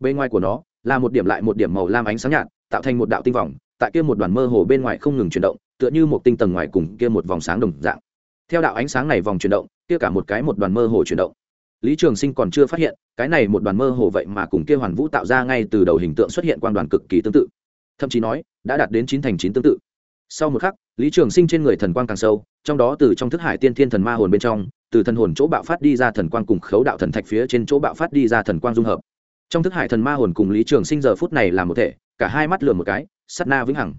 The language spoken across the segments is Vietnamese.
bên ngoài của nó là một điểm lại một điểm màu lam ánh sáng nhạt, tạo thành một đạo tinh vòng, tại kia một đoàn mơ hồ bên ngoài không ngừng chuyển động, tựa như một tinh tầng ngoài cùng kia một vòng sáng đồng dạng. Theo đạo ánh sáng này vòng chuyển động, kia cả một cái một đoàn mơ hồ chuyển động. Lý trường sinh còn chưa phát hiện, cái này một đoàn mơ hồ vậy mà cùng kia hoàn vũ tạo ra ngay từ đầu hình tượng xuất hiện quan đoàn cực kỳ tương tự. Thậm chí nói, đã đạt đến chín thành chín tương tự. Sau một khắc, lý trường sinh trên người thần quang càng sâu, trong đó từ trong thức hải tiên thiên thần ma hồn bên trong, từ thần hồn chỗ bạo phát đi ra thần quang cùng khấu đạo thần thạch phía trên chỗ bạo phát đi ra thần quang dung hợp trong thức hải thần ma hồn cùng lý trường sinh giờ phút này là một thể, cả hai mắt lừa một cái, sát na vĩnh hằng.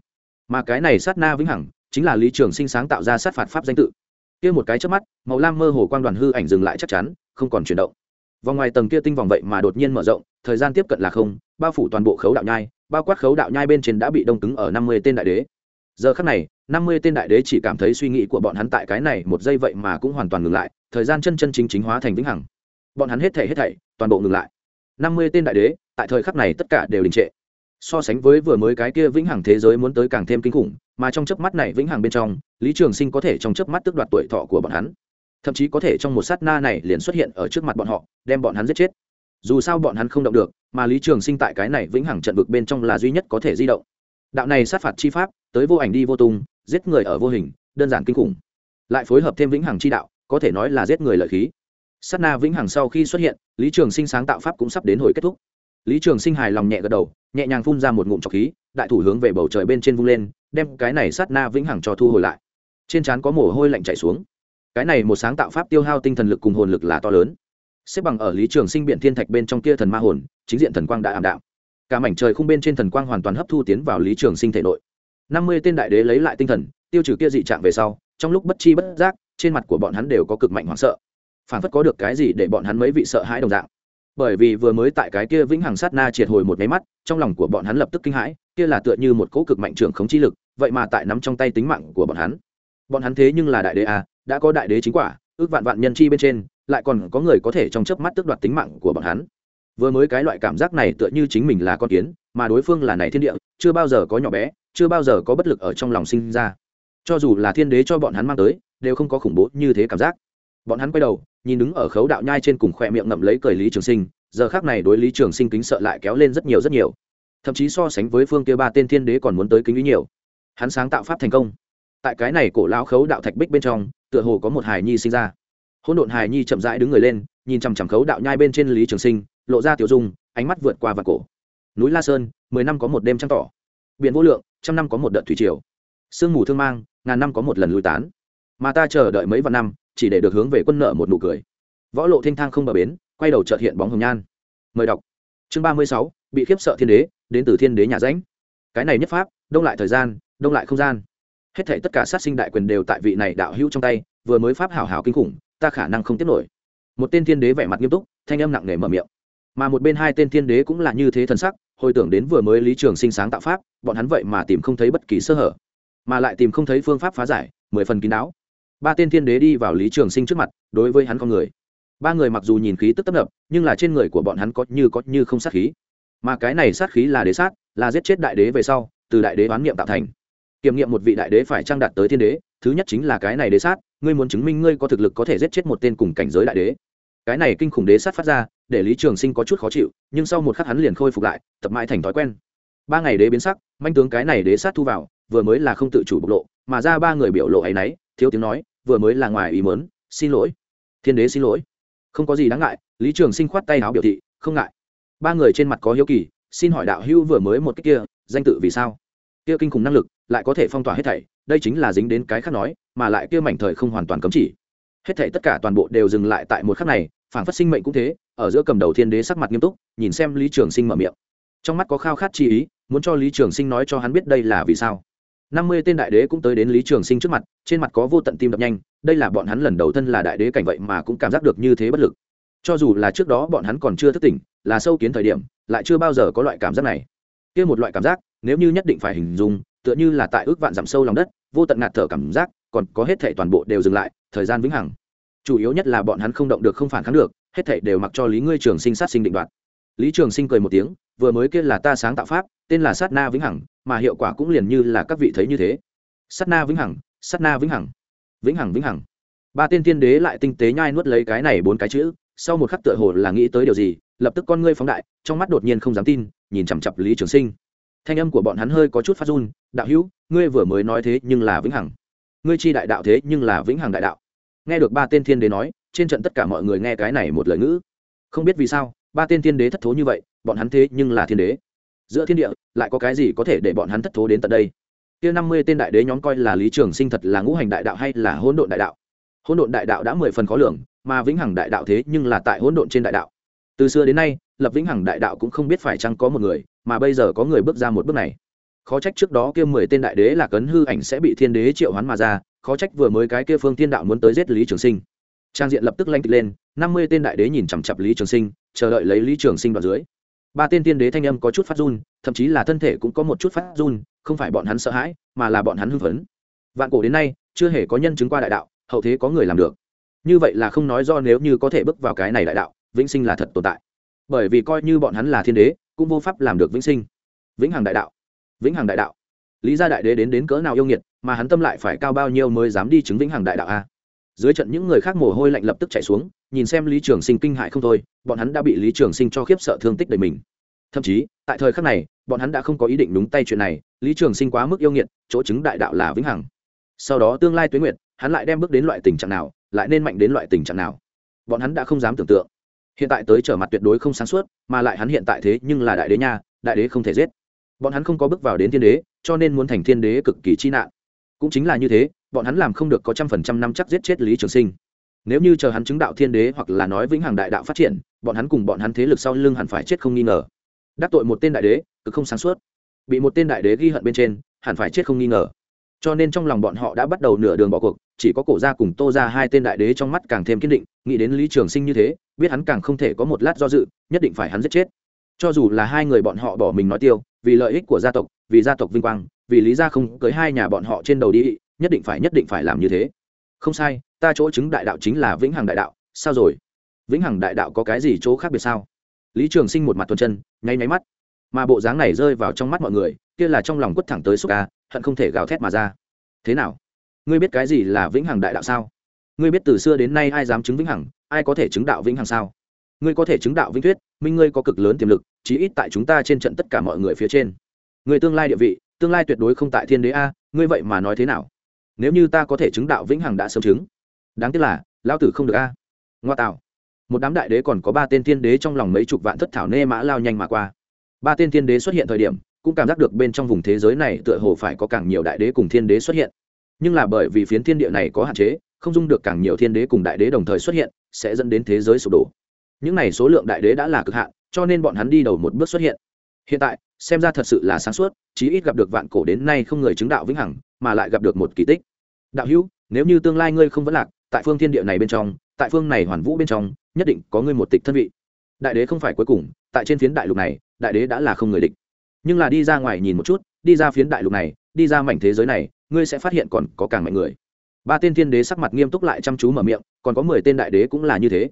Mà cái này sát na vĩnh hằng, chính là lý trường sinh sáng tạo ra sát phạt pháp danh tự. Kia một cái trước mắt, màu lam mơ hồ quan đoàn hư ảnh dừng lại chắc chắn, không còn chuyển động. Vòng ngoài tầng kia tinh vòng vậy mà đột nhiên mở rộng, thời gian tiếp cận là không, bao phủ toàn bộ khấu đạo nhai, bao quát khấu đạo nhai bên trên đã bị đông cứng ở năm mươi tên đại đế. Giờ khắc này, năm mươi tên đại đế chỉ cảm thấy suy nghĩ của bọn hắn tại cái này một giây vậy mà cũng hoàn toàn ngừng lại, thời gian chân chân chính chính hóa thành vĩnh hằng. Bọn hắn hết thể hết thảy, toàn bộ ngừng lại năm mươi tên đại đế, tại thời khắc này tất cả đều đình trệ. So sánh với vừa mới cái kia vĩnh hằng thế giới muốn tới càng thêm kinh khủng, mà trong chớp mắt này vĩnh hằng bên trong, lý trường sinh có thể trong chớp mắt tước đoạt tuổi thọ của bọn hắn. Thậm chí có thể trong một sát na này liền xuất hiện ở trước mặt bọn họ, đem bọn hắn giết chết. Dù sao bọn hắn không động được, mà lý trường sinh tại cái này vĩnh hằng trận vực bên trong là duy nhất có thể di động. Đạo này sát phạt chi pháp, tới vô ảnh đi vô tung, giết người ở vô hình, đơn giản kinh khủng. Lại phối hợp thêm vĩnh hằng chi đạo, có thể nói là giết người lợi khí sát na vĩnh hằng sau khi xuất hiện, lý trường sinh sáng tạo pháp cũng sắp đến hồi kết thúc. Lý trường sinh hài lòng nhẹ gật đầu, nhẹ nhàng phun ra một ngụm trọc khí, đại thủ hướng về bầu trời bên trên vung lên, đem cái này sát na vĩnh hằng cho thu hồi lại. Trên trán có mồ hôi lạnh chảy xuống. Cái này một sáng tạo pháp tiêu hao tinh thần lực cùng hồn lực là to lớn. Xếp bằng ở lý trường sinh biện thiên thạch bên trong kia thần ma hồn, chính diện thần quang đã ảm đạm. Cả mảnh trời không bên trên thần quang hoàn toàn hấp thu tiến vào lý trường sinh thể nội. Năm mươi tên đại đế lấy lại tinh thần, tiêu trừ kia dị trạng về sau, trong lúc bất chi bất giác, trên mặt của bọn hắn đều có cực mạnh hoảng sợ phản phất có được cái gì để bọn hắn mấy vị sợ hãi đồng dạng. Bởi vì vừa mới tại cái kia vĩnh hằng sát na triệt hồi một máy mắt, trong lòng của bọn hắn lập tức kinh hãi, kia là tựa như một cỗ cực mạnh trưởng khống chi lực, vậy mà tại nắm trong tay tính mạng của bọn hắn. Bọn hắn thế nhưng là đại đế a đã có đại đế chính quả, ước vạn vạn nhân chi bên trên, lại còn có người có thể trong chớp mắt tước đoạt tính mạng của bọn hắn. Vừa mới cái loại cảm giác này tựa như chính mình là con kiến, mà đối phương là này thiên địa, chưa bao giờ có nhỏ bé, chưa bao giờ có bất lực ở trong lòng sinh ra. Cho dù là thiên đế cho bọn hắn mang tới, đều không có khủng bố như thế cảm giác bọn hắn quay đầu, nhìn đứng ở khấu đạo nhai trên cùng khoe miệng ngậm lấy cười lý trường sinh, giờ khác này đối lý trường sinh kính sợ lại kéo lên rất nhiều rất nhiều. Thậm chí so sánh với phương kia ba tên thiên đế còn muốn tới kính ý nhiều. Hắn sáng tạo pháp thành công. Tại cái này cổ lão khấu đạo thạch bích bên trong, tựa hồ có một hài nhi sinh ra. Hỗn độn hài nhi chậm rãi đứng người lên, nhìn chằm chằm khấu đạo nhai bên trên lý trường sinh, lộ ra tiểu dung, ánh mắt vượt qua và cổ. Núi la sơn, mười năm có một đêm trăng tỏ. Biển vô lượng, trăm năm có một đợt thủy triều. Sương mù thương mang, ngàn năm có một lần lùi tán. Mà ta chờ đợi mấy vạn năm chỉ để được hướng về quân nợ một nụ cười. Võ lộ thanh thang không bờ bến, quay đầu trợt hiện bóng hồng nhan. Mời đọc. Chương ba mươi sáu, bị khiếp sợ thiên đế, đến từ thiên đế nhà ránh cái này nhất pháp, đông lại thời gian, đông lại không gian. Hết thể tất cả sát sinh đại quyền đều tại vị này đạo hữu trong tay, vừa mới pháp hảo hảo kinh khủng, ta khả năng không tiếp nổi. Một tên thiên đế vẻ mặt nghiêm túc, thanh âm nặng nề mở miệng. Mà một bên hai tên thiên đế cũng là như thế thần sắc, hồi tưởng đến vừa mới lý trường sinh sáng tạo pháp, bọn hắn vậy mà tìm không thấy bất kỳ sơ hở. Mà lại tìm không thấy phương pháp phá giải, mười phần kín đáo ba tên thiên đế đi vào lý trường sinh trước mặt, đối với hắn con người. Ba người mặc dù nhìn khí tức tấp nập, nhưng là trên người của bọn hắn có như có như không sát khí. Mà cái này sát khí là đế sát, là giết chết đại đế về sau, từ đại đế oán niệm tạo thành. Kiểm nghiệm một vị đại đế phải trang đạt tới thiên đế, thứ nhất chính là cái này đế sát, ngươi muốn chứng minh ngươi có thực lực có thể giết chết một tên cùng cảnh giới đại đế. Cái này kinh khủng đế sát phát ra, để lý trường sinh có chút khó chịu, nhưng sau một khắc hắn liền khôi phục lại, tập mãi thành thói quen. Ba ngày đế biến sắc, manh tướng cái này đế sát thu vào, vừa mới là không tự chủ bộc lộ, mà ra ba người biểu lộ ấy nấy, thiếu tiếng nói vừa mới là ngoài ý mớn xin lỗi. Thiên đế xin lỗi. Không có gì đáng ngại, lý trường sinh khoát tay áo biểu thị, không ngại. Ba người trên mặt có hiếu kỳ, xin hỏi đạo hữu vừa mới một cái kia, danh tự vì sao? Kia kinh khủng năng lực, lại có thể phong tỏa hết thảy, đây chính là dính đến cái khác nói, mà lại kia mảnh thời không hoàn toàn cấm chỉ. Hết thảy tất cả toàn bộ đều dừng lại tại một khắc này phản phát sinh mệnh cũng thế, ở giữa cầm đầu thiên đế sắc mặt nghiêm túc, nhìn xem lý trường sinh mở miệng. Trong mắt có khao khát chi ý, muốn cho lý trường sinh nói cho hắn biết đây là vì sao năm mươi tên đại đế cũng tới đến lý trường sinh trước mặt, trên mặt có vô tận tim đập nhanh, đây là bọn hắn lần đầu thân là đại đế cảnh vậy mà cũng cảm giác được như thế bất lực. Cho dù là trước đó bọn hắn còn chưa thức tỉnh, là sâu kiến thời điểm, lại chưa bao giờ có loại cảm giác này. Kia một loại cảm giác, nếu như nhất định phải hình dung, tựa như là tại ước vạn dặm sâu lòng đất, vô tận ngạt thở cảm giác, còn có hết thể toàn bộ đều dừng lại, thời gian vĩnh hằng. Chủ yếu nhất là bọn hắn không động được, không phản kháng được, hết thể đều mặc cho lý ngươi trường sinh sát sinh định đoạt. Lý trường sinh cười một tiếng, vừa mới kia là ta sáng tạo pháp, tên là sát na vĩnh hằng mà hiệu quả cũng liền như là các vị thấy như thế. Sát na vĩnh hằng, sát na vĩnh hằng vĩnh hằng vĩnh hằng. Ba tên tiên đế lại tinh tế nhai nuốt lấy cái này bốn cái chữ, sau một khắc tựa hồ là nghĩ tới điều gì, lập tức con ngươi phóng đại, trong mắt đột nhiên không dám tin, nhìn chằm chặp lý trường sinh. Thanh âm của bọn hắn hơi có chút phát run, đạo hữu, ngươi vừa mới nói thế nhưng là vĩnh hằng. Ngươi chi đại đạo thế nhưng là vĩnh hằng đại đạo. Nghe được ba tên thiên đế nói, trên trận tất cả mọi người nghe cái này một lời ngữ. Không biết vì sao, ba tên thiên đế thất thố như vậy, bọn hắn thế nhưng là thiên đế giữa thiên địa, lại có cái gì có thể để bọn hắn thất thố đến tận đây? Kia năm mươi tên đại đế nhóm coi là lý trường sinh thật là ngũ hành đại đạo hay là hỗn độn đại đạo? Hỗn độn đại đạo đã mười phần khó lường, mà vĩnh hằng đại đạo thế nhưng là tại hỗn độn trên đại đạo. Từ xưa đến nay, lập vĩnh hằng đại đạo cũng không biết phải chăng có một người, mà bây giờ có người bước ra một bước này. Khó trách trước đó kia mười tên đại đế là cấn hư ảnh sẽ bị thiên đế triệu hoán mà ra, khó trách vừa mới cái kia phương thiên đạo muốn tới giết lý trường sinh. Trang diện lập tức lanh kịch lên, năm mươi tên đại đế nhìn chằm chặp lý trường sinh, chờ đợi lấy lý trường sinh vào dưới ba tên tiên đế thanh âm có chút phát run, thậm chí là thân thể cũng có một chút phát run, không phải bọn hắn sợ hãi, mà là bọn hắn hưng phấn. Vạn cổ đến nay, chưa hề có nhân chứng qua đại đạo, hậu thế có người làm được. Như vậy là không nói do nếu như có thể bước vào cái này đại đạo, vĩnh sinh là thật tồn tại. Bởi vì coi như bọn hắn là thiên đế, cũng vô pháp làm được vĩnh sinh. Vĩnh hằng đại đạo. Vĩnh hằng đại đạo. Lý gia đại đế đến đến cỡ nào yêu nghiệt, mà hắn tâm lại phải cao bao nhiêu mới dám đi chứng vĩnh hằng đại đạo a? Dưới trận những người khác mồ hôi lạnh lập tức chạy xuống nhìn xem lý trường sinh kinh hại không thôi, bọn hắn đã bị lý trường sinh cho khiếp sợ thương tích đầy mình. Thậm chí, tại thời khắc này, bọn hắn đã không có ý định đúng tay chuyện này, lý trường sinh quá mức yêu nghiệt, chỗ chứng đại đạo là vĩnh hằng. Sau đó tương lai tuyến nguyện hắn lại đem bước đến loại tình trạng nào, lại nên mạnh đến loại tình trạng nào? Bọn hắn đã không dám tưởng tượng. Hiện tại tới trở mặt tuyệt đối không sáng suốt, mà lại hắn hiện tại thế nhưng là đại đế nha, đại đế không thể giết. Bọn hắn không có bước vào đến thiên đế, cho nên muốn thành thiên đế cực kỳ chi nạn. Cũng chính là như thế, bọn hắn làm không được có trăm phần trăm năm chắc giết chết lý trường sinh nếu như chờ hắn chứng đạo thiên đế hoặc là nói vĩnh hằng đại đạo phát triển, bọn hắn cùng bọn hắn thế lực sau lưng hẳn phải chết không nghi ngờ. Đắc tội một tên đại đế, cực không sáng suốt. Bị một tên đại đế ghi hận bên trên, hẳn phải chết không nghi ngờ. Cho nên trong lòng bọn họ đã bắt đầu nửa đường bỏ cuộc, chỉ có cổ ra cùng tô ra hai tên đại đế trong mắt càng thêm kiên định, nghĩ đến lý trường sinh như thế, biết hắn càng không thể có một lát do dự, nhất định phải hắn giết chết. Cho dù là hai người bọn họ bỏ mình nói tiêu, vì lợi ích của gia tộc, vì gia tộc vinh quang, vì lý gia không cưới hai nhà bọn họ trên đầu đi, nhất định phải, nhất định phải làm như thế. Không sai ta chỗ chứng đại đạo chính là vĩnh hằng đại đạo, sao rồi? Vĩnh hằng đại đạo có cái gì chỗ khác biệt sao? Lý trường sinh một mặt tuần chân, nháy nháy mắt. Mà bộ dáng này rơi vào trong mắt mọi người, kia là trong lòng quất thẳng tới xúc ca hận không thể gào thét mà ra. Thế nào? Ngươi biết cái gì là vĩnh hằng đại đạo sao? Ngươi biết từ xưa đến nay ai dám chứng vĩnh hằng, ai có thể chứng đạo vĩnh hằng sao? Ngươi có thể chứng đạo vĩnh thuyết, minh ngươi có cực lớn tiềm lực, chí ít tại chúng ta trên trận tất cả mọi người phía trên. Người tương lai địa vị, tương lai tuyệt đối không tại thiên đế a, ngươi vậy mà nói thế nào? Nếu như ta có thể chứng đạo vĩnh hằng đã sớm chứng đáng tiếc là lao tử không được a. Ngoa tạo. Một đám đại đế còn có ba tên thiên đế trong lòng mấy chục vạn thất thảo nê mã lao nhanh mà qua. Ba tên thiên đế xuất hiện thời điểm, cũng cảm giác được bên trong vùng thế giới này tựa hồ phải có càng nhiều đại đế cùng thiên đế xuất hiện. Nhưng là bởi vì phiến thiên địa này có hạn chế, không dung được càng nhiều thiên đế cùng đại đế đồng thời xuất hiện, sẽ dẫn đến thế giới sụp đổ. Những này số lượng đại đế đã là cực hạn, cho nên bọn hắn đi đầu một bước xuất hiện. Hiện tại, xem ra thật sự là sáng suốt, chí ít gặp được vạn cổ đến nay không người chứng đạo vĩnh hằng, mà lại gặp được một kỳ tích. Đạo hữu, nếu như tương lai ngươi không vẫn lạc tại phương thiên địa này bên trong, tại phương này hoàn vũ bên trong, nhất định có ngươi một tịch thân vị. Đại đế không phải cuối cùng, tại trên phiến đại lục này, đại đế đã là không người địch. Nhưng là đi ra ngoài nhìn một chút, đi ra phiến đại lục này, đi ra mảnh thế giới này, ngươi sẽ phát hiện còn có càng mạnh người. Ba tên thiên đế sắc mặt nghiêm túc lại chăm chú mở miệng, còn có mười tên đại đế cũng là như thế.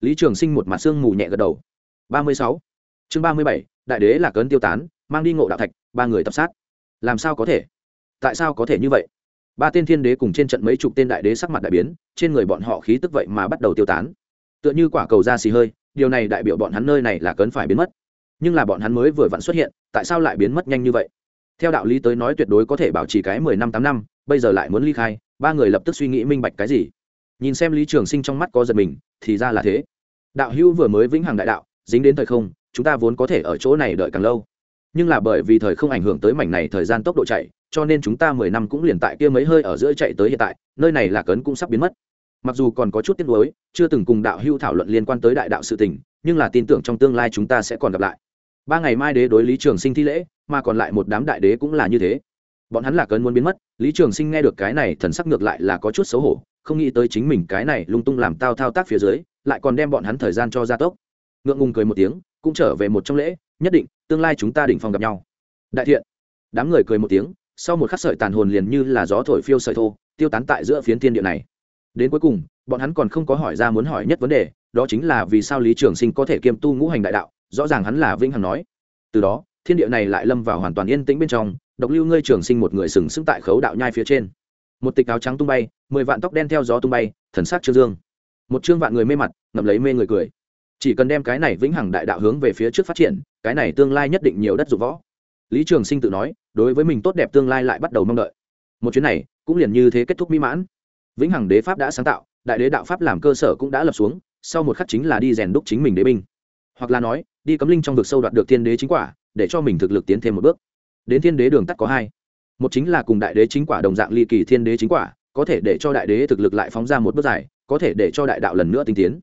Lý trường sinh một mặt xương mù nhẹ gật đầu. Ba mươi sáu. Chương ba mươi bảy, đại đế là cơn tiêu tán, mang đi ngộ đạo thạch, ba người tập sát. Làm sao có thể? Tại sao có thể như vậy? Ba tên thiên đế cùng trên trận mấy chục tên đại đế sắc mặt đại biến, trên người bọn họ khí tức vậy mà bắt đầu tiêu tán. Tựa như quả cầu ra xì hơi, điều này đại biểu bọn hắn nơi này là cấn phải biến mất. Nhưng là bọn hắn mới vừa vặn xuất hiện, tại sao lại biến mất nhanh như vậy? Theo đạo lý tới nói tuyệt đối có thể bảo trì cái mười năm tám năm, bây giờ lại muốn ly khai, ba người lập tức suy nghĩ minh bạch cái gì. Nhìn xem lý trường sinh trong mắt có giật mình, thì ra là thế. Đạo hữu vừa mới vĩnh hằng đại đạo, dính đến thời không, chúng ta vốn có thể ở chỗ này đợi càng lâu. Nhưng là bởi vì thời không ảnh hưởng tới mảnh này thời gian tốc độ chạy cho nên chúng ta mười năm cũng liền tại kia mấy hơi ở giữa chạy tới hiện tại, nơi này là cấn cũng sắp biến mất. Mặc dù còn có chút tiếc nuối, chưa từng cùng đạo hưu thảo luận liên quan tới đại đạo sự tình, nhưng là tin tưởng trong tương lai chúng ta sẽ còn gặp lại. Ba ngày mai đế đối lý trường sinh thi lễ, mà còn lại một đám đại đế cũng là như thế. Bọn hắn là cơn muốn biến mất, lý trường sinh nghe được cái này thần sắc ngược lại là có chút xấu hổ, không nghĩ tới chính mình cái này lung tung làm tao thao tác phía dưới, lại còn đem bọn hắn thời gian cho gia tốc. Ngượng ngùng cười một tiếng, cũng trở về một trong lễ, nhất định, tương lai chúng ta định phòng gặp nhau. Đại thiện, đám người cười một tiếng sau một khắc sợi tàn hồn liền như là gió thổi phiêu sợi thô, tiêu tán tại giữa phiến thiên địa này. Đến cuối cùng, bọn hắn còn không có hỏi ra muốn hỏi nhất vấn đề, đó chính là vì sao lý trường sinh có thể kiêm tu ngũ hành đại đạo, rõ ràng hắn là vĩnh hằng nói. Từ đó, thiên địa này lại lâm vào hoàn toàn yên tĩnh bên trong, độc lưu ngươi trường sinh một người sừng sững tại khấu đạo nhai phía trên. Một tịch áo trắng tung bay, mười vạn tóc đen theo gió tung bay, thần sắc trương dương. Một trương vạn người mê mặt, ngậm lấy mê người cười. Chỉ cần đem cái này vĩnh hằng đại đạo hướng về phía trước phát triển, cái này tương lai nhất định nhiều đất dụng võ lý trường sinh tự nói, đối với mình tốt đẹp tương lai lại bắt đầu mong đợi. Một chuyến này cũng liền như thế kết thúc mỹ mãn. Vĩnh hằng đế pháp đã sáng tạo, đại đế đạo pháp làm cơ sở cũng đã lập xuống, sau một khắc chính là đi rèn đúc chính mình đế binh. Hoặc là nói, đi cấm linh trong vực sâu đoạt được thiên đế chính quả, để cho mình thực lực tiến thêm một bước. Đến thiên đế đường tắt có hai. Một chính là cùng đại đế chính quả đồng dạng ly kỳ thiên đế chính quả, có thể để cho đại đế thực lực lại phóng ra một bước dài, có thể để cho đại đạo lần nữa tinh tiến.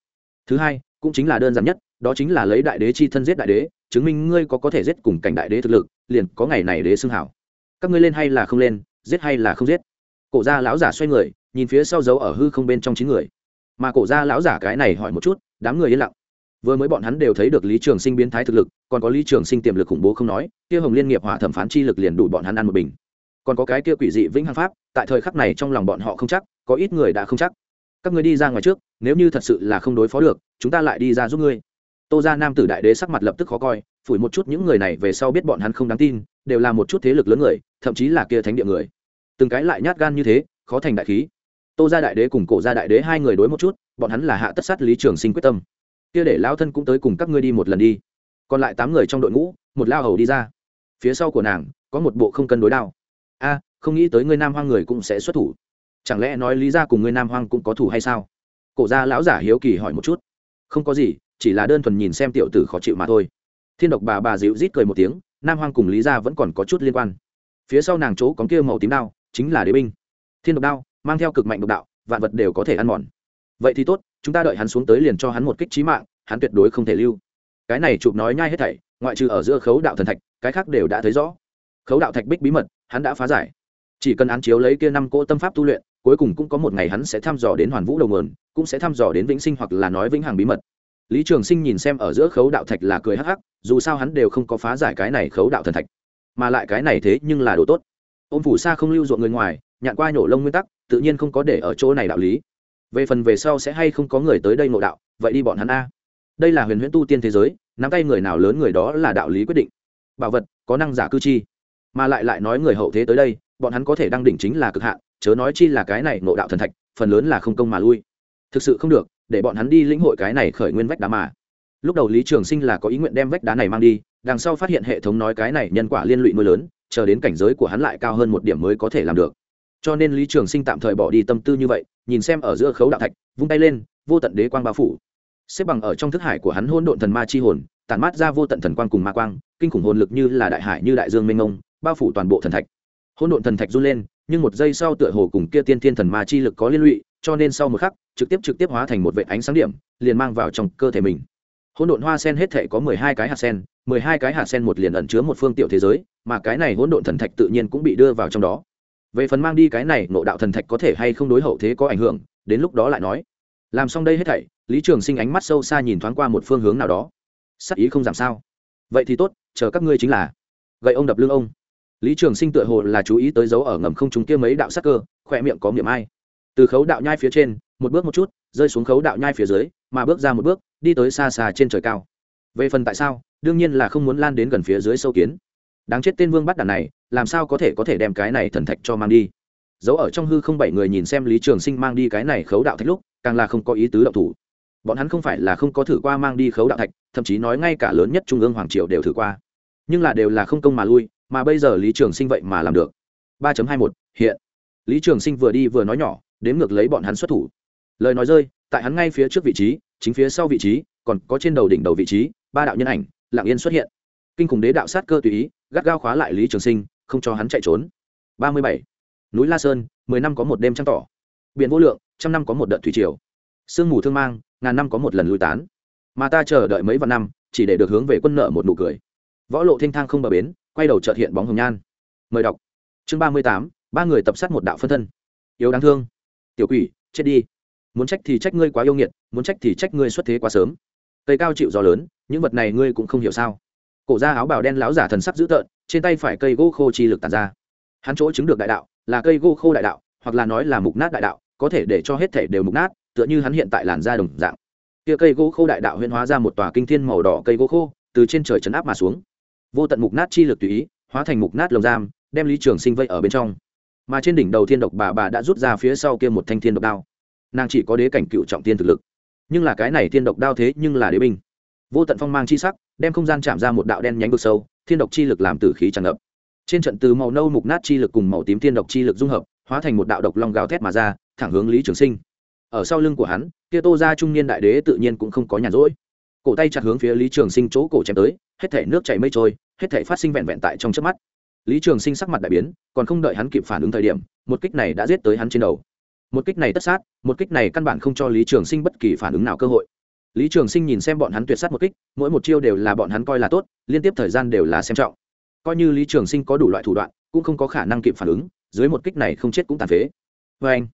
Thứ hai, cũng chính là đơn giản nhất đó chính là lấy đại đế chi thân giết đại đế, chứng minh ngươi có có thể giết cùng cảnh đại đế thực lực, liền có ngày này đế xưng hảo. Các ngươi lên hay là không lên, giết hay là không giết. Cổ gia lão giả xoay người, nhìn phía sau dấu ở hư không bên trong chín người. Mà cổ gia lão giả cái này hỏi một chút, đám người yên lặng. Vừa mới bọn hắn đều thấy được lý trường sinh biến thái thực lực, còn có lý trường sinh tiềm lực khủng bố không nói, kia hồng liên nghiệp hỏa thẩm phán chi lực liền đủ bọn hắn ăn một bình. Còn có cái kia quỷ dị vĩnh hằng pháp, tại thời khắc này trong lòng bọn họ không chắc, có ít người đã không chắc. Các người đi ra ngoài trước, nếu như thật sự là không đối phó được, chúng ta lại đi ra giúp ngươi tô ra nam tử đại đế sắc mặt lập tức khó coi, phủi một chút những người này về sau biết bọn hắn không đáng tin, đều là một chút thế lực lớn người, thậm chí là kia thánh địa người. Từng cái lại nhát gan như thế, khó thành đại khí. Tô ra đại đế cùng cổ ra đại đế hai người đối một chút, bọn hắn là hạ tất sát lý trường sinh quyết tâm. Kia để lao thân cũng tới cùng các ngươi đi một lần đi. Còn lại tám người trong đội ngũ, một lao hầu đi ra. Phía sau của nàng, có một bộ không cân đối đao. A, không nghĩ tới ngươi nam hoang người cũng sẽ xuất thủ. Chẳng lẽ nói lý ra cùng ngươi nam hoang cũng có thủ hay sao? Cổ gia lão giả hiếu kỳ hỏi một chút. Không có gì chỉ là đơn thuần nhìn xem tiểu tử khó chịu mà thôi. Thiên độc bà bà dịu rít cười một tiếng, nam hoang cùng lý gia vẫn còn có chút liên quan. Phía sau nàng chỗ có kia màu tím đao, chính là đế binh. Thiên độc đao, mang theo cực mạnh độc đạo, vạn vật đều có thể ăn mòn. Vậy thì tốt, chúng ta đợi hắn xuống tới liền cho hắn một kích trí mạng, hắn tuyệt đối không thể lưu. Cái này chụp nói nhai hết thảy, ngoại trừ ở giữa khấu đạo thần thạch, cái khác đều đã thấy rõ. Khấu đạo thạch bích bí mật, hắn đã phá giải. Chỉ cần án chiếu lấy kia năm cỗ tâm pháp tu luyện, cuối cùng cũng có một ngày hắn sẽ thăm dò đến hoàn vũ đầu nguồn, cũng sẽ thăm dò đến vĩnh sinh hoặc là nói vĩnh hằng bí mật lý trường sinh nhìn xem ở giữa khấu đạo thạch là cười hắc hắc, dù sao hắn đều không có phá giải cái này khấu đạo thần thạch. Mà lại cái này thế nhưng là đồ tốt. Ôn phủ Sa không lưu ruộng người ngoài, nhạn qua nhổ lông nguyên tắc, tự nhiên không có để ở chỗ này đạo lý. Về phần về sau sẽ hay không có người tới đây ngộ đạo, vậy đi bọn hắn a. Đây là huyền huyễn tu tiên thế giới, nắm tay người nào lớn người đó là đạo lý quyết định. Bảo vật, có năng giả cư chi. Mà lại lại nói người hậu thế tới đây, bọn hắn có thể đăng đỉnh chính là cực hạn, chớ nói chi là cái này ngộ đạo thần thạch, phần lớn là không công mà lui. Thực sự không được để bọn hắn đi lĩnh hội cái này khởi nguyên vách đá mà. Lúc đầu lý trường sinh là có ý nguyện đem vách đá này mang đi, đằng sau phát hiện hệ thống nói cái này nhân quả liên lụy nuôi lớn, chờ đến cảnh giới của hắn lại cao hơn một điểm mới có thể làm được. Cho nên lý trường sinh tạm thời bỏ đi tâm tư như vậy, nhìn xem ở giữa khấu đạo thạch, vung tay lên, vô tận đế quang bao phủ. Xếp bằng ở trong thức hải của hắn hôn độn thần ma chi hồn, tản mát ra vô tận thần quang cùng ma quang, kinh khủng hồn lực như là đại hải như đại dương mênh mông, bao phủ toàn bộ thần thạch. Hôn độn thần thạch run lên, nhưng một giây sau tựa hồ cùng kia tiên thiên thần ma chi lực có liên lụy cho nên sau một khắc, trực tiếp trực tiếp hóa thành một vệ ánh sáng điểm, liền mang vào trong cơ thể mình. Hỗn độn hoa sen hết thể có mười hai cái hạt sen, mười hai cái hạt sen một liền ẩn chứa một phương tiểu thế giới, mà cái này hỗn độn thần thạch tự nhiên cũng bị đưa vào trong đó. Về phần mang đi cái này nộ đạo thần thạch có thể hay không đối hậu thế có ảnh hưởng, đến lúc đó lại nói. Làm xong đây hết thảy, lý trường sinh ánh mắt sâu xa nhìn thoáng qua một phương hướng nào đó. Sắc ý không giảm sao? Vậy thì tốt, chờ các ngươi chính là. Gậy ông đập lưng ông. Lý trường sinh tựa hồ là chú ý tới dấu ở ngầm không chúng kia mấy đạo sắc cơ, khỏe miệng có miệng ai từ khấu đạo nhai phía trên, một bước một chút, rơi xuống khấu đạo nhai phía dưới, mà bước ra một bước, đi tới xa xa trên trời cao. Về phần tại sao, đương nhiên là không muốn lan đến gần phía dưới sâu kiến. Đáng chết tên vương bắt đàn này, làm sao có thể có thể đem cái này thần thạch cho mang đi? Giấu ở trong hư không bảy người nhìn xem lý trường sinh mang đi cái này khấu đạo thạch lúc, càng là không có ý tứ đạo thủ. Bọn hắn không phải là không có thử qua mang đi khấu đạo thạch, thậm chí nói ngay cả lớn nhất trung ương hoàng triều đều thử qua. Nhưng là đều là không công mà lui, mà bây giờ lý trường sinh vậy mà làm được. ba hai một, hiện. Lý trường sinh vừa đi vừa nói nhỏ đếm ngược lấy bọn hắn xuất thủ. Lời nói rơi, tại hắn ngay phía trước vị trí, chính phía sau vị trí, còn có trên đầu đỉnh đầu vị trí, ba đạo nhân ảnh lạng yên xuất hiện. Kinh khủng đế đạo sát cơ tùy ý, gắt gao khóa lại lý trường sinh, không cho hắn chạy trốn. Ba mươi bảy. Núi la sơn, mười năm có một đêm trăng tỏ. Biển vô lượng, trăm năm có một đợt thủy triều. Sương mù thương mang, ngàn năm có một lần lui tán. Mà ta chờ đợi mấy vạn năm, chỉ để được hướng về quân nợ một nụ cười. Võ lộ thanh thang không bờ bến, quay đầu trợt hiện bóng hồng nhan. Mời đọc. Chương ba mươi tám, ba người tập sát một đạo phân thân. Yếu đáng thương tiểu quỷ, chết đi. Muốn trách thì trách ngươi quá yêu nghiệt, muốn trách thì trách ngươi xuất thế quá sớm. Cây cao chịu gió lớn, những vật này ngươi cũng không hiểu sao. Cổ ra áo bào đen láo giả thần sắc dữ tợn, trên tay phải cây gỗ khô chi lực tàn ra. Hắn chỗ chứng được đại đạo, là cây gỗ khô đại đạo, hoặc là nói là mục nát đại đạo, có thể để cho hết thể đều mục nát, tựa như hắn hiện tại làn da đồng dạng. Kia cây gỗ khô đại đạo huyễn hóa ra một tòa kinh thiên màu đỏ cây gỗ khô, từ trên trời chấn áp mà xuống. Vô tận mục nát chi lực tùy ý, hóa thành mục nát lồng giam, đem lý trường sinh vây ở bên trong mà trên đỉnh đầu thiên độc bà bà đã rút ra phía sau kia một thanh thiên độc đao. Nàng chỉ có đế cảnh cựu trọng tiên thực lực. Nhưng là cái này thiên độc đao thế nhưng là đế binh. Vô tận phong mang chi sắc, đem không gian chạm ra một đạo đen nhánh vực sâu, thiên độc chi lực làm tử khí tràn ngập. Trên trận từ màu nâu mục nát chi lực cùng màu tím thiên độc chi lực dung hợp, hóa thành một đạo độc long gào thét mà ra, thẳng hướng lý trường sinh. Ở sau lưng của hắn, kia tô ra trung niên đại đế tự nhiên cũng không có nhàn rỗi. Cổ tay chặt hướng phía lý trường sinh chỗ cổ chém tới, hết thể nước chảy mây trôi, hết thể phát sinh vẹn vẹn tại trong trước mắt lý trường sinh sắc mặt đại biến, còn không đợi hắn kịp phản ứng thời điểm, một kích này đã giết tới hắn trên đầu. Một kích này tất sát, một kích này căn bản không cho lý trường sinh bất kỳ phản ứng nào cơ hội. Lý trường sinh nhìn xem bọn hắn tuyệt sát một kích, mỗi một chiêu đều là bọn hắn coi là tốt, liên tiếp thời gian đều là xem trọng. Coi như lý trường sinh có đủ loại thủ đoạn, cũng không có khả năng kịp phản ứng, dưới một kích này không chết cũng tàn phế. Vê anh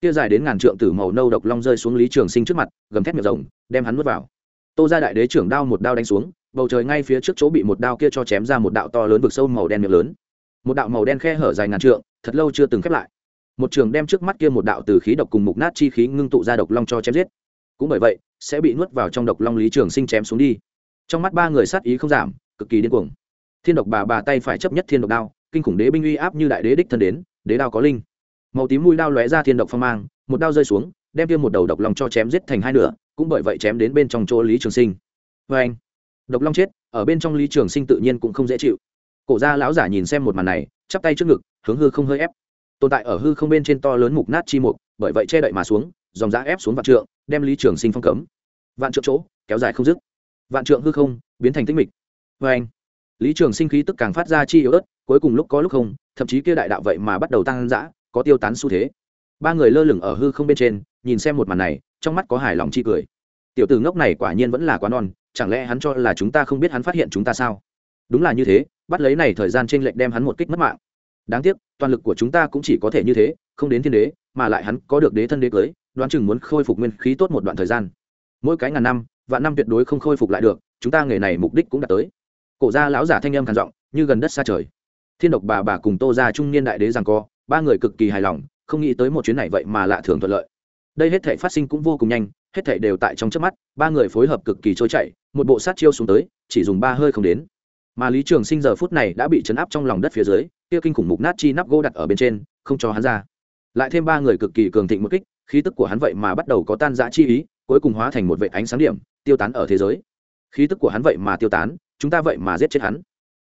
kia dài đến ngàn trượng tử màu nâu độc long rơi xuống lý trường sinh trước mặt, gầm thét miệng rồng đem hắn nuốt vào tô ra đại đế trưởng đao một đao đánh xuống, bầu trời ngay phía trước chỗ bị một đao kia cho chém ra một đạo to lớn vực sâu màu đen miệng lớn. Một đạo màu đen khe hở dài ngàn trượng, thật lâu chưa từng khép lại. Một trường đem trước mắt kia một đạo từ khí độc cùng mục nát chi khí ngưng tụ ra độc long cho chém giết. Cũng bởi vậy, sẽ bị nuốt vào trong độc long lý trường sinh chém xuống đi. Trong mắt ba người sát ý không giảm, cực kỳ điên cuồng. Thiên độc bà bà tay phải chấp nhất thiên độc đao, kinh khủng đế binh uy áp như đại đế đích thân đến, đế đao có linh. Màu tím mũi đao lóe ra thiên độc phong mang, một đao rơi xuống, đem kia một đầu độc long cho chém giết thành hai nửa cũng bởi vậy chém đến bên trong chỗ lý trường sinh. Vê anh, độc long chết, ở bên trong lý trường sinh tự nhiên cũng không dễ chịu. Cổ gia lão giả nhìn xem một màn này, chắp tay trước ngực, hướng hư không hơi ép. Tồn tại ở hư không bên trên to lớn mục nát chi mục, bởi vậy che đậy mà xuống, dòng giã ép xuống vạn trượng, đem lý trường sinh phong cấm. Vạn trượng chỗ, kéo dài không dứt. Vạn trượng hư không, biến thành tích mịch. Vê anh, lý trường sinh khí tức càng phát ra chi yếu ớt, cuối cùng lúc có lúc không, thậm chí kia đại đạo vậy mà bắt đầu tăng dã, có tiêu tán xu thế. Ba người lơ lửng ở hư không bên trên, nhìn xem một màn này trong mắt có hài lòng chi cười. Tiểu tử ngốc này quả nhiên vẫn là quá non, chẳng lẽ hắn cho là chúng ta không biết hắn phát hiện chúng ta sao? Đúng là như thế, bắt lấy này thời gian t r ê n lệch đem hắn một kích mất mạng. Đáng tiếc, toàn lực của chúng ta cũng chỉ có thể như thế, không đến thiên đế, mà lại hắn có được đế thân đế cưới, đoán chừng muốn khôi phục nguyên khí tốt một đoạn thời gian. Mỗi cái ngàn năm, vạn năm tuyệt đối không khôi phục lại được, chúng ta nghề này mục đích cũng đạt tới. Cổ gia lão giả thanh âm khàn giọng, như gần đất xa trời. Thiên độc bà bà cùng tô gia trung niên đại đế rằng co, ba người cực kỳ hài lòng, không nghĩ tới một chuyến này vậy mà lạ thường thuận lợi đây hết thể phát sinh cũng vô cùng nhanh, hết thể đều tại trong trước mắt, ba người phối hợp cực kỳ trôi chảy, một bộ sát chiêu xuống tới, chỉ dùng ba hơi không đến. Mà lý trường sinh giờ phút này đã bị chấn áp trong lòng đất phía dưới, kia kinh khủng mục nát chi nắp gỗ đặt ở bên trên, không cho hắn ra. Lại thêm ba người cực kỳ cường thịnh một kích, khí tức của hắn vậy mà bắt đầu có tan rã chi ý, cuối cùng hóa thành một vệ ánh sáng điểm, tiêu tán ở thế giới. Khí tức của hắn vậy mà tiêu tán, chúng ta vậy mà giết chết hắn.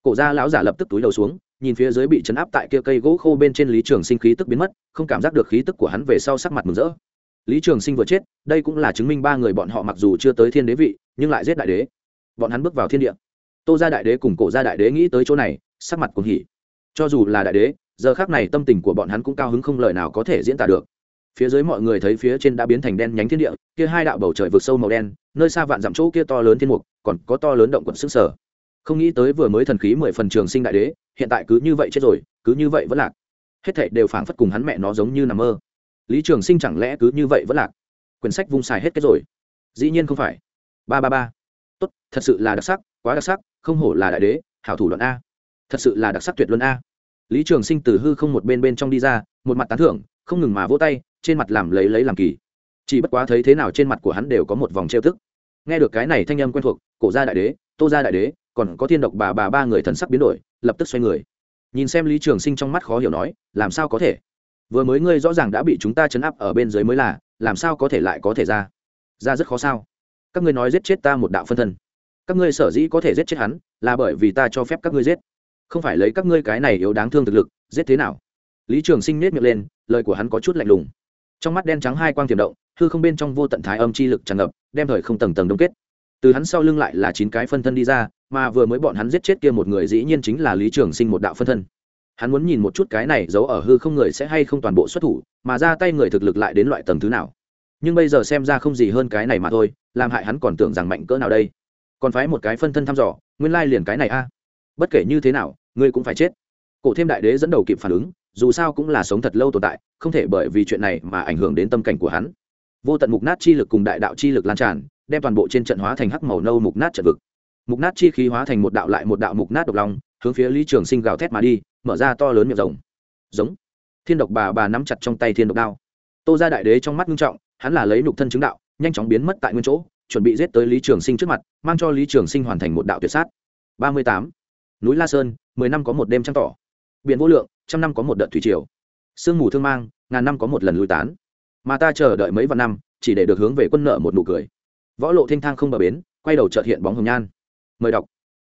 Cổ gia lão giả lập tức túi đầu xuống, nhìn phía dưới bị chấn áp tại kia cây gỗ khô bên trên lý trường sinh khí tức biến mất, không cảm giác được khí tức của hắn về sau sắc mặt mừng rỡ lý trường sinh vừa chết, đây cũng là chứng minh ba người bọn họ mặc dù chưa tới thiên đế vị, nhưng lại giết đại đế. Bọn hắn bước vào thiên địa. Tô gia đại đế cùng cổ gia đại đế nghĩ tới chỗ này, sắc mặt cũng hỉ. Cho dù là đại đế, giờ khác này tâm tình của bọn hắn cũng cao hứng không lời nào có thể diễn tả được. Phía dưới mọi người thấy phía trên đã biến thành đen nhánh thiên địa, kia hai đạo bầu trời vượt sâu màu đen, nơi xa vạn dặm chỗ kia to lớn thiên mục, còn có to lớn động quận xứ sở không nghĩ tới vừa mới thần khí mười phần trường sinh đại đế, hiện tại cứ như vậy chết rồi, cứ như vậy vẫn lạc. Hết thảy đều phảng phất cùng hắn mẹ nó giống như nằm mơ lý trường sinh chẳng lẽ cứ như vậy vẫn lạc? Quyển sách vung xài hết kết rồi. Dĩ nhiên không phải. Ba ba ba. Tốt, thật sự là đặc sắc, quá đặc sắc, không hổ là đại đế, hảo thủ đoạn a. Thật sự là đặc sắc tuyệt luân a. Lý trường sinh từ hư không một bên bên trong đi ra, một mặt tán thưởng, không ngừng mà vỗ tay, trên mặt làm lấy lấy làm kỳ. Chỉ bất quá thấy thế nào trên mặt của hắn đều có một vòng trêu tức. Nghe được cái này thanh âm quen thuộc, cổ gia đại đế, tô gia đại đế, còn có thiên độc bà bà ba người thần sắc biến đổi, lập tức xoay người. Nhìn xem lý trường sinh trong mắt khó hiểu nói, làm sao có thể? Vừa mới ngươi rõ ràng đã bị chúng ta chấn áp ở bên dưới mới là, làm sao có thể lại có thể ra? Ra rất khó sao? Các ngươi nói giết chết ta một đạo phân thân. Các ngươi sở dĩ có thể giết chết hắn, là bởi vì ta cho phép các ngươi giết. Không phải lấy các ngươi cái này yếu đáng thương thực lực, giết thế nào? Lý trường sinh nết miệng lên, lời của hắn có chút lạnh lùng. Trong mắt đen trắng hai quang tiềm động, hư không bên trong vô tận thái âm chi lực tràn ngập, đem thời không tầng tầng đông kết. Từ hắn sau lưng lại là chín cái phân thân đi ra, mà vừa mới bọn hắn giết chết kia một người dĩ nhiên chính là lý trường sinh một đạo phân thân hắn muốn nhìn một chút cái này giấu ở hư không người sẽ hay không toàn bộ xuất thủ, mà ra tay người thực lực lại đến loại tầng thứ nào. Nhưng bây giờ xem ra không gì hơn cái này mà thôi, làm hại hắn còn tưởng rằng mạnh cỡ nào đây. Còn phái một cái phân thân thăm dò, nguyên lai liền cái này a. Bất kể như thế nào, ngươi cũng phải chết. Cổ thêm đại đế dẫn đầu kịp phản ứng, dù sao cũng là sống thật lâu tồn tại, không thể bởi vì chuyện này mà ảnh hưởng đến tâm cảnh của hắn. Vô tận mục nát chi lực cùng đại đạo chi lực lan tràn, đem toàn bộ trên trận hóa thành hắc màu nâu mục nát trận vực. Mục nát chi khí hóa thành một đạo lại một đạo mục nát độc lòng hướng phía lý trường sinh gào thét mà đi, mở ra to lớn miệng rồng giống. Thiên độc bà bà nắm chặt trong tay thiên độc đao. Tô ra đại đế trong mắt nghiêm trọng, hắn là lấy nục thân chứng đạo, nhanh chóng biến mất tại nguyên chỗ, chuẩn bị giết tới lý trường sinh trước mặt, mang cho lý trường sinh hoàn thành một đạo tuyệt sát. Ba mươi tám. Núi la sơn, mười năm có một đêm trăng tỏ. Biển vô lượng, trăm năm có một đợt thủy triều. Sương mù thương mang, ngàn năm có một lần lùi tán. Mà ta chờ đợi mấy vạn năm, chỉ để được hướng về quân nợ một nụ cười. Võ lộ thanh thang không bờ bến, quay đầu trợt hiện bóng hồng nhan. Mời đọc.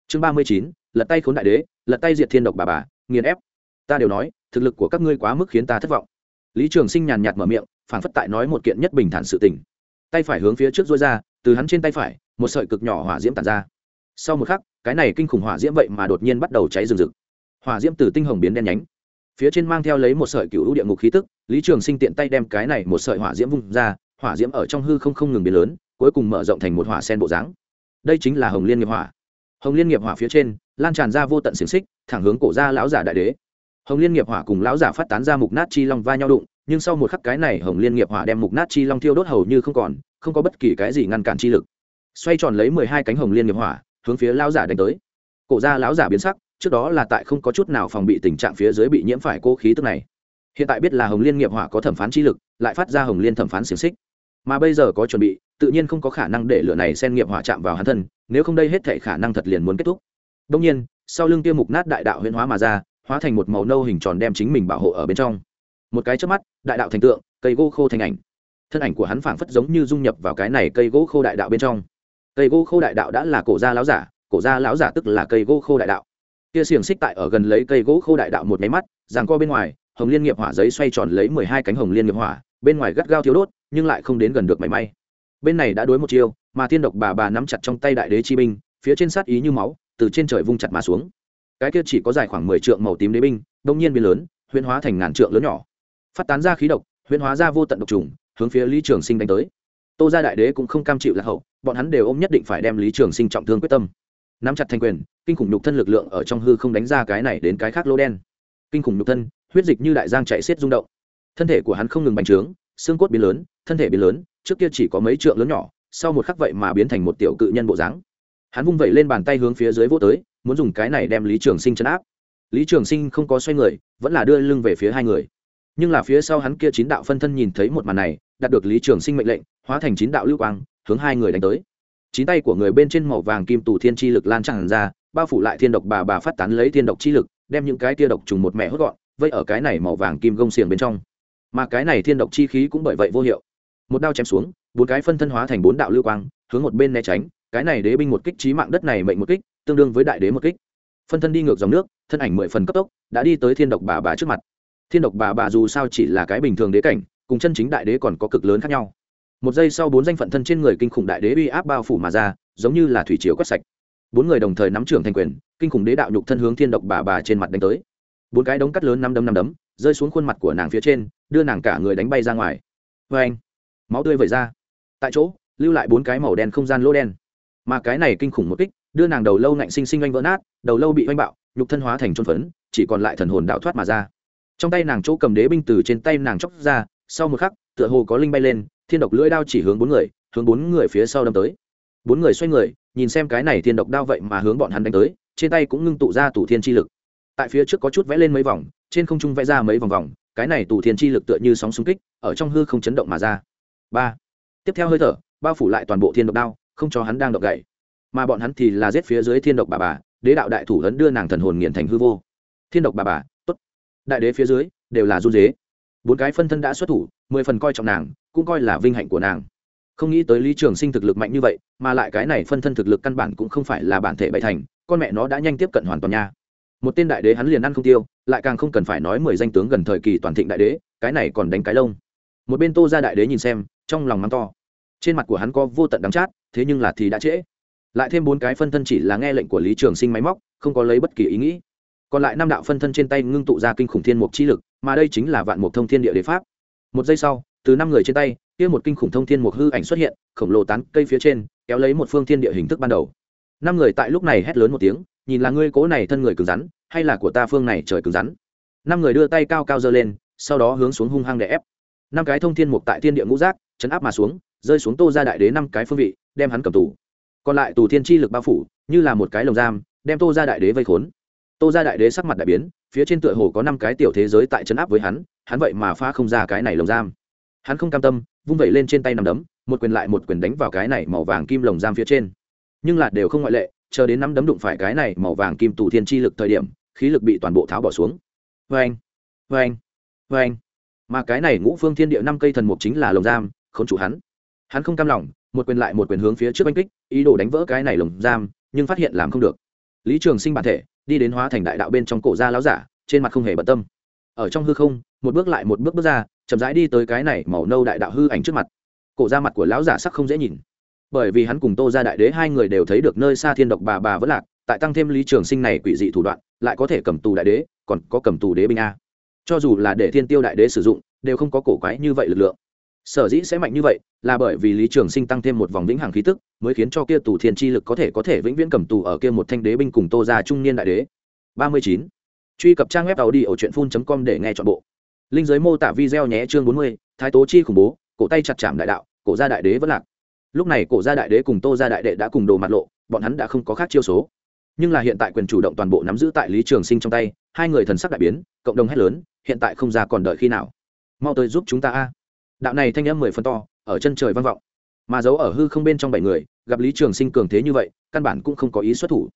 Chương ba mươi chín lật tay khốn đại đế, lật tay diệt thiên độc bà bà, nghiền ép. Ta đều nói, thực lực của các ngươi quá mức khiến ta thất vọng. Lý trường sinh nhàn nhạt mở miệng phản phất tại nói một kiện nhất bình thản sự tình. Tay phải hướng phía trước dối ra, từ hắn trên tay phải, một sợi cực nhỏ hỏa diễm tàn ra. Sau một khắc, cái này kinh khủng hỏa diễm vậy mà đột nhiên bắt đầu cháy rừng rực. Hỏa diễm từ tinh hồng biến đen nhánh. Phía trên mang theo lấy một sợi cựu địa ngục khí tức, lý trường sinh tiện tay đem cái này một sợi hỏa diễm vung ra, hỏa diễm ở trong hư không không ngừng biến lớn, cuối cùng mở rộng thành một hỏa sen bộ dáng. Đây chính là hồng liên nghiệp hỏa hồng liên nghiệp hỏa phía trên, lan tràn ra vô tận xiềng xích, thẳng hướng cổ ra lão giả đại đế. Hồng liên nghiệp hỏa cùng lão giả phát tán ra mục nát chi long va nhau đụng, nhưng sau một khắc cái này hồng liên nghiệp hỏa đem mục nát chi long thiêu đốt hầu như không còn, không có bất kỳ cái gì ngăn cản chi lực. Xoay tròn lấy mười hai cánh hồng liên nghiệp hỏa, hướng phía lão giả đánh tới. Cổ ra lão giả biến sắc, trước đó là tại không có chút nào phòng bị tình trạng phía dưới bị nhiễm phải cô khí tức này. Hiện tại biết là hồng liên nghiệp hỏa có thẩm phán chi lực, lại phát ra hồng liên thẩm phán xiềng xích. Mà bây giờ có chuẩn bị tự nhiên không có khả năng để lửa này xen nghiệp hỏa chạm vào hắn thân, nếu không đây hết thể khả năng thật liền muốn kết thúc. Đông nhiên, sau lưng tiêu mục nát đại đạo huyễn hóa mà ra, hóa thành một màu nâu hình tròn đem chính mình bảo hộ ở bên trong. Một cái trước mắt, đại đạo thành tượng, cây gỗ khô thành ảnh. Thân ảnh của hắn phảng phất giống như dung nhập vào cái này cây gỗ khô đại đạo bên trong. Cây gỗ khô đại đạo đã là cổ gia láo giả, cổ gia láo giả tức là cây gỗ khô đại đạo. Kia xiềng xích tại ở gần lấy cây gỗ khô đại đạo một máy mắt rằng co bên ngoài, hồng liên nghiệp hỏa giấy xoay tròn lấy mười hai cánh hồng liên nghiệp hỏa, bên ngoài gắt gao thiếu đốt, nhưng lại không đến gần được mảy may bên này đã đối một chiêu, mà thiên độc bà bà nắm chặt trong tay đại đế chi binh, phía trên sát ý như máu, từ trên trời vung chặt mà xuống. Cái kia chỉ có dài khoảng mười trượng màu tím đế binh, đông nhiên biến lớn, huyễn hóa thành ngàn trượng lớn nhỏ. Phát tán ra khí độc, huyễn hóa ra vô tận độc trùng, hướng phía lý trường sinh đánh tới. Tô gia đại đế cũng không cam chịu lạc hậu, bọn hắn đều ôm nhất định phải đem lý trường sinh trọng thương quyết tâm. Nắm chặt thành quyền, kinh khủng nhục thân lực lượng ở trong hư không đánh ra cái này đến cái khác lỗ đen. Kinh khủng nhục thân, huyết dịch như đại giang chạy xiết rung động. Thân thể của hắn không ngừng bành trướng, xương cốt biến lớn, thân thể biến lớn trước kia chỉ có mấy trượng lớn nhỏ, sau một khắc vậy mà biến thành một tiểu cự nhân bộ dáng. Hắn vung vẩy lên bàn tay hướng phía dưới vô tới, muốn dùng cái này đem lý trường sinh chấn áp. Lý trường sinh không có xoay người, vẫn là đưa lưng về phía hai người. Nhưng là phía sau hắn kia chín đạo phân thân nhìn thấy một màn này, đạt được lý trường sinh mệnh lệnh, hóa thành chín đạo lưu quang, hướng hai người đánh tới. Chín tay của người bên trên màu vàng kim tù thiên chi lực lan tràn ra, bao phủ lại thiên độc bà bà phát tán lấy thiên độc chi lực, đem những cái tia độc trùng một mẹ hốt gọn, vây ở cái này màu vàng kim gông xiềng bên trong. Mà cái này thiên độc chi khí cũng bởi vậy vô hiệu một đao chém xuống, bốn cái phân thân hóa thành bốn đạo lưu quang, hướng một bên né tránh. Cái này đế binh một kích trí mạng đất này mệnh một kích, tương đương với đại đế một kích. Phân thân đi ngược dòng nước, thân ảnh mười phần cấp tốc, đã đi tới thiên độc bà bà trước mặt. Thiên độc bà bà dù sao chỉ là cái bình thường đế cảnh, cùng chân chính đại đế còn có cực lớn khác nhau. Một giây sau bốn danh phận thân trên người kinh khủng đại đế uy áp bao phủ mà ra, giống như là thủy chiếu quét sạch. Bốn người đồng thời nắm trưởng thành quyền, kinh khủng đế đạo nhục thân hướng thiên độc bà bà trên mặt đánh tới. Bốn cái đống cắt lớn năm đấm năm đấm, rơi xuống khuôn mặt của nàng phía trên, đưa nàng cả người đánh bay ra ngoài. Vê anh máu tươi vẩy ra. Tại chỗ, lưu lại bốn cái màu đen không gian lỗ đen. Mà cái này kinh khủng một kích, đưa nàng đầu lâu ngạnh sinh sinh oanh vỡ nát, đầu lâu bị oanh bạo, nhục thân hóa thành trôn phấn, chỉ còn lại thần hồn đạo thoát mà ra. Trong tay nàng chỗ cầm đế binh từ trên tay nàng chóc ra, sau một khắc, tựa hồ có linh bay lên, thiên độc lưỡi đao chỉ hướng bốn người, hướng bốn người phía sau đâm tới. Bốn người xoay người, nhìn xem cái này thiên độc đao vậy mà hướng bọn hắn đánh tới, trên tay cũng ngưng tụ ra tủ thiên chi lực. Tại phía trước có chút vẽ lên mấy vòng, trên không trung vẽ ra mấy vòng vòng, cái này tủ thiên chi lực tựa như sóng xung kích, ở trong hư không chấn động mà ra ba. Tiếp theo hơi thở, bao phủ lại toàn bộ thiên độc đao, không cho hắn đang độc gậy mà bọn hắn thì là giết phía dưới thiên độc bà bà, đế đạo đại thủ ấn đưa nàng thần hồn nghiền thành hư vô. Thiên độc bà bà, tốt. Đại đế phía dưới, đều là run dế bốn cái phân thân đã xuất thủ, mười phần coi trọng nàng, cũng coi là vinh hạnh của nàng. Không nghĩ tới lý trường sinh thực lực mạnh như vậy, mà lại cái này phân thân thực lực căn bản cũng không phải là bản thể bậy thành, con mẹ nó đã nhanh tiếp cận hoàn toàn nha. Một tên đại đế hắn liền ăn không tiêu, lại càng không cần phải nói mười danh tướng gần thời kỳ toàn thịnh đại đế, cái này còn đánh cái lông một bên tô ra đại đế nhìn xem, trong lòng mắng to. Trên mặt của hắn có vô tận đắng chát, thế nhưng là thì đã trễ. Lại thêm bốn cái phân thân chỉ là nghe lệnh của lý trường sinh máy móc, không có lấy bất kỳ ý nghĩ. Còn lại năm đạo phân thân trên tay ngưng tụ ra kinh khủng thiên mục chi lực, mà đây chính là vạn mục thông thiên địa đế pháp. Một giây sau, từ năm người trên tay, kia một kinh khủng thông thiên mục hư ảnh xuất hiện, khổng lồ tán cây phía trên, kéo lấy một phương thiên địa hình thức ban đầu. Năm người tại lúc này hét lớn một tiếng, nhìn là ngươi cố này thân người cứng rắn, hay là của ta phương này trời cứng rắn? Năm người đưa tay cao cao giơ lên, sau đó hướng xuống hung hăng để ép năm cái thông thiên mục tại thiên địa ngũ giác, chấn áp mà xuống, rơi xuống tô ra đại đế năm cái phương vị, đem hắn cầm tù. Còn lại tù thiên chi lực bao phủ, như là một cái lồng giam, đem tô ra đại đế vây khốn. Tô ra đại đế sắc mặt đại biến, phía trên tựa hồ có năm cái tiểu thế giới tại chấn áp với hắn hắn vậy mà phá không ra cái này lồng giam. Hắn không cam tâm, vung vẩy lên trên tay nằm đấm, một quyền lại một quyền đánh vào cái này màu vàng kim lồng giam phía trên. Nhưng là đều không ngoại lệ, chờ đến nắm đấm đụng phải cái này màu vàng kim tù thiên chi lực thời điểm, khí lực bị toàn bộ tháo bỏ xuống. Vê anh vê anh vê anh mà cái này ngũ phương thiên địa năm cây thần mục chính là lồng giam không chủ hắn. Hắn không cam lòng, một quyền lại một quyền hướng phía trước oanh kích, ý đồ đánh vỡ cái này lồng giam, nhưng phát hiện làm không được. Lý trường sinh bản thể, đi đến hóa thành đại đạo bên trong cổ gia láo giả, trên mặt không hề bận tâm. Ở trong hư không, một bước lại một bước bước ra, chậm rãi đi tới cái này màu nâu đại đạo hư ảnh trước mặt. Cổ ra mặt của lão giả sắc không dễ nhìn. Bởi vì hắn cùng tô ra đại đế hai người đều thấy được nơi xa thiên độc bà bà vẫn lạc, tại tăng thêm lý trường sinh này quỷ dị thủ đoạn, lại có thể cầm tù đại đế, còn có cầm tù đế binh a cho dù là để thiên tiêu đại đế sử dụng, đều không có cổ quái như vậy lực lượng. Sở dĩ sẽ mạnh như vậy là bởi vì lý trường sinh tăng thêm một vòng vĩnh hằng khí tức, mới khiến cho kia tù thiên chi lực có thể có thể vĩnh viễn cầm tù ở kia một thanh đế binh cùng tô ra trung niên đại đế. Ba mươi chín. Truy cập trang web tàu đi ở truyện phun com để nghe t h ọ n bộ. Linh giới mô tả video nhé chương bốn mươi, thái tố chi khủng bố, cổ tay chặt chạm đại đạo, cổ gia đại đế vẫn lạc. Lúc này cổ gia đại đế cùng tô gia đại đệ đã cùng đồ mặt lộ, bọn hắn đã không có khác chiêu số. Nhưng là hiện tại quyền chủ động toàn bộ nắm giữ tại lý trường sinh trong tay, hai người thần sắc đại biến, cộng đồng hét lớn hiện tại không ra còn đợi khi nào. Mau tới giúp chúng ta a. Đạo này thanh âm mười phân to, ở chân trời vang vọng. Mà giấu ở hư không bên trong bảy người, gặp lý trường sinh cường thế như vậy, căn bản cũng không có ý xuất thủ.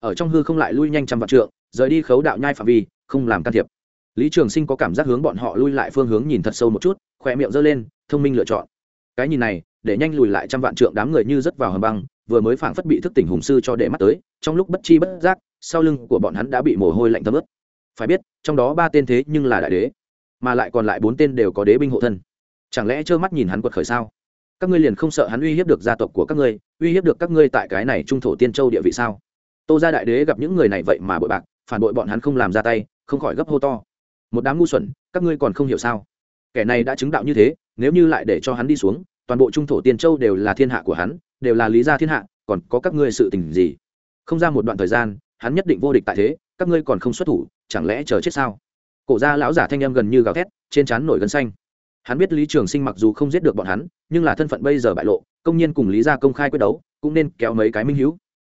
Ở trong hư không lại lui nhanh trăm vạn trượng, rời đi khấu đạo nhai phạm vi, không làm can thiệp. Lý trường sinh có cảm giác hướng bọn họ lui lại phương hướng nhìn thật sâu một chút, khỏe miệng giơ lên, thông minh lựa chọn. Cái nhìn này, để nhanh lùi lại trăm vạn trượng đám người như rớt vào hầm băng, vừa mới phảng phất bị thức tỉnh hùng sư cho để mắt tới, trong lúc bất chi bất giác, sau lưng của bọn hắn đã bị mồ hôi lạnh thấm ướt phải biết, trong đó ba tên thế nhưng là đại đế, mà lại còn lại bốn tên đều có đế binh hộ thân. Chẳng lẽ trơ mắt nhìn hắn quật khởi sao? Các ngươi liền không sợ hắn uy hiếp được gia tộc của các ngươi, uy hiếp được các ngươi tại cái này trung thổ tiên châu địa vị sao? Tô gia đại đế gặp những người này vậy mà bội bạc, phản bội bọn hắn không làm ra tay, không khỏi gấp hô to. Một đám ngu xuẩn, các ngươi còn không hiểu sao? Kẻ này đã chứng đạo như thế, nếu như lại để cho hắn đi xuống, toàn bộ trung thổ tiên châu đều là thiên hạ của hắn, đều là lý gia thiên hạ, còn có các ngươi sự tình gì? Không ra một đoạn thời gian, hắn nhất định vô địch tại thế, các ngươi còn không xuất thủ chẳng lẽ chờ chết sao? Cổ gia lão giả thanh em gần như gào thét, trên trán nổi gân xanh. Hắn biết lý trường sinh mặc dù không giết được bọn hắn, nhưng là thân phận bây giờ bại lộ, công nhiên cùng lý gia công khai quyết đấu, cũng nên kéo mấy cái minh hữu.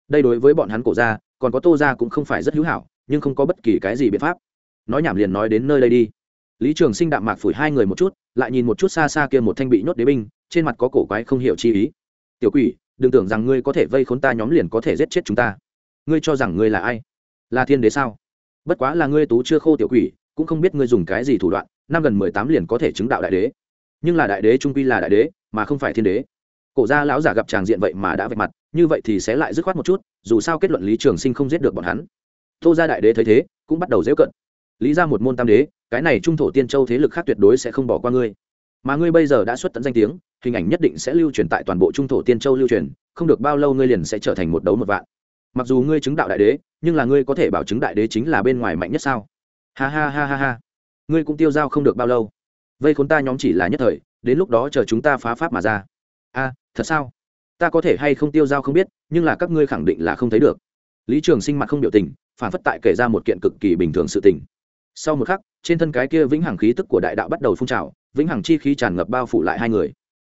Đây đối với bọn hắn cổ gia, còn có tô gia cũng không phải rất hữu hảo, nhưng không có bất kỳ cái gì biện pháp. Nói nhảm liền nói đến nơi đây đi. Lý trường sinh đạm mạc phủi hai người một chút, lại nhìn một chút xa xa kia một thanh bị nhốt đế binh, trên mặt có cổ quái không hiểu chi ý. Tiểu quỷ, đừng tưởng rằng ngươi có thể vây khốn ta nhóm liền có thể giết chết chúng ta. Ngươi cho rằng ngươi là ai? Là thiên đế sao? Bất quá là ngươi tú chưa khô tiểu quỷ, cũng không biết ngươi dùng cái gì thủ đoạn, năm gần mười tám liền có thể chứng đạo đại đế. Nhưng là đại đế trung quy là đại đế, mà không phải thiên đế. Cổ gia lão giả gặp tràng diện vậy mà đã vạch mặt, như vậy thì sẽ lại dứt khoát một chút, dù sao kết luận lý trường sinh không giết được bọn hắn. Tô gia đại đế thấy thế, cũng bắt đầu dễ cận. Lý ra một môn tam đế, cái này trung thổ tiên châu thế lực khác tuyệt đối sẽ không bỏ qua ngươi. Mà ngươi bây giờ đã xuất tận danh tiếng, hình ảnh nhất định sẽ lưu truyền tại toàn bộ trung thổ tiên châu lưu truyền, không được bao lâu ngươi liền sẽ trở thành một đấu một vạn mặc dù ngươi chứng đạo đại đế, nhưng là ngươi có thể bảo chứng đại đế chính là bên ngoài mạnh nhất sao? Ha ha ha ha ha. Ngươi cũng tiêu dao không được bao lâu. Vây khốn ta nhóm chỉ là nhất thời, đến lúc đó chờ chúng ta phá pháp mà ra. A, thật sao? Ta có thể hay không tiêu dao không biết, nhưng là các ngươi khẳng định là không thấy được. Lý trường sinh mặt không biểu tình, phản phất tại kể ra một kiện cực kỳ bình thường sự tình. Sau một khắc, trên thân cái kia vĩnh hằng khí tức của đại đạo bắt đầu phun trào, vĩnh hằng chi khí tràn ngập bao phủ lại hai người.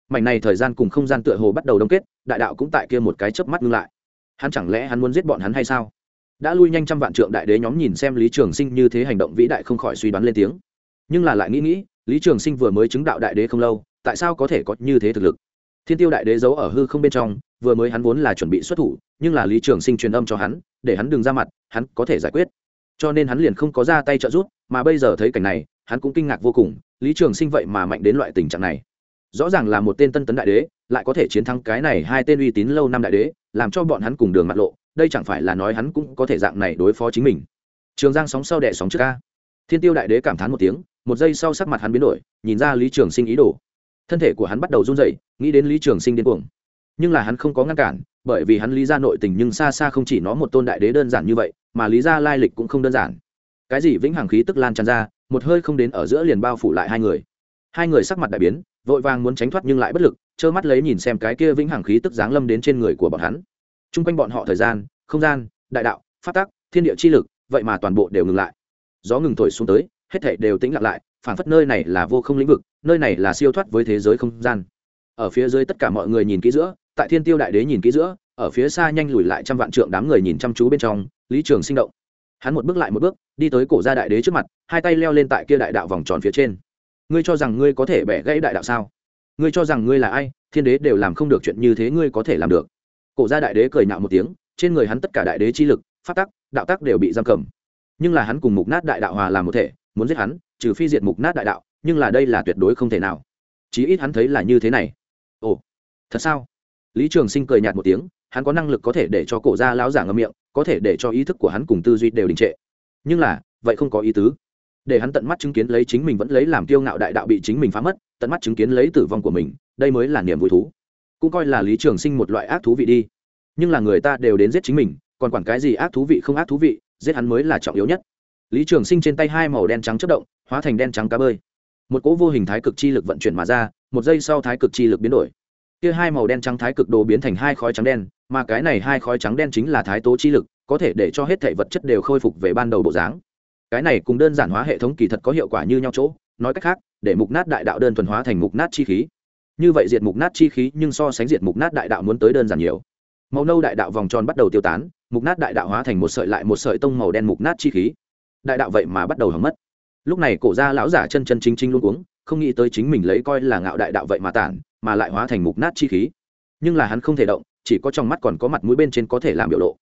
Mảnh này thời gian cùng không gian tựa hồ bắt đầu đông kết, đại đạo cũng tại kia một cái chớp mắt ngưng lại hắn chẳng lẽ hắn muốn giết bọn hắn hay sao? Đã lui nhanh trăm vạn trượng đại đế nhóm nhìn xem lý trường sinh như thế hành động vĩ đại không khỏi suy đoán lên tiếng. Nhưng là lại nghĩ nghĩ, lý trường sinh vừa mới chứng đạo đại đế không lâu, tại sao có thể có như thế thực lực? Thiên tiêu đại đế giấu ở hư không bên trong, vừa mới hắn vốn là chuẩn bị xuất thủ, nhưng là lý trường sinh truyền âm cho hắn, để hắn đừng ra mặt, hắn có thể giải quyết. Cho nên hắn liền không có ra tay trợ giúp, mà bây giờ thấy cảnh này, hắn cũng kinh ngạc vô cùng, lý trường sinh vậy mà mạnh đến loại tình trạng này rõ ràng là một tên tân tấn đại đế, lại có thể chiến thắng cái này hai tên uy tín lâu năm đại đế, làm cho bọn hắn cùng đường mặt lộ, đây chẳng phải là nói hắn cũng có thể dạng này đối phó chính mình. Trường giang sóng sau đẻ sóng trước ca thiên tiêu đại đế cảm thán một tiếng, một giây sau sắc mặt hắn biến đổi, nhìn ra lý trường sinh ý đồ. Thân thể của hắn bắt đầu run rẩy, nghĩ đến lý trường sinh điên cuồng. Nhưng là hắn không có ngăn cản, bởi vì hắn lý ra nội tình nhưng xa xa không chỉ nó một tôn đại đế đơn giản như vậy, mà lý ra lai lịch cũng không đơn giản. Cái gì vĩnh hằng khí tức lan tràn ra, một hơi không đến ở giữa liền bao phủ lại hai người. Hai người sắc mặt đại biến vội vàng muốn tránh thoát nhưng lại bất lực, trơ mắt lấy nhìn xem cái kia vĩnh hằng khí tức giáng lâm đến trên người của bọn hắn. T r u n g quanh bọn họ thời gian, không gian, đại đạo phát tác thiên địa chi lực, vậy mà toàn bộ đều ngừng lại. Gió ngừng thổi xuống tới, hết thảy đều tĩnh lặng lại phản phất nơi này là vô không lĩnh vực, nơi này là siêu thoát với thế giới không gian. Ở phía dưới tất cả mọi người nhìn kỹ giữa, tại thiên tiêu đại đế nhìn kỹ giữa, ở phía xa nhanh lùi lại trăm vạn trượng đám người nhìn chăm chú bên trong, lý trường sinh động. Hắn một bước lại một bước, đi tới cổ gia đại đế trước mặt, hai tay leo lên tại kia đại đạo vòng tròn phía trên ngươi cho rằng ngươi có thể bẻ gãy đại đạo sao? Ngươi cho rằng ngươi là ai, thiên đế đều làm không được chuyện như thế ngươi có thể làm được. Cổ gia đại đế cười nạo một tiếng, trên người hắn tất cả đại đế chi lực phát tắc, đạo tắc đều bị giam cầm. Nhưng là hắn cùng mục nát đại đạo hòa làm một thể, muốn giết hắn, trừ phi diệt mục nát đại đạo, nhưng là đây là tuyệt đối không thể nào. Chí ít hắn thấy là như thế này. Ồ, thật sao? Lý trường sinh cười nhạt một tiếng, hắn có năng lực có thể để cho cổ gia lão giả ngậm miệng, có thể để cho ý thức của hắn cùng tư duy đều đình trệ. Nhưng là, vậy không có ý tứ để hắn tận mắt chứng kiến lấy chính mình vẫn lấy làm kiêu ngạo đại đạo bị chính mình phá mất, tận mắt chứng kiến lấy tử vong của mình, đây mới là niềm vui thú. Cũng coi là lý trường sinh một loại ác thú vị đi. Nhưng là người ta đều đến giết chính mình, còn quản cái gì ác thú vị không ác thú vị, giết hắn mới là trọng yếu nhất. Lý trường sinh trên tay hai màu đen trắng chất động, hóa thành đen trắng cá bơi. Một cỗ vô hình thái cực chi lực vận chuyển mà ra, một giây sau thái cực chi lực biến đổi. Kia hai màu đen trắng thái cực đồ biến thành hai khói trắng đen, mà cái này hai khói trắng đen chính là thái tố chi lực, có thể để cho hết thể vật chất đều khôi phục về ban đầu bộ dáng cái này cùng đơn giản hóa hệ thống kỳ thật có hiệu quả như nhau chỗ, nói cách khác, để mục nát đại đạo đơn thuần hóa thành mục nát chi khí. Như vậy diệt mục nát chi khí nhưng so sánh diệt mục nát đại đạo muốn tới đơn giản nhiều. Màu nâu đại đạo vòng tròn bắt đầu tiêu tán, mục nát đại đạo hóa thành một sợi lại một sợi tông màu đen mục nát chi khí. Đại đạo vậy mà bắt đầu hỏng mất. Lúc này cổ ra lão giả chân chân chính chính luôn uống không nghĩ tới chính mình lấy coi là ngạo đại đạo vậy mà tản, mà lại hóa thành mục nát chi khí. Nhưng là hắn không thể động, chỉ có trong mắt còn có mặt mũi bên trên có thể làm biểu lộ.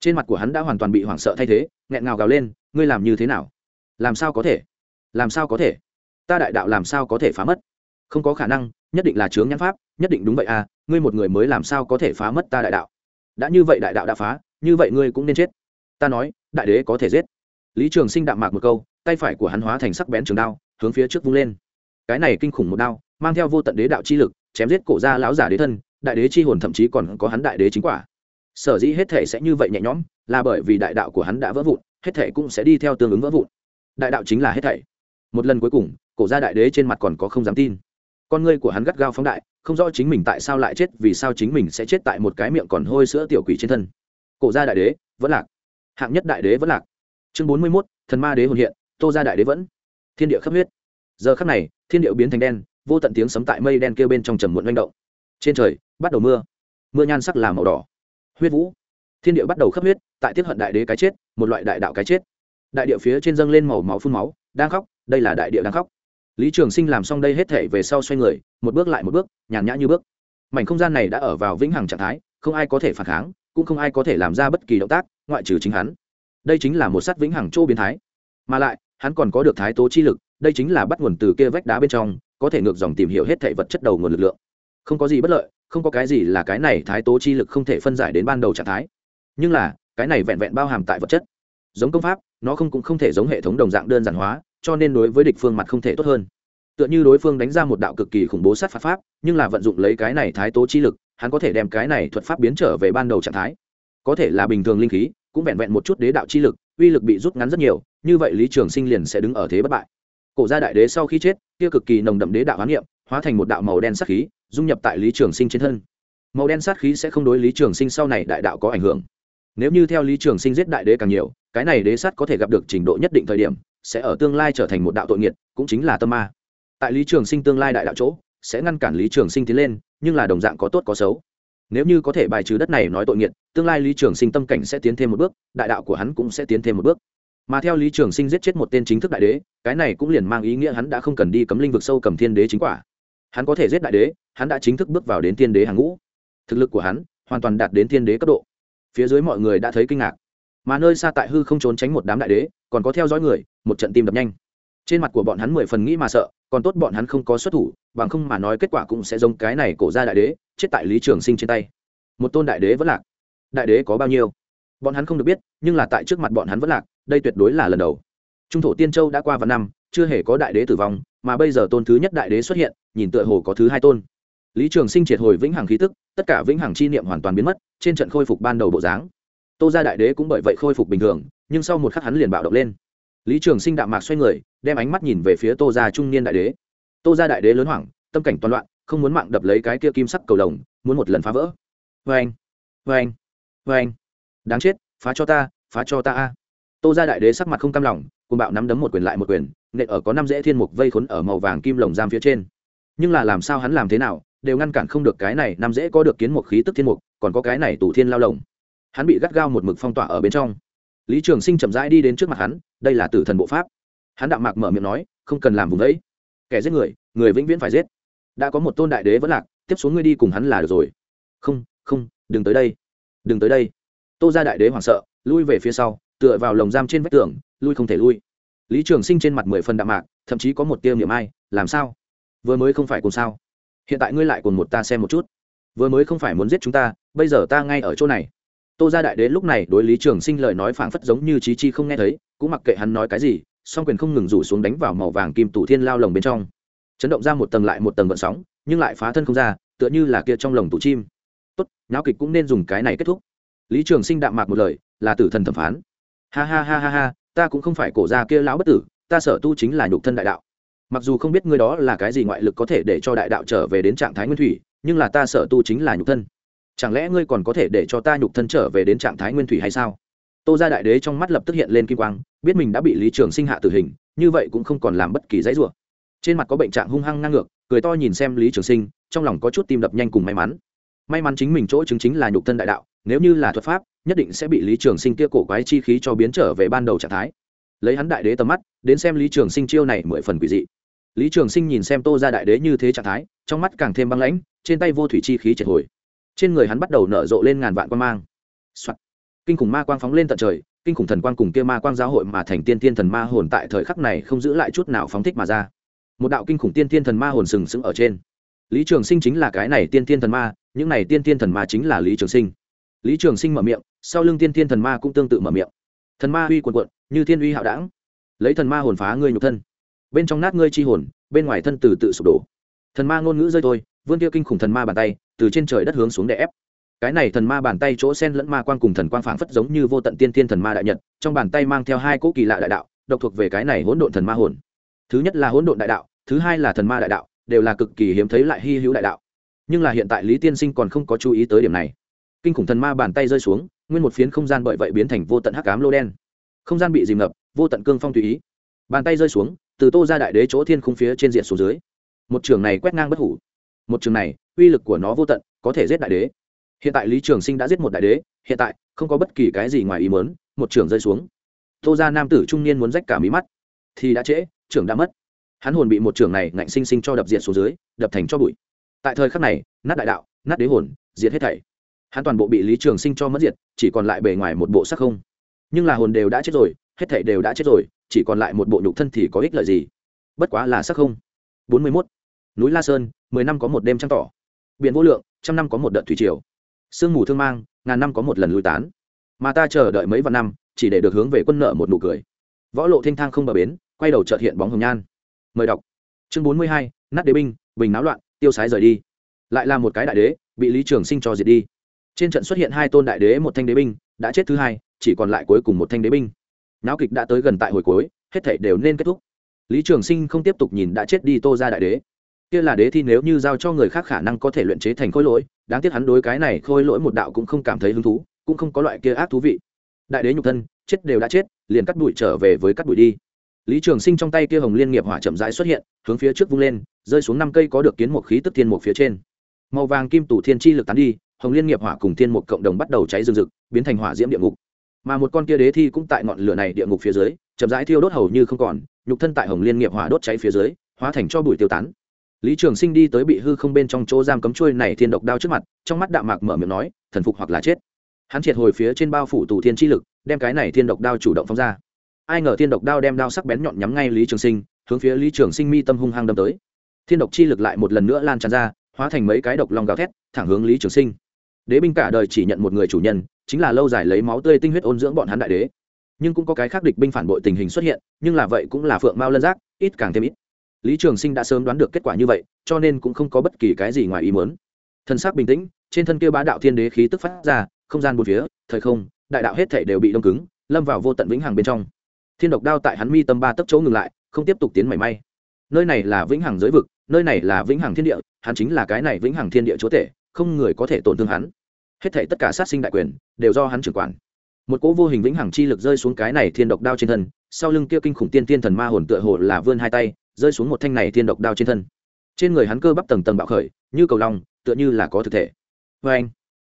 Trên mặt của hắn đã hoàn toàn bị hoảng sợ thay thế, nghẹn ngào gào lên ngươi làm như thế nào? Làm sao có thể? Làm sao có thể? Ta đại đạo làm sao có thể phá mất? Không có khả năng, nhất định là chướng nhãn pháp, nhất định đúng vậy à ngươi một người mới làm sao có thể phá mất ta đại đạo? Đã như vậy đại đạo đã phá, như vậy ngươi cũng nên chết. Ta nói, đại đế có thể giết. Lý trường sinh đạm mạc một câu, tay phải của hắn hóa thành sắc bén trường đao, hướng phía trước vung lên. Cái này kinh khủng một đao, mang theo vô tận đế đạo chi lực, chém giết cổ ra lão giả đế thân, đại đế chi hồn thậm chí còn có hắn đại đế chính quả. Sở dĩ hết thể sẽ như vậy nhẹ nhõm, là bởi vì đại đạo của hắn đã vỡ vụn hết thể cũng sẽ đi theo tương ứng vỡ vụn. Đại đạo chính là hết thảy. Một lần cuối cùng, cổ gia đại đế trên mặt còn có không dám tin. Con ngươi của hắn gắt gao phóng đại, không rõ chính mình tại sao lại chết, vì sao chính mình sẽ chết tại một cái miệng còn hôi sữa tiểu quỷ trên thân. Cổ gia đại đế, vẫn lạc. Hạng nhất đại đế vẫn lạc. Chương bốn mươi mốt, thần ma đế hồn hiện, tô gia đại đế vẫn. Thiên địa khắp huyết. Giờ khắc này, thiên điệu biến thành đen, vô tận tiếng sấm tại mây đen kêu bên trong trầm muộn manh động. Trên trời, bắt đầu mưa. Mưa nhan sắc làm màu đỏ. Huyết vũ. Thiên địa bắt đầu khắp huyết tại tiếp hận đại đế cái chết, một loại đại đạo cái chết. Đại địa phía trên dâng lên màu máu phun máu, đang khóc, đây là đại địa đang khóc. Lý trường sinh làm xong đây hết thể về sau xoay người, một bước lại một bước, nhàn nhã như bước. Mảnh không gian này đã ở vào vĩnh hằng trạng thái, không ai có thể phản kháng, cũng không ai có thể làm ra bất kỳ động tác, ngoại trừ chính hắn. Đây chính là một sắt vĩnh hằng chỗ biến thái. Mà lại, hắn còn có được thái tố chi lực, đây chính là bắt nguồn từ kia vách đá bên trong, có thể ngược dòng tìm hiểu hết thể vật chất đầu nguồn lực lượng. Không có gì bất lợi, không có cái gì là cái này thái tố chi lực không thể phân giải đến ban đầu trạng thái. Nhưng là cái này vẹn vẹn bao hàm tại vật chất. Giống công pháp, nó không cũng không thể giống hệ thống đồng dạng đơn giản hóa, cho nên đối với địch phương mặt không thể tốt hơn. Tựa như đối phương đánh ra một đạo cực kỳ khủng bố sát phạt pháp, nhưng là vận dụng lấy cái này thái tố chi lực, hắn có thể đem cái này thuật pháp biến trở về ban đầu trạng thái. Có thể là bình thường linh khí, cũng vẹn vẹn một chút đế đạo chi lực, uy lực bị rút ngắn rất nhiều, như vậy lý trường sinh liền sẽ đứng ở thế bất bại. Cổ gia đại đế sau khi chết, kia cực kỳ nồng đậm đế đạo hoán niệm, hóa thành một đạo màu đen sát khí, dung nhập tại lý trường sinh trên thân. Màu đen sát khí sẽ không đối lý trường sinh sau này đại đạo có ảnh hưởng nếu như theo lý trường sinh giết đại đế càng nhiều, cái này đế sát có thể gặp được trình độ nhất định thời điểm, sẽ ở tương lai trở thành một đạo tội nghiệt, cũng chính là tâm ma. Tại lý trường sinh tương lai đại đạo chỗ, sẽ ngăn cản lý trường sinh tiến lên, nhưng là đồng dạng có tốt có xấu. Nếu như có thể bài trừ đất này nói tội nghiệt, tương lai lý trường sinh tâm cảnh sẽ tiến thêm một bước, đại đạo của hắn cũng sẽ tiến thêm một bước. Mà theo lý trường sinh giết chết một tên chính thức đại đế, cái này cũng liền mang ý nghĩa hắn đã không cần đi cấm linh vực sâu cầm thiên đế chính quả. Hắn có thể giết đại đế, hắn đã chính thức bước vào đến thiên đế hàng ngũ. Thực lực của hắn hoàn toàn đạt đến thiên đế cấp độ phía dưới mọi người đã thấy kinh ngạc. Mà nơi xa tại hư không trốn tránh một đám đại đế, còn có theo dõi người, một trận tim đập nhanh. Trên mặt của bọn hắn mười phần nghĩ mà sợ, còn tốt bọn hắn không có xuất thủ, bằng không mà nói kết quả cũng sẽ giống cái này cổ ra đại đế, chết tại lý trường sinh trên tay. Một tôn đại đế vẫn lạc. Đại đế có bao nhiêu? Bọn hắn không được biết, nhưng là tại trước mặt bọn hắn vẫn lạc, đây tuyệt đối là lần đầu. Trung thổ tiên châu đã qua vài năm, chưa hề có đại đế tử vong, mà bây giờ tôn thứ nhất đại đế xuất hiện, nhìn tựa hồ có thứ hai tôn lý trường sinh triệt hồi vĩnh hằng khí tức, tất cả vĩnh hằng chi niệm hoàn toàn biến mất, trên trận khôi phục ban đầu bộ dáng. Tô gia đại đế cũng bởi vậy khôi phục bình thường, nhưng sau một khắc hắn liền bạo động lên. Lý trường sinh đạm mạc xoay người, đem ánh mắt nhìn về phía tô gia trung niên đại đế. Tô gia đại đế lớn hoảng, tâm cảnh toàn loạn, không muốn mạng đập lấy cái kia kim sắc cầu đồng muốn một lần phá vỡ. Vê anh vê anh vê anh đáng chết, phá cho ta, phá cho ta a. Tô gia đại đế sắc mặt không cam lòng cùng bạo nắm đấm một quyền lại một quyền, nện ở có năm dễ thiên mục vây khốn ở màu vàng kim lồng giam phía trên. Nhưng là làm sao hắn làm thế nào đều ngăn cản không được cái này nam dễ có được kiến một khí tức thiên mục, còn có cái này tù thiên lao lồng. Hắn bị gắt gao một mực phong tỏa ở bên trong. Lý trường sinh chậm rãi đi đến trước mặt hắn, đây là tử thần bộ pháp. Hắn đạm mạc mở miệng nói, không cần làm vùng đấy kẻ giết người người vĩnh viễn phải giết. Đã có một tôn đại đế vẫn lạc, tiếp xuống ngươi đi cùng hắn là được rồi. Không không, đừng tới đây. Đừng tới đây. Tô ra đại đế hoảng sợ, lui về phía sau, tựa vào lồng giam trên vách tường, lui không thể lui. Lý trường sinh trên mặt mười phần đạm mạc, thậm chí có một tiêu niệm ai, làm sao? Vừa mới không phải cùng sao? Hiện tại ngươi lại cùng một ta xem một chút. Vừa mới không phải muốn giết chúng ta, bây giờ ta ngay ở chỗ này. Tô gia đại đế lúc này đối lý trường sinh lời nói phảng phất giống như trí chi không nghe thấy, cũng mặc kệ hắn nói cái gì, song quyền không ngừng rủ xuống đánh vào màu vàng kim tủ thiên lao lồng bên trong. Chấn động ra một tầng lại một tầng vận sóng, nhưng lại phá thân không ra, tựa như là kia trong lồng tủ chim. Tốt nháo kịch cũng nên dùng cái này kết thúc. Lý trường sinh đạm mạc một lời, là tử thần thẩm phán. Ha ha ha ha ha, ta cũng không phải cổ gia kia lão bất tử, ta sở tu chính là nhục thân đại đạo mặc dù không biết ngươi đó là cái gì ngoại lực có thể để cho đại đạo trở về đến trạng thái nguyên thủy, nhưng là ta sở tu chính là nhục thân. Chẳng lẽ ngươi còn có thể để cho ta nhục thân trở về đến trạng thái nguyên thủy hay sao? Tô gia đại đế trong mắt lập tức hiện lên kim quang, biết mình đã bị lý trường sinh hạ tử hình, như vậy cũng không còn làm bất kỳ dãy rủa. Trên mặt có bệnh trạng hung hăng ngang ngược, cười to nhìn xem lý trường sinh, trong lòng có chút tim đập nhanh cùng may mắn. May mắn chính mình chỗ chứng chính là nhục thân đại đạo, nếu như là thuật pháp, nhất định sẽ bị lý trường sinh kia cổ quái chi khí cho biến trở về ban đầu trạng thái. Lấy hắn đại đế tầm mắt, đến xem lý trường sinh chiêu này mười phần quỷ dị lý trường sinh nhìn xem tô ra đại đế như thế trạng thái, trong mắt càng thêm băng lãnh, trên tay vô thủy chi khí triệt hồi. Trên người hắn bắt đầu nở rộ lên ngàn vạn quan mang、Soạn. kinh khủng ma quang phóng lên tận trời, kinh khủng thần quang cùng kia ma quang giáo hội mà thành tiên tiên thần ma hồn tại thời khắc này không giữ lại chút nào phóng thích mà ra. Một đạo kinh khủng tiên tiên thần ma hồn sừng sững ở trên. Lý trường sinh chính là cái này tiên tiên thần ma, những này tiên tiên thần ma chính là lý trường sinh. Lý trường sinh mở miệng, sau lưng tiên tiên thần ma cũng tương tự mở miệng. Thần ma uy quần quận như thiên uy hạo đảng lấy thần ma hồn phá ngươi nhục thân bên trong nát ngươi chi hồn, bên ngoài thân từ tự sụp đổ. Thần ma ngôn ngữ rơi thôi, vươn kia kinh khủng thần ma bàn tay, từ trên trời đất hướng xuống đè ép. Cái này thần ma bàn tay chỗ sen lẫn ma quang cùng thần quang phảng phất giống như vô tận tiên tiên thần ma đại nhật, trong bàn tay mang theo hai cỗ kỳ lạ đại đạo, độc thuộc về cái này hỗn độn thần ma hồn. Thứ nhất là hỗn độn đại đạo, thứ hai là thần ma đại đạo, đều là cực kỳ hiếm thấy lại hy hữu đại đạo. Nhưng là hiện tại lý tiên sinh còn không có chú ý tới điểm này. Kinh khủng thần ma bàn tay rơi xuống, nguyên một phiến không gian bởi vậy biến thành vô tận hắc cám lô đen. Không gian bị dìm ngập, vô tận cương phong tùy ý. Bàn tay rơi xuống từ tô ra đại đế chỗ thiên khung phía trên diện xuống dưới. Một trường này quét ngang bất hủ. Một trường này, uy lực của nó vô tận, có thể giết đại đế. Hiện tại lý trường sinh đã giết một đại đế, hiện tại, không có bất kỳ cái gì ngoài ý mớn một trường rơi xuống. Tô ra nam tử trung niên muốn rách cả mí mắt. Thì đã trễ, trưởng đã mất. Hắn hồn bị một trường này ngạnh sinh sinh cho đập diện xuống dưới, đập thành cho bụi. Tại thời khắc này, nát đại đạo, nát đế hồn, diệt hết thảy. Hắn toàn bộ bị lý trường sinh cho mất diệt, chỉ còn lại bề ngoài một bộ sắc không. Nhưng là hồn đều đã chết rồi, hết thảy đều đã chết rồi chỉ còn lại một bộ nhục thân thì có ích lợi gì? Bất quá là sắc không. Bốn mươi mốt. Núi la sơn, mười năm có một đêm trăng tỏ. Biển vô lượng, trăm năm có một đợt thủy triều. Sương mù thương mang, ngàn năm có một lần lui tán. Mà ta chờ đợi mấy vạn năm, chỉ để được hướng về quân nợ một nụ cười. Võ lộ thanh thang không bờ bến, quay đầu trợt hiện bóng hồng nhan. Mời đọc. Chương bốn mươi hai, nát đế binh, bình náo loạn, tiêu sái rời đi. Lại là một cái đại đế, bị lý trường sinh cho diệt đi. Trên trận xuất hiện hai tôn đại đế, một thanh đế binh, đã chết thứ hai, chỉ còn lại cuối cùng một thanh đế binh náo kịch đã tới gần tại hồi cuối, hết thảy đều nên kết thúc. Lý trường sinh không tiếp tục nhìn đã chết đi tô ra đại đế. Kia là đế thi nếu như giao cho người khác khả năng có thể luyện chế thành khối lỗi, đáng tiếc hắn đối cái này khôi lỗi một đạo cũng không cảm thấy hứng thú, cũng không có loại kia ác thú vị. Đại đế nhục thân, chết đều đã chết, liền cắt bụi trở về với cắt bụi đi. Lý trường sinh trong tay kia hồng liên nghiệp hỏa chậm rãi xuất hiện, hướng phía trước vung lên, rơi xuống năm cây có được kiến một khí tức thiên một phía trên. Màu vàng kim tủ thiên chi lực tán đi, hồng liên nghiệp hỏa cùng thiên một cộng đồng bắt đầu cháy rừng rực, biến thành hỏa diễm địa ngục mà một con kia đế thi cũng tại ngọn lửa này địa ngục phía dưới, chậm rãi thiêu đốt hầu như không còn, nhục thân tại hồng liên nghiệp hỏa đốt cháy phía dưới, hóa thành cho bụi tiêu tán. Lý trường sinh đi tới bị hư không bên trong chỗ giam cấm chuôi này thiên độc đao trước mặt, trong mắt đạm mạc mở miệng nói, thần phục hoặc là chết. Hắn triệt hồi phía trên bao phủ tù thiên chi lực, đem cái này thiên độc đao chủ động phóng ra. Ai ngờ thiên độc đao đem đao sắc bén nhọn nhắm ngay lý trường sinh, hướng phía lý trường sinh mi tâm hung hăng đâm tới. Thiên độc chi lực lại một lần nữa lan tràn ra, hóa thành mấy cái độc lòng gào thét, thẳng hướng lý trường sinh đế binh cả đời chỉ nhận một người chủ nhân, chính là lâu dài lấy máu tươi tinh huyết ôn dưỡng bọn hắn đại đế. Nhưng cũng có cái khác địch binh phản bội tình hình xuất hiện, nhưng là vậy cũng là phượng mao lân giác, ít càng thêm ít. Lý trường sinh đã sớm đoán được kết quả như vậy, cho nên cũng không có bất kỳ cái gì ngoài ý muốn. Thân xác bình tĩnh, trên thân kia bá đạo thiên đế khí tức phát ra, không gian bốn phía, thời không, đại đạo hết thể đều bị đông cứng, lâm vào vô tận vĩnh hằng bên trong. Thiên độc đao tại hắn mi tâm ba tấc chỗ ngừng lại, không tiếp tục tiến mảy may. Nơi này là vĩnh hằng giới vực, nơi này là vĩnh hằng thiên địa, hắn chính là cái này vĩnh hằng thiên địa chúa tể, không người có thể tổn thương hắn hết thể tất cả sát sinh đại quyền, đều do hắn trưởng quản. Một cỗ vô hình vĩnh hằng chi lực rơi xuống cái này thiên độc đao trên thân, sau lưng kia kinh khủng tiên tiên thần ma hồn tựa hồ là vươn hai tay, rơi xuống một thanh này thiên độc đao trên thân. Trên người hắn cơ bắp tầng tầng bạo khởi, như cầu long, tựa như là có thực thể. Vê anh,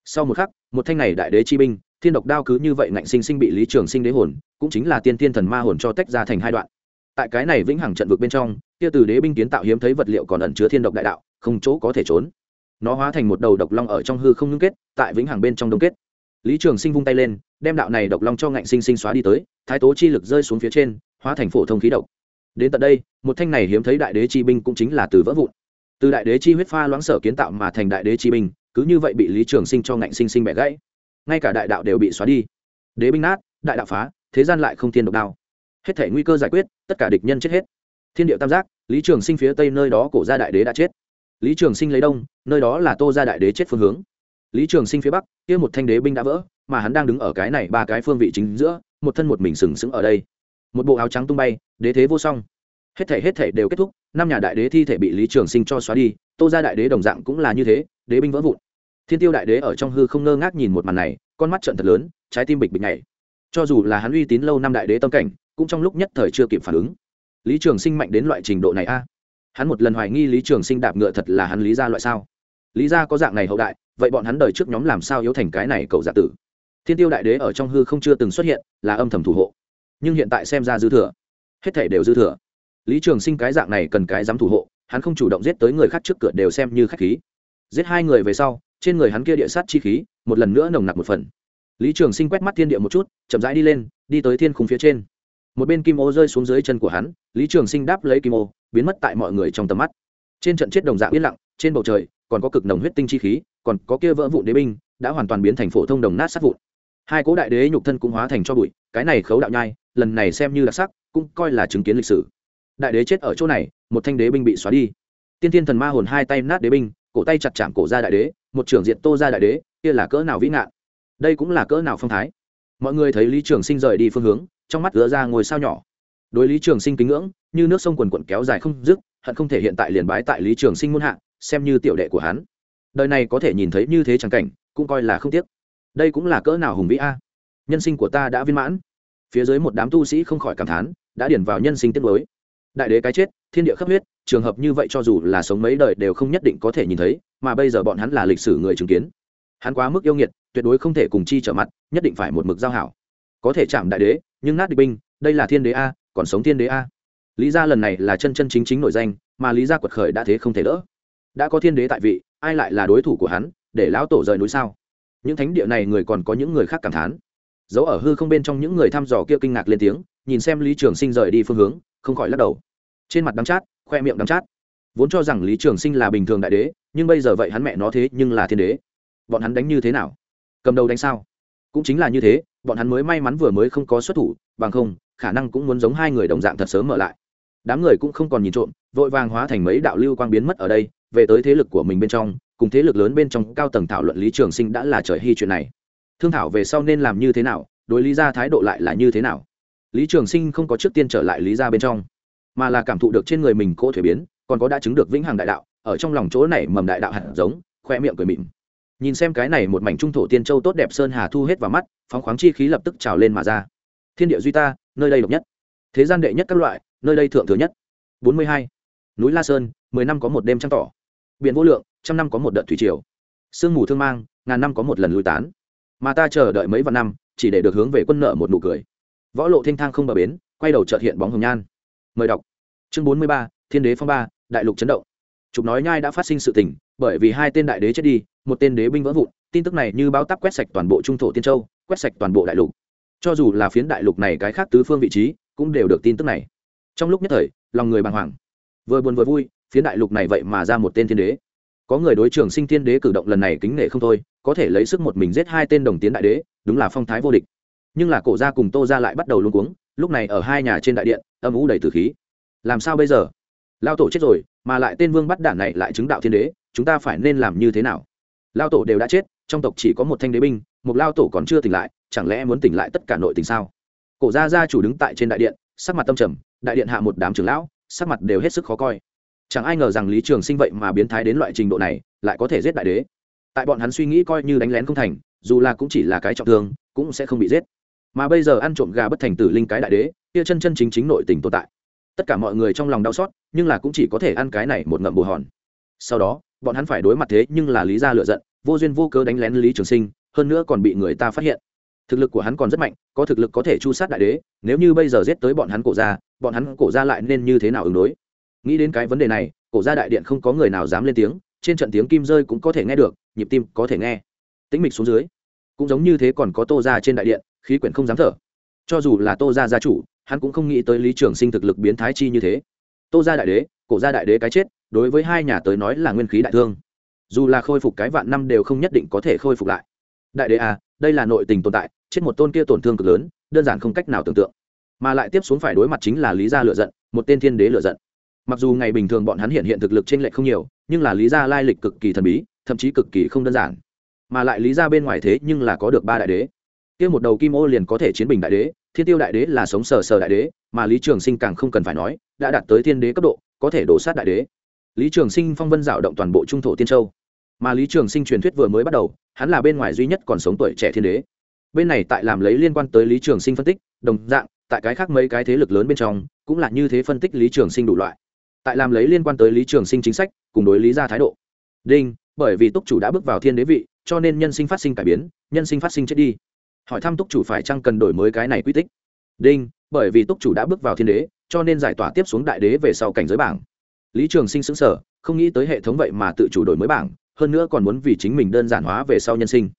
sau một khắc, một thanh này đại đế chi binh, thiên độc đao cứ như vậy ngạnh sinh sinh bị lý trường sinh đế hồn, cũng chính là tiên tiên thần ma hồn cho tách ra thành hai đoạn. Tại cái này vĩnh hằng trận vực bên trong, kia từ đế binh kiến tạo hiếm thấy vật liệu còn ẩn chứa thiên độc đại đạo, không chỗ có thể trốn nó hóa thành một đầu độc long ở trong hư không ngưng kết, tại vĩnh hằng bên trong đông kết. Lý trường sinh vung tay lên, đem đạo này độc long cho ngạnh sinh sinh xóa đi tới, thái tố chi lực rơi xuống phía trên, hóa thành phổ thông khí độc. Đến tận đây, một thanh này hiếm thấy đại đế chi binh cũng chính là từ vỡ vụn. Từ đại đế chi huyết pha loãng sở kiến tạo mà thành đại đế chi binh, cứ như vậy bị lý trường sinh cho ngạnh sinh sinh bẻ gãy. Ngay cả đại đạo đều bị xóa đi. Đế binh nát, đại đạo phá, thế gian lại không thiên độc đao hết thể nguy cơ giải quyết, tất cả địch nhân chết hết. Thiên điệu tam giác, lý trường sinh phía tây nơi đó cổ gia đại đế đã chết lý trường sinh lấy đông, nơi đó là tô gia đại đế chết phương hướng. Lý trường sinh phía bắc, kia một thanh đế binh đã vỡ, mà hắn đang đứng ở cái này ba cái phương vị chính giữa, một thân một mình sừng sững ở đây. Một bộ áo trắng tung bay, đế thế vô song. Hết thể hết thể đều kết thúc, năm nhà đại đế thi thể bị lý trường sinh cho xóa đi, tô gia đại đế đồng dạng cũng là như thế, đế binh vỡ vụn. Thiên tiêu đại đế ở trong hư không ngơ ngác nhìn một màn này, con mắt trận thật lớn, trái tim bịch bịch nhảy. Cho dù là hắn uy tín lâu năm đại đế tâm cảnh, cũng trong lúc nhất thời chưa kịp phản ứng. Lý trường sinh mạnh đến loại trình độ này a hắn một lần hoài nghi lý trường sinh đạp ngựa thật là hắn lý ra loại sao? Lý ra có dạng này hậu đại, vậy bọn hắn đời trước nhóm làm sao yếu thành cái này cầu giả tử? Thiên tiêu đại đế ở trong hư không chưa từng xuất hiện, là âm thầm thủ hộ. Nhưng hiện tại xem ra dư thừa. Hết thể đều dư thừa. Lý trường sinh cái dạng này cần cái dám thủ hộ, hắn không chủ động giết tới người khác trước cửa đều xem như khách khí. Giết hai người về sau, trên người hắn kia địa sát chi khí, một lần nữa nồng nặc một phần. Lý trường sinh quét mắt thiên địa một chút, chậm rãi đi lên, đi tới thiên khung phía trên một bên kim ô rơi xuống dưới chân của hắn, lý trường sinh đáp lấy kim ô, biến mất tại mọi người trong tầm mắt. Trên trận chết đồng dạng yên lặng, trên bầu trời, còn có cực nồng huyết tinh chi khí, còn có kia vỡ vụn đế binh, đã hoàn toàn biến thành phổ thông đồng nát sát vụn. Hai cố đại đế nhục thân cũng hóa thành cho bụi, cái này khấu đạo nhai, lần này xem như đặc sắc, cũng coi là chứng kiến lịch sử. Đại đế chết ở chỗ này, một thanh đế binh bị xóa đi. Tiên thiên thần ma hồn hai tay nát đế binh, cổ tay chặt chạm cổ ra đại đế, một trưởng diện tô ra đại đế, kia là cỡ nào vĩ ngạn. Đây cũng là cỡ nào phong thái. Mọi người thấy lý trường sinh rời đi phương hướng trong mắt gỡ ra ngồi sao nhỏ. Đối lý trường sinh kính ngưỡng, như nước sông quần quận kéo dài không dứt, hận không thể hiện tại liền bái tại lý trường sinh muôn hạ, xem như tiểu đệ của hắn. Đời này có thể nhìn thấy như thế chẳng cảnh, cũng coi là không tiếc. Đây cũng là cỡ nào hùng vĩ a. Nhân sinh của ta đã viên mãn. Phía dưới một đám tu sĩ không khỏi cảm thán, đã điển vào nhân sinh tiết mới đại đế cái chết, thiên địa khắp huyết, trường hợp như vậy cho dù là sống mấy đời đều không nhất định có thể nhìn thấy, mà bây giờ bọn hắn là lịch sử người chứng kiến. Hắn quá mức yêu nghiệt, tuyệt đối không thể cùng chi trở mặt, nhất định phải một mực giao hảo. Có thể chạm đại đế nhưng nát địch binh, đây là thiên đế a, còn sống thiên đế a. Lý gia lần này là chân chân chính chính nổi danh, mà lý gia quật khởi đã thế không thể đỡ. Đã có thiên đế tại vị, ai lại là đối thủ của hắn, để lão tổ rời núi sao? Những thánh địa này người còn có những người khác cảm thán. Dấu ở hư không bên trong những người thăm dò kia kinh ngạc lên tiếng, nhìn xem lý trường sinh rời đi phương hướng, không khỏi lắc đầu. Trên mặt đắng chát, khoe miệng đắng chát. Vốn cho rằng lý trường sinh là bình thường đại đế, nhưng bây giờ vậy hắn mẹ nó thế nhưng là thiên đế. Bọn hắn đánh như thế nào? Cầm đầu đánh sao? Cũng chính là như thế bọn hắn mới may mắn vừa mới không có xuất thủ, bằng không, khả năng cũng muốn giống hai người đồng dạng thật sớm mở lại. Đám người cũng không còn nhìn trộm, vội vàng hóa thành mấy đạo lưu quang biến mất ở đây, về tới thế lực của mình bên trong, cùng thế lực lớn bên trong cao tầng thảo luận lý trường sinh đã là trời hy chuyện này. Thương thảo về sau nên làm như thế nào, đối lý ra thái độ lại là như thế nào? Lý trường sinh không có trước tiên trở lại lý ra bên trong, mà là cảm thụ được trên người mình cỗ thuế biến, còn có đã chứng được vĩnh hằng đại đạo, ở trong lòng chỗ này mầm đại đạo hạt giống, khoe miệng cười mịn nhìn xem cái này một mảnh trung thổ tiên châu tốt đẹp sơn hà thu hết vào mắt, phóng khoáng chi khí lập tức trào lên mà ra. Thiên địa duy ta, nơi đây độc nhất. Thế gian đệ nhất các loại, nơi đây thượng thừa nhất. Bốn mươi hai. Núi la sơn, mười năm có một đêm trăng tỏ. Biển vô lượng, trăm năm có một đợt thủy triều. Sương mù thương mang, ngàn năm có một lần lùi tán. Mà ta chờ đợi mấy vạn năm, chỉ để được hướng về quân nợ một nụ cười. Võ lộ thanh thang không bờ bến, quay đầu trợt hiện bóng hồng nhan. Mời đọc. Chương bốn mươi ba, thiên đế phong ba, đại lục chấn động. Chụp nói nhai đã phát sinh sự tình, bởi vì hai tên đại đế chết đi một tên đế binh vỡ vụn, tin tức này như báo tắp quét sạch toàn bộ trung thổ tiên châu, quét sạch toàn bộ đại lục. Cho dù là phiến đại lục này cái khác tứ phương vị trí, cũng đều được tin tức này. Trong lúc nhất thời, lòng người bàng hoàng. Vừa buồn vừa vui, phiến đại lục này vậy mà ra một tên thiên đế. Có người đối trường sinh thiên đế cử động lần này kính nể không thôi, có thể lấy sức một mình giết hai tên đồng tiến đại đế, đúng là phong thái vô địch. Nhưng là cổ gia cùng tô gia lại bắt đầu luôn cuống, lúc này ở hai nhà trên đại điện, âm ủ đầy tử khí. Làm sao bây giờ? Lao tổ chết rồi, mà lại tên vương bắt đản này lại chứng đạo thiên đế, chúng ta phải nên làm như thế nào? Lao tổ đều đã chết, trong tộc chỉ có một thanh đế binh, một lao tổ còn chưa tỉnh lại, chẳng lẽ muốn tỉnh lại tất cả nội tình sao? Cổ gia gia chủ đứng tại trên đại điện, sắc mặt tâm trầm, đại điện hạ một đám trưởng lão, sắc mặt đều hết sức khó coi. Chẳng ai ngờ rằng lý trường sinh vậy mà biến thái đến loại trình độ này, lại có thể giết đại đế. Tại bọn hắn suy nghĩ coi như đánh lén không thành, dù là cũng chỉ là cái trọng thương, cũng sẽ không bị giết. Mà bây giờ ăn trộm gà bất thành tử linh cái đại đế, kia chân chân chính chính nội tình tồn tại. Tất cả mọi người trong lòng đau xót, nhưng là cũng chỉ có thể ăn cái này một ngậm bù hòn. Sau đó bọn hắn phải đối mặt thế nhưng là lý gia lựa giận, vô duyên vô cớ đánh lén lý trường sinh, hơn nữa còn bị người ta phát hiện. Thực lực của hắn còn rất mạnh, có thực lực có thể chu sát đại đế, nếu như bây giờ giết tới bọn hắn cổ ra bọn hắn cổ ra lại nên như thế nào ứng đối? Nghĩ đến cái vấn đề này, cổ ra đại điện không có người nào dám lên tiếng, trên trận tiếng kim rơi cũng có thể nghe được, nhịp tim có thể nghe. Tĩnh mịch xuống dưới, cũng giống như thế còn có tô ra trên đại điện, khí quyển không dám thở. Cho dù là tô ra gia chủ, hắn cũng không nghĩ tới lý trường sinh thực lực biến thái chi như thế. Tô ra đại đế, cổ ra đại đế cái chết đối với hai nhà tới nói là nguyên khí đại thương. Dù là khôi phục cái vạn năm đều không nhất định có thể khôi phục lại. Đại đế à đây là nội tình tồn tại, chết một tôn kia tổn thương cực lớn, đơn giản không cách nào tưởng tượng. Mà lại tiếp xuống phải đối mặt chính là lý gia lựa giận, một tên thiên đế lựa giận. Mặc dù ngày bình thường bọn hắn hiện hiện thực lực trên lệch không nhiều, nhưng là lý gia lai lịch cực kỳ thần bí, thậm chí cực kỳ không đơn giản. Mà lại lý gia bên ngoài thế nhưng là có được ba đại đế. Kia một đầu kim ô liền có thể chiến bình đại đế, thiên tiêu đại đế là sống sờ sờ đại đế, mà lý trường sinh càng không cần phải nói, đã đạt tới thiên đế cấp độ, có thể đổ sát đại đế lý trường sinh phong vân dạo động toàn bộ trung thổ tiên châu. Mà lý trường sinh truyền thuyết vừa mới bắt đầu, hắn là bên ngoài duy nhất còn sống tuổi trẻ thiên đế. Bên này tại làm lấy liên quan tới lý trường sinh phân tích, đồng dạng, tại cái khác mấy cái thế lực lớn bên trong, cũng là như thế phân tích lý trường sinh đủ loại. Tại làm lấy liên quan tới lý trường sinh chính sách, cùng đối lý ra thái độ. Đinh, bởi vì túc chủ đã bước vào thiên đế vị, cho nên nhân sinh phát sinh cải biến, nhân sinh phát sinh chết đi. Hỏi thăm túc chủ phải chăng cần đổi mới cái này quy tích? Đinh, bởi vì túc chủ đã bước vào thiên đế, cho nên giải tỏa tiếp xuống đại đế về sau cảnh giới bảng lý trường sinh sững sờ, không nghĩ tới hệ thống vậy mà tự chủ đổi mới bảng hơn nữa còn muốn vì chính mình đơn giản hóa về sau nhân sinh.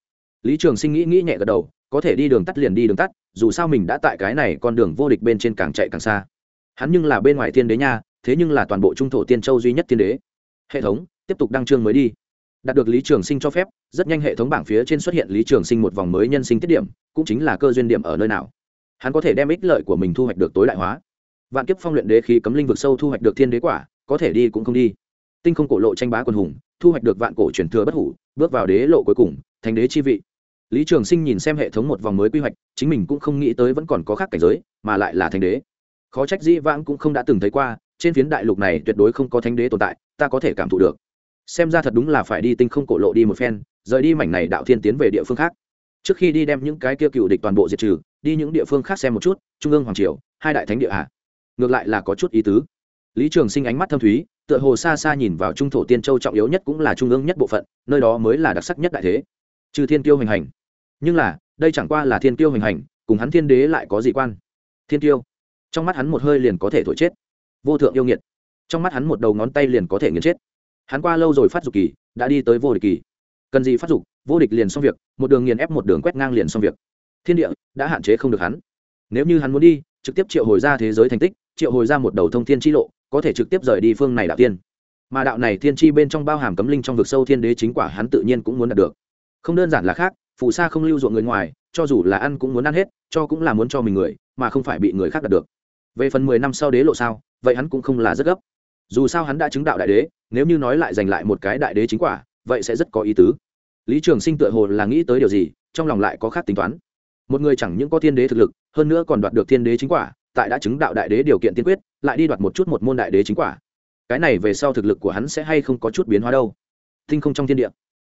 Lý trường sinh nghĩ nghĩ nhẹ gật đầu có thể đi đường tắt liền đi đường tắt dù sao mình đã tại cái này con đường vô địch bên trên càng chạy càng xa. Hắn nhưng là bên ngoài thiên đế nha thế nhưng là toàn bộ trung thổ tiên châu duy nhất thiên đế. Hệ thống tiếp tục đăng chương mới đi. Đạt được lý trường sinh cho phép rất nhanh hệ thống bảng phía trên xuất hiện lý trường sinh một vòng mới nhân sinh tiết điểm cũng chính là cơ duyên điểm ở nơi nào. Hắn có thể đem ích lợi của mình thu hoạch được tối đại hóa. Vạn kiếp phong luyện đế khí cấm linh vực sâu thu hoạch được thiên đế quả có thể đi cũng không đi. Tinh không cổ lộ tranh bá quân hùng, thu hoạch được vạn cổ truyền thừa bất hủ, bước vào đế lộ cuối cùng, thành đế chi vị. Lý trường sinh nhìn xem hệ thống một vòng mới quy hoạch, chính mình cũng không nghĩ tới vẫn còn có khác cảnh giới, mà lại là thành đế. Khó trách dĩ vãng cũng không đã từng thấy qua, trên phiến đại lục này tuyệt đối không có thánh đế tồn tại, ta có thể cảm thụ được. Xem ra thật đúng là phải đi tinh không cổ lộ đi một phen, rời đi mảnh này đạo thiên tiến về địa phương khác. Trước khi đi đem những cái kia cựu địch toàn bộ diệt trừ, đi những địa phương khác xem một chút, trung ương hoàng triều, hai đại thánh địa hạ ngược lại là có chút ý tứ lý trường sinh ánh mắt thâm thúy, tựa hồ xa xa nhìn vào trung thổ tiên châu trọng yếu nhất cũng là trung ương nhất bộ phận, nơi đó mới là đặc sắc nhất đại thế. Trừ thiên tiêu hình hành. Nhưng là, đây chẳng qua là thiên tiêu hình hành, cùng hắn thiên đế lại có gì quan? Thiên tiêu trong mắt hắn một hơi liền có thể thổi chết. Vô thượng yêu nghiệt. Trong mắt hắn một đầu ngón tay liền có thể nghiền chết. Hắn qua lâu rồi phát dục kỳ, đã đi tới vô địch kỳ. Cần gì phát dục, vô địch liền xong việc, một đường nghiền ép một đường quét ngang liền xong việc. Thiên địa, đã hạn chế không được hắn. Nếu như hắn muốn đi, trực tiếp triệu hồi ra thế giới thành tích triệu hồi ra một đầu thông thiên tri lộ, có thể trực tiếp rời đi phương này đạo tiên. Mà đạo này thiên tri bên trong bao hàm cấm linh trong vực sâu thiên đế chính quả hắn tự nhiên cũng muốn đạt được. Không đơn giản là khác, phù sa không lưu ruộng người ngoài, cho dù là ăn cũng muốn ăn hết, cho cũng là muốn cho mình người, mà không phải bị người khác đạt được. Về phần mười năm sau đế lộ sao, vậy hắn cũng không là rất gấp. Dù sao hắn đã chứng đạo đại đế, nếu như nói lại giành lại một cái đại đế chính quả, vậy sẽ rất có ý tứ. Lý trường sinh tựa hồ là nghĩ tới điều gì, trong lòng lại có khác tính toán. Một người chẳng những có thiên đế thực lực, hơn nữa còn đoạt được thiên đế chính quả tại đã chứng đạo đại đế điều kiện tiên quyết, lại đi đoạt một chút một môn đại đế chính quả. Cái này về sau thực lực của hắn sẽ hay không có chút biến hóa đâu. Thinh không trong thiên địa.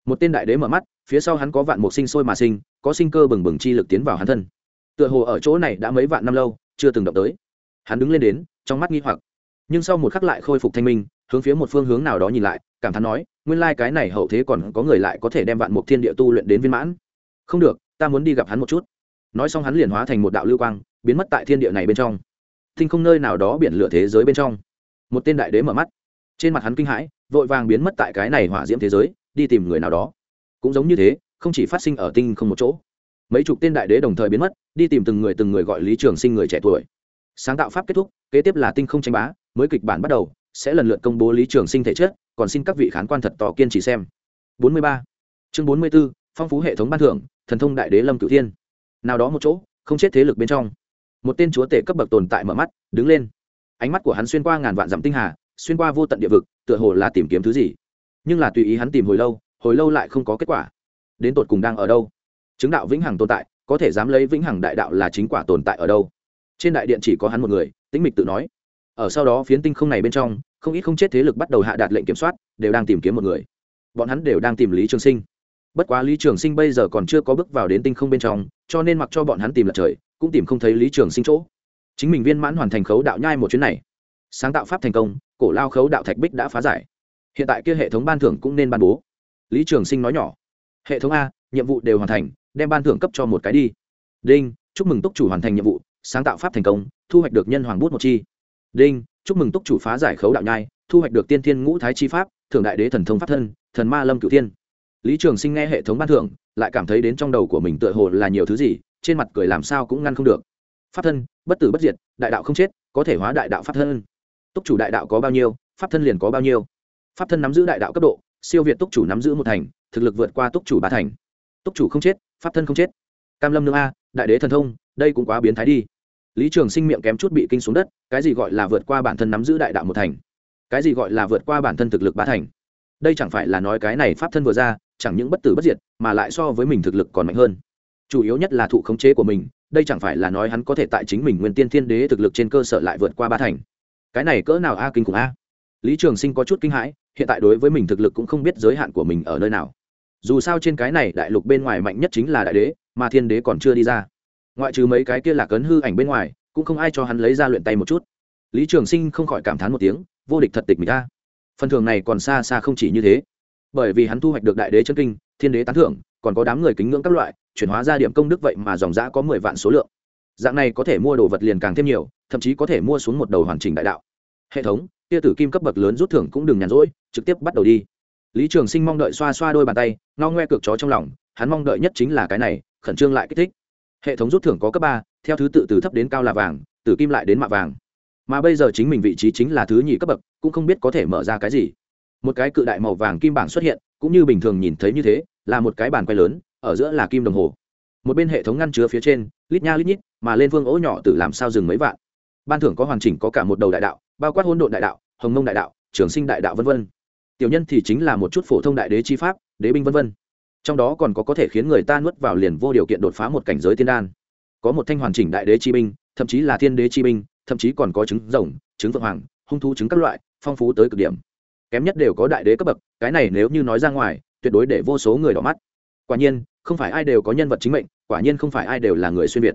Một tên đại đế mở mắt, phía sau hắn có vạn mục sinh sôi mà sinh, có sinh cơ bừng bừng chi lực tiến vào hắn thân. Tựa hồ ở chỗ này đã mấy vạn năm lâu, chưa từng động tới. Hắn đứng lên đến, trong mắt nghi hoặc. Nhưng sau một khắc lại khôi phục thanh minh, hướng phía một phương hướng nào đó nhìn lại, cảm thán nói, nguyên lai cái này hậu thế còn có người lại có thể đem vạn mục thiên địa tu luyện đến viên mãn. Không được, ta muốn đi gặp hắn một chút nói xong hắn liền hóa thành một đạo lưu quang biến mất tại thiên địa này bên trong. Thinh không nơi nào đó biển lửa thế giới bên trong. Một tên đại đế mở mắt. Trên mặt hắn kinh hãi vội vàng biến mất tại cái này hỏa diễm thế giới đi tìm người nào đó. Cũng giống như thế không chỉ phát sinh ở tinh không một chỗ. Mấy chục tên đại đế đồng thời biến mất đi tìm từng người từng người gọi lý trường sinh người trẻ tuổi. Sáng tạo pháp kết thúc kế tiếp là tinh không tranh bá mới kịch bản bắt đầu sẽ lần lượt công bố lý trường sinh thể chất còn xin các vị khán quan thật tỏ kiên trì xem. 43. chương 44, phong phú hệ thống ban thưởng thần thông đại đế lâm cửu thiên nào đó một chỗ, không chết thế lực bên trong. Một tên chúa tể cấp bậc tồn tại mở mắt, đứng lên. Ánh mắt của hắn xuyên qua ngàn vạn dặm tinh hà, xuyên qua vô tận địa vực, tựa hồ là tìm kiếm thứ gì. Nhưng là tùy ý hắn tìm hồi lâu hồi lâu lại không có kết quả. Đến tột cùng đang ở đâu? Chứng đạo vĩnh hằng tồn tại, có thể dám lấy vĩnh hằng đại đạo là chính quả tồn tại ở đâu? Trên đại điện chỉ có hắn một người, tĩnh mịch tự nói. Ở sau đó phiến tinh không này bên trong, không ít không chết thế lực bắt đầu hạ đạt lệnh kiểm soát, đều đang tìm kiếm một người. Bọn hắn đều đang tìm lý trường sinh bất quá lý trường sinh bây giờ còn chưa có bước vào đến tinh không bên trong, cho nên mặc cho bọn hắn tìm lật trời, cũng tìm không thấy lý trường sinh chỗ. Chính mình viên mãn hoàn thành khấu đạo nhai một chuyến này. Sáng tạo pháp thành công, cổ lao khấu đạo thạch bích đã phá giải. Hiện tại kia hệ thống ban thưởng cũng nên ban bố. Lý trường sinh nói nhỏ. Hệ thống a, nhiệm vụ đều hoàn thành, đem ban thưởng cấp cho một cái đi. Đinh, chúc mừng túc chủ hoàn thành nhiệm vụ, sáng tạo pháp thành công, thu hoạch được nhân hoàng bút một chi. Đinh, chúc mừng túc chủ phá giải khấu đạo nhai, thu hoạch được tiên thiên ngũ thái chi pháp, thượng đại đế thần thông pháp thân, thần ma lâm cửu Tiên lý trường sinh nghe hệ thống ban thưởng, lại cảm thấy đến trong đầu của mình tựa hồ là nhiều thứ gì, trên mặt cười làm sao cũng ngăn không được. Pháp thân, bất tử bất diệt, đại đạo không chết, có thể hóa đại đạo pháp thân. Túc chủ đại đạo có bao nhiêu, pháp thân liền có bao nhiêu. Pháp thân nắm giữ đại đạo cấp độ, siêu việt túc chủ nắm giữ một thành, thực lực vượt qua túc chủ ba thành. Túc chủ không chết, pháp thân không chết. Cam lâm nương a, đại đế thần thông, đây cũng quá biến thái đi. Lý trường sinh miệng kém chút bị kinh xuống đất, cái gì gọi là vượt qua bản thân nắm giữ đại đạo một thành? Cái gì gọi là vượt qua bản thân thực lực ba thành? Đây chẳng phải là nói cái này pháp thân vừa ra chẳng những bất tử bất diệt, mà lại so với mình thực lực còn mạnh hơn. Chủ yếu nhất là thụ khống chế của mình, đây chẳng phải là nói hắn có thể tại chính mình nguyên tiên thiên đế thực lực trên cơ sở lại vượt qua ba thành. Cái này cỡ nào a, kinh khủng a. Lý trường sinh có chút kinh hãi, hiện tại đối với mình thực lực cũng không biết giới hạn của mình ở nơi nào. Dù sao trên cái này đại lục bên ngoài mạnh nhất chính là đại đế, mà thiên đế còn chưa đi ra. Ngoại trừ mấy cái kia là cấn hư ảnh bên ngoài, cũng không ai cho hắn lấy ra luyện tay một chút. Lý trường sinh không khỏi cảm thán một tiếng, vô địch thật tịch mình ta phần thường này còn xa xa không chỉ như thế bởi vì hắn thu hoạch được đại đế chân kinh, thiên đế tán thưởng, còn có đám người kính ngưỡng các loại, chuyển hóa ra điểm công đức vậy mà dòng giã có mười vạn số lượng. Dạng này có thể mua đồ vật liền càng thêm nhiều, thậm chí có thể mua xuống một đầu hoàn chỉnh đại đạo. Hệ thống, tia tử kim cấp bậc lớn rút thưởng cũng đừng nhàn rỗi, trực tiếp bắt đầu đi. Lý trường sinh mong đợi xoa xoa đôi bàn tay, ngao ngoe cược chó trong lòng, hắn mong đợi nhất chính là cái này, khẩn trương lại kích thích. Hệ thống rút thưởng có cấp ba, theo thứ tự từ thấp đến cao là vàng từ kim lại đến mạ vàng. Mà bây giờ chính mình vị trí chính là thứ nhì cấp bậc, cũng không biết có thể mở ra cái gì một cái cự đại màu vàng kim bảng xuất hiện, cũng như bình thường nhìn thấy như thế, là một cái bàn quay lớn, ở giữa là kim đồng hồ. Một bên hệ thống ngăn chứa phía trên, lít nha lít nhít, mà lên vương ố nhỏ từ làm sao dừng mấy vạn. Ban thưởng có hoàn chỉnh có cả một đầu đại đạo, bao quát hôn độn đại đạo, hồng mông đại đạo, trường sinh đại đạo v v tiểu nhân thì chính là một chút phổ thông đại đế chi pháp, đế binh v v trong đó còn có có thể khiến người ta nuốt vào liền vô điều kiện đột phá một cảnh giới tiên đan. Có một thanh hoàn chỉnh đại đế chi binh, thậm chí là thiên đế chi binh, thậm chí còn có trứng rồng, trứng vượng hoàng, hung thú trứng các loại, phong phú tới cực điểm kém nhất đều có đại đế cấp bậc, cái này nếu như nói ra ngoài, tuyệt đối để vô số người đỏ mắt. Quả nhiên, không phải ai đều có nhân vật chính mệnh, quả nhiên không phải ai đều là người xuyên việt.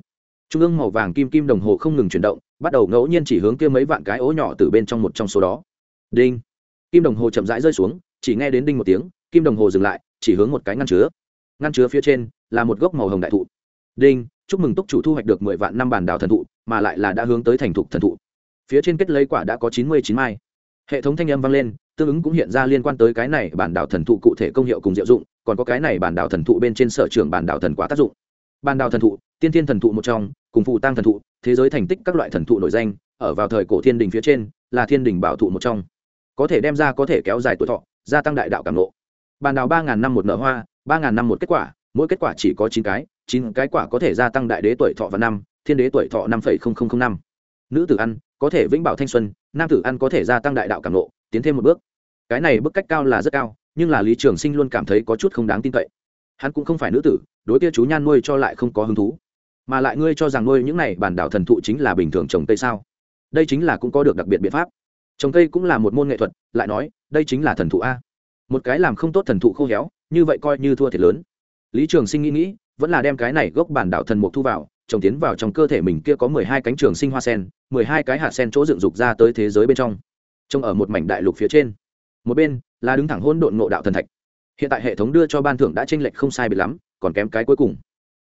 Trung ương màu vàng kim kim đồng hồ không ngừng chuyển động, bắt đầu ngẫu nhiên chỉ hướng kia mấy vạn cái ố nhỏ từ bên trong một trong số đó. Đinh. Kim đồng hồ chậm rãi rơi xuống, chỉ nghe đến đinh một tiếng, kim đồng hồ dừng lại, chỉ hướng một cái ngăn chứa. Ngăn chứa phía trên, là một gốc màu hồng đại thụ. Đinh, chúc mừng túc chủ thu hoạch được mười vạn năm bản đào thần thụ, mà lại là đã hướng tới thành thục thần thụ. Phía trên kết lấy quả đã có chín mươi chín mai. Hệ thống thanh âm vang lên tương ứng cũng hiện ra liên quan tới cái này bản đảo thần thụ cụ thể công hiệu cùng diệu dụng, còn có cái này bản đảo thần thụ bên trên sở trường bản đảo thần quả tác dụng. Bản đảo thần thụ, tiên thiên thần thụ một trong, cùng phụ tăng thần thụ, thế giới thành tích các loại thần thụ nổi danh, ở vào thời cổ thiên đình phía trên, là thiên đình bảo thụ một trong. Có thể đem ra có thể kéo dài tuổi thọ, gia tăng đại đạo cảm lộ bản đảo ba ngàn năm một nở hoa, ba ngàn năm một kết quả, mỗi kết quả chỉ có chín cái chín cái quả có thể gia tăng đại đế tuổi thọ và năm, thiên đế tuổi thọ năm năm. Nữ tử ăn, có thể vĩnh bảo thanh xuân, nam tử ăn có thể gia tăng đại đạo cảm lộ tiến thêm một bước. Cái này bức cách cao là rất cao, nhưng là lý trường sinh luôn cảm thấy có chút không đáng tin cậy. Hắn cũng không phải nữ tử, đối kia chú nhan nuôi cho lại không có hứng thú. Mà lại ngươi cho rằng nuôi những này bản đảo thần thụ chính là bình thường trồng cây sao? Đây chính là cũng có được đặc biệt biện pháp. Trồng cây cũng là một môn nghệ thuật, lại nói, đây chính là thần thụ a. Một cái làm không tốt thần thụ khô héo, như vậy coi như thua thiệt lớn. Lý trường sinh nghĩ nghĩ, vẫn là đem cái này gốc bản đảo thần mục thu vào, trồng tiến vào trong cơ thể mình kia có mười hai cánh trường sinh hoa sen, mười hai cái hạt sen chỗ dựng dục ra tới thế giới bên trong trông ở một mảnh đại lục phía trên. Một bên là đứng thẳng hôn độn ngộ đạo thần thạch. Hiện tại hệ thống đưa cho ban thưởng đã tranh lệch không sai biệt lắm, còn kém cái cuối cùng.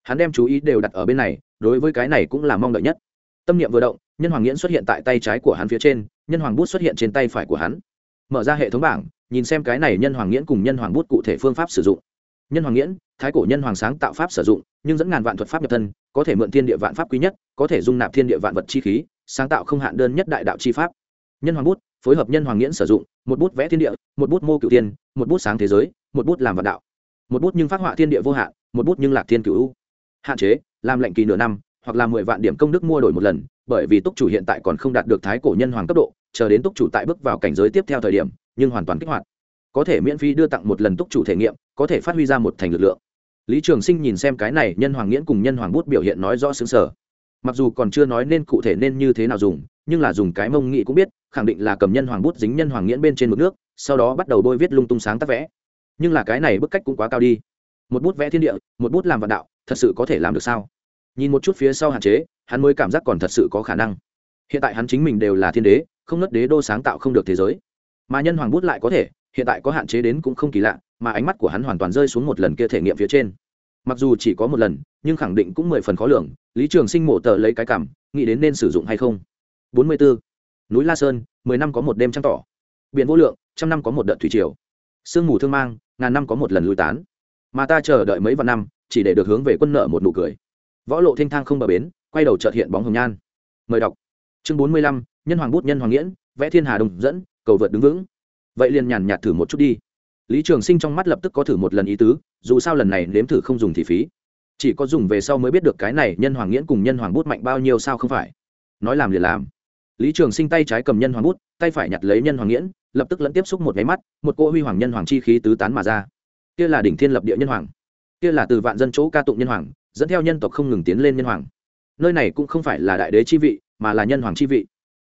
Hắn đem chú ý đều đặt ở bên này, đối với cái này cũng là mong đợi nhất. Tâm niệm vừa động, nhân hoàng nghiễn xuất hiện tại tay trái của hắn phía trên, nhân hoàng bút xuất hiện trên tay phải của hắn. Mở ra hệ thống bảng, nhìn xem cái này nhân hoàng nghiễn cùng nhân hoàng bút cụ thể phương pháp sử dụng. Nhân hoàng nghiễn, thái cổ nhân hoàng sáng tạo pháp sử dụng, nhưng dẫn ngàn vạn thuật pháp nhập thân, có thể mượn thiên địa vạn pháp quý nhất, có thể dung nạp thiên địa vạn vật chi khí, sáng tạo không hạn đơn nhất đại đạo chi pháp. Nhân hoàng bút phối hợp nhân hoàng nghiễn sử dụng, một bút vẽ thiên địa, một bút mô cựu tiên một bút sáng thế giới, một bút làm vạn đạo. Một bút nhưng phát họa thiên địa vô hạn, một bút nhưng lạc thiên cửu hạn chế, làm lệnh kỳ nửa năm, hoặc là mười vạn điểm công đức mua đổi một lần, bởi vì túc chủ hiện tại còn không đạt được thái cổ nhân hoàng cấp độ, chờ đến túc chủ tại bước vào cảnh giới tiếp theo thời điểm, nhưng hoàn toàn kích hoạt. Có thể miễn phí đưa tặng một lần túc chủ thể nghiệm, có thể phát huy ra một thành lực lượng. Lý trường sinh nhìn xem cái này, nhân hoàng nghiễn cùng nhân hoàng bút biểu hiện nói rõ xứng sở. Mặc dù còn chưa nói nên cụ thể nên như thế nào dùng nhưng là dùng cái mông nghị cũng biết, khẳng định là cầm nhân hoàng bút dính nhân hoàng nghiễn bên trên mực nước, sau đó bắt đầu bôi viết lung tung sáng tác vẽ. Nhưng là cái này bức cách cũng quá cao đi. Một bút vẽ thiên địa, một bút làm vạn đạo, thật sự có thể làm được sao? Nhìn một chút phía sau hạn chế, hắn mới cảm giác còn thật sự có khả năng. Hiện tại hắn chính mình đều là thiên đế, không nớt đế đô sáng tạo không được thế giới. Mà nhân hoàng bút lại có thể, hiện tại có hạn chế đến cũng không kỳ lạ, mà ánh mắt của hắn hoàn toàn rơi xuống một lần kia thể nghiệm phía trên. Mặc dù chỉ có một lần, nhưng khẳng định cũng mười phần khó lường, lý trường sinh mổ tờ lấy cái cảm, nghĩ đến nên sử dụng hay không bốn mươi bốn. Núi la sơn, mười năm có một đêm trăng tỏ. Biển vô lượng, trăm năm có một đợt thủy triều. Sương mù thương mang, ngàn năm có một lần lui tán. Mà ta chờ đợi mấy vạn năm, chỉ để được hướng về quân nợ một nụ cười. Võ lộ thanh thang không bờ bến, quay đầu trợt hiện bóng hồng nhan. Mời đọc. Chương bốn mươi lăm, nhân hoàng bút nhân hoàng nghiễn, vẽ thiên hà đồng dẫn, cầu vượt đứng vững. Vậy liền nhàn nhạt thử một chút đi. Lý trường sinh trong mắt lập tức có thử một lần ý tứ, dù sao lần này nếm thử không dùng thì phí. Chỉ có dùng về sau mới biết được cái này nhân hoàng nghiễn cùng nhân hoàng bút mạnh bao nhiêu sao không phải. Nói làm liền làm lý trường sinh tay trái cầm nhân hoàng bút, tay phải nhặt lấy nhân hoàng nghiễn, lập tức lẫn tiếp xúc một máy mắt, một cô huy hoàng nhân hoàng chi khí tứ tán mà ra. Kia là đỉnh thiên lập địa nhân hoàng. Kia là từ vạn dân chỗ ca tụng nhân hoàng, dẫn theo nhân tộc không ngừng tiến lên nhân hoàng. Nơi này cũng không phải là đại đế chi vị, mà là nhân hoàng chi vị.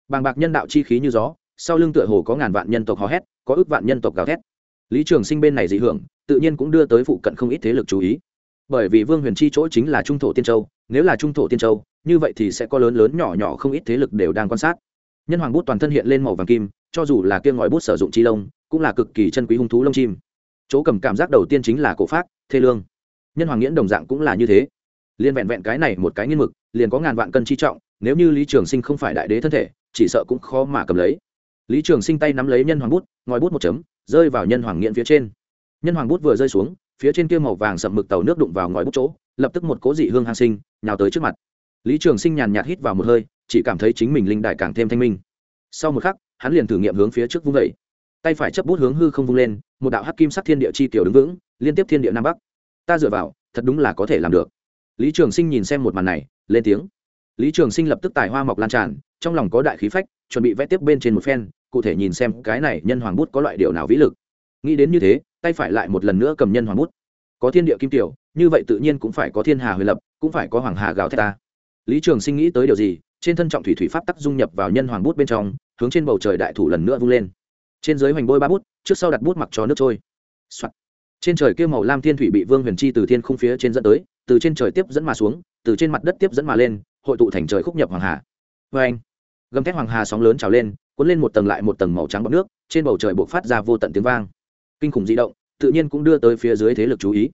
Bàng bạc nhân đạo chi khí như gió, sau lưng tựa hồ có ngàn vạn nhân tộc hò hét, có ước vạn nhân tộc gào thét. Lý trường sinh bên này dị hưởng, tự nhiên cũng đưa tới phụ cận không ít thế lực chú ý bởi vì vương huyền chi chỗ chính là trung thổ tiên châu, nếu là trung thổ tiên châu, như vậy thì sẽ có lớn lớn nhỏ nhỏ không ít thế lực đều đang quan sát. Nhân hoàng bút toàn thân hiện lên màu vàng kim, cho dù là kia ngòi bút sử dụng chi lông, cũng là cực kỳ chân quý hung thú lông chim. Chỗ cầm cảm giác đầu tiên chính là cổ pháp thê lương. Nhân hoàng nghiễn đồng dạng cũng là như thế. Liên vẹn vẹn cái này một cái nghiên mực, liền có ngàn vạn cân chi trọng, nếu như lý trường sinh không phải đại đế thân thể, chỉ sợ cũng khó mà cầm lấy. Lý trường sinh tay nắm lấy nhân hoàng bút, ngòi bút một chấm, rơi vào nhân hoàng nghiễn phía trên. Nhân hoàng bút vừa rơi xuống phía trên kia màu vàng sậm mực tàu nước đụng vào ngòi bút chỗ, lập tức một cố dị hương hang sinh, nhào tới trước mặt. Lý trường sinh nhàn nhạt hít vào một hơi, chỉ cảm thấy chính mình linh đại càng thêm thanh minh. Sau một khắc, hắn liền thử nghiệm hướng phía trước vung vẩy tay phải chấp bút hướng hư không vung lên, một đạo hắc kim sắc thiên địa chi tiểu đứng vững, liên tiếp thiên địa nam bắc. Ta dựa vào, thật đúng là có thể làm được. Lý trường sinh nhìn xem một màn này, lên tiếng. Lý trường sinh lập tức tài hoa mọc lan tràn, trong lòng có đại khí phách, chuẩn bị vẽ tiếp bên trên một phen, cụ thể nhìn xem cái này nhân hoàng bút có loại điều nào vĩ lực. Nghĩ đến như thế tay phải lại một lần nữa cầm nhân hoàng bút. Có thiên địa kim tiểu, như vậy tự nhiên cũng phải có thiên hà huyền lập, cũng phải có hoàng hà gào thét ta. Lý trường sinh nghĩ tới điều gì, trên thân trọng thủy thủy pháp tắc dung nhập vào nhân hoàng bút bên trong, hướng trên bầu trời đại thủ lần nữa vung lên. Trên dưới hoành bôi ba bút, trước sau đặt bút mặc cho nước trôi、Soạn. trên trời kia màu lam thiên thủy bị vương huyền chi từ thiên khung phía trên dẫn tới, từ trên trời tiếp dẫn mà xuống, từ trên mặt đất tiếp dẫn mà lên, hội tụ thành trời khúc nhập hoàng hà. Vê anh, gầm thét hoàng hà sóng lớn trào lên, cuốn lên một tầng lại một tầng màu trắng bọc nước, trên bầu trời buộc phát ra vô tận tiếng vang kinh khủng di động, tự nhiên cũng đưa tới phía dưới thế lực chú ý.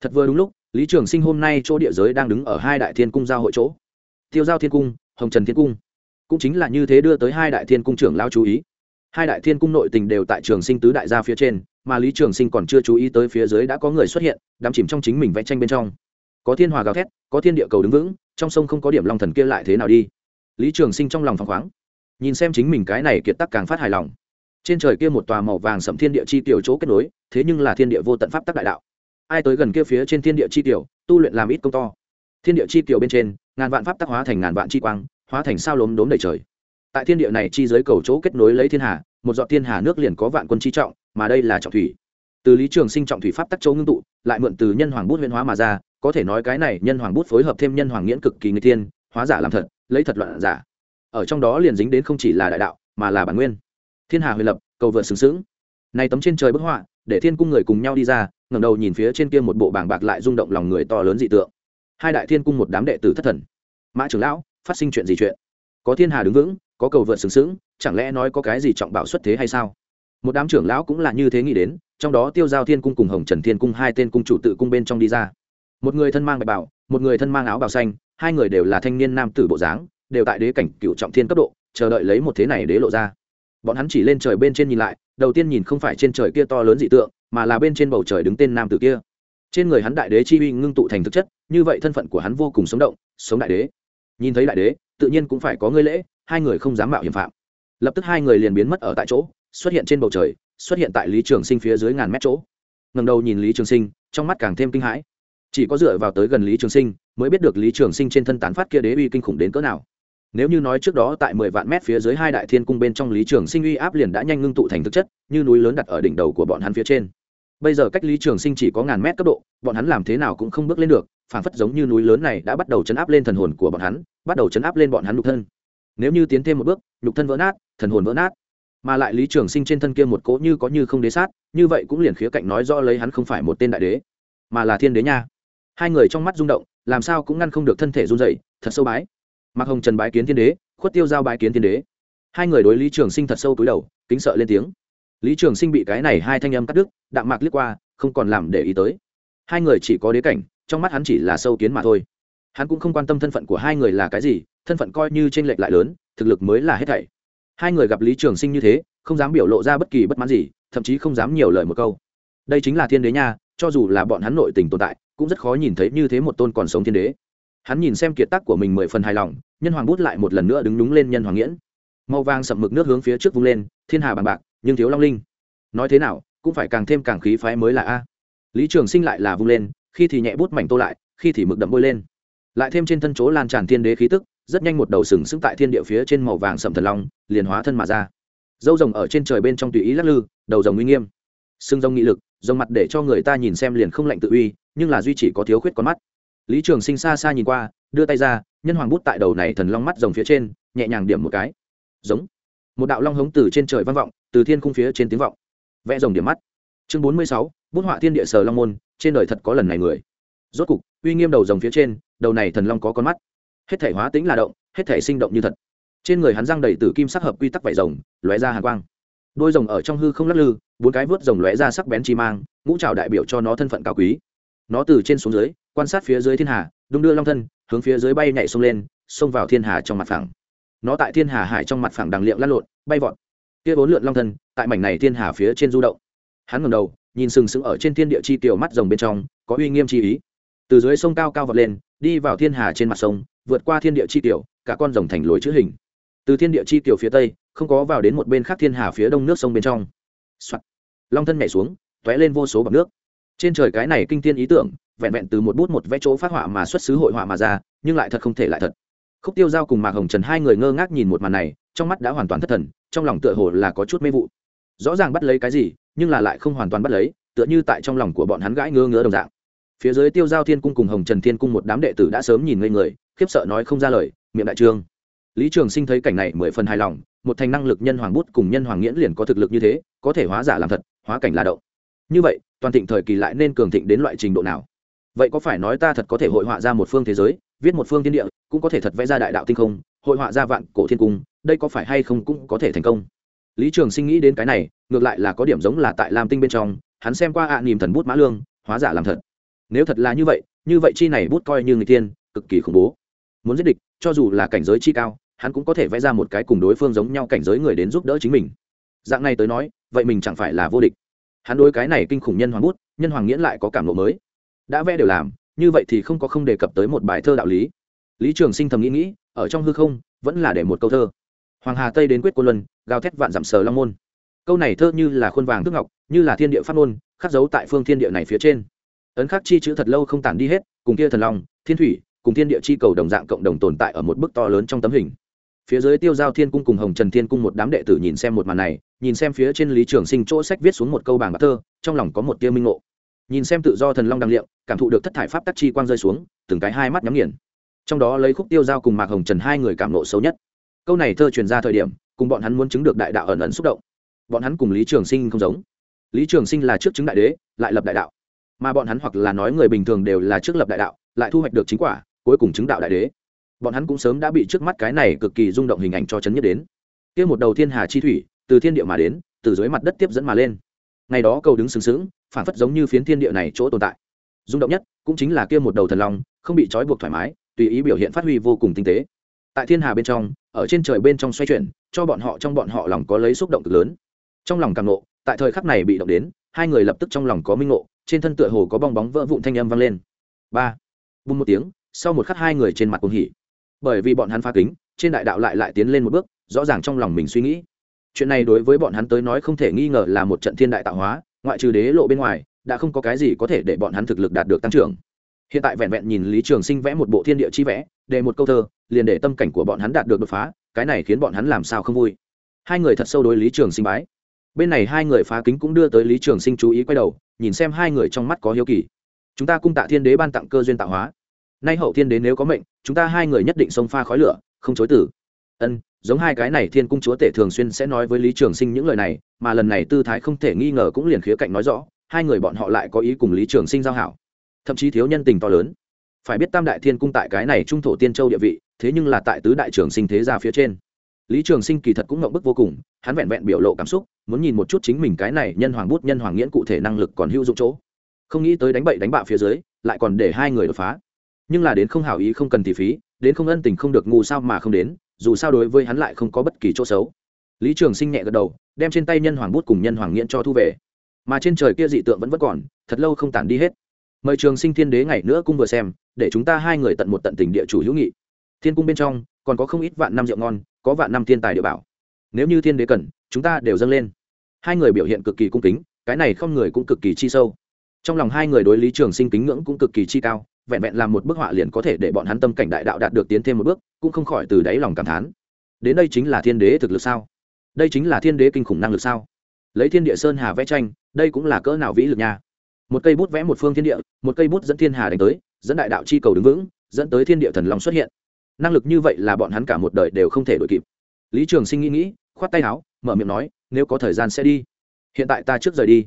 Thật vừa đúng lúc, lý trường sinh hôm nay chỗ địa giới đang đứng ở hai đại thiên cung giao hội chỗ. Tiêu giao thiên cung, hồng trần thiên cung. Cũng chính là như thế đưa tới hai đại thiên cung trưởng lao chú ý. Hai đại thiên cung nội tình đều tại trường sinh tứ đại gia phía trên, mà lý trường sinh còn chưa chú ý tới phía dưới đã có người xuất hiện, đắm chìm trong chính mình vẽ tranh bên trong. Có thiên hòa gào thét, có thiên địa cầu đứng vững, trong sông không có điểm long thần kia lại thế nào đi? Lý trường sinh trong lòng phăng khoáng. Nhìn xem chính mình cái này kiệt tắc càng phát hài lòng trên trời kia một tòa màu vàng sậm thiên địa chi tiểu chỗ kết nối, thế nhưng là thiên địa vô tận pháp tắc đại đạo. Ai tới gần kia phía trên thiên địa chi tiểu, tu luyện làm ít công to. Thiên địa chi tiểu bên trên, ngàn vạn pháp tắc hóa thành ngàn vạn chi quang, hóa thành sao lốm đốm đầy trời. Tại thiên địa này chi giới cầu chỗ kết nối lấy thiên hà, một giọt thiên hà nước liền có vạn quân chi trọng, mà đây là trọng thủy. Từ lý trường sinh trọng thủy pháp tắc châu ngưng tụ, lại mượn từ nhân hoàng bút huyên hóa mà ra, có thể nói cái này nhân hoàng bút phối hợp thêm nhân hoàng nghiễn cực kỳ người thiên, hóa giả làm thật, lấy thật loạn giả. Ở trong đó liền dính đến không chỉ là đại đạo, mà là bản nguyên thiên hà huyền lập, cầu vượt sừng sững. Này tấm trên trời bức họa, để thiên cung người cùng nhau đi ra, ngẩng đầu nhìn phía trên kia một bộ bảng bạc lại rung động lòng người to lớn dị tượng. Hai đại thiên cung một đám đệ tử thất thần. Mã trưởng lão, phát sinh chuyện gì chuyện? Có thiên hà đứng vững, có cầu vượt sừng sững, chẳng lẽ nói có cái gì trọng bảo xuất thế hay sao? Một đám trưởng lão cũng là như thế nghĩ đến, trong đó tiêu giao thiên cung cùng hồng trần thiên cung hai tên cung chủ tự cung bên trong đi ra. Một người thân mang bạch bảo, một người thân mang áo bào xanh, hai người đều là thanh niên nam tử bộ dáng, đều tại đế cảnh cựu trọng thiên cấp độ, chờ đợi lấy một thế này đế lộ ra bọn hắn chỉ lên trời bên trên nhìn lại, đầu tiên nhìn không phải trên trời kia to lớn dị tượng, mà là bên trên bầu trời đứng tên nam tử kia. Trên người hắn đại đế chi uy ngưng tụ thành thực chất, như vậy thân phận của hắn vô cùng sống động, sống đại đế. Nhìn thấy đại đế, tự nhiên cũng phải có ngơi lễ, hai người không dám mạo hiểm phạm. Lập tức hai người liền biến mất ở tại chỗ, xuất hiện trên bầu trời, xuất hiện tại lý trường sinh phía dưới ngàn mét chỗ. Ngầm đầu nhìn lý trường sinh, trong mắt càng thêm kinh hãi. Chỉ có dựa vào tới gần lý trường sinh, mới biết được lý trường sinh trên thân tán phát kia đế uy kinh khủng đến cỡ nào nếu như nói trước đó tại mười vạn mét phía dưới hai đại thiên cung bên trong lý trường sinh uy áp liền đã nhanh ngưng tụ thành thực chất, như núi lớn đặt ở đỉnh đầu của bọn hắn phía trên. Bây giờ cách lý trường sinh chỉ có ngàn mét cấp độ, bọn hắn làm thế nào cũng không bước lên được, phản phất giống như núi lớn này đã bắt đầu chấn áp lên thần hồn của bọn hắn, bắt đầu chấn áp lên bọn hắn nhục thân. Nếu như tiến thêm một bước, nhục thân vỡ nát, thần hồn vỡ nát. Mà lại lý trường sinh trên thân kia một cỗ như có như không đế sát, như vậy cũng liền khía cạnh nói rõ lấy hắn không phải một tên đại đế, mà là thiên đế nha. Hai người trong mắt rung động, làm sao cũng ngăn không được thân thể run dậy thật sâu bái mạc hồng trần bái kiến thiên đế, khuất tiêu giao bái kiến thiên đế. Hai người đối lý trường sinh thật sâu túi đầu, kính sợ lên tiếng. Lý trường sinh bị cái này hai thanh âm cắt đứt, đạm mạc liếc qua, không còn làm để ý tới. Hai người chỉ có đế cảnh, trong mắt hắn chỉ là sâu kiến mà thôi. Hắn cũng không quan tâm thân phận của hai người là cái gì, thân phận coi như t r ê n lệch lại lớn, thực lực mới là hết thảy. Hai người gặp lý trường sinh như thế, không dám biểu lộ ra bất kỳ bất mãn gì, thậm chí không dám nhiều lời một câu. Đây chính là thiên đế nha, cho dù là bọn hắn nội tình tồn tại, cũng rất khó nhìn thấy như thế một tôn còn sống thiên đế hắn nhìn xem kiệt tác của mình mười phần hài lòng, nhân hoàng bút lại một lần nữa đứng đúng lên nhân hoàng nghiễn. Màu vàng sậm mực nước hướng phía trước vung lên, thiên hà bằng bạc, nhưng thiếu long linh. Nói thế nào, cũng phải càng thêm càng khí phái mới là a. Lý trường sinh lại là vung lên, khi thì nhẹ bút mảnh tô lại, khi thì mực đậm bôi lên. Lại thêm trên thân chỗ lan tràn thiên đế khí tức, rất nhanh một đầu sừng sững tại thiên địa phía trên màu vàng sậm thần long, liền hóa thân mà ra. Dâu rồng ở trên trời bên trong tùy ý lắc lư, đầu rồng uy nghiêm. Xương rồng nghị lực, rồng mặt để cho người ta nhìn xem liền không lạnh tự uy, nhưng là duy chỉ có thiếu khuyết con mắt lý trường sinh xa xa nhìn qua, đưa tay ra, nhân hoàng bút tại đầu này thần long mắt rồng phía trên, nhẹ nhàng điểm một cái. Giống. Một đạo long hống từ trên trời vang vọng, từ thiên khung phía trên tiếng vọng. Vẽ rồng điểm mắt. Chương bốn mươi sáu, bút họa thiên địa sờ long môn, trên đời thật có lần này người. Rốt cục, uy nghiêm đầu rồng phía trên, đầu này thần long có con mắt. Hết thể hóa tính là động, hết thể sinh động như thật. Trên người hắn răng đầy tử kim sắc hợp quy tắc vải rồng, lóe ra hàn quang. Đôi rồng ở trong hư không lắc lư, bốn cái vớt rồng lóe ra sắc bén chi mang, ngũ trào đại biểu cho nó thân phận cao quý. Nó từ trên xuống dưới quan sát phía dưới thiên hà, đung đưa long thân, hướng phía dưới bay nhảy sông lên, xông vào thiên hà trong mặt phẳng. Nó tại thiên hà hải trong mặt phẳng đằng liệm lăn lộn, bay vọt. Kia bốn lượn long thân, tại mảnh này thiên hà phía trên du động. Hắn ngầm đầu, nhìn sừng sững ở trên thiên địa chi tiểu mắt rồng bên trong, có uy nghiêm chi ý. Từ dưới sông cao cao vọt lên, đi vào thiên hà trên mặt sông, vượt qua thiên địa chi tiểu, cả con rồng thành lối chữ hình. Từ thiên địa chi tiểu phía tây, không có vào đến một bên khác thiên hà phía đông nước sông bên trong、Soạn. long thân nhảy xuống t ó é lên vô số bọc nước. Trên trời cái này kinh tiên ý tưởng vẹn vẹn từ một bút một vẽ chỗ phát họa mà xuất xứ hội họa mà ra, nhưng lại thật không thể lại thật. Khúc tiêu giao cùng mạc hồng trần hai người ngơ ngác nhìn một màn này, trong mắt đã hoàn toàn thất thần, trong lòng tựa hồ là có chút mê vụ. Rõ ràng bắt lấy cái gì, nhưng là lại không hoàn toàn bắt lấy, tựa như tại trong lòng của bọn hắn gãi ngơ ngứa đồng dạng. Phía dưới tiêu giao thiên cung cùng hồng trần thiên cung một đám đệ tử đã sớm nhìn ngây người, khiếp sợ nói không ra lời, miệng đại trương. Lý trường sinh thấy cảnh này mười phần hài lòng, một thành năng lực nhân hoàng bút cùng nhân hoàng nghiễn liền có thực lực như thế, có thể hóa giả làm thật, hóa cảnh là động. Như vậy, toàn thịnh thời kỳ lại nên cường thịnh đến loại trình độ nào? Vậy có phải nói ta thật có thể hội họa ra một phương thế giới viết một phương thiên địa cũng có thể thật vẽ ra đại đạo tinh không hội họa ra vạn cổ thiên cung đây có phải hay không cũng có thể thành công? Lý trường sinh nghĩ đến cái này ngược lại là có điểm giống là tại lam tinh bên trong hắn xem qua ạ à, nìm thần bút mã lương hóa giả làm thật. Nếu thật là như vậy như vậy chi này bút coi như người tiên cực kỳ khủng bố. Muốn giết địch cho dù là cảnh giới chi cao hắn cũng có thể vẽ ra một cái cùng đối phương giống nhau cảnh giới người đến giúp đỡ chính mình. Dạng này tới nói vậy mình chẳng phải là vô địch. Hắn đối cái này kinh khủng nhân hoàng bút nhân hoàng nghiễn lại có cảm lộ mới đã vẽ đều làm, như vậy thì không có không đề cập tới một bài thơ đạo lý. Lý trường sinh thầm nghĩ nghĩ, ở trong hư không, vẫn là để một câu thơ. Hoàng hà tây đến quyết cô luân, gào thét vạn dặm sờ long môn. Câu này thơ như là khuôn vàng thước ngọc, như là thiên địa phát ngôn, khắc dấu tại phương thiên địa này phía trên. Ấn khắc chi chữ thật lâu không tản đi hết, cùng kia thần long, thiên thủy, cùng thiên địa chi cầu đồng dạng cộng đồng tồn tại ở một bức to lớn trong tấm hình. Phía dưới tiêu giao thiên cung cùng hồng trần thiên cung một đám đệ tử nhìn xem một màn này, nhìn xem phía trên lý trường sinh chỗ sách viết xuống một câu bảng bạc thơ, trong lòng có một tia minh ngộ nhìn xem tự do thần long đăng liệm cảm thụ được thất thải pháp tắc chi quang rơi xuống, từng cái hai mắt nhắm nghiền. Trong đó lấy khúc tiêu giao cùng mạc hồng trần hai người cảm nộ xấu nhất. Câu này thơ truyền ra thời điểm, cùng bọn hắn muốn chứng được đại đạo ẩn ẩn xúc động. Bọn hắn cùng lý trường sinh không giống. Lý trường sinh là trước chứng đại đế, lại lập đại đạo. Mà bọn hắn hoặc là nói người bình thường đều là trước lập đại đạo, lại thu hoạch được chính quả, cuối cùng chứng đạo đại đế. Bọn hắn cũng sớm đã bị trước mắt cái này cực kỳ rung động hình ảnh cho chấn nhất đến. Kia một đầu thiên hà chi thủy, từ thiên địa mà đến, từ dưới mặt đất tiếp dẫn mà lên. Ngày đó cầu đứng sừng sững phản phất giống như phiến thiên địa này chỗ tồn tại. Rung động nhất cũng chính là kia một đầu thần long, không bị trói buộc thoải mái, tùy ý biểu hiện phát huy vô cùng tinh tế. Tại thiên hà bên trong, ở trên trời bên trong xoay chuyển, cho bọn họ trong bọn họ lòng có lấy xúc động cực lớn. Trong lòng càng nộ, tại thời khắc này bị động đến, hai người lập tức trong lòng có minh ngộ, trên thân tựa hồ có bong bóng vỡ vụn thanh âm vang lên. Ba, bùng một tiếng, sau một khắc hai người trên mặt cùng hỉ. Bởi vì bọn hắn phá kính, trên đại đạo lại lại tiến lên một bước, rõ ràng trong lòng mình suy nghĩ. Chuyện này đối với bọn hắn tới nói không thể nghi ngờ là một trận thiên đại tạo hóa ngoại trừ đế lộ bên ngoài, đã không có cái gì có thể để bọn hắn thực lực đạt được tăng trưởng. Hiện tại vẹn vẹn nhìn lý trường sinh vẽ một bộ thiên địa chi vẽ, để một câu thơ, liền để tâm cảnh của bọn hắn đạt được đột phá, cái này khiến bọn hắn làm sao không vui. Hai người thật sâu đối lý trường sinh bái. Bên này hai người phá kính cũng đưa tới lý trường sinh chú ý quay đầu, nhìn xem hai người trong mắt có hiếu kỳ. Chúng ta cung tạ thiên đế ban tặng cơ duyên tạo hóa. Nay hậu thiên đế nếu có mệnh, chúng ta hai người nhất định xông pha khói lửa, không chối tử ân giống hai cái này thiên cung chúa tể thường xuyên sẽ nói với lý trường sinh những lời này, mà lần này tư thái không thể nghi ngờ cũng liền khía cạnh nói rõ, hai người bọn họ lại có ý cùng lý trường sinh giao hảo. Thậm chí thiếu nhân tình to lớn. Phải biết tam đại thiên cung tại cái này trung thổ tiên châu địa vị, thế nhưng là tại tứ đại trường sinh thế gia phía trên. Lý trường sinh kỳ thật cũng ngậm bức vô cùng, hắn vẹn vẹn biểu lộ cảm xúc, muốn nhìn một chút chính mình cái này nhân hoàng bút nhân hoàng nghiễn cụ thể năng lực còn hữu dụng chỗ. Không nghĩ tới đánh bậy đánh bạo phía dưới, lại còn để hai người đột phá. Nhưng là đến không hảo ý không cần tỷ phí, đến không ân tình không được ngu sao mà không đến dù sao đối với hắn lại không có bất kỳ chỗ xấu. Lý trường sinh nhẹ gật đầu, đem trên tay nhân hoàng bút cùng nhân hoàng nghiễn cho thu về. Mà trên trời kia dị tượng vẫn vẫn còn, thật lâu không tản đi hết. Mời trường sinh thiên đế ngày nữa cung vừa xem, để chúng ta hai người tận một tận tình địa chủ hữu nghị. Thiên cung bên trong, còn có không ít vạn năm rượu ngon, có vạn năm thiên tài địa bảo. Nếu như thiên đế cần, chúng ta đều dâng lên. Hai người biểu hiện cực kỳ cung kính, cái này không người cũng cực kỳ chi sâu. Trong lòng hai người đối lý trường sinh kính ngưỡng cũng cực kỳ chi cao vẹn vẹn làm một bức họa liền có thể để bọn hắn tâm cảnh đại đạo đạt được tiến thêm một bước, cũng không khỏi từ đáy lòng cảm thán. Đến đây chính là thiên đế thực lực sao? Đây chính là thiên đế kinh khủng năng lực sao? Lấy thiên địa sơn hà vẽ tranh, đây cũng là cỡ nào vĩ lực nha. Một cây bút vẽ một phương thiên địa, một cây bút dẫn thiên hà đánh tới, dẫn đại đạo chi cầu đứng vững, dẫn tới thiên địa thần long xuất hiện. Năng lực như vậy là bọn hắn cả một đời đều không thể đổi kịp. Lý trường sinh nghĩ nghĩ, khoát tay áo, mở miệng nói, nếu có thời gian sẽ đi. Hiện tại ta trước rời đi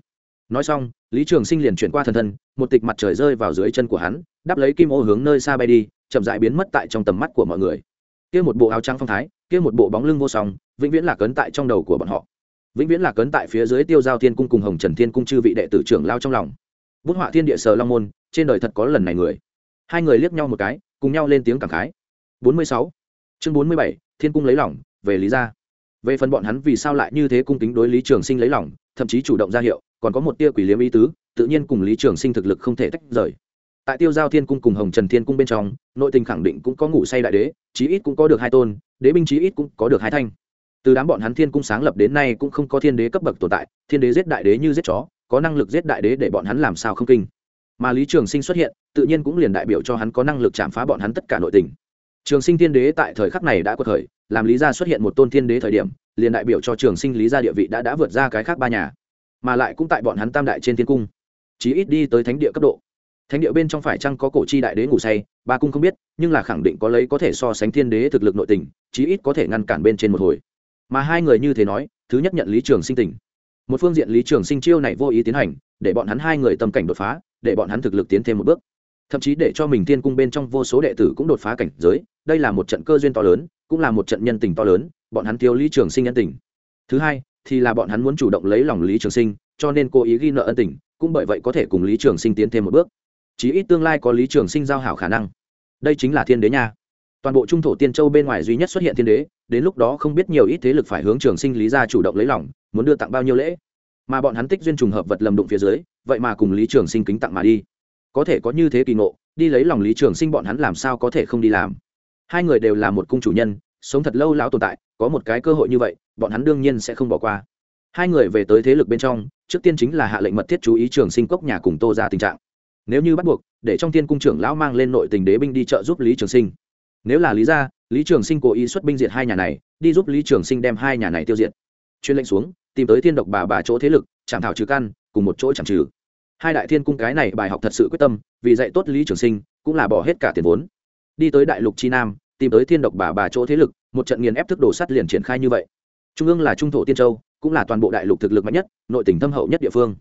nói xong, lý trường sinh liền chuyển qua thần thân, một tịch mặt trời rơi vào dưới chân của hắn đắp lấy kim ô hướng nơi xa bay đi, chậm dại biến mất tại trong tầm mắt của mọi người. Kia một bộ áo trắng phong thái, kia một bộ bóng lưng vô song, vĩnh viễn là cấn tại trong đầu của bọn họ. Vĩnh viễn là cấn tại phía dưới tiêu giao thiên cung cùng hồng trần thiên cung chư vị đệ tử trưởng lao trong lòng. Bút họa thiên địa sờ long môn, trên đời thật có lần này người. Hai người liếc nhau một cái, cùng nhau lên tiếng cảm khái. Bốn mươi sáu. Chương bốn mươi bảy, thiên cung lấy lỏng về lý gia. Về phần bọn hắn vì sao lại như thế cung kính đối lý trường sinh lấy lỏng thậm chí chủ động ra hiệu còn có một tia quỷ liếm ý tứ, tự nhiên cùng lý trường sinh thực lực không thể tách rời. Tại tiêu giao thiên cung cùng hồng trần thiên cung bên trong, nội tình khẳng định cũng có ngủ say đại đế, chí ít cũng có được hai tôn, đế binh chí ít cũng có được hai thanh. Từ đám bọn hắn thiên cung sáng lập đến nay cũng không có thiên đế cấp bậc tồn tại, thiên đế giết đại đế như giết chó, có năng lực giết đại đế để bọn hắn làm sao không kinh. Mà lý trường sinh xuất hiện, tự nhiên cũng liền đại biểu cho hắn có năng lực chạm phá bọn hắn tất cả nội tình. Trường sinh thiên đế tại thời khắc này đã có thời làm lý gia xuất hiện một tôn thiên đế thời điểm, liền đại biểu cho trường sinh lý gia địa vị đã đã vượt ra cái khác ba nhà mà lại cũng tại bọn hắn tam đại trên thiên cung. Chí ít đi tới thánh địa cấp độ. Thánh địa bên trong phải chăng có cổ chi đại đế ngủ say, ba cung không biết, nhưng là khẳng định có lấy có thể so sánh thiên đế thực lực nội tình, chí ít có thể ngăn cản bên trên một hồi. Mà hai người như thế nói, thứ nhất nhận lý trường sinh tình một phương diện lý trường sinh chiêu này vô ý tiến hành, để bọn hắn hai người tâm cảnh đột phá, để bọn hắn thực lực tiến thêm một bước. Thậm chí để cho mình thiên cung bên trong vô số đệ tử cũng đột phá cảnh giới, đây là một trận cơ duyên to lớn, cũng là một trận nhân tình to lớn, bọn hắn thiếu lý trường sinh nhân tình. Thứ hai thì là bọn hắn muốn chủ động lấy lòng lý trường sinh, cho nên cố ý ghi nợ ân tình, cũng bởi vậy có thể cùng lý trường sinh tiến thêm một bước. Chí ít tương lai có lý trường sinh giao hảo khả năng. Đây chính là thiên đế nha. Toàn bộ trung thổ tiên châu bên ngoài duy nhất xuất hiện thiên đế, đến lúc đó không biết nhiều ít thế lực phải hướng trường sinh lý ra chủ động lấy lòng, muốn đưa tặng bao nhiêu lễ. Mà bọn hắn tích duyên trùng hợp vật lầm đụng phía dưới, vậy mà cùng lý trường sinh kính tặng mà đi. Có thể có như thế kỳ ngộ, đi lấy lòng lý trường sinh bọn hắn làm sao có thể không đi làm? Hai người đều là một cung chủ nhân, sống thật lâu lão tồn tại có một cái cơ hội như vậy, bọn hắn đương nhiên sẽ không bỏ qua. Hai người về tới thế lực bên trong, trước tiên chính là hạ lệnh mật thiết chú ý trường sinh cốc nhà cùng tô ra tình trạng. Nếu như bắt buộc, để trong tiên cung trưởng lão mang lên nội tình đế binh đi trợ giúp lý trường sinh. Nếu là lý gia, lý trường sinh cố ý xuất binh diệt hai nhà này, đi giúp lý trường sinh đem hai nhà này tiêu diệt. Chuyên lệnh xuống, tìm tới thiên độc bà bà chỗ thế lực, chạm thảo trừ căn, cùng một chỗ chẳng trừ. Hai đại thiên cung cái này bài học thật sự quyết tâm, vì dạy tốt lý trường sinh, cũng là bỏ hết cả tiền vốn. Đi tới đại lục chi nam tìm tới thiên độc bà bà chỗ thế lực, một trận nghiền ép thức đổ sắt liền triển khai như vậy. Trung ương là trung thổ tiên châu, cũng là toàn bộ đại lục thực lực mạnh nhất, nội tỉnh thâm hậu nhất địa phương.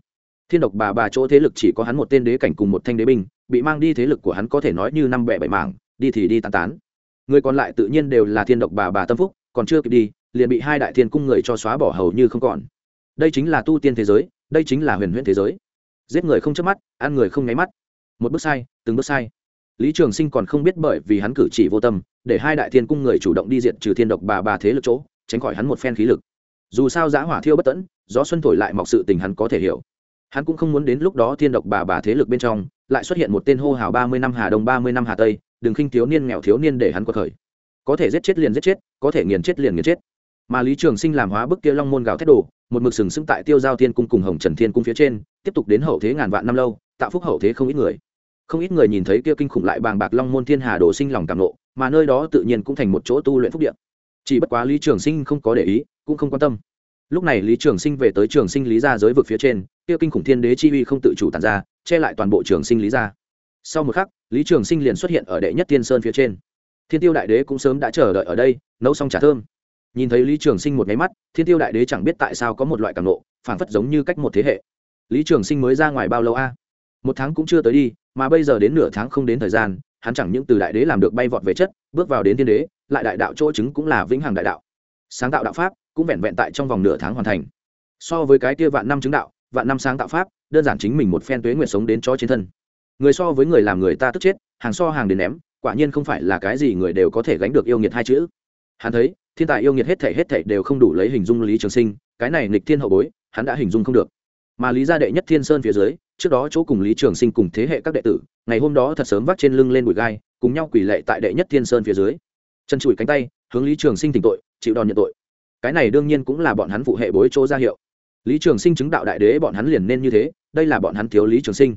Thiên độc bà bà chỗ thế lực chỉ có hắn một tên đế cảnh cùng một thanh đế binh, bị mang đi thế lực của hắn có thể nói như năm bẻ bảy mảng, đi thì đi tán tán. Người còn lại tự nhiên đều là thiên độc bà bà tâm phúc, còn chưa kịp đi, liền bị hai đại thiên cung người cho xóa bỏ hầu như không còn. Đây chính là tu tiên thế giới, đây chính là huyền huyễn thế giới. Giết người không chớp mắt, ăn người không nháy mắt. Một bước sai, từng bước sai lý trường sinh còn không biết bởi vì hắn cử chỉ vô tâm, để hai đại thiên cung người chủ động đi diện trừ thiên độc bà bà thế lực chỗ, tránh khỏi hắn một phen khí lực. Dù sao giã hỏa thiêu bất tẫn, gió xuân thổi lại mọc sự tình hắn có thể hiểu. Hắn cũng không muốn đến lúc đó thiên độc bà bà thế lực bên trong, lại xuất hiện một tên hô hào ba mươi năm hà đông, ba mươi năm hà tây, đừng khinh thiếu niên nghèo thiếu niên để hắn quật khởi. Có thể giết chết liền giết chết, có thể nghiền chết liền nghiền chết. Mà lý trường sinh làm hóa bức kia long môn gào thét đồ, một mực sừng sững tại tiêu giao thiên cung cùng hồng trần thiên cung phía trên, tiếp tục đến hậu thế ngàn vạn năm lâu, tạo phúc hậu thế không ít người không ít người nhìn thấy kia kinh khủng lại bàng bạc long môn thiên hà đồ sinh lòng cảm nộ, mà nơi đó tự nhiên cũng thành một chỗ tu luyện phúc điện chỉ bất quá lý trường sinh không có để ý, cũng không quan tâm. Lúc này lý trường sinh về tới trường sinh lý gia giới vực phía trên, kia kinh khủng thiên đế chi uy không tự chủ tàn ra, che lại toàn bộ trường sinh lý gia. Sau một khắc, lý trường sinh liền xuất hiện ở đệ nhất thiên sơn phía trên. Thiên tiêu đại đế cũng sớm đã chờ đợi ở đây, nấu xong trà thơm. Nhìn thấy lý trường sinh một nháy mắt, thiên tiêu đại đế chẳng biết tại sao có một loại cảm nộ, phảng phất giống như cách một thế hệ. Lý trường sinh mới ra ngoài bao lâu a? Một tháng cũng chưa tới đi, mà bây giờ đến nửa tháng không đến thời gian, hắn chẳng những từ đại đế làm được bay vọt về chất, bước vào đến thiên đế, lại đại đạo chỗ chứng cũng là vĩnh hằng đại đạo. Sáng tạo đạo pháp cũng vẹn vẹn tại trong vòng nửa tháng hoàn thành. So với cái kia vạn năm chứng đạo, vạn năm sáng tạo pháp, đơn giản chính mình một phen tuế nguyện sống đến cho chiến thân. Người so với người làm người ta tức chết, hàng so hàng đến ném, quả nhiên không phải là cái gì người đều có thể gánh được yêu nghiệt hai chữ. Hắn thấy, thiên tài yêu nghiệt hết thể hết thể đều không đủ lấy hình dung lý trường sinh, cái này nghịch thiên hậu bối, hắn đã hình dung không được. Mà lý gia đệ nhất thiên sơn phía dưới trước đó chỗ cùng lý trường sinh cùng thế hệ các đệ tử, ngày hôm đó thật sớm vác trên lưng lên bụi gai, cùng nhau quỳ lệ tại đệ nhất thiên sơn phía dưới. Chân chùi cánh tay, hướng lý trường sinh tỉnh tội, chịu đòn nhận tội. Cái này đương nhiên cũng là bọn hắn phụ hệ bối chỗ ra hiệu. Lý trường sinh chứng đạo đại đế bọn hắn liền nên như thế, đây là bọn hắn thiếu lý trường sinh.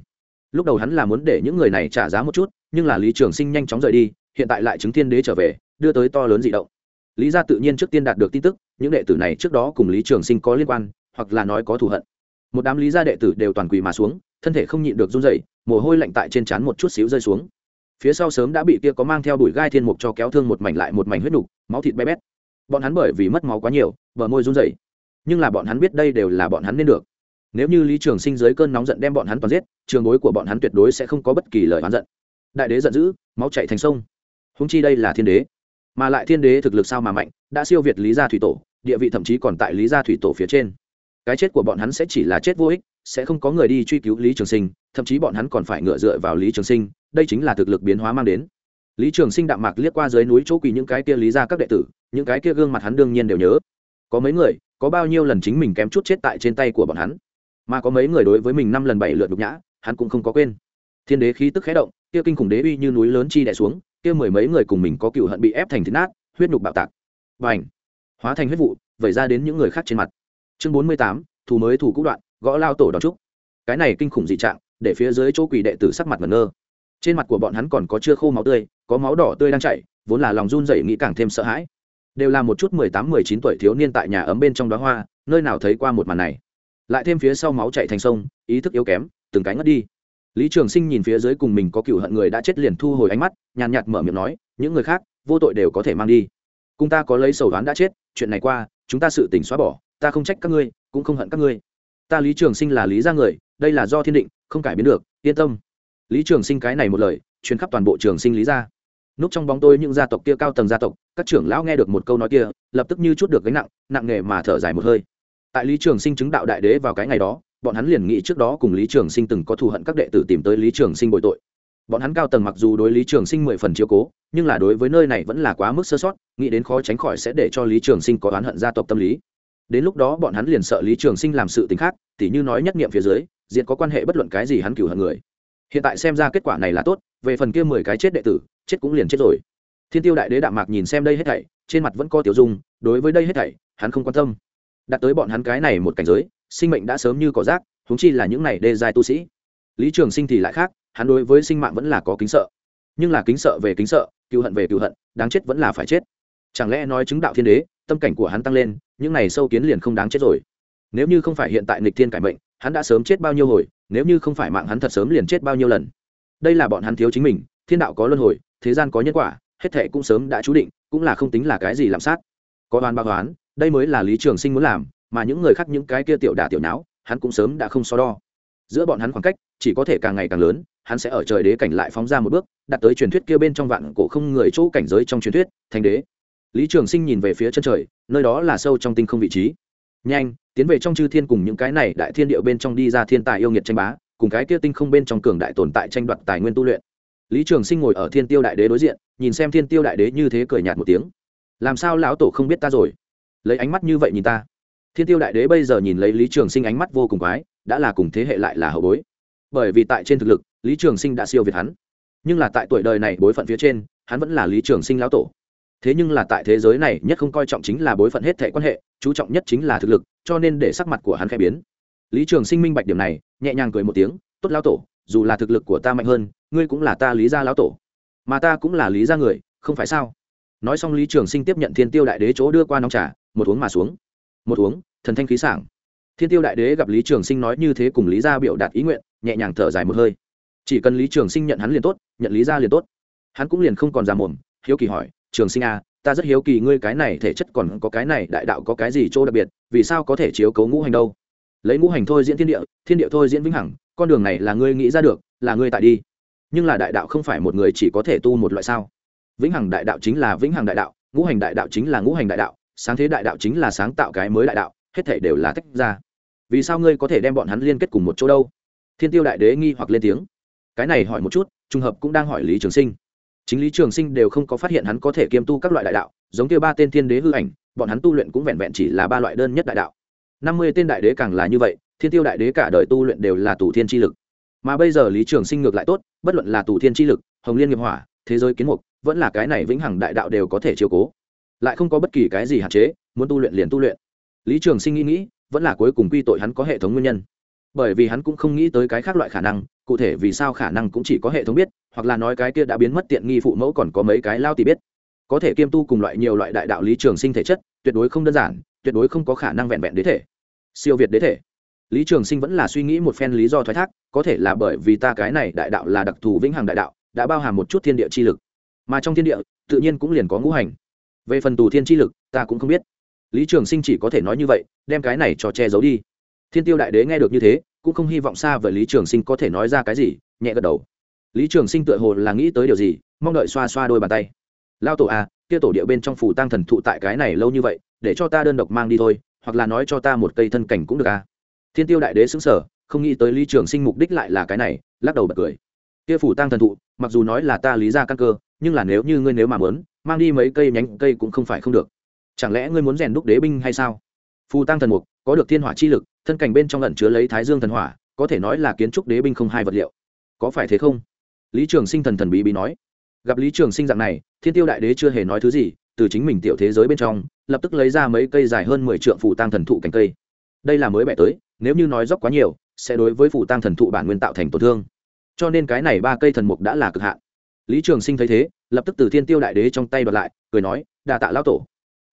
Lúc đầu hắn là muốn để những người này trả giá một chút, nhưng là lý trường sinh nhanh chóng rời đi, hiện tại lại chứng thiên đế trở về, đưa tới to lớn d ị động. Lý gia tự nhiên trước tiên đạt được tin tức, những đệ tử này trước đó cùng lý trường sinh có liên quan, hoặc là nói có thù hận. Một đám lý gia đệ tử đều toàn quỳ mà xuống thân thể không nhịn được run rẩy, mồ hôi lạnh tại trên trán một chút xíu rơi xuống. Phía sau sớm đã bị kia có mang theo đuổi gai thiên mục cho kéo thương một mảnh lại một mảnh huyết nục máu thịt bé bét. Bọn hắn bởi vì mất máu quá nhiều bờ môi run rẩy. nhưng là bọn hắn biết đây đều là bọn hắn nên được. Nếu như lý trường sinh dưới cơn nóng giận đem bọn hắn toàn giết trường bối của bọn hắn tuyệt đối sẽ không có bất kỳ lời oán giận. Đại đế giận dữ máu chạy thành sông. Húng chi đây là thiên đế. Mà lại thiên đế thực lực sao mà mạnh đã siêu việt lý gia thủy tổ địa vị thậm chí còn tại lý gia thủy tổ phía trên. Cái chết của bọn hắn sẽ chỉ là chết vô ích sẽ không có người đi truy cứu lý trường sinh, thậm chí bọn hắn còn phải ngựa dựa vào lý trường sinh, đây chính là thực lực biến hóa mang đến. Lý trường sinh đạm mạc liếc qua dưới núi chỗ quỳ những cái kia lý ra các đệ tử, những cái kia gương mặt hắn đương nhiên đều nhớ. Có mấy người, có bao nhiêu lần chính mình kém chút chết tại trên tay của bọn hắn, mà có mấy người đối với mình năm lần bảy lượt nhục nhã, hắn cũng không có quên. Thiên đế khí tức khé động, kia kinh khủng đế uy như núi lớn chi đẻ xuống, kia mười mấy người cùng mình có cựu hận bị ép thành thịt nát, huyết nhục bạo tạc. Và ảnh hóa thành huyết vụ, vẩy ra đến những người khác trên mặt. Chương bốn mươi tám, thù mới thù cũ đoạn gõ lao tổ đón trúc cái này kinh khủng dị trạng, để phía dưới chỗ quỷ đệ tử sắc mặt ngẩn ngơ. Trên mặt của bọn hắn còn có chưa khô máu tươi, có máu đỏ tươi đang chảy, vốn là lòng run rẩy nghĩ càng thêm sợ hãi. Đều là một chút mười tám, mười chín tuổi thiếu niên tại nhà ấm bên trong đó hoa, nơi nào thấy qua một màn này. Lại thêm phía sau máu chạy thành sông, ý thức yếu kém, từng cái ngất đi. Lý trường sinh nhìn phía dưới cùng mình có cựu hận người đã chết liền thu hồi ánh mắt, nhàn nhạt mở miệng nói, những người khác, vô tội đều có thể mang đi. Cùng ta có lấy sầu đoán đã chết, chuyện này qua, chúng ta sự tình xóa bỏ, ta không trách các ngươi, cũng không hận các ngươi ta lý trường sinh là lý ra người, đây là do thiên định, không cải biến được, yên tâm. Lý trường sinh cái này một lời, truyền khắp toàn bộ trường sinh lý ra núp trong bóng tôi những gia tộc kia cao tầng gia tộc, các trưởng lão nghe được một câu nói kia, lập tức như chút được gánh nặng nặng nề mà thở dài một hơi. Tại lý trường sinh chứng đạo đại đế vào cái ngày đó, bọn hắn liền nghĩ trước đó cùng lý trường sinh từng có thù hận các đệ tử tìm tới lý trường sinh bội tội. Bọn hắn cao tầng mặc dù đối lý trường sinh mười phần chiếu cố, nhưng là đối với nơi này vẫn là quá mức sơ sót, nghĩ đến khó tránh khỏi sẽ để cho lý trường sinh có oán hận gia tộc tâm lý đến lúc đó bọn hắn liền sợ lý trường sinh làm sự t ì n h khác, tỉ như nói nhất nghiệm phía dưới diện có quan hệ bất luận cái gì hắn cửu hận người. Hiện tại xem ra kết quả này là tốt, về phần kia mười cái chết đệ tử, chết cũng liền chết rồi. Thiên tiêu đại đế đạm mạc nhìn xem đây hết thảy, trên mặt vẫn có tiểu dung, đối với đây hết thảy, hắn không quan tâm. Đặt tới bọn hắn cái này một cảnh giới, sinh mệnh đã sớm như cỏ rác húng chi là những này đê dài tu sĩ. Lý trường sinh thì lại khác, hắn đối với sinh mạng vẫn là có kính sợ. Nhưng là kính sợ về kính sợ cựu hận về cựu hận, đáng chết vẫn là phải chết chẳng lẽ nói chứng đạo thiên đế, tâm cảnh của hắn tăng lên, những này sâu kiến liền không đáng chết rồi. Nếu như không phải hiện tại nịch thiên cải mệnh, hắn đã sớm chết bao nhiêu hồi, nếu như không phải mạng hắn thật sớm liền chết bao nhiêu lần. Đây là bọn hắn thiếu chính mình, thiên đạo có luân hồi, thế gian có nhân quả, hết thệ cũng sớm đã chú định, cũng là không tính là cái gì làm sát. Có đoán bao đoán đây mới là lý trường sinh muốn làm, mà những người khác những cái kia tiểu đả tiểu não hắn cũng sớm đã không so đo. Giữa bọn hắn khoảng cách, chỉ có thể càng ngày càng lớn, hắn sẽ ở trời đế cảnh lại phóng ra một bước, đặt tới truyền thuyết kia bên trong vạn cổ không người chỗ cảnh giới trong truyền thuyết, thành đế lý trường sinh nhìn về phía chân trời, nơi đó là sâu trong tinh không vị trí. Nhanh, tiến về trong chư thiên cùng những cái này đại thiên điệu bên trong đi ra thiên tài yêu nghiệt tranh bá, cùng cái kia tinh không bên trong cường đại tồn tại tranh đoạt tài nguyên tu luyện. Lý trường sinh ngồi ở thiên tiêu đại đế đối diện, nhìn xem thiên tiêu đại đế như thế cười nhạt một tiếng. Làm sao lão tổ không biết ta rồi? Lấy ánh mắt như vậy nhìn ta. Thiên tiêu đại đế bây giờ nhìn lấy lý trường sinh ánh mắt vô cùng quái, đã là cùng thế hệ lại là hậu bối. Bởi vì tại trên thực lực, lý trường sinh đã siêu việt hắn. Nhưng là tại tuổi đời này bối phận phía trên, hắn vẫn là lý trường sinh lão tổ thế nhưng là tại thế giới này nhất không coi trọng chính là bối phận hết thể quan hệ, chú trọng nhất chính là thực lực, cho nên để sắc mặt của hắn khẽ biến. Lý trường sinh minh bạch điểm này, nhẹ nhàng cười một tiếng, tốt lao tổ, dù là thực lực của ta mạnh hơn, ngươi cũng là ta lý gia lão tổ. Mà ta cũng là lý gia người, không phải sao? Nói xong lý trường sinh tiếp nhận thiên tiêu đại đế chỗ đưa qua nóng trà, một uống mà xuống. Một uống, thần thanh khí sảng. Thiên tiêu đại đế gặp lý trường sinh nói như thế cùng lý gia biểu đạt ý nguyện, nhẹ nhàng thở dài một hơi. Chỉ cần lý trường sinh nhận hắn liền tốt, nhận lý gia liền tốt. Hắn cũng liền không còn già mồm, hiếu kỳ hỏi trường sinh a à, ta rất hiếu kỳ ngươi cái này thể chất còn có cái này đại đạo có cái gì chỗ đặc biệt vì sao có thể chiếu cấu ngũ hành đâu? Lấy ngũ hành thôi diễn thiên địa thiên địa thôi diễn vĩnh hằng con đường này là ngươi nghĩ ra được là ngươi tại đi. Nhưng là đại đạo không phải một người chỉ có thể tu một loại sao? Vĩnh hằng đại đạo chính là vĩnh hằng đại đạo ngũ hành đại đạo chính là ngũ hành đại đạo sáng thế đại đạo chính là sáng tạo cái mới đại đạo hết thể đều là tách ra. Vì sao ngươi có thể đem bọn hắn liên kết cùng một chỗ đâu? Thiên tiêu đại đế nghi hoặc lên tiếng. Cái này hỏi một chút trùng hợp cũng đang hỏi lý trường sinh chính lý trường sinh đều không có phát hiện hắn có thể kiêm tu các loại đại đạo, giống kia ba tên thiên đế hư ảnh, bọn hắn tu luyện cũng vẹn vẹn chỉ là ba loại đơn nhất đại đạo. Năm mươi tên đại đế càng là như vậy, thiên tiêu đại đế cả đời tu luyện đều là tù thiên tri lực. Mà bây giờ lý trường sinh ngược lại tốt, bất luận là tù thiên tri lực, hồng liên nghiệp hỏa, thế giới kiến mục, vẫn là cái này vĩnh hằng đại đạo đều có thể chiều cố. Lại không có bất kỳ cái gì hạn chế, muốn tu luyện liền tu luyện. Lý trường sinh nghĩ nghĩ, vẫn là cuối cùng quy tội hắn có hệ thống nguyên nhân. Bởi vì hắn cũng không nghĩ tới cái khác loại khả năng, cụ thể vì sao khả năng cũng chỉ có hệ thống biết hoặc là nói cái kia đã biến mất tiện nghi phụ mẫu còn có mấy cái lao thì biết. Có thể kiêm tu cùng loại nhiều loại đại đạo lý trường sinh thể chất, tuyệt đối không đơn giản, tuyệt đối không có khả năng vẹn vẹn đế thể. Siêu việt đế thể. Lý trường sinh vẫn là suy nghĩ một phen lý do thoái thác, có thể là bởi vì ta cái này đại đạo là đặc thù vĩnh hằng đại đạo, đã bao hàm một chút thiên địa chi lực. Mà trong thiên địa, tự nhiên cũng liền có ngũ hành. Về phần tù thiên chi lực, ta cũng không biết. Lý trường sinh chỉ có thể nói như vậy, đem cái này cho che giấu đi. Thiên tiêu đại đế nghe được như thế, cũng không hy vọng xa với lý trường sinh có thể nói ra cái gì, nhẹ gật đầu lý trường sinh tựa hồ là nghĩ tới điều gì, mong đợi xoa xoa đôi bàn tay. Lao tổ à kia tổ địa bên trong phủ tăng thần thụ tại cái này lâu như vậy, để cho ta đơn độc mang đi thôi, hoặc là nói cho ta một cây thân cảnh cũng được à. Thiên tiêu đại đế xứng sở không nghĩ tới lý trường sinh mục đích lại là cái này, lắc đầu bật cười. Kia phủ tăng thần thụ, mặc dù nói là ta lý ra căn cơ, nhưng là nếu như ngươi nếu mà muốn, mang đi mấy cây nhánh cây cũng không phải không được. Chẳng lẽ ngươi muốn rèn đúc đế binh hay sao? Phù tăng thần mục, có được thiên hỏa chi lực, thân cảnh bên trong lần chứa lấy thái dương thần hỏa, có thể nói là kiến trúc đế binh không hai vật liệu. Có phải thế không? Lý trường sinh thần thần bí bí nói, gặp lý trường sinh dạng này, thiên tiêu đại đế chưa hề nói thứ gì, từ chính mình tiểu thế giới bên trong, lập tức lấy ra mấy cây dài hơn mười t r ư ợ n g phủ tăng thần thụ cành cây. Đây là mới bẻ tới, nếu như nói dốc quá nhiều, sẽ đối với phủ tăng thần thụ bản nguyên tạo thành tổn thương. Cho nên cái này ba cây thần mục đã là cực hạn. Lý trường sinh thấy thế, lập tức từ thiên tiêu đại đế trong tay bật lại, cười nói đà tạ lao tổ.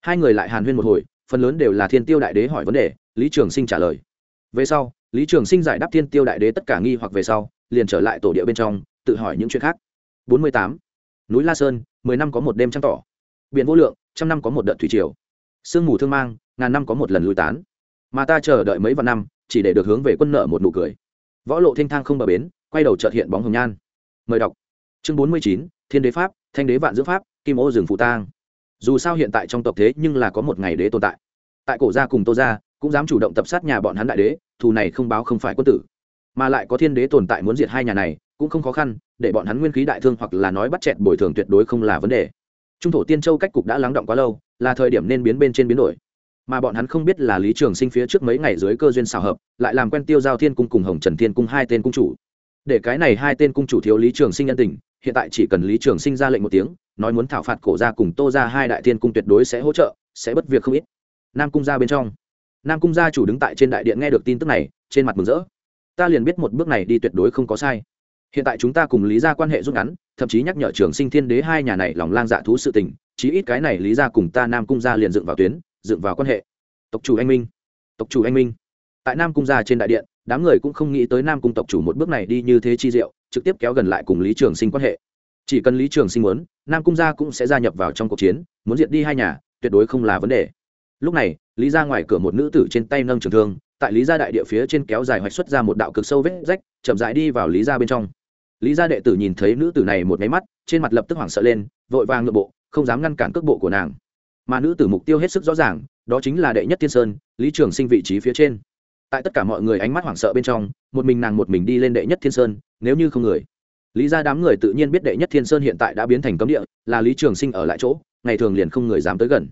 Hai người lại hàn huyên một hồi, phần lớn đều là thiên tiêu đại đế hỏi vấn đề, lý trường sinh trả lời. Về sau, lý trường sinh giải đáp thiên tiêu đại đế tất cả nghi hoặc về sau, liền trở lại tổ địa bên trong tự hỏi những chuyện khác. Bốn mươi tám. Núi la sơn, mười năm có một đêm trăng tỏ. Biển vô lượng, trăm năm có một đợt thủy triều. Sương mù thương mang, ngàn năm có một lần lui tán. Mà ta chờ đợi mấy vạn năm, chỉ để được hướng về quân nợ một nụ cười. Võ lộ thanh thang không bờ bến, quay đầu trợt hiện bóng hồng nhan. Mời đọc. Chương bốn mươi chín, thiên đế pháp, thanh đế vạn dưỡng pháp, kim ô rừng phụ tang. Dù sao hiện tại trong tộc thế nhưng là có một ngày đế tồn tại. Tại cổ gia cùng tô gia, cũng dám chủ động tập sát nhà bọn hắn đại đế, thù này không báo không phải quân tử. Mà lại có thiên đế tồn tại muốn diệt hai nhà này cũng không khó khăn, để bọn hắn nguyên khí đại thương hoặc là nói bắt chẹt bồi thường tuyệt đối không là vấn đề. Trung thổ tiên châu cách cục đã lắng động quá lâu, là thời điểm nên biến bên trên biến đổi. Mà bọn hắn không biết là lý trường sinh phía trước mấy ngày dưới cơ duyên xào hợp, lại làm quen tiêu giao thiên cung cùng hồng trần thiên cung hai tên cung chủ. Để cái này hai tên cung chủ thiếu lý trường sinh nhân tình, hiện tại chỉ cần lý trường sinh ra lệnh một tiếng, nói muốn thảo phạt cổ ra cùng tô ra hai đại thiên cung tuyệt đối sẽ hỗ trợ, sẽ bất việc không ít. Nam cung ra bên trong. Nam cung gia chủ đứng tại trên đại điện nghe được tin tức này, trên mặt mừng rỡ. Ta liền biết một bước này đi tuyệt đối không có sai hiện tại chúng ta cùng lý ra quan hệ rút ngắn, thậm chí nhắc nhở trường sinh thiên đế hai nhà này lòng lang dạ thú sự tình, chí ít cái này lý ra cùng ta nam cung gia liền dựng vào tuyến, dựng vào quan hệ. Tộc chủ anh minh. Tộc chủ anh minh. Tại nam cung gia trên đại điện, đám người cũng không nghĩ tới nam cung tộc chủ một bước này đi như thế chi diệu, trực tiếp kéo gần lại cùng lý trường sinh quan hệ. Chỉ cần lý trường sinh muốn, nam cung gia cũng sẽ gia nhập vào trong cuộc chiến, muốn diệt đi hai nhà, tuyệt đối không là vấn đề. Lúc này, lý ra ngoài cửa một nữ tử trên tay nâng trường thương, tại lý gia đại địa phía trên kéo dài hoạch xuất ra một đạo cực sâu vết rách, chậm rãi đi vào lý gia bên trong lý gia đệ tử nhìn thấy nữ tử này một máy mắt, trên mặt lập tức hoảng sợ lên, vội vàng ngựa bộ, không dám ngăn cản cước bộ của nàng. Mà nữ tử mục tiêu hết sức rõ ràng, đó chính là đệ nhất tiên sơn, lý trường sinh vị trí phía trên. Tại tất cả mọi người ánh mắt hoảng sợ bên trong, một mình nàng một mình đi lên đệ nhất thiên sơn, nếu như không người. Lý ra đám người tự nhiên biết đệ nhất thiên sơn hiện tại đã biến thành cấm địa, là lý trường sinh ở lại chỗ, ngày thường liền không người dám tới gần.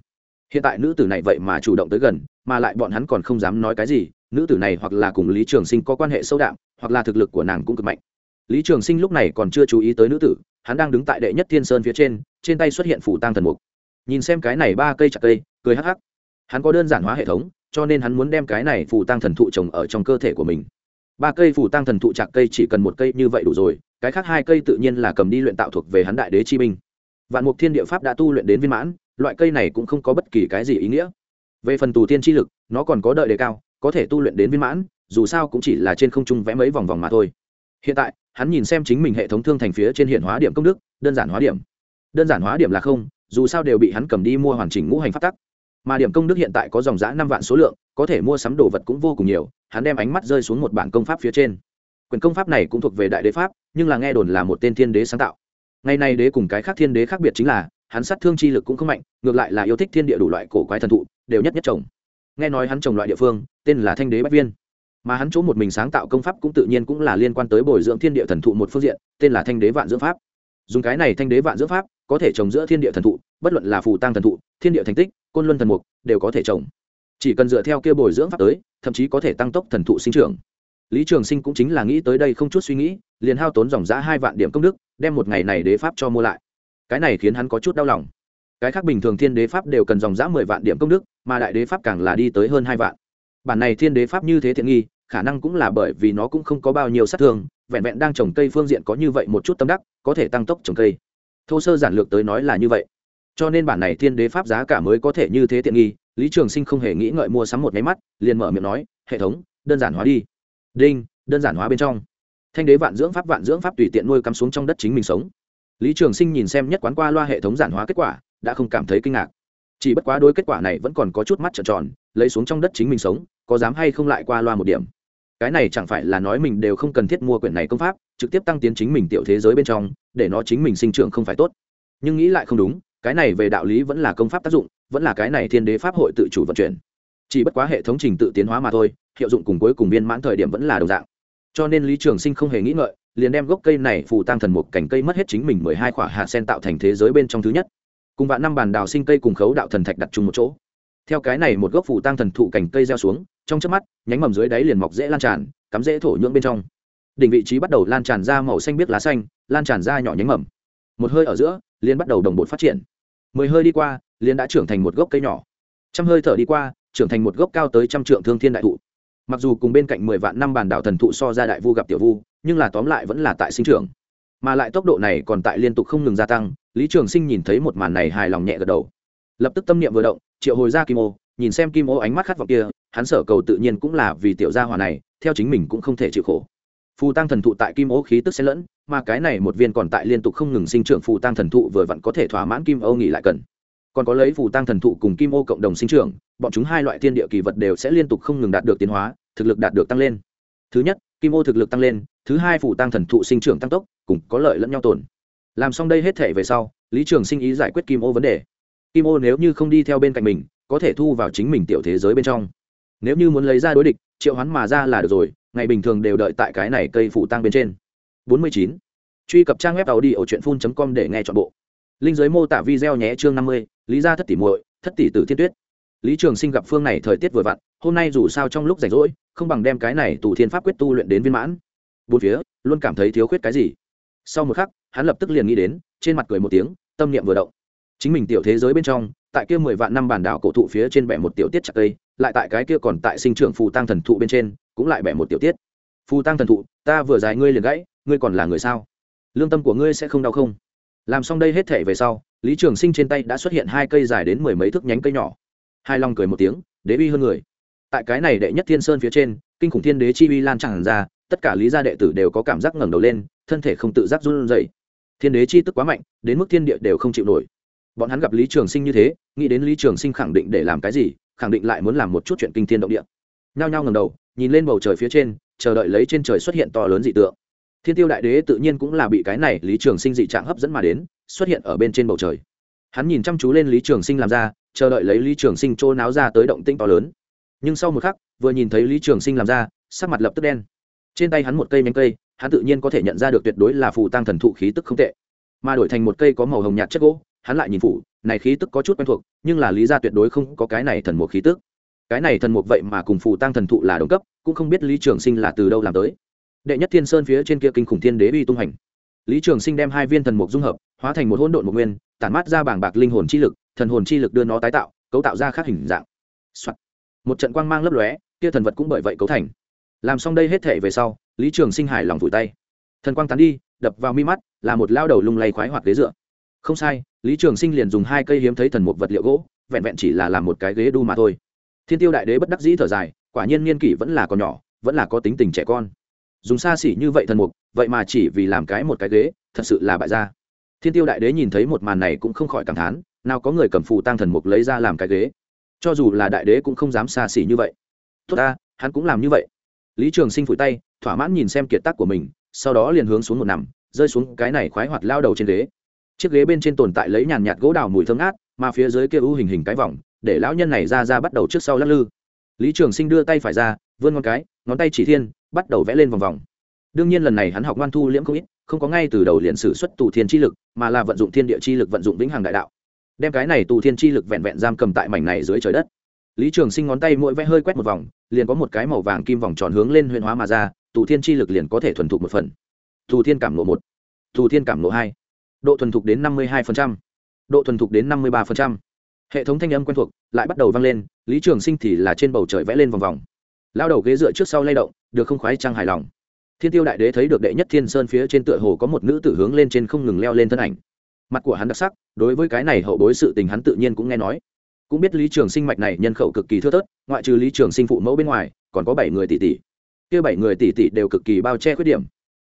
Hiện tại nữ tử này vậy mà chủ động tới gần, mà lại bọn hắn còn không dám nói cái gì, nữ tử này hoặc là cùng lý trường sinh có quan hệ sâu đậm hoặc là thực lực của nàng cũng cực mạnh lý trường sinh lúc này còn chưa chú ý tới nữ tử, hắn đang đứng tại đệ nhất thiên sơn phía trên trên tay xuất hiện phủ tăng thần mục. Nhìn xem cái này ba cây chặt cây, cười hắc hắc. Hắn có đơn giản hóa hệ thống, cho nên hắn muốn đem cái này phủ tăng thần thụ trồng ở trong cơ thể của mình. Ba cây phủ tăng thần thụ chặt cây chỉ cần một cây như vậy đủ rồi, cái khác hai cây tự nhiên là cầm đi luyện tạo thuộc về hắn đại đế chi binh. Vạn mục thiên địa pháp đã tu luyện đến viên mãn, loại cây này cũng không có bất kỳ cái gì ý nghĩa. Về phần tù tiên chi lực, nó còn có đợi đề cao, có thể tu luyện đến viên mãn, dù sao cũng chỉ là trên không trung vẽ mấy vòng vòng mà thôi. Hiện tại hắn nhìn xem chính mình hệ thống thương thành phía trên hiện hóa điểm công đức, đơn giản hóa điểm. Đơn giản hóa điểm là không, dù sao đều bị hắn cầm đi mua hoàn chỉnh ngũ hành phát tắc. Mà điểm công đức hiện tại có dòng giã năm vạn số lượng, có thể mua sắm đồ vật cũng vô cùng nhiều, hắn đem ánh mắt rơi xuống một bản công pháp phía trên. Quyền công pháp này cũng thuộc về đại đế pháp, nhưng là nghe đồn là một tên thiên đế sáng tạo. Ngày nay đế cùng cái khác thiên đế khác biệt chính là, hắn sát thương chi lực cũng không mạnh, ngược lại là yêu thích thiên địa đủ loại cổ quái thần thụ, đều nhất nhất trồng nghe nói hắn trồng loại địa phương, tên là thanh đế bách viên mà hắn chỗ một mình sáng tạo công pháp cũng tự nhiên cũng là liên quan tới bồi dưỡng thiên địa thần thụ một phương diện, tên là thanh đế vạn dưỡng pháp. Dùng cái này thanh đế vạn dưỡng pháp, có thể trồng giữa thiên địa thần thụ, bất luận là phù tăng thần thụ, thiên địa thành tích, côn luân thần mục, đều có thể trồng. Chỉ cần dựa theo kia bồi dưỡng pháp tới, thậm chí có thể tăng tốc thần thụ sinh trưởng. Lý trường sinh cũng chính là nghĩ tới đây không chút suy nghĩ, liền hao tốn dòng giá hai vạn điểm công đức, đem một ngày này đế pháp cho mua lại. Cái này khiến hắn có chút đau lòng. Cái khác bình thường thiên đế pháp đều cần dòng giá mười vạn điểm công đức, mà đại đế pháp càng là đi tới hơn hai vạn bản này thiên đế pháp như thế thiện nghi, khả năng cũng là bởi vì nó cũng không có bao nhiêu sát thương, vẹn vẹn đang trồng cây phương diện có như vậy một chút tâm đắc, có thể tăng tốc trồng cây. Thô sơ giản lược tới nói là như vậy. Cho nên bản này thiên đế pháp giá cả mới có thể như thế tiện nghi, lý trường sinh không hề nghĩ ngợi mua sắm một máy mắt, liền mở miệng nói, hệ thống, đơn giản hóa đi. Đinh, đơn giản hóa bên trong. Thanh đế vạn dưỡng pháp vạn dưỡng pháp tùy tiện nuôi cắm xuống trong đất chính mình sống. Lý trường sinh nhìn xem nhất quán qua loa hệ thống giản hóa kết quả, đã không cảm thấy kinh ngạc chỉ bất quá đối kết quả này vẫn còn có chút mắt trợn tròn, lấy xuống trong đất chính mình sống, có dám hay không lại qua loa một điểm. Cái này chẳng phải là nói mình đều không cần thiết mua quyển này công pháp, trực tiếp tăng tiến chính mình tiểu thế giới bên trong, để nó chính mình sinh trưởng không phải tốt. Nhưng nghĩ lại không đúng, cái này về đạo lý vẫn là công pháp tác dụng, vẫn là cái này thiên đế pháp hội tự chủ vận chuyển. Chỉ bất quá hệ thống trình tự tiến hóa mà thôi, hiệu dụng cùng cuối cùng viên mãn thời điểm vẫn là đồng dạng. Cho nên lý trường sinh không hề nghĩ ngợi, liền đem gốc cây này phù tăng thần một cành cây mất hết chính mình mười hai khỏa hạ sen tạo thành thế giới bên trong thứ nhất cùng vạn năm bàn đào sinh cây cùng khấu đạo thần thạch đặt chung một chỗ. Theo cái này một gốc phù tăng thần thụ cành cây gieo xuống, trong chớp mắt, nhánh mầm dưới đáy liền mọc dễ lan tràn, cắm dễ thổ nhưỡng bên trong. Đỉnh vị trí bắt đầu lan tràn ra màu xanh biếc lá xanh, lan tràn ra nhỏ nhánh mầm. Một hơi ở giữa, liền bắt đầu đồng bộ phát triển. Mười hơi đi qua, liền đã trưởng thành một gốc cây nhỏ. Trăm hơi thở đi qua, trưởng thành một gốc cao tới trăm trượng thương thiên đại thụ. Mặc dù cùng bên cạnh mười vạn năm bản đảo thần thụ so ra đại vu gặp tiểu vu, nhưng là tóm lại vẫn là tại sinh trưởng. Mà lại tốc độ này còn tại liên tục không ngừng gia tăng lý trường sinh nhìn thấy một màn này hài lòng nhẹ gật đầu. Lập tức tâm niệm vừa động, triệu hồi ra kim ô, nhìn xem kim ô ánh mắt khát vọng kia, hắn sở cầu tự nhiên cũng là vì tiểu gia hòa này, theo chính mình cũng không thể chịu khổ. Phù tăng thần thụ tại kim ô khí tức xen lẫn, mà cái này một viên còn tại liên tục không ngừng sinh trưởng phù tăng thần thụ vừa vặn có thể thỏa mãn kim ô nghỉ lại cần. Còn có lấy phù tăng thần thụ cùng kim ô cộng đồng sinh trưởng, bọn chúng hai loại thiên địa kỳ vật đều sẽ liên tục không ngừng đạt được tiến hóa, thực lực đạt được tăng lên. Thứ nhất, kim ô thực lực tăng lên, thứ hai phù tăng thần thụ sinh trưởng tăng tốc, cùng có lợi lẫn nhau tồn làm xong đây hết thể về sau lý trường sinh ý giải quyết kim ô vấn đề. Kim ô nếu như không đi theo bên cạnh mình có thể thu vào chính mình tiểu thế giới bên trong. Nếu như muốn lấy ra đối địch triệu hoán mà ra là được rồi ngày bình thường đều đợi tại cái này cây phụ tăng bên trên. 49. truy cập trang web tàu đi ở truyện phun com để nghe chọn bộ. Linh giới mô tả video nhé chương 50, lý gia thất tỷ muội thất tỷ tử thiên tuyết. Lý trường sinh gặp phương này thời tiết vừa vặn hôm nay dù sao trong lúc rảnh rỗi không bằng đem cái này tù thiên pháp quyết tu luyện đến viên mãn. Bốn phía luôn cảm thấy thiếu khuyết cái gì? Sau một khắc, hắn lập tức liền nghĩ đến, trên mặt cười một tiếng, tâm niệm vừa động. Chính mình tiểu thế giới bên trong, tại kia mười vạn năm bản đảo cổ thụ phía trên bẻ một tiểu tiết chặt cây, lại tại cái kia còn tại sinh trưởng phù tăng thần thụ bên trên, cũng lại bẻ một tiểu tiết. Phù tăng thần thụ, ta vừa dài ngươi liền gãy, ngươi còn là người sao? Lương tâm của ngươi sẽ không đau không? Làm xong đây hết thể về sau, lý trường sinh trên tay đã xuất hiện hai cây dài đến mười mấy thước nhánh cây nhỏ. Hai long cười một tiếng, đế uy hơn người. Tại cái này đệ nhất thiên sơn phía trên, kinh khủng thiên đế chi uy lan tràn ra, tất cả lý gia đệ tử đều có cảm giác ngẩng đầu lên thân thể không tự giác run rẩy. Thiên đế chi tức quá mạnh, đến mức thiên địa đều không chịu nổi. Bọn hắn gặp lý trường sinh như thế, nghĩ đến lý trường sinh khẳng định để làm cái gì, khẳng định lại muốn làm một chút chuyện kinh thiên động địa. Nhao nhao ngẩng đầu, nhìn lên bầu trời phía trên, chờ đợi lấy trên trời xuất hiện to lớn dị tượng. Thiên tiêu đại đế tự nhiên cũng là bị cái này lý trường sinh dị trạng hấp dẫn mà đến, xuất hiện ở bên trên bầu trời. Hắn nhìn chăm chú lên lý trường sinh làm ra, chờ đợi lấy lý trường sinh trô náo ra tới động tĩnh to lớn. Nhưng sau một khắc, vừa nhìn thấy lý trường sinh làm ra, sắc mặt lập tức đen. Trên tay hắn một cây nhánh cây hắn tự nhiên có thể nhận ra được tuyệt đối là phù tăng thần thụ khí tức không tệ. Mà đổi thành một cây có màu hồng nhạt chất gỗ, hắn lại nhìn phủ, này khí tức có chút quen thuộc, nhưng là lý ra tuyệt đối không có cái này thần mục khí tức. Cái này thần mục vậy mà cùng phù tăng thần thụ là đồng cấp, cũng không biết lý trường sinh là từ đâu làm tới. Đệ nhất thiên sơn phía trên kia kinh khủng thiên đế uy tung hành. Lý trường sinh đem hai viên thần mục dung hợp, hóa thành một hỗn độn một nguyên, tản mát ra bảng bạc linh hồn chi lực, thần hồn chi lực đưa nó tái tạo, cấu tạo ra khác hình dạng、Soạn. một trận quang mang lấp lóe, kia thần vật cũng bởi vậy cấu thành. Làm xong đây hết thể về sau lý trường sinh hài lòng vùi tay. Thần quang tán đi, đập vào mi mắt, là một lao đầu lung lay khoái hoặc ghế dựa. Không sai, lý trường sinh liền dùng hai cây hiếm thấy thần mục vật liệu gỗ, vẹn vẹn chỉ là làm một cái ghế đu mà thôi. Thiên tiêu đại đế bất đắc dĩ thở dài, quả nhiên niên kỷ vẫn là còn nhỏ, vẫn là có tính tình trẻ con. Dùng xa xỉ như vậy thần mục, vậy mà chỉ vì làm cái một cái ghế, thật sự là bại gia. Thiên tiêu đại đế nhìn thấy một màn này cũng không khỏi cảm thán, nào có người cầm phù tăng thần mục lấy ra làm cái ghế. Cho dù là đại đế cũng không dám xa xỉ như vậy. Tốt ta, hắn cũng làm như vậy lý trường sinh phủi tay, thỏa mãn nhìn xem kiệt tác của mình, sau đó liền hướng xuống một nằm, rơi xuống cái này khoái hoạt lao đầu trên ghế. Chiếc ghế bên trên tồn tại lấy nhàn nhạt gỗ đào mùi thơm ngát, mà phía dưới kia u hình hình cái vòng, để lão nhân này ra ra bắt đầu trước sau lắc lư. Lý trường sinh đưa tay phải ra, vươn ngón cái, ngón tay chỉ thiên, bắt đầu vẽ lên vòng vòng. Đương nhiên lần này hắn học ngoan thu liễm không ít, không có ngay từ đầu liền sử xuất tù thiên chi lực, mà là vận dụng thiên địa chi lực vận dụng vĩnh hằng đại đạo. Đem cái này tù thiên chi lực vẹn vẹn giam cầm tại mảnh này dưới trời đất lý trường sinh ngón tay mỗi vẽ hơi quét một vòng, liền có một cái màu vàng kim vòng tròn hướng lên huyện hóa mà ra, tù thiên chi lực liền có thể thuần thục một phần. Tù thiên cảm nộ một. Tù thiên cảm nộ hai. Độ thuần thục đến năm mươi hai độ thuần thục đến năm mươi ba hệ thống thanh âm quen thuộc, lại bắt đầu vang lên, lý trường sinh thì là trên bầu trời vẽ lên vòng vòng. Lao đầu ghế dựa trước sau lay động, được không khoái trăng hài lòng. Thiên tiêu đại đế thấy được đệ nhất thiên sơn phía trên tựa hồ có một nữ tử hướng lên trên không ngừng leo lên thân ảnh. Mặt của hắn đặc sắc, đối với cái này hậu bối sự tình hắn tự nhiên cũng nghe nói cũng biết lý trường sinh mạch này nhân khẩu cực kỳ thưa thớt, ngoại trừ lý trường sinh phụ mẫu bên ngoài, còn có bảy người tỷ tỷ. Kia bảy người tỷ tỷ đều cực kỳ bao che khuyết điểm.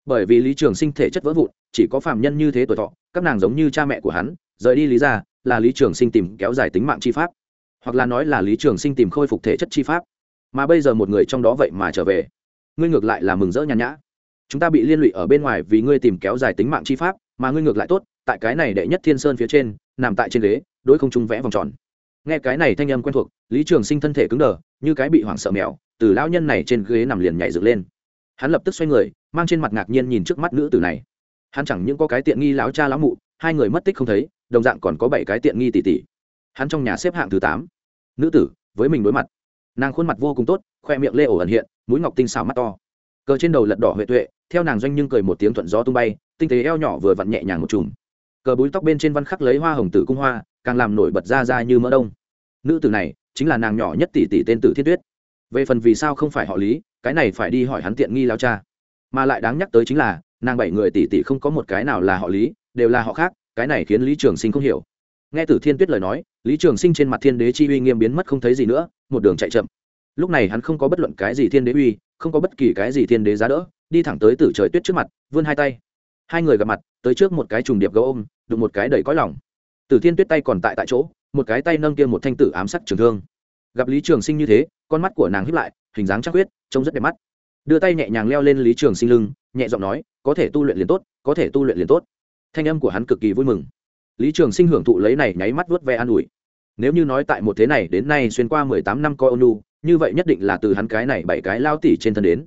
Bởi vì lý trường sinh thể chất vỡ vụn, chỉ có phạm nhân như thế tuổi thọ, các nàng giống như cha mẹ của hắn, rời đi lý ra là lý trường sinh tìm kéo dài tính mạng chi pháp. Hoặc là nói là lý trường sinh tìm khôi phục thể chất chi pháp. Mà bây giờ một người trong đó vậy mà trở về. Ngươi ngược lại là mừng rỡ nhàn nhã. Chúng ta bị liên lụy ở bên ngoài vì ngươi tìm kéo dài tính mạng chi pháp, mà ngươi ngược lại tốt, tại cái này đệ nhất thiên sơn phía trên, nằm tại trên ghế, đối không trung vẽ vòng tròn nghe cái này thanh âm quen thuộc, lý trường sinh thân thể cứng đờ, như cái bị hoảng sợ mèo, từ lão nhân này trên ghế nằm liền nhảy dựng lên. Hắn lập tức xoay người, mang trên mặt ngạc nhiên nhìn trước mắt nữ tử này. Hắn chẳng những có cái tiện nghi láo cha láo mụ, hai người mất tích không thấy, đồng dạng còn có bảy cái tiện nghi tỷ tỷ. Hắn trong nhà xếp hạng thứ tám. Nữ tử, với mình đối mặt. Nàng khuôn mặt vô cùng tốt, khoe miệng lê ổ ẩn hiện, mũi ngọc tinh xào mắt to. Cờ trên đầu lật đỏ huệ tuệ, theo nàng doanh nhưng cười một tiếng thuận gió tung bay, tinh tế eo nhỏ vừa vặn nhẹ nhàng một chùm. Cờ búi tóc bên trên văn khắc lấy hoa hồng tử cung hoa, càng làm nổi bật ra ra như mỡ đông nữ tử này chính là nàng nhỏ nhất tỷ tỷ tên tử thiên tuyết. Về phần vì sao không phải họ lý, cái này phải đi hỏi hắn tiện nghi lao cha. Mà lại đáng nhắc tới chính là, nàng bảy người tỷ tỷ không có một cái nào là họ lý, đều là họ khác, cái này khiến lý trường sinh không hiểu. Nghe tử thiên tuyết lời nói, lý trường sinh trên mặt thiên đế chi uy nghiêm biến mất không thấy gì nữa, một đường chạy chậm. Lúc này hắn không có bất luận cái gì thiên đế uy, không có bất kỳ cái gì thiên đế giá đỡ, đi thẳng tới tử trời tuyết trước mặt, vươn hai tay. Hai người gặp mặt, tới trước một cái trùng điệp gấu ôm, đụng một cái đầy cõi lòng. Tử thiên tuyết tay còn tại tại chỗ một cái tay nâng kia một thanh tử ám sắc trường thương. Gặp lý trường sinh như thế, con mắt của nàng hiếp lại, hình dáng chắc huyết trông rất đẹp mắt. Đưa tay nhẹ nhàng leo lên lý trường sinh lưng, nhẹ giọng nói, có thể tu luyện liền tốt, có thể tu luyện liền tốt. Thanh âm của hắn cực kỳ vui mừng. Lý trường sinh hưởng thụ lấy này nháy mắt vớt ve an ủi. Nếu như nói tại một thế này, đến nay xuyên qua mười tám năm coi ônu như vậy nhất định là từ hắn cái này bảy cái lao tỉ trên thân đến.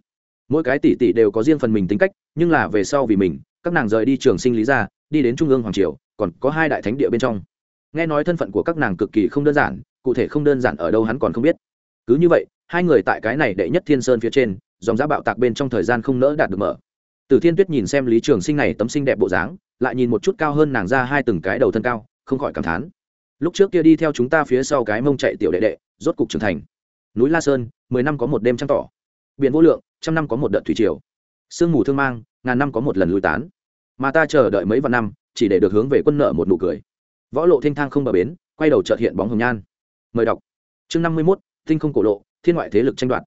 Mỗi cái tỷ tỷ đều có riêng phần mình tính cách, nhưng là về sau vì mình, các nàng rời đi trường sinh lý ra đi đến trung ương hoàng triều, còn có hai đại thánh địa bên trong nghe nói thân phận của các nàng cực kỳ không đơn giản, cụ thể không đơn giản ở đâu hắn còn không biết. Cứ như vậy, hai người tại cái này đệ nhất thiên sơn phía trên, dòng giá bạo tạc bên trong thời gian không nỡ đạt được mở. Từ thiên tuyết nhìn xem lý trường sinh này tấm sinh đẹp bộ dáng, lại nhìn một chút cao hơn nàng ra hai từng cái đầu thân cao, không khỏi cảm thán. Lúc trước kia đi theo chúng ta phía sau cái mông chạy tiểu đệ đệ, rốt cục trưởng thành. Núi la sơn, mười năm có một đêm trăng tỏ. Biển vô lượng, trăm năm có một đợt thủy triều. Sương mù thương mang, ngàn năm có một lần lùi tán. Mà ta chờ đợi mấy vạn năm, chỉ để được hướng về quân nợ một nụ cười võ lộ thanh thang không bờ bến, quay đầu trợt hiện bóng hồng nhan. Mời đọc. Chương năm mươi mốt tinh không cổ lộ, thiên ngoại thế lực tranh đoạt.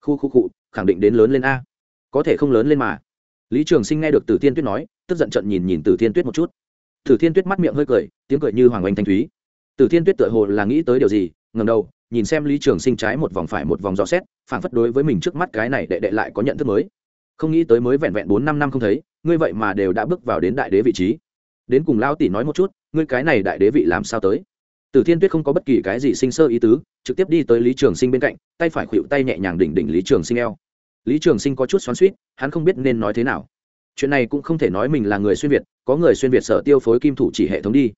Khu khu cụ khẳng định đến lớn lên a. Có thể không lớn lên mà. Lý trường sinh nghe được từ thiên tuyết nói, tức giận trận nhìn nhìn từ thiên tuyết một chút. Từ thiên tuyết mắt miệng hơi cười, tiếng cười như hoàng oanh thanh thúy. Từ thiên tuyết tựa hồ là nghĩ tới điều gì ngầm đầu, nhìn xem lý trường sinh trái một vòng phải một vòng rõ xét phản phất đối với mình trước mắt cái này đệ đệ lại có nhận thức mới. Không nghĩ tới mới vẹn vẹn bốn năm năm không thấy, ngươi vậy mà đều đã bước vào đến đại đế vị trí đến cùng lao tỷ nói một chút ngươi cái này đại đế vị làm sao tới Tử Thiên Tuyết không có bất kỳ cái gì sinh sơ ý tứ, trực tiếp đi tới Lý Trường Sinh bên cạnh, tay phải khuỵu tay nhẹ nhàng đỉnh đỉnh Lý Trường Sinh eo. Lý Trường Sinh có chút xoắn suýt hắn không biết nên nói thế nào. Chuyện này cũng không thể nói mình là người xuyên việt, có người xuyên việt sở tiêu phối kim thủ chỉ hệ thống đi.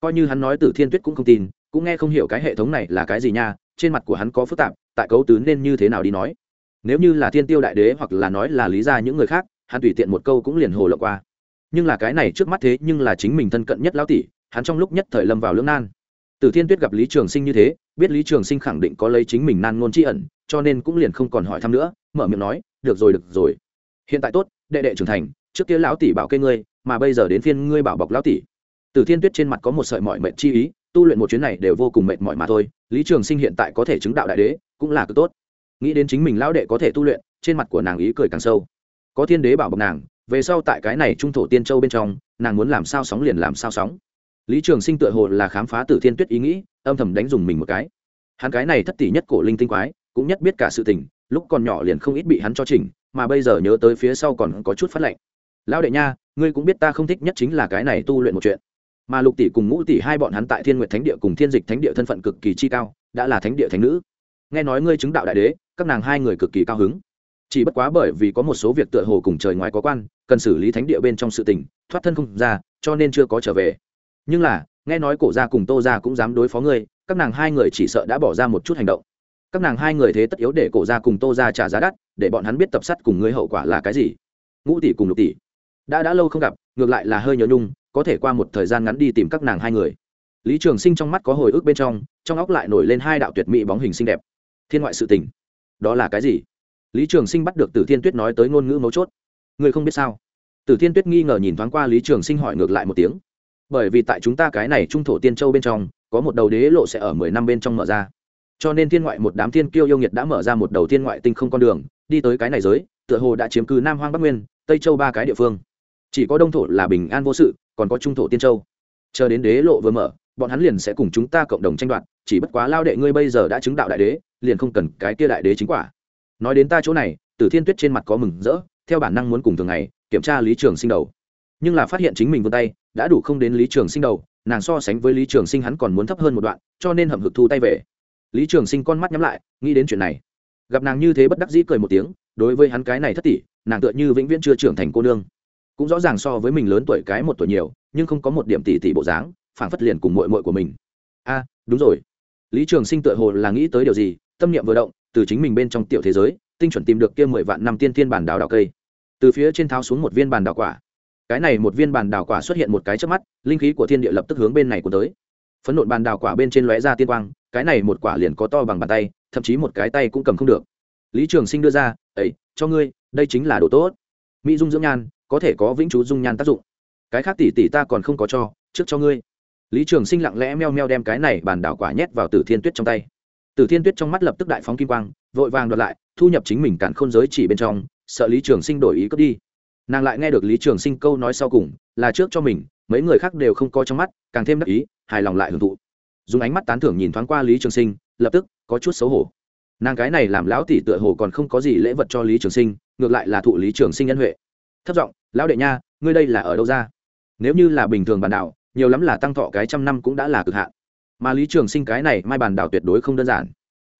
Coi như hắn nói Tử Thiên Tuyết cũng không tin, cũng nghe không hiểu cái hệ thống này là cái gì nha, trên mặt của hắn có phức tạp, tại cấu tứ nên như thế nào đi nói. Nếu như là Thiên Tiêu đại đế hoặc là nói là lý gia những người khác, hắn tùy tiện một câu cũng liền hồ lộ qua. Nhưng là cái này trước mắt thế nhưng là chính mình thân cận nhất lão tỷ, hắn trong lúc nhất thời lâm vào lưỡng nan. Từ thiên tuyết gặp lý trường sinh như thế biết lý trường sinh khẳng định có lấy chính mình nan ngôn tri ẩn cho nên cũng liền không còn hỏi thăm nữa mở miệng nói được rồi được rồi. Hiện tại tốt đệ đệ trưởng thành trước kia lão tỷ bảo kê ngươi mà bây giờ đến phiên ngươi bảo bọc lão tỷ. Từ thiên tuyết trên mặt có một sợi mọi mệnh chi ý tu luyện một chuyến này đều vô cùng mệt mỏi mà thôi lý trường sinh hiện tại có thể chứng đạo đại đế cũng là cực tốt. Nghĩ đến chính mình lão đệ có thể tu luyện trên mặt của nàng ý cười càng sâu. Có thiên đế bảo bọc nàng về sau tại cái này trung thổ tiên châu bên trong, nàng muốn làm sao sóng liền làm sao sóng. Lý trường sinh tựa hồ là khám phá tử thiên tuyết ý nghĩ, âm thầm đánh dùng mình một cái. Hắn cái này thất tỷ nhất cổ linh tinh quái, cũng nhất biết cả sự tình, lúc còn nhỏ liền không ít bị hắn cho chỉnh, mà bây giờ nhớ tới phía sau còn có chút phát lệnh. Lão đệ nha, ngươi cũng biết ta không thích nhất chính là cái này tu luyện một chuyện. Mà lục tỷ cùng ngũ tỷ hai bọn hắn tại thiên nguyệt thánh địa cùng thiên dịch thánh địa thân phận cực kỳ chi cao, đã là thánh địa thánh nữ. Nghe nói ngươi chứng đạo đại đế, các nàng hai người cực kỳ cao hứng. Chỉ bất quá bởi vì có một số việc tựa hồ cùng trời ngoài có quan cần xử lý thánh địa bên trong sự tình, thoát thân không ra, cho nên chưa có trở về. Nhưng là, nghe nói cổ gia cùng tô gia cũng dám đối phó ngươi, các nàng hai người chỉ sợ đã bỏ ra một chút hành động. Các nàng hai người thế tất yếu để cổ gia cùng tô gia trả giá đắt, để bọn hắn biết tập sắt cùng ngươi hậu quả là cái gì. Ngũ tỷ cùng lục tỷ. Đã đã lâu không gặp, ngược lại là hơi nhớ nhung, có thể qua một thời gian ngắn đi tìm các nàng hai người. Lý trường sinh trong mắt có hồi ức bên trong trong óc lại nổi lên hai đạo tuyệt mỹ bóng hình xinh đẹp. Thiên ngoại sự tình. Đó là cái gì? Lý trường sinh bắt được tử thiên tuyết nói tới ngôn ngữ mấu chốt ngươi không biết sao? Tử thiên tuyết nghi ngờ nhìn thoáng qua lý trường sinh hỏi ngược lại một tiếng. Bởi vì tại chúng ta cái này trung thổ tiên châu bên trong, có một đầu đế lộ sẽ ở mười năm bên trong mở ra. Cho nên thiên ngoại một đám thiên kiêu yêu nghiệt đã mở ra một đầu thiên ngoại tinh không con đường, đi tới cái này giới, tựa hồ đã chiếm cứ nam hoang bắc nguyên, tây châu ba cái địa phương. Chỉ có đông thổ là bình an vô sự, còn có trung thổ tiên châu. Chờ đến đế lộ vừa mở, bọn hắn liền sẽ cùng chúng ta cộng đồng tranh đoạt, chỉ bất quá lao đệ ngươi bây giờ đã chứng đạo đại đế, liền không cần cái kia đại đế chính quả. Nói đến ta chỗ này, tử thiên tuyết trên mặt có mừng rỡ theo bản năng muốn cùng thường ngày kiểm tra lý trường sinh đầu. Nhưng là phát hiện chính mình vươn tay, đã đủ không đến lý trường sinh đầu, nàng so sánh với lý trường sinh hắn còn muốn thấp hơn một đoạn, cho nên hậm hực thu tay về. Lý trường sinh con mắt nhắm lại, nghĩ đến chuyện này. Gặp nàng như thế bất đắc dĩ cười một tiếng, đối với hắn cái này thất tỷ, nàng tựa như vĩnh viễn chưa trưởng thành cô nương. Cũng rõ ràng so với mình lớn tuổi cái một tuổi nhiều, nhưng không có một điểm tỷ tỷ bộ dáng, phảng phất liền cùng mội mội của mình. A, đúng rồi. Lý trường sinh tựa hồ là nghĩ tới điều gì, tâm niệm vừa động, từ chính mình bên trong tiểu thế giới, tinh chuẩn tìm được kia mười vạn năm tiên thiên bản đào đào cây từ phía trên tháo xuống một viên bàn đào quả. Cái này một viên bàn đào quả xuất hiện một cái trước mắt, linh khí của thiên địa lập tức hướng bên này của tới. Phấn nộn bàn đào quả bên trên lóe ra tiên quang, cái này một quả liền có to bằng bàn tay, thậm chí một cái tay cũng cầm không được. Lý trường sinh đưa ra ấy cho ngươi, đây chính là đồ tốt. Mỹ dung dưỡng nhan, có thể có vĩnh chú dung nhan tác dụng. Cái khác tỷ tỷ ta còn không có cho, trước cho ngươi. Lý trường sinh lặng lẽ meo meo đem cái này bàn đảo quả nhét vào tử thiên tuyết trong tay. Tử thiên tuyết trong mắt lập tức đại phóng kim quang, vội vàng đoạt lại, thu nhập chính mình cản khôn giới chỉ bên trong sợ lý trường sinh đổi ý cướp đi. Nàng lại nghe được lý trường sinh câu nói sau cùng, là trước cho mình, mấy người khác đều không coi trong mắt, càng thêm đắc ý, hài lòng lại hưởng thụ. Dùng ánh mắt tán thưởng nhìn thoáng qua lý trường sinh, lập tức có chút xấu hổ. Nàng cái này làm lão tỷ tựa hồ còn không có gì lễ vật cho lý trường sinh, ngược lại là thụ lý trường sinh nhân huệ. Thất giọng, lão đệ nha, ngươi đây là ở đâu ra? Nếu như là bình thường bản đảo nhiều lắm là tăng thọ cái trăm năm cũng đã là cực hạn. Mà lý trường sinh cái này mai bản đảo tuyệt đối không đơn giản.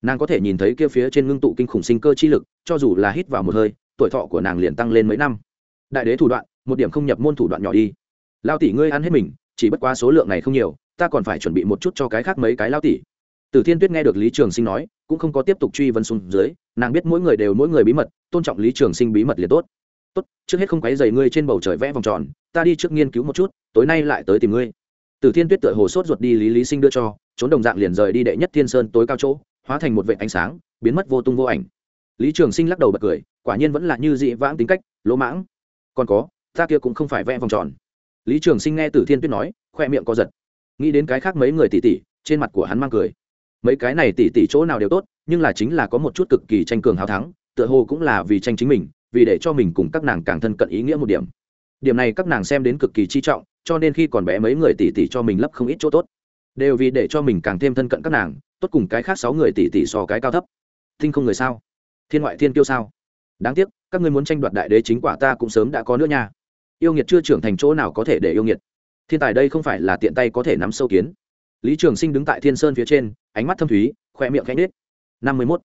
Nàng có thể nhìn thấy kia phía trên ngưng tụ kinh khủng sinh cơ chi lực, cho dù là hít vào một hơi tuổi thọ của nàng liền tăng lên mấy năm đại đế thủ đoạn một điểm không nhập môn thủ đoạn nhỏ đi lao tỷ ngươi ăn hết mình chỉ bất quá số lượng này không nhiều ta còn phải chuẩn bị một chút cho cái khác mấy cái lao tỷ Tử Thiên Tuyết nghe được Lý Trường Sinh nói, cũng không có tiếp tục truy vấn xuống dưới, nàng biết mỗi người đều mỗi người bí mật, tôn trọng Lý Trường Sinh bí mật liền tốt. Tốt, trước hết không quấy rầy ngươi trên bầu trời vẽ vòng tròn, ta đi trước nghiên cứu một chút, tối nay lại tới tìm ngươi. Tử Thiên Tuyết tựa hồ sốt ruột đi Lý Lý Sinh đưa cho, trốn đồng dạng liền rời đi đệ nhất Thiên Sơn tối cao chỗ, hóa thành một vệt ánh sáng, biến mất vô tung vô ảnh. Lý Trường Sinh lắc đầu bật cười, quả nhiên vẫn là như dị vãng tính cách, lỗ mãng. Còn có, ta kia cũng không phải vẽ vòng tròn. Lý Trường Sinh nghe Tử Thiên Tuyết nói, khoe miệng co giật. Nghĩ đến cái khác mấy người tỷ tỷ, trên mặt của hắn mang cười mấy cái này tỷ tỷ chỗ nào đều tốt nhưng là chính là có một chút cực kỳ tranh cường hào thắng tựa hồ cũng là vì tranh chính mình vì để cho mình cùng các nàng càng thân cận ý nghĩa một điểm điểm này các nàng xem đến cực kỳ chi trọng cho nên khi còn bé mấy người tỷ tỷ cho mình lấp không ít chỗ tốt đều vì để cho mình càng thêm thân cận các nàng tốt cùng cái khác sáu người tỷ tỷ so cái cao thấp thinh không người sao thiên ngoại thiên kiêu sao? Đáng tiếc, các ngươi muốn tranh đoạt đại đế chính quả ta cũng sớm đã có nữa nha. Yêu nghiệt chưa trưởng thành chỗ nào có thể để yêu nghiệt? Thiên tài đây không phải là tiện tay có thể nắm sâu kiến. Lý trường sinh đứng tại thiên sơn phía trên, ánh mắt thâm thúy khoe miệng khẽ nết năm mươi mốt.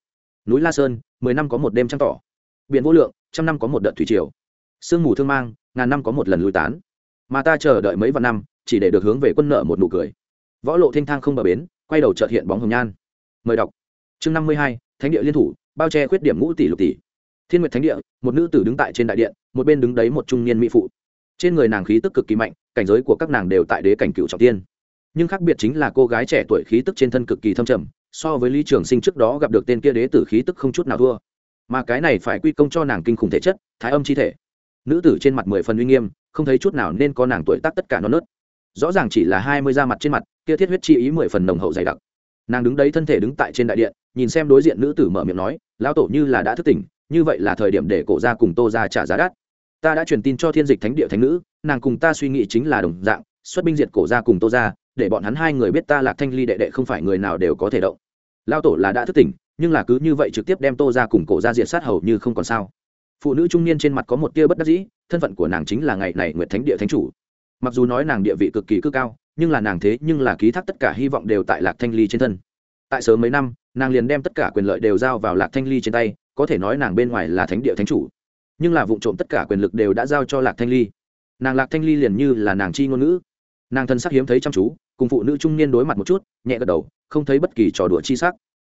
Núi la sơn, mười năm có một đêm trăng tỏ. Biển vô lượng, trăm năm có một đợt thủy triều. Sương mù thương mang, ngàn năm có một lần lùi tán. Mà ta chờ đợi mấy vạn năm, chỉ để được hướng về quân nợ một nụ cười. Võ lộ thanh thang không bờ bến, quay đầu trợt hiện bóng hồng nhan. Mời đọc. Chương năm mươi hai, thánh địa liên thủ bao che khuyết điểm ngũ tỷ lục tỷ. Thiên nguyệt thánh địa, một nữ tử đứng tại trên đại điện, một bên đứng đấy một trung niên mỹ phụ. Trên người nàng khí tức cực kỳ mạnh, cảnh giới của các nàng đều tại đế cảnh cựu trọng tiên. Nhưng khác biệt chính là cô gái trẻ tuổi khí tức trên thân cực kỳ thâm trầm, so với lý trường sinh trước đó gặp được tên kia đế tử khí tức không chút nào thua. Mà cái này phải quy công cho nàng kinh khủng thể chất, thái âm chi thể. Nữ tử trên mặt mười phần uy nghiêm, không thấy chút nào nên có nàng tuổi tác tất cả non nớt. Rõ ràng chỉ là hai mươi da mặt trên mặt, kia thiết huyết chi ý mười phần nồng hậu dày đặc. Nàng đứng đấy thân thể đứng tại trên đại điện nhìn xem đối diện nữ tử mở miệng nói, lão tổ như là đã thức tỉnh, như vậy là thời điểm để cổ ra cùng tô ra trả giá đắt. Ta đã truyền tin cho thiên dịch thánh địa thánh nữ, nàng cùng ta suy nghĩ chính là đồng dạng, xuất binh diệt cổ ra cùng tô ra để bọn hắn hai người biết ta lạc thanh ly đệ đệ không phải người nào đều có thể động. Lao tổ là đã thức tỉnh, nhưng là cứ như vậy trực tiếp đem tô ra cùng cổ ra diệt sát hầu như không còn sao. Phụ nữ trung niên trên mặt có một tia bất đắc dĩ, thân phận của nàng chính là ngày này nguyệt thánh địa thánh chủ. Mặc dù nói nàng địa vị cực kỳ cư cao, nhưng là nàng thế nhưng là ký thác tất cả hy vọng đều tại lạc thanh ly trên thân. Tại sớm mấy năm nàng liền đem tất cả quyền lợi đều giao vào lạc thanh ly trên tay, có thể nói nàng bên ngoài là thánh địa thánh chủ. Nhưng là vụ trộm tất cả quyền lực đều đã giao cho lạc thanh ly. Nàng lạc thanh ly liền như là nàng chi ngôn ngữ. Nàng thân sắc hiếm thấy chăm chú, cùng phụ nữ trung niên đối mặt một chút, nhẹ gật đầu, không thấy bất kỳ trò đùa chi sắc.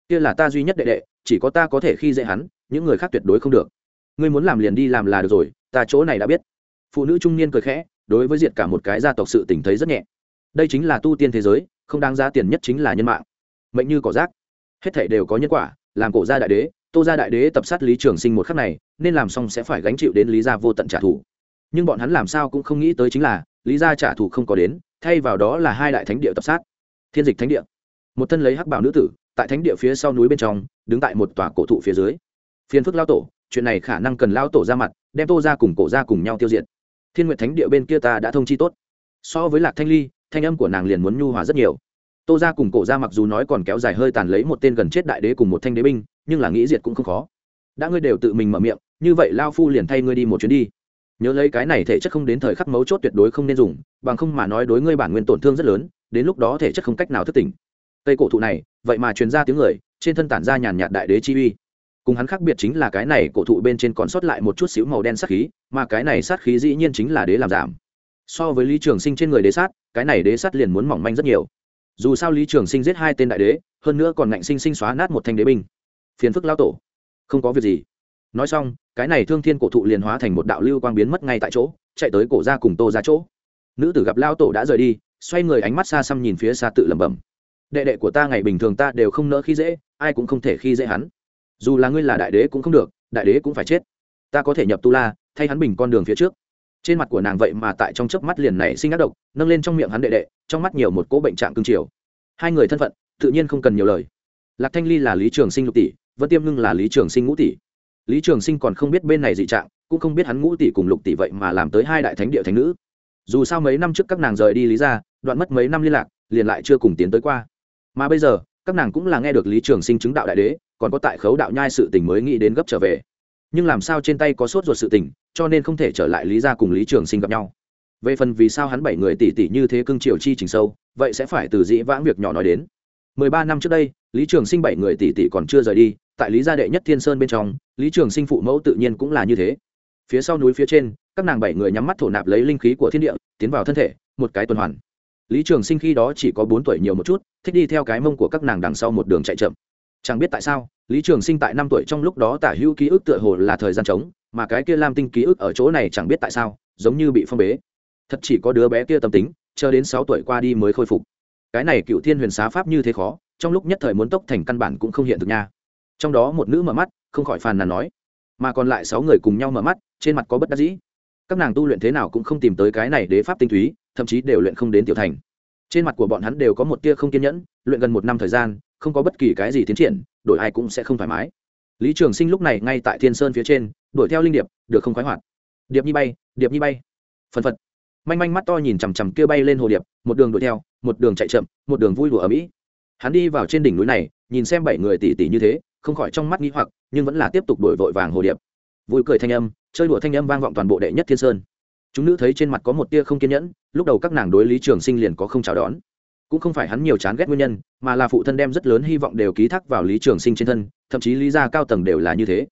Kia là ta duy nhất đệ đệ, chỉ có ta có thể khi dễ hắn, những người khác tuyệt đối không được. Ngươi muốn làm liền đi làm là được rồi, ta chỗ này đã biết. Phụ nữ trung niên cười khẽ, đối với diệt cả một cái gia tộc sự tình thấy rất nhẹ. Đây chính là tu tiên thế giới, không đáng giá tiền nhất chính là nhân mạng. Mệnh như cỏ rác hết thể đều có nhân quả, làm cổ gia đại đế, tô gia đại đế tập sát lý trường sinh một khắc này, nên làm xong sẽ phải gánh chịu đến lý gia vô tận trả thù. Nhưng bọn hắn làm sao cũng không nghĩ tới chính là, lý gia trả thù không có đến, thay vào đó là hai đại thánh địa tập sát. Thiên dịch thánh địa. Một thân lấy hắc bảo nữ tử, tại thánh địa phía sau núi bên trong, đứng tại một tòa cổ thụ phía dưới. Phiền phức lao tổ, chuyện này khả năng cần lao tổ ra mặt, đem tô ra cùng cổ ra cùng nhau tiêu diệt. Thiên nguyện thánh địa bên kia ta đã thông chi tốt. So với lạc thanh ly, thanh âm của nàng liền muốn nhu hòa rất nhiều tô ra cùng cổ ra mặc dù nói còn kéo dài hơi tàn lấy một tên gần chết đại đế cùng một thanh đế binh, nhưng là nghĩ diệt cũng không khó. Đã ngươi đều tự mình mở miệng, như vậy lao phu liền thay ngươi đi một chuyến đi. Nhớ lấy cái này thể chất không đến thời khắc mấu chốt tuyệt đối không nên dùng, bằng không mà nói đối ngươi bản nguyên tổn thương rất lớn, đến lúc đó thể chất không cách nào thức tỉnh. Cây cổ thụ này, vậy mà truyền ra tiếng người, trên thân tản ra nhàn nhạt đại đế chi uy. Cùng hắn khác biệt chính là cái này cổ thụ bên trên còn sót lại một chút xíu màu đen sát khí, mà cái này sát khí dĩ nhiên chính là đế làm giảm. So với lý trường sinh trên người đế sát, cái này đế sát liền muốn mỏng manh rất nhiều dù sao lý trường sinh giết hai tên đại đế, hơn nữa còn ngạnh sinh sinh xóa nát một thanh đế binh. Phiền phức lao tổ. Không có việc gì. Nói xong, cái này thương thiên cổ thụ liền hóa thành một đạo lưu quang biến mất ngay tại chỗ, chạy tới cổ ra cùng tô ra chỗ. Nữ tử gặp lao tổ đã rời đi, xoay người ánh mắt xa xăm nhìn phía xa tự lẩm bẩm. Đệ đệ của ta ngày bình thường ta đều không nỡ khi dễ, ai cũng không thể khi dễ hắn. Dù là ngươi là đại đế cũng không được, đại đế cũng phải chết. Ta có thể nhập tu la, thay hắn bình con đường phía trước trên mặt của nàng vậy mà tại trong chớp mắt liền này sinh ác độc, nâng lên trong miệng hắn đệ đệ, trong mắt nhiều một cỗ bệnh trạng cương triều. Hai người thân phận, tự nhiên không cần nhiều lời. Lạc thanh ly là lý trường sinh lục tỷ, vân tiêm ngưng là lý trường sinh ngũ tỷ. Lý trường sinh còn không biết bên này dị trạng, cũng không biết hắn ngũ tỷ cùng lục tỷ vậy mà làm tới hai đại thánh địa thánh nữ. Dù sao mấy năm trước các nàng rời đi lý ra đoạn mất mấy năm liên lạc, liền lại chưa cùng tiến tới qua. Mà bây giờ, các nàng cũng là nghe được lý trường sinh chứng đạo đại đế, còn có tại khấu đạo nhai sự tình mới nghĩ đến gấp trở về nhưng làm sao trên tay có sốt ruột sự tình, cho nên không thể trở lại lý ra cùng lý trường sinh gặp nhau. Về phần vì sao hắn bảy người tỷ tỷ như thế cưng triều chi trình sâu, vậy sẽ phải từ dĩ vãng việc nhỏ nói đến. Mười ba năm trước đây, lý trường sinh bảy người tỷ tỷ còn chưa rời đi, tại lý gia đệ nhất thiên sơn bên trong, lý trường sinh phụ mẫu tự nhiên cũng là như thế. Phía sau núi phía trên, các nàng bảy người nhắm mắt thổ nạp lấy linh khí của thiên địa, tiến vào thân thể, một cái tuần hoàn. Lý trường sinh khi đó chỉ có bốn tuổi nhiều một chút, thích đi theo cái mông của các nàng đằng sau một đường chạy chậm chẳng biết tại sao, lý trường sinh tại năm tuổi trong lúc đó tả hữu ký ức tựa hồ là thời gian trống, mà cái kia lam tinh ký ức ở chỗ này chẳng biết tại sao, giống như bị phong bế. Thật chỉ có đứa bé kia tâm tính, chờ đến sáu tuổi qua đi mới khôi phục. Cái này cựu thiên huyền xá pháp như thế khó, trong lúc nhất thời muốn tốc thành căn bản cũng không hiện thực nha. Trong đó một nữ mở mắt, không khỏi phàn nàn nói, mà còn lại sáu người cùng nhau mở mắt, trên mặt có bất đắc dĩ. Các nàng tu luyện thế nào cũng không tìm tới cái này đế pháp tinh túy, thậm chí đều luyện không đến tiểu thành. Trên mặt của bọn hắn đều có một tia không kiên nhẫn, luyện gần một năm thời gian không có bất kỳ cái gì tiến triển, đổi ai cũng sẽ không thoải mái. Lý trường sinh lúc này ngay tại thiên sơn phía trên, đuổi theo linh điệp, được không khoái hoạt. Điệp nhi bay, điệp nhi bay. Phân phật. Manh manh mắt to nhìn chằm chằm kia bay lên hồ điệp, một đường đuổi theo, một đường chạy chậm, một đường vui đùa ở mỹ hắn đi vào trên đỉnh núi này, nhìn xem bảy người tỉ tỉ như thế, không khỏi trong mắt nghĩ hoặc, nhưng vẫn là tiếp tục đổi vội vàng hồ điệp. Vui cười thanh âm, chơi đùa thanh âm vang vọng toàn bộ đệ nhất thiên sơn. Chúng nữ thấy trên mặt có một tia không kiên nhẫn, lúc đầu các nàng đối lý trường sinh liền có không chào đón cũng không phải hắn nhiều chán ghét nguyên nhân, mà là phụ thân đem rất lớn hy vọng đều ký thác vào lý trường sinh trên thân, thậm chí lý gia cao tầng đều là như thế.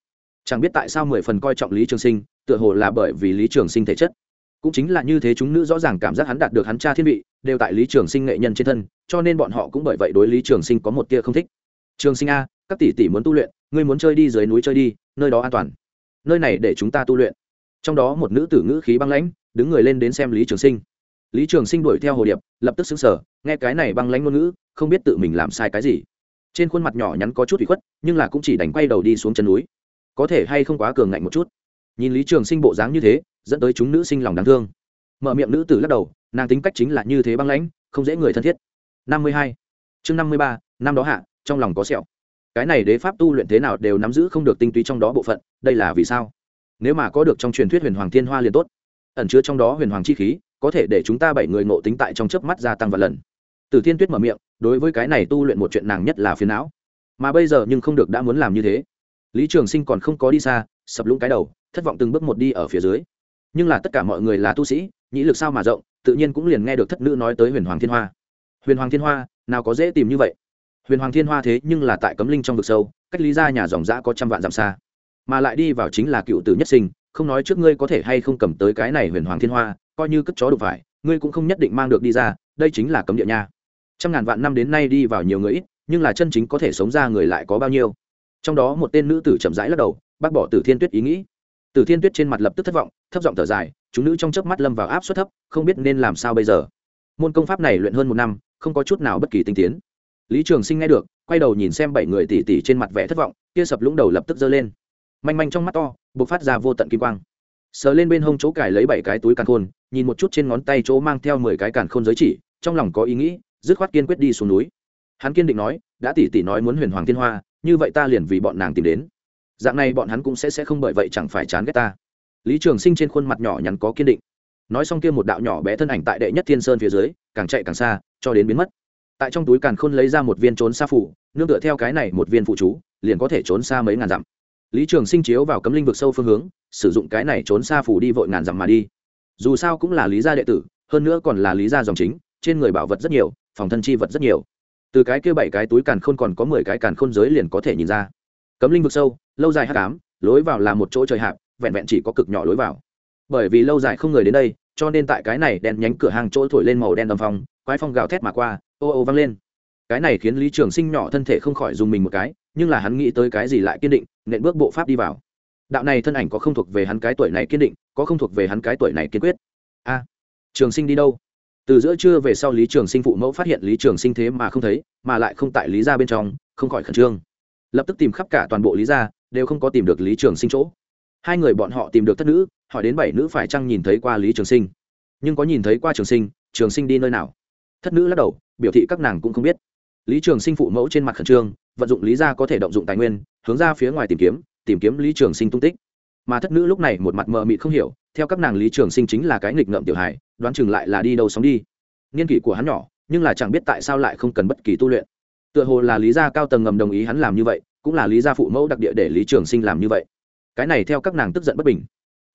Chẳng biết tại sao mười phần coi trọng lý trường sinh, tựa hồ là bởi vì lý trường sinh thể chất. Cũng chính là như thế chúng nữ rõ ràng cảm giác hắn đạt được hắn cha thiên vị, đều tại lý trường sinh nghệ nhân trên thân, cho nên bọn họ cũng bởi vậy đối lý trường sinh có một tia không thích. Trường sinh a, các tỷ tỷ muốn tu luyện, ngươi muốn chơi đi dưới núi chơi đi, nơi đó an toàn. Nơi này để chúng ta tu luyện. Trong đó một nữ tử ngữ khí băng lãnh, đứng người lên đến xem lý trường sinh. Lý trường sinh đuổi theo hồ điệp, lập tức xứng sở nghe cái này băng lãnh ngôn ngữ, không biết tự mình làm sai cái gì. Trên khuôn mặt nhỏ nhắn có chút bị khuất, nhưng là cũng chỉ đành quay đầu đi xuống chân núi. Có thể hay không quá cường ngạnh một chút? Nhìn lý trường sinh bộ dáng như thế, dẫn tới chúng nữ sinh lòng đáng thương. Mở miệng nữ tử lắc đầu, nàng tính cách chính là như thế băng lãnh, không dễ người thân thiết. Năm mươi hai. Chương năm mươi ba, năm đó hạ, trong lòng có sẹo. Cái này đế pháp tu luyện thế nào đều nắm giữ không được tinh túy trong đó bộ phận, đây là vì sao? Nếu mà có được trong truyền thuyết huyền hoàng thiên hoa liền tốt. Ẩn chứa trong đó huyền hoàng chi khí, có thể để chúng ta bảy người ngộ tính tại trong chớp mắt gia tăng vài lần từ thiên tuyết mở miệng đối với cái này tu luyện một chuyện nàng nhất là phiền não. Mà bây giờ nhưng không được đã muốn làm như thế. Lý trường sinh còn không có đi xa sập lũng cái đầu thất vọng từng bước một đi ở phía dưới. Nhưng là tất cả mọi người là tu sĩ nhĩ lực sao mà rộng tự nhiên cũng liền nghe được thất nữ nói tới huyền hoàng thiên hoa. Huyền hoàng thiên hoa nào có dễ tìm như vậy. Huyền hoàng thiên hoa thế nhưng là tại cấm linh trong vực sâu cách lý ra nhà dòng dã có trăm vạn dặm xa. Mà lại đi vào chính là cựu tử nhất sinh không nói trước ngươi có thể hay không cầm tới cái này huyền hoàng thiên hoa coi như cất chó đục vải, ngươi cũng không nhất định mang được đi ra đây chính là cấm địa nha trăm ngàn vạn năm đến nay đi vào nhiều người ít, nhưng là chân chính có thể sống ra người lại có bao nhiêu? Trong đó một tên nữ tử chậm rãi lắc đầu, bác bỏ tử thiên tuyết ý nghĩ. Tử thiên tuyết trên mặt lập tức thất vọng, thấp giọng thở dài, chúng nữ trong chớp mắt lâm vào áp suất thấp, không biết nên làm sao bây giờ. Môn công pháp này luyện hơn một năm, không có chút nào bất kỳ tinh tiến. Lý trường sinh nghe được, quay đầu nhìn xem bảy người tỉ tỉ trên mặt vẻ thất vọng, kia sập lũng đầu lập tức giơ lên. Manh manh trong mắt to b ộ c phát ra vô tận kim quang. Sờ lên bên hông chỗ cải lấy bảy cái túi càn khôn, nhìn một chút trên ngón tay chỗ mang theo mười cái càn khôn giới chỉ, trong lòng có ý nghĩ dứt khoát kiên quyết đi xuống núi. Hắn kiên định nói, đã tỉ tỉ nói muốn huyền hoàng thiên hoa, như vậy ta liền vì bọn nàng tìm đến. Dạng này bọn hắn cũng sẽ sẽ không bởi vậy chẳng phải chán ghét ta. Lý trường sinh trên khuôn mặt nhỏ nhắn có kiên định. Nói xong kia một đạo nhỏ bé thân ảnh tại đệ nhất thiên sơn phía dưới, càng chạy càng xa, cho đến biến mất. Tại trong túi càn khôn lấy ra một viên trốn xa phủ, nương tựa theo cái này một viên phụ chú, liền có thể trốn xa mấy ngàn dặm. Lý trường sinh chiếu vào cấm linh vực sâu phương hướng, sử dụng cái này trốn xa phủ đi vội ngàn dặm mà đi. Dù sao cũng là lý gia đệ tử, hơn nữa còn là lý gia dòng chính, trên người bảo vật rất nhiều phòng thân chi vật rất nhiều. Từ cái kia bảy cái túi càn khôn còn có mười cái càn khôn giới liền có thể nhìn ra. Cấm linh vực sâu lâu dài hắc ám, lối vào là một chỗ trời hạp vẹn vẹn chỉ có cực nhỏ lối vào. Bởi vì lâu dài không người đến đây cho nên tại cái này đèn nhánh cửa hàng chỗ thổi lên màu đen đầm phong quái phong gào thét mà qua ô ô vang lên. Cái này khiến lý trường sinh nhỏ thân thể không khỏi dùng mình một cái nhưng là hắn nghĩ tới cái gì lại kiên định nện bước bộ pháp đi vào. Đạo này thân ảnh có không thuộc về hắn cái tuổi này kiên định có không thuộc về hắn cái tuổi này kiên quyết. A trường sinh đi đâu? Từ giữa trưa về sau lý trường sinh phụ mẫu phát hiện lý trường sinh thế mà không thấy, mà lại không tại lý ra bên trong, không khỏi khẩn trương. Lập tức tìm khắp cả toàn bộ lý ra đều không có tìm được lý trường sinh chỗ. Hai người bọn họ tìm được thất nữ, hỏi đến bảy nữ phải chăng nhìn thấy qua lý trường sinh. Nhưng có nhìn thấy qua trường sinh trường sinh đi nơi nào? Thất nữ lắc đầu, biểu thị các nàng cũng không biết. Lý trường sinh phụ mẫu trên mặt khẩn trương, vận dụng lý ra có thể động dụng tài nguyên, hướng ra phía ngoài tìm kiếm tìm kiếm lý trường sinh tung tích. Mà thất nữ lúc này một mặt mờ mịt không hiểu, theo các nàng lý trường sinh chính là cái nghịch ngợm tiểu hài đoán chừng lại là đi đâu sống đi. Niên kỷ của hắn nhỏ, nhưng là chẳng biết tại sao lại không cần bất kỳ tu luyện. Tựa hồ là lý gia cao tầng ngầm đồng ý hắn làm như vậy, cũng là lý gia phụ mẫu đặc địa để lý trường sinh làm như vậy. Cái này theo các nàng tức giận bất bình.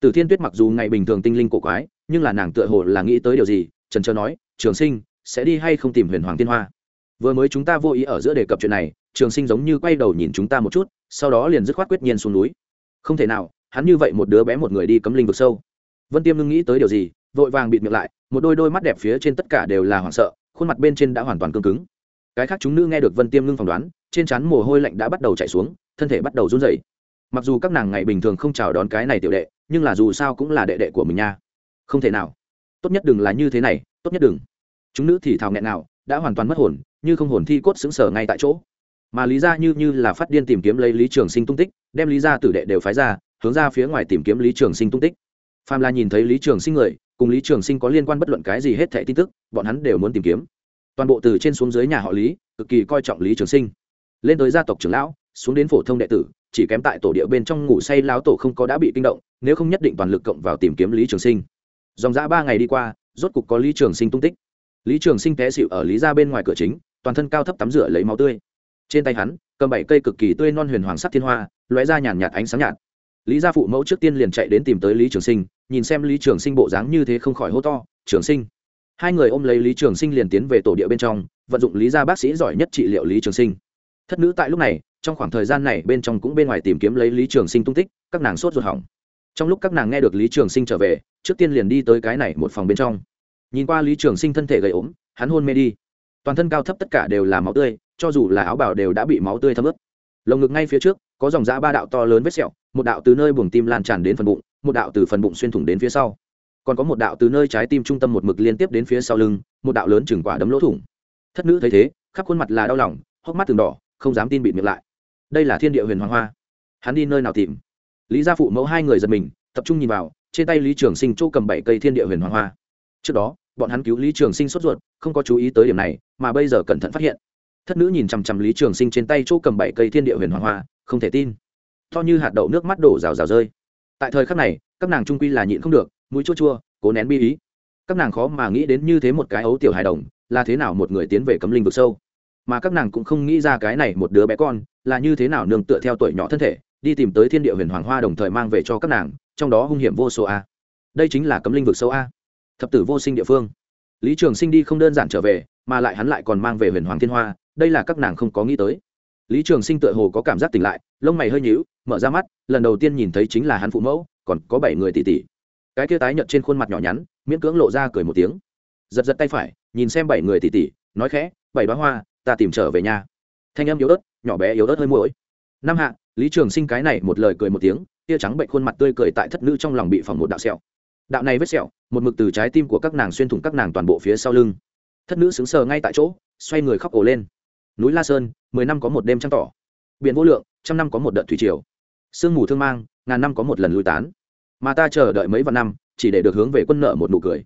Từ thiên tuyết mặc dù ngày bình thường tinh linh cổ quái, nhưng là nàng tựa hồ là nghĩ tới điều gì, trần trơ nói, trường sinh, sẽ đi hay không tìm huyền hoàng tiên hoa? Vừa mới chúng ta vô ý ở giữa đề cập chuyện này, trường sinh giống như quay đầu nhìn chúng ta một chút, sau đó liền dứt khoát quyết nhiên xuống núi. Không thể nào, hắn như vậy một đứa bé một người đi cấm linh vực sâu. Vân tiêm ngưng nghĩ tới điều gì vội vàng bịt miệng lại, một đôi đôi mắt đẹp phía trên tất cả đều là hoảng sợ, khuôn mặt bên trên đã hoàn toàn cương cứng. Cái khác chúng nữ nghe được vân tiêm ngưng phỏng đoán, trên trán mồ hôi lạnh đã bắt đầu chảy xuống, thân thể bắt đầu run rẩy. Mặc dù các nàng ngày bình thường không chào đón cái này tiểu đệ, nhưng là dù sao cũng là đệ đệ của mình nha. Không thể nào. Tốt nhất đừng là như thế này, tốt nhất đừng. Chúng nữ thì thào nghẹn nào, đã hoàn toàn mất hồn, như không hồn thi cốt xứng sở ngay tại chỗ. Mà lý ra như như là phát điên tìm kiếm lấy lý trường sinh tung tích, đem lý ra tử đệ đều phái ra, hướng ra phía ngoài tìm kiếm lý trường sinh tung tích. Phàm là nhìn thấy lý trường sinh người cùng lý trường sinh có liên quan bất luận cái gì hết thẻ tin tức, bọn hắn đều muốn tìm kiếm. Toàn bộ từ trên xuống dưới nhà họ lý, cực kỳ coi trọng lý trường sinh. Lên tới gia tộc trưởng lão, xuống đến phổ thông đệ tử, chỉ kém tại tổ địa bên trong ngủ say lão tổ không có đã bị kinh động, nếu không nhất định toàn lực cộng vào tìm kiếm lý trường sinh. Dòng dã ba ngày đi qua, rốt cục có lý trường sinh tung tích. Lý trường sinh té xịu ở lý ra bên ngoài cửa chính, toàn thân cao thấp tắm rửa lấy máu tươi. Trên tay hắn, cầm bảy cây cực kỳ tươi non huyền hoàng sắc thiên hoa, lóe ra nhàn nhạt ánh sáng nhạt. Lý gia phụ mẫu trước tiên liền chạy đến tìm tới lý trường sinh nhìn xem lý trường sinh bộ dáng như thế không khỏi hô to, trường sinh. Hai người ôm lấy lý trường sinh liền tiến về tổ địa bên trong, vận dụng lý gia bác sĩ giỏi nhất trị liệu lý trường sinh. Thất nữ tại lúc này, trong khoảng thời gian này bên trong cũng bên ngoài tìm kiếm lấy lý trường sinh tung tích, các nàng sốt ruột hỏng. Trong lúc các nàng nghe được lý trường sinh trở về, trước tiên liền đi tới cái này một phòng bên trong. Nhìn qua lý trường sinh thân thể gầy ốm, hắn hôn mê đi. Toàn thân cao thấp tất cả đều là máu tươi, cho dù là áo bào đều đã bị máu tươi thấm ướt. Lồng ngực ngay phía trước, có dòng giã ba đạo to lớn vết sẹo, một đạo từ nơi buồng tim lan tràn đến phần bụng một đạo từ phần bụng xuyên thủng đến phía sau. Còn có một đạo từ nơi trái tim trung tâm một mực liên tiếp đến phía sau lưng, một đạo lớn chừng quả đấm lỗ thủng. Thất nữ thấy thế, khắp khuôn mặt là đau lòng, hốc mắt từng đỏ, không dám tin bị miệng lại. Đây là thiên địa huyền hoàng hoa. Hắn đi nơi nào tìm? Lý gia phụ mẫu hai người giật mình, tập trung nhìn vào, trên tay lý trường sinh chỗ cầm bảy cây thiên địa huyền hoàng hoa. Trước đó, bọn hắn cứu lý trường sinh sốt ruột, không có chú ý tới điểm này, mà bây giờ cẩn thận phát hiện. Thất nữ nhìn chằm chằm lý trường sinh trên tay chỗ cầm bảy cây thiên địa huyền hoàng hoa, không thể tin. To như hạt đậu nước mắt đổ rào rào rơi tại thời khắc này, các nàng trung quy là nhịn không được, mũi chua chua, cố nén bi ý. Các nàng khó mà nghĩ đến như thế một cái ấu tiểu hài đồng, là thế nào một người tiến về cấm linh vực sâu. Mà các nàng cũng không nghĩ ra cái này một đứa bé con là như thế nào nương tựa theo tuổi nhỏ thân thể, đi tìm tới thiên địa huyền hoàng hoa đồng thời mang về cho các nàng, trong đó hung hiểm vô số a. Đây chính là cấm linh vực sâu a. Thập tử vô sinh địa phương. Lý trường sinh đi không đơn giản trở về, mà lại hắn lại còn mang về huyền hoàng thiên hoa, đây là các nàng không có nghĩ tới. Lý trường sinh tựa hồ có cảm giác tỉnh lại, lông mày hơi nhíu mở ra mắt, lần đầu tiên nhìn thấy chính là hắn phụ mẫu, còn có bảy người tỷ tỷ. Cái kia tái nhợt trên khuôn mặt nhỏ nhắn, miễn cưỡng lộ ra cười một tiếng. Giật giật tay phải, nhìn xem bảy người tỷ tỷ, nói khẽ, bảy bá hoa, ta tìm trở về nhà. Thanh âm yếu ớt, nhỏ bé yếu ớt hơi mũi năm hạ, lý trường sinh cái này một lời cười một tiếng, tia trắng bệnh khuôn mặt tươi cười tại thất nữ trong lòng bị phòng một đạo sẹo. Đạo này vết sẹo, một mực từ trái tim của các nàng xuyên thủng các nàng toàn bộ phía sau lưng. Thất nữ xứng sờ ngay tại chỗ, xoay người khóc ổ lên. Núi la sơn, mười năm có một đêm trăng tỏ. Biển vô lượng, trăm năm có một đợt thủy triều sương mù thương mang, ngàn năm có một lần lui tán. Mà ta chờ đợi mấy vạn năm, chỉ để được hướng về quân nợ một nụ cười.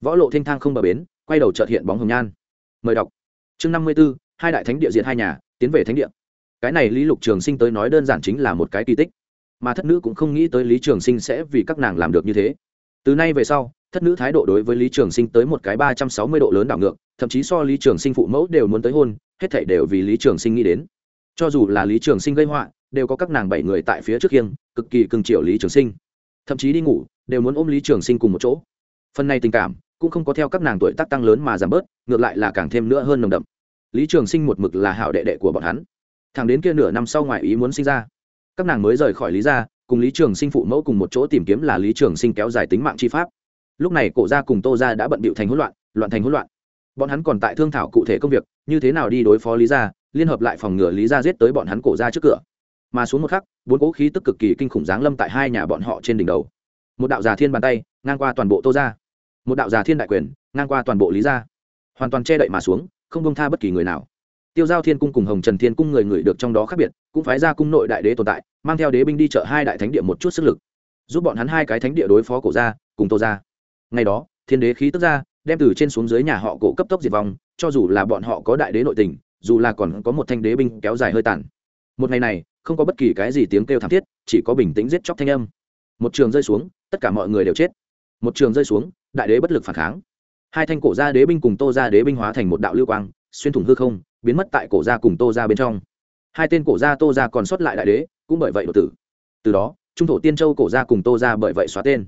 Võ lộ thanh thang không bờ bến, quay đầu trợt hiện bóng hồng nhan. Mời đọc. Chương năm mươi b ố hai đại thánh địa diện hai nhà, tiến về thánh địa. Cái này lý lục trường sinh tới nói đơn giản chính là một cái kỳ tích. Mà thất nữ cũng không nghĩ tới lý trường sinh sẽ vì các nàng làm được như thế. Từ nay về sau, thất nữ thái độ đối với lý trường sinh tới một cái ba trăm sáu mươi độ lớn đảo ngược, thậm chí so lý trường sinh phụ mẫu đều muốn tới hôn, hết thảy đều vì lý trường sinh nghĩ đến. Cho dù là lý trường sinh gây họa đều có các nàng bảy người tại phía trước khiêng cực kỳ cưng chiều lý trường sinh. Thậm chí đi ngủ, đều muốn ôm lý trường sinh cùng một chỗ. Phần này tình cảm, cũng không có theo các nàng tuổi tác tăng lớn mà giảm bớt, ngược lại là càng thêm nữa hơn nồng đậm. Lý trường sinh một mực là hảo đệ đệ của bọn hắn. Thằng đến kia nửa năm sau ngoài ý muốn sinh ra, các nàng mới rời khỏi lý gia, cùng lý trường sinh phụ mẫu cùng một chỗ tìm kiếm là lý trường sinh kéo dài tính mạng chi pháp. Lúc này cổ gia cùng tô gia đã bận bịu thành hỗn loạn loạn thành hỗn loạn. Bọn hắn còn tại thương thảo cụ thể công việc, như thế nào đi đối phó lý gia, liên hợp lại phòng ngừa lý gia giết tới bọn hắn cổ gia trước cửa mà xuống một khắc, bốn cỗ khí tức cực kỳ kinh khủng giáng lâm tại hai nhà bọn họ trên đỉnh đầu. Một đạo già thiên bàn tay, ngang qua toàn bộ tô gia. Một đạo già thiên đại quyền, ngang qua toàn bộ lý gia. Hoàn toàn che đậy mà xuống, không bông tha bất kỳ người nào. Tiêu giao thiên cung cùng hồng trần thiên cung người người được trong đó khác biệt, cũng phái ra cung nội đại đế tồn tại, mang theo đế binh đi chợ hai đại thánh địa một chút sức lực, giúp bọn hắn hai cái thánh địa đối phó cổ gia, cùng tô gia. Ngày đó, thiên đế khí tức ra, đem từ trên xuống dưới nhà họ cổ cấp tốc diệt vong, cho dù là bọn họ có đại đế nội tình, dù là còn có một thanh đế binh kéo dài hơi tàn. Một ngày này không có bất kỳ cái gì tiếng kêu thảm thiết, chỉ có bình tĩnh giết chóc thanh âm. Một trường rơi xuống, tất cả mọi người đều chết. Một trường rơi xuống, đại đế bất lực phản kháng. Hai thanh cổ gia đế binh cùng tô gia đế binh hóa thành một đạo lưu quang, xuyên thủng hư không, biến mất tại cổ gia cùng tô gia bên trong. Hai tên cổ gia tô gia còn sót lại đại đế, cũng bởi vậy đột tử. Từ đó, trung thổ tiên châu cổ gia cùng tô gia bởi vậy xóa tên.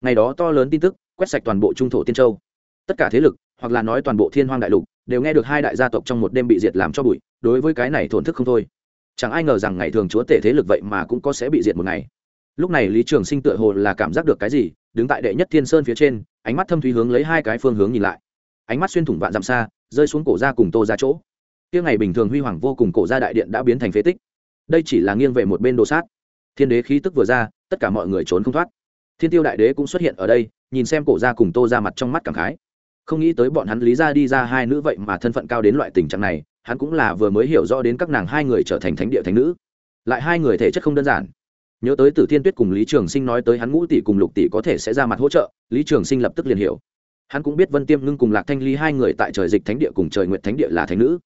Ngày đó to lớn tin tức, quét sạch toàn bộ trung thổ tiên châu. Tất cả thế lực, hoặc là nói toàn bộ thiên hoang đại lục, đều nghe được hai đại gia tộc trong một đêm bị diệt làm cho bụi, đối với cái này thổn thức không thôi chẳng ai ngờ rằng ngày thường chúa tể thế lực vậy mà cũng có sẽ bị diệt một ngày. Lúc này lý trường sinh tựa hồ là cảm giác được cái gì, đứng tại đệ nhất thiên sơn phía trên, ánh mắt thâm thúy hướng lấy hai cái phương hướng nhìn lại. Ánh mắt xuyên thủng vạn dặm xa, rơi xuống cổ ra cùng tô ra chỗ. Tiếng ngày bình thường huy hoàng vô cùng cổ ra đại điện đã biến thành phế tích. Đây chỉ là nghiêng về một bên đồ sát. Thiên đế khí tức vừa ra, tất cả mọi người trốn không thoát. Thiên tiêu đại đế cũng xuất hiện ở đây, nhìn xem cổ ra cùng tô ra mặt trong mắt cảm khái. Không nghĩ tới bọn hắn lý ra đi ra hai nữ vậy mà thân phận cao đến loại tình trạng này hắn cũng là vừa mới hiểu rõ đến các nàng hai người trở thành thánh địa thánh nữ. Lại hai người thể chất không đơn giản. Nhớ tới tử thiên tuyết cùng lý trường sinh nói tới hắn ngũ tỷ cùng lục tỷ có thể sẽ ra mặt hỗ trợ, lý trường sinh lập tức liền hiểu. Hắn cũng biết vân tiêm ngưng cùng lạc thanh ly hai người tại trời dịch thánh địa cùng trời nguyện thánh địa là thánh nữ.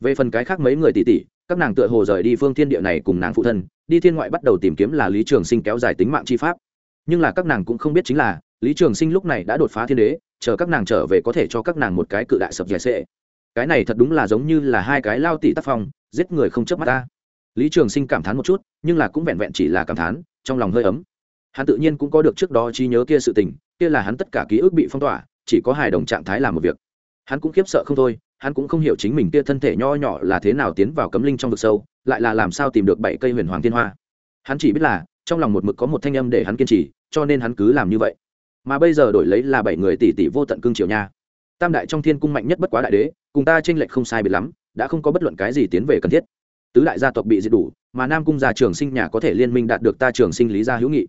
Về phần cái khác mấy người tỷ tỷ, các nàng tựa hồ rời đi phương thiên địa này cùng nàng phụ thân, đi thiên ngoại bắt đầu tìm kiếm là lý trường sinh kéo dài tính mạng chi pháp. Nhưng là các nàng cũng không biết chính là, lý trường sinh lúc này đã đột phá thiên đế, chờ các nàng trở về có thể cho các nàng một cái cự đại sập dẻ sệ cái này thật đúng là giống như là hai cái lao tỷ tác phong, giết người không chớp mắt ta. Lý trường sinh cảm thán một chút, nhưng là cũng vẹn vẹn chỉ là cảm thán, trong lòng hơi ấm. Hắn tự nhiên cũng có được trước đó trí nhớ kia sự tình, kia là hắn tất cả ký ức bị phong tỏa, chỉ có hài đồng trạng thái làm một việc. Hắn cũng khiếp sợ không thôi, hắn cũng không hiểu chính mình kia thân thể nho nhỏ là thế nào tiến vào cấm linh trong vực sâu, lại là làm sao tìm được bảy cây huyền hoàng thiên hoa. Hắn chỉ biết là, trong lòng một mực có một thanh âm để hắn kiên trì, cho nên hắn cứ làm như vậy. Mà bây giờ đổi lấy là bảy người tỷ tỷ vô tận cương triều nha. Tam đại trong thiên cung mạnh nhất bất quá đại đế cùng ta tranh lệch không sai biệt lắm, đã không có bất luận cái gì tiến về cần thiết. Tứ đại gia tộc bị diệt đủ, mà nam cung gia trường sinh nhà có thể liên minh đạt được ta trường sinh lý gia hữu nghị.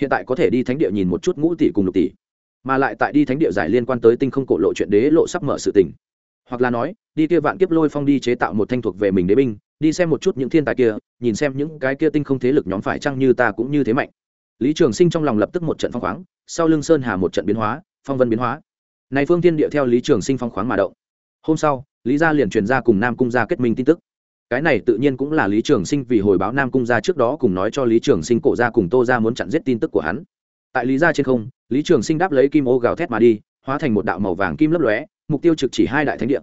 Hiện tại có thể đi thánh địa nhìn một chút ngũ tỷ cùng lục tỷ, mà lại tại đi thánh địa giải liên quan tới tinh không cổ lộ chuyện đế lộ sắp mở sự tình. Hoặc là nói, đi kia vạn kiếp lôi phong đi chế tạo một thanh thuộc về mình đế binh, đi xem một chút những thiên tài kia, nhìn xem những cái kia tinh không thế lực nhóm phải chăng như ta cũng như thế mạnh. Lý trường sinh trong lòng lập tức một trận phong khoáng, sau lưng sơn hà một trận biến hóa, phong vân biến hóa. Này phương tiên địa theo lý trường sinh phong khoáng mà động hôm sau, lý gia liền truyền ra cùng nam cung gia kết minh tin tức. Cái này tự nhiên cũng là lý trường sinh vì hồi báo nam cung gia trước đó cùng nói cho lý trường sinh cổ gia cùng tô gia muốn chặn giết tin tức của hắn. Tại lý gia trên không, lý trường sinh đáp lấy kim ô gào thét mà đi, hóa thành một đạo màu vàng kim lấp lóe, mục tiêu trực chỉ hai đại thánh địa.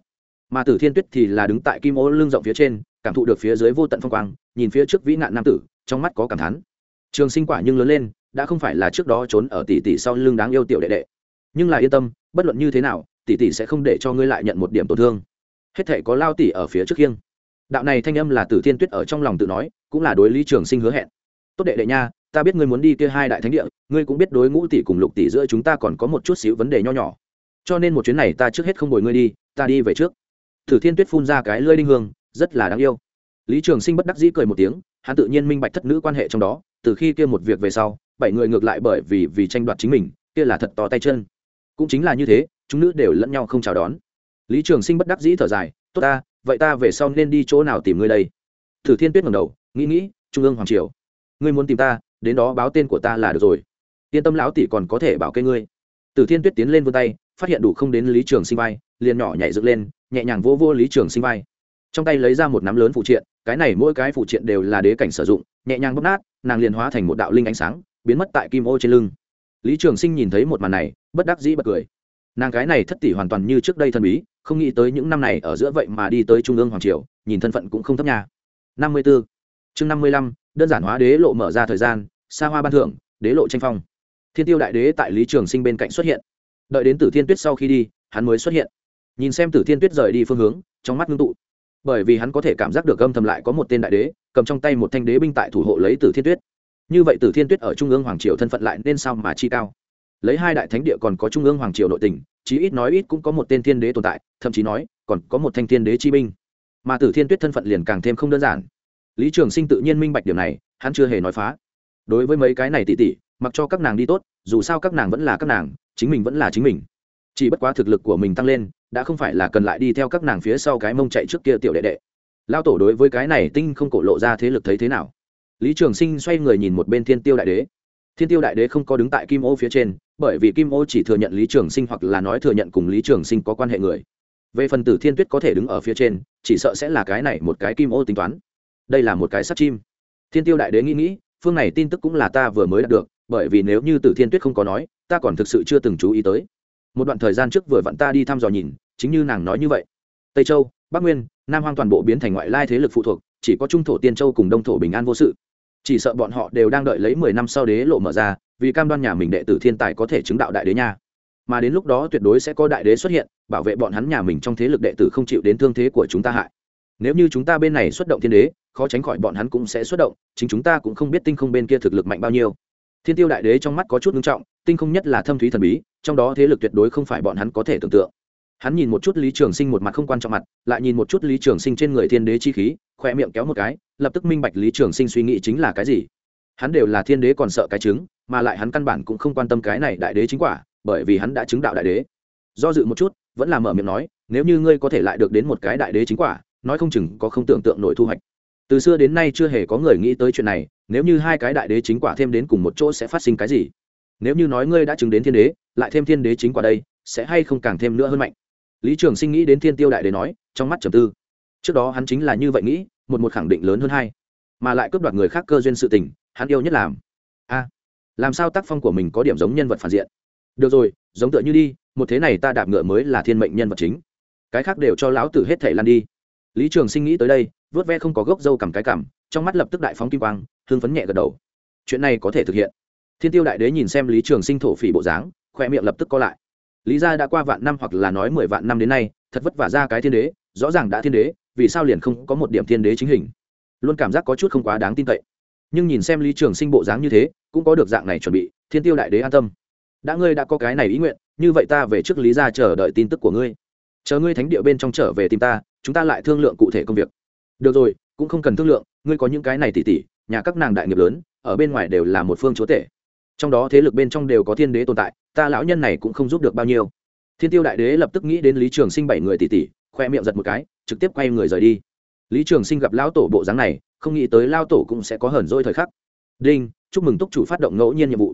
Mà tử thiên tuyết thì là đứng tại kim ô lưng rộng phía trên, cảm thụ được phía dưới vô tận phong quang, nhìn phía trước vĩ nạn nam tử, trong mắt có cảm thán. Trường sinh quả nhưng lớn lên, đã không phải là trước đó trốn ở tỷ tỷ sau lưng đáng yêu tiểu đệ đệ. Nhưng là yên tâm, bất luận như thế nào tỷ tỷ sẽ không để cho ngươi lại nhận một điểm tổn thương. Hết thể có lao tỷ ở phía trước khiêng. Đạo này thanh âm là tử thiên tuyết ở trong lòng tự nói, cũng là đối lý trường sinh hứa hẹn. Tốt đệ đệ nha, ta biết ngươi muốn đi kia hai đại thánh địa, ngươi cũng biết đối ngũ tỷ cùng lục tỷ giữa chúng ta còn có một chút xíu vấn đề nho nhỏ. Cho nên một chuyến này ta trước hết không bồi ngươi đi, ta đi về trước. Tử thiên tuyết phun ra cái lơi đinh hương, rất là đáng yêu. Lý trường sinh bất đắc dĩ cười một tiếng, hắn tự nhiên minh bạch thất nữ quan hệ trong đó, từ khi kia một việc về sau, bảy người ngược lại bởi vì vì tranh đoạt chính mình, kia là thật to tay chân cũng chính là như thế, chúng nữ đều lẫn nhau không chào đón. Lý trường sinh bất đắc dĩ thở dài, tốt ta, vậy ta về sau nên đi chỗ nào tìm ngươi đây? Thử thiên tuyết ngầm đầu, nghĩ nghĩ, trung ương hoàng triều. Ngươi muốn tìm ta, đến đó báo tên của ta là được rồi. Yên tâm lão tỷ còn có thể bảo kê ngươi. Tử thiên tuyết tiến lên vươn tay, phát hiện đủ không đến lý trường sinh vai, liền nhỏ nhảy dựng lên, nhẹ nhàng vô vô lý trường sinh vai. Trong tay lấy ra một nắm lớn phụ triện, cái này mỗi cái phụ triện đều là đế cảnh sử dụng, nhẹ nhàng bóp nát, nàng liền hóa thành một đạo linh ánh sáng, biến mất tại kim ô trên lưng lý trường sinh nhìn thấy một màn này, bất đắc dĩ bật cười. Nàng cái này thất tỷ hoàn toàn như trước đây thần bí, không nghĩ tới những năm này ở giữa vậy mà đi tới trung ương hoàng triều, nhìn thân phận cũng không thấp nha. Năm mươi b ố chương năm mươi lăm, đơn giản hóa đế lộ mở ra thời gian, xa hoa ban thưởng đế lộ tranh phong. Thiên tiêu đại đế tại lý trường sinh bên cạnh xuất hiện. Đợi đến tử thiên tuyết sau khi đi, hắn mới xuất hiện. Nhìn xem tử thiên tuyết rời đi phương hướng, trong mắt ngưng tụ. Bởi vì hắn có thể cảm giác được âm thầm lại có một tên đại đế, cầm trong tay một thanh đế binh tại thủ hộ lấy tử thiên tuyết như vậy tử thiên tuyết ở trung ương hoàng triều thân phận lại nên sao mà chi cao? Lấy hai đại thánh địa còn có trung ương hoàng triều nội tình, chí ít nói ít cũng có một tên thiên đế tồn tại, thậm chí nói, còn có một thanh thiên đế chi binh. Mà tử thiên tuyết thân phận liền càng thêm không đơn giản. Lý trường sinh tự nhiên minh bạch điều này, hắn chưa hề nói phá. Đối với mấy cái này tỉ tỉ, mặc cho các nàng đi tốt, dù sao các nàng vẫn là các nàng, chính mình vẫn là chính mình. Chỉ bất quá thực lực của mình tăng lên, đã không phải là cần lại đi theo các nàng phía sau cái mông chạy trước kia tiểu đệ đệ. Lao tổ đối với cái này tinh không cổ lộ ra thế lực thấy thế nào? Lý trường sinh xoay người nhìn một bên thiên tiêu đại đế. Thiên tiêu đại đế không có đứng tại kim ô phía trên, bởi vì kim ô chỉ thừa nhận lý trường sinh hoặc là nói thừa nhận cùng lý trường sinh có quan hệ người. Về phần tử thiên tuyết có thể đứng ở phía trên, chỉ sợ sẽ là cái này một cái kim ô tính toán. Đây là một cái sắt chim. Thiên tiêu đại đế nghĩ nghĩ, phương này tin tức cũng là ta vừa mới đạt được, bởi vì nếu như tử thiên tuyết không có nói, ta còn thực sự chưa từng chú ý tới. Một đoạn thời gian trước vừa vặn ta đi thăm dò nhìn, chính như nàng nói như vậy. Tây châu, bắc nguyên, nam hoang toàn bộ biến thành ngoại lai thế lực phụ thuộc, chỉ có trung thổ tiên châu cùng đông thổ bình an vô sự chỉ sợ bọn họ đều đang đợi lấy mười năm sau đế lộ mở ra, vì cam đoan nhà mình đệ tử thiên tài có thể chứng đạo đại đế nha. Mà đến lúc đó tuyệt đối sẽ có đại đế xuất hiện, bảo vệ bọn hắn nhà mình trong thế lực đệ tử không chịu đến thương thế của chúng ta hại. Nếu như chúng ta bên này xuất động thiên đế, khó tránh khỏi bọn hắn cũng sẽ xuất động, chính chúng ta cũng không biết tinh không bên kia thực lực mạnh bao nhiêu. Thiên tiêu đại đế trong mắt có chút nghiêm trọng, tinh không nhất là thâm thúy thần bí, trong đó thế lực tuyệt đối không phải bọn hắn có thể tưởng tượng. Hắn nhìn một chút lý trường sinh một mặt không quan trọng mặt, lại nhìn một chút lý trường sinh trên người thiên đế chi khí khoe miệng kéo một cái, lập tức minh bạch lý trường sinh suy nghĩ chính là cái gì. Hắn đều là thiên đế còn sợ cái chứng mà lại hắn căn bản cũng không quan tâm cái này đại đế chính quả, bởi vì hắn đã chứng đạo đại đế. Do dự một chút, vẫn là mở miệng nói, nếu như ngươi có thể lại được đến một cái đại đế chính quả, nói không chừng có không tưởng tượng nổi thu hoạch. Từ xưa đến nay chưa hề có người nghĩ tới chuyện này, nếu như hai cái đại đế chính quả thêm đến cùng một chỗ sẽ phát sinh cái gì? Nếu như nói ngươi đã chứng đến thiên đế, lại thêm thiên đế chính quả đây, sẽ hay không càng thêm nữa hơn mạnh? Lý trường sinh nghĩ đến thiên tiêu đại đế nói, trong mắt trầm tư trước đó hắn chính là như vậy nghĩ, một một khẳng định lớn hơn hai. Mà lại cướp đoạt người khác cơ duyên sự tình, hắn yêu nhất làm. A, làm sao tác phong của mình có điểm giống nhân vật phản diện? Được rồi, giống tựa như đi, một thế này ta đạp ngựa mới là thiên mệnh nhân vật chính. Cái khác đều cho lão tử hết thể lan đi. Lý trường sinh nghĩ tới đây, vớt ve không có gốc dâu cầm cái cằm, trong mắt lập tức đại phóng kim quang hương phấn nhẹ gật đầu. Chuyện này có thể thực hiện. Thiên tiêu đại đế nhìn xem lý trường sinh thổ phỉ bộ dáng, khoe miệng lập tức co lại. Lý gia đã qua vạn năm hoặc là nói mười vạn năm đến nay, thật vất vả ra cái thiên đế, rõ ràng đã thiên đế vì sao liền không có một điểm thiên đế chính hình? Luôn cảm giác có chút không quá đáng tin cậy. Nhưng nhìn xem lý trường sinh bộ dáng như thế, cũng có được dạng này chuẩn bị, thiên tiêu đại đế an tâm. Đã ngươi đã có cái này ý nguyện, như vậy ta về trước lý gia chờ đợi tin tức của ngươi. Chờ ngươi thánh địa bên trong trở về tìm ta, chúng ta lại thương lượng cụ thể công việc. Được rồi, cũng không cần thương lượng, ngươi có những cái này tỉ tỉ, nhà các nàng đại nghiệp lớn, ở bên ngoài đều là một phương chúa tể. Trong đó thế lực bên trong đều có thiên đế tồn tại, ta lão nhân này cũng không giúp được bao nhiêu. Thiên tiêu đại đế lập tức nghĩ đến lý trường sinh bảy người tỷ tỷ khoe miệng giật một cái, trực tiếp quay người rời đi. Lý trường sinh gặp lão tổ bộ dáng này, không nghĩ tới lao tổ cũng sẽ có hờn dỗi thời khắc. Đinh, chúc mừng túc chủ phát động ngẫu nhiên nhiệm vụ.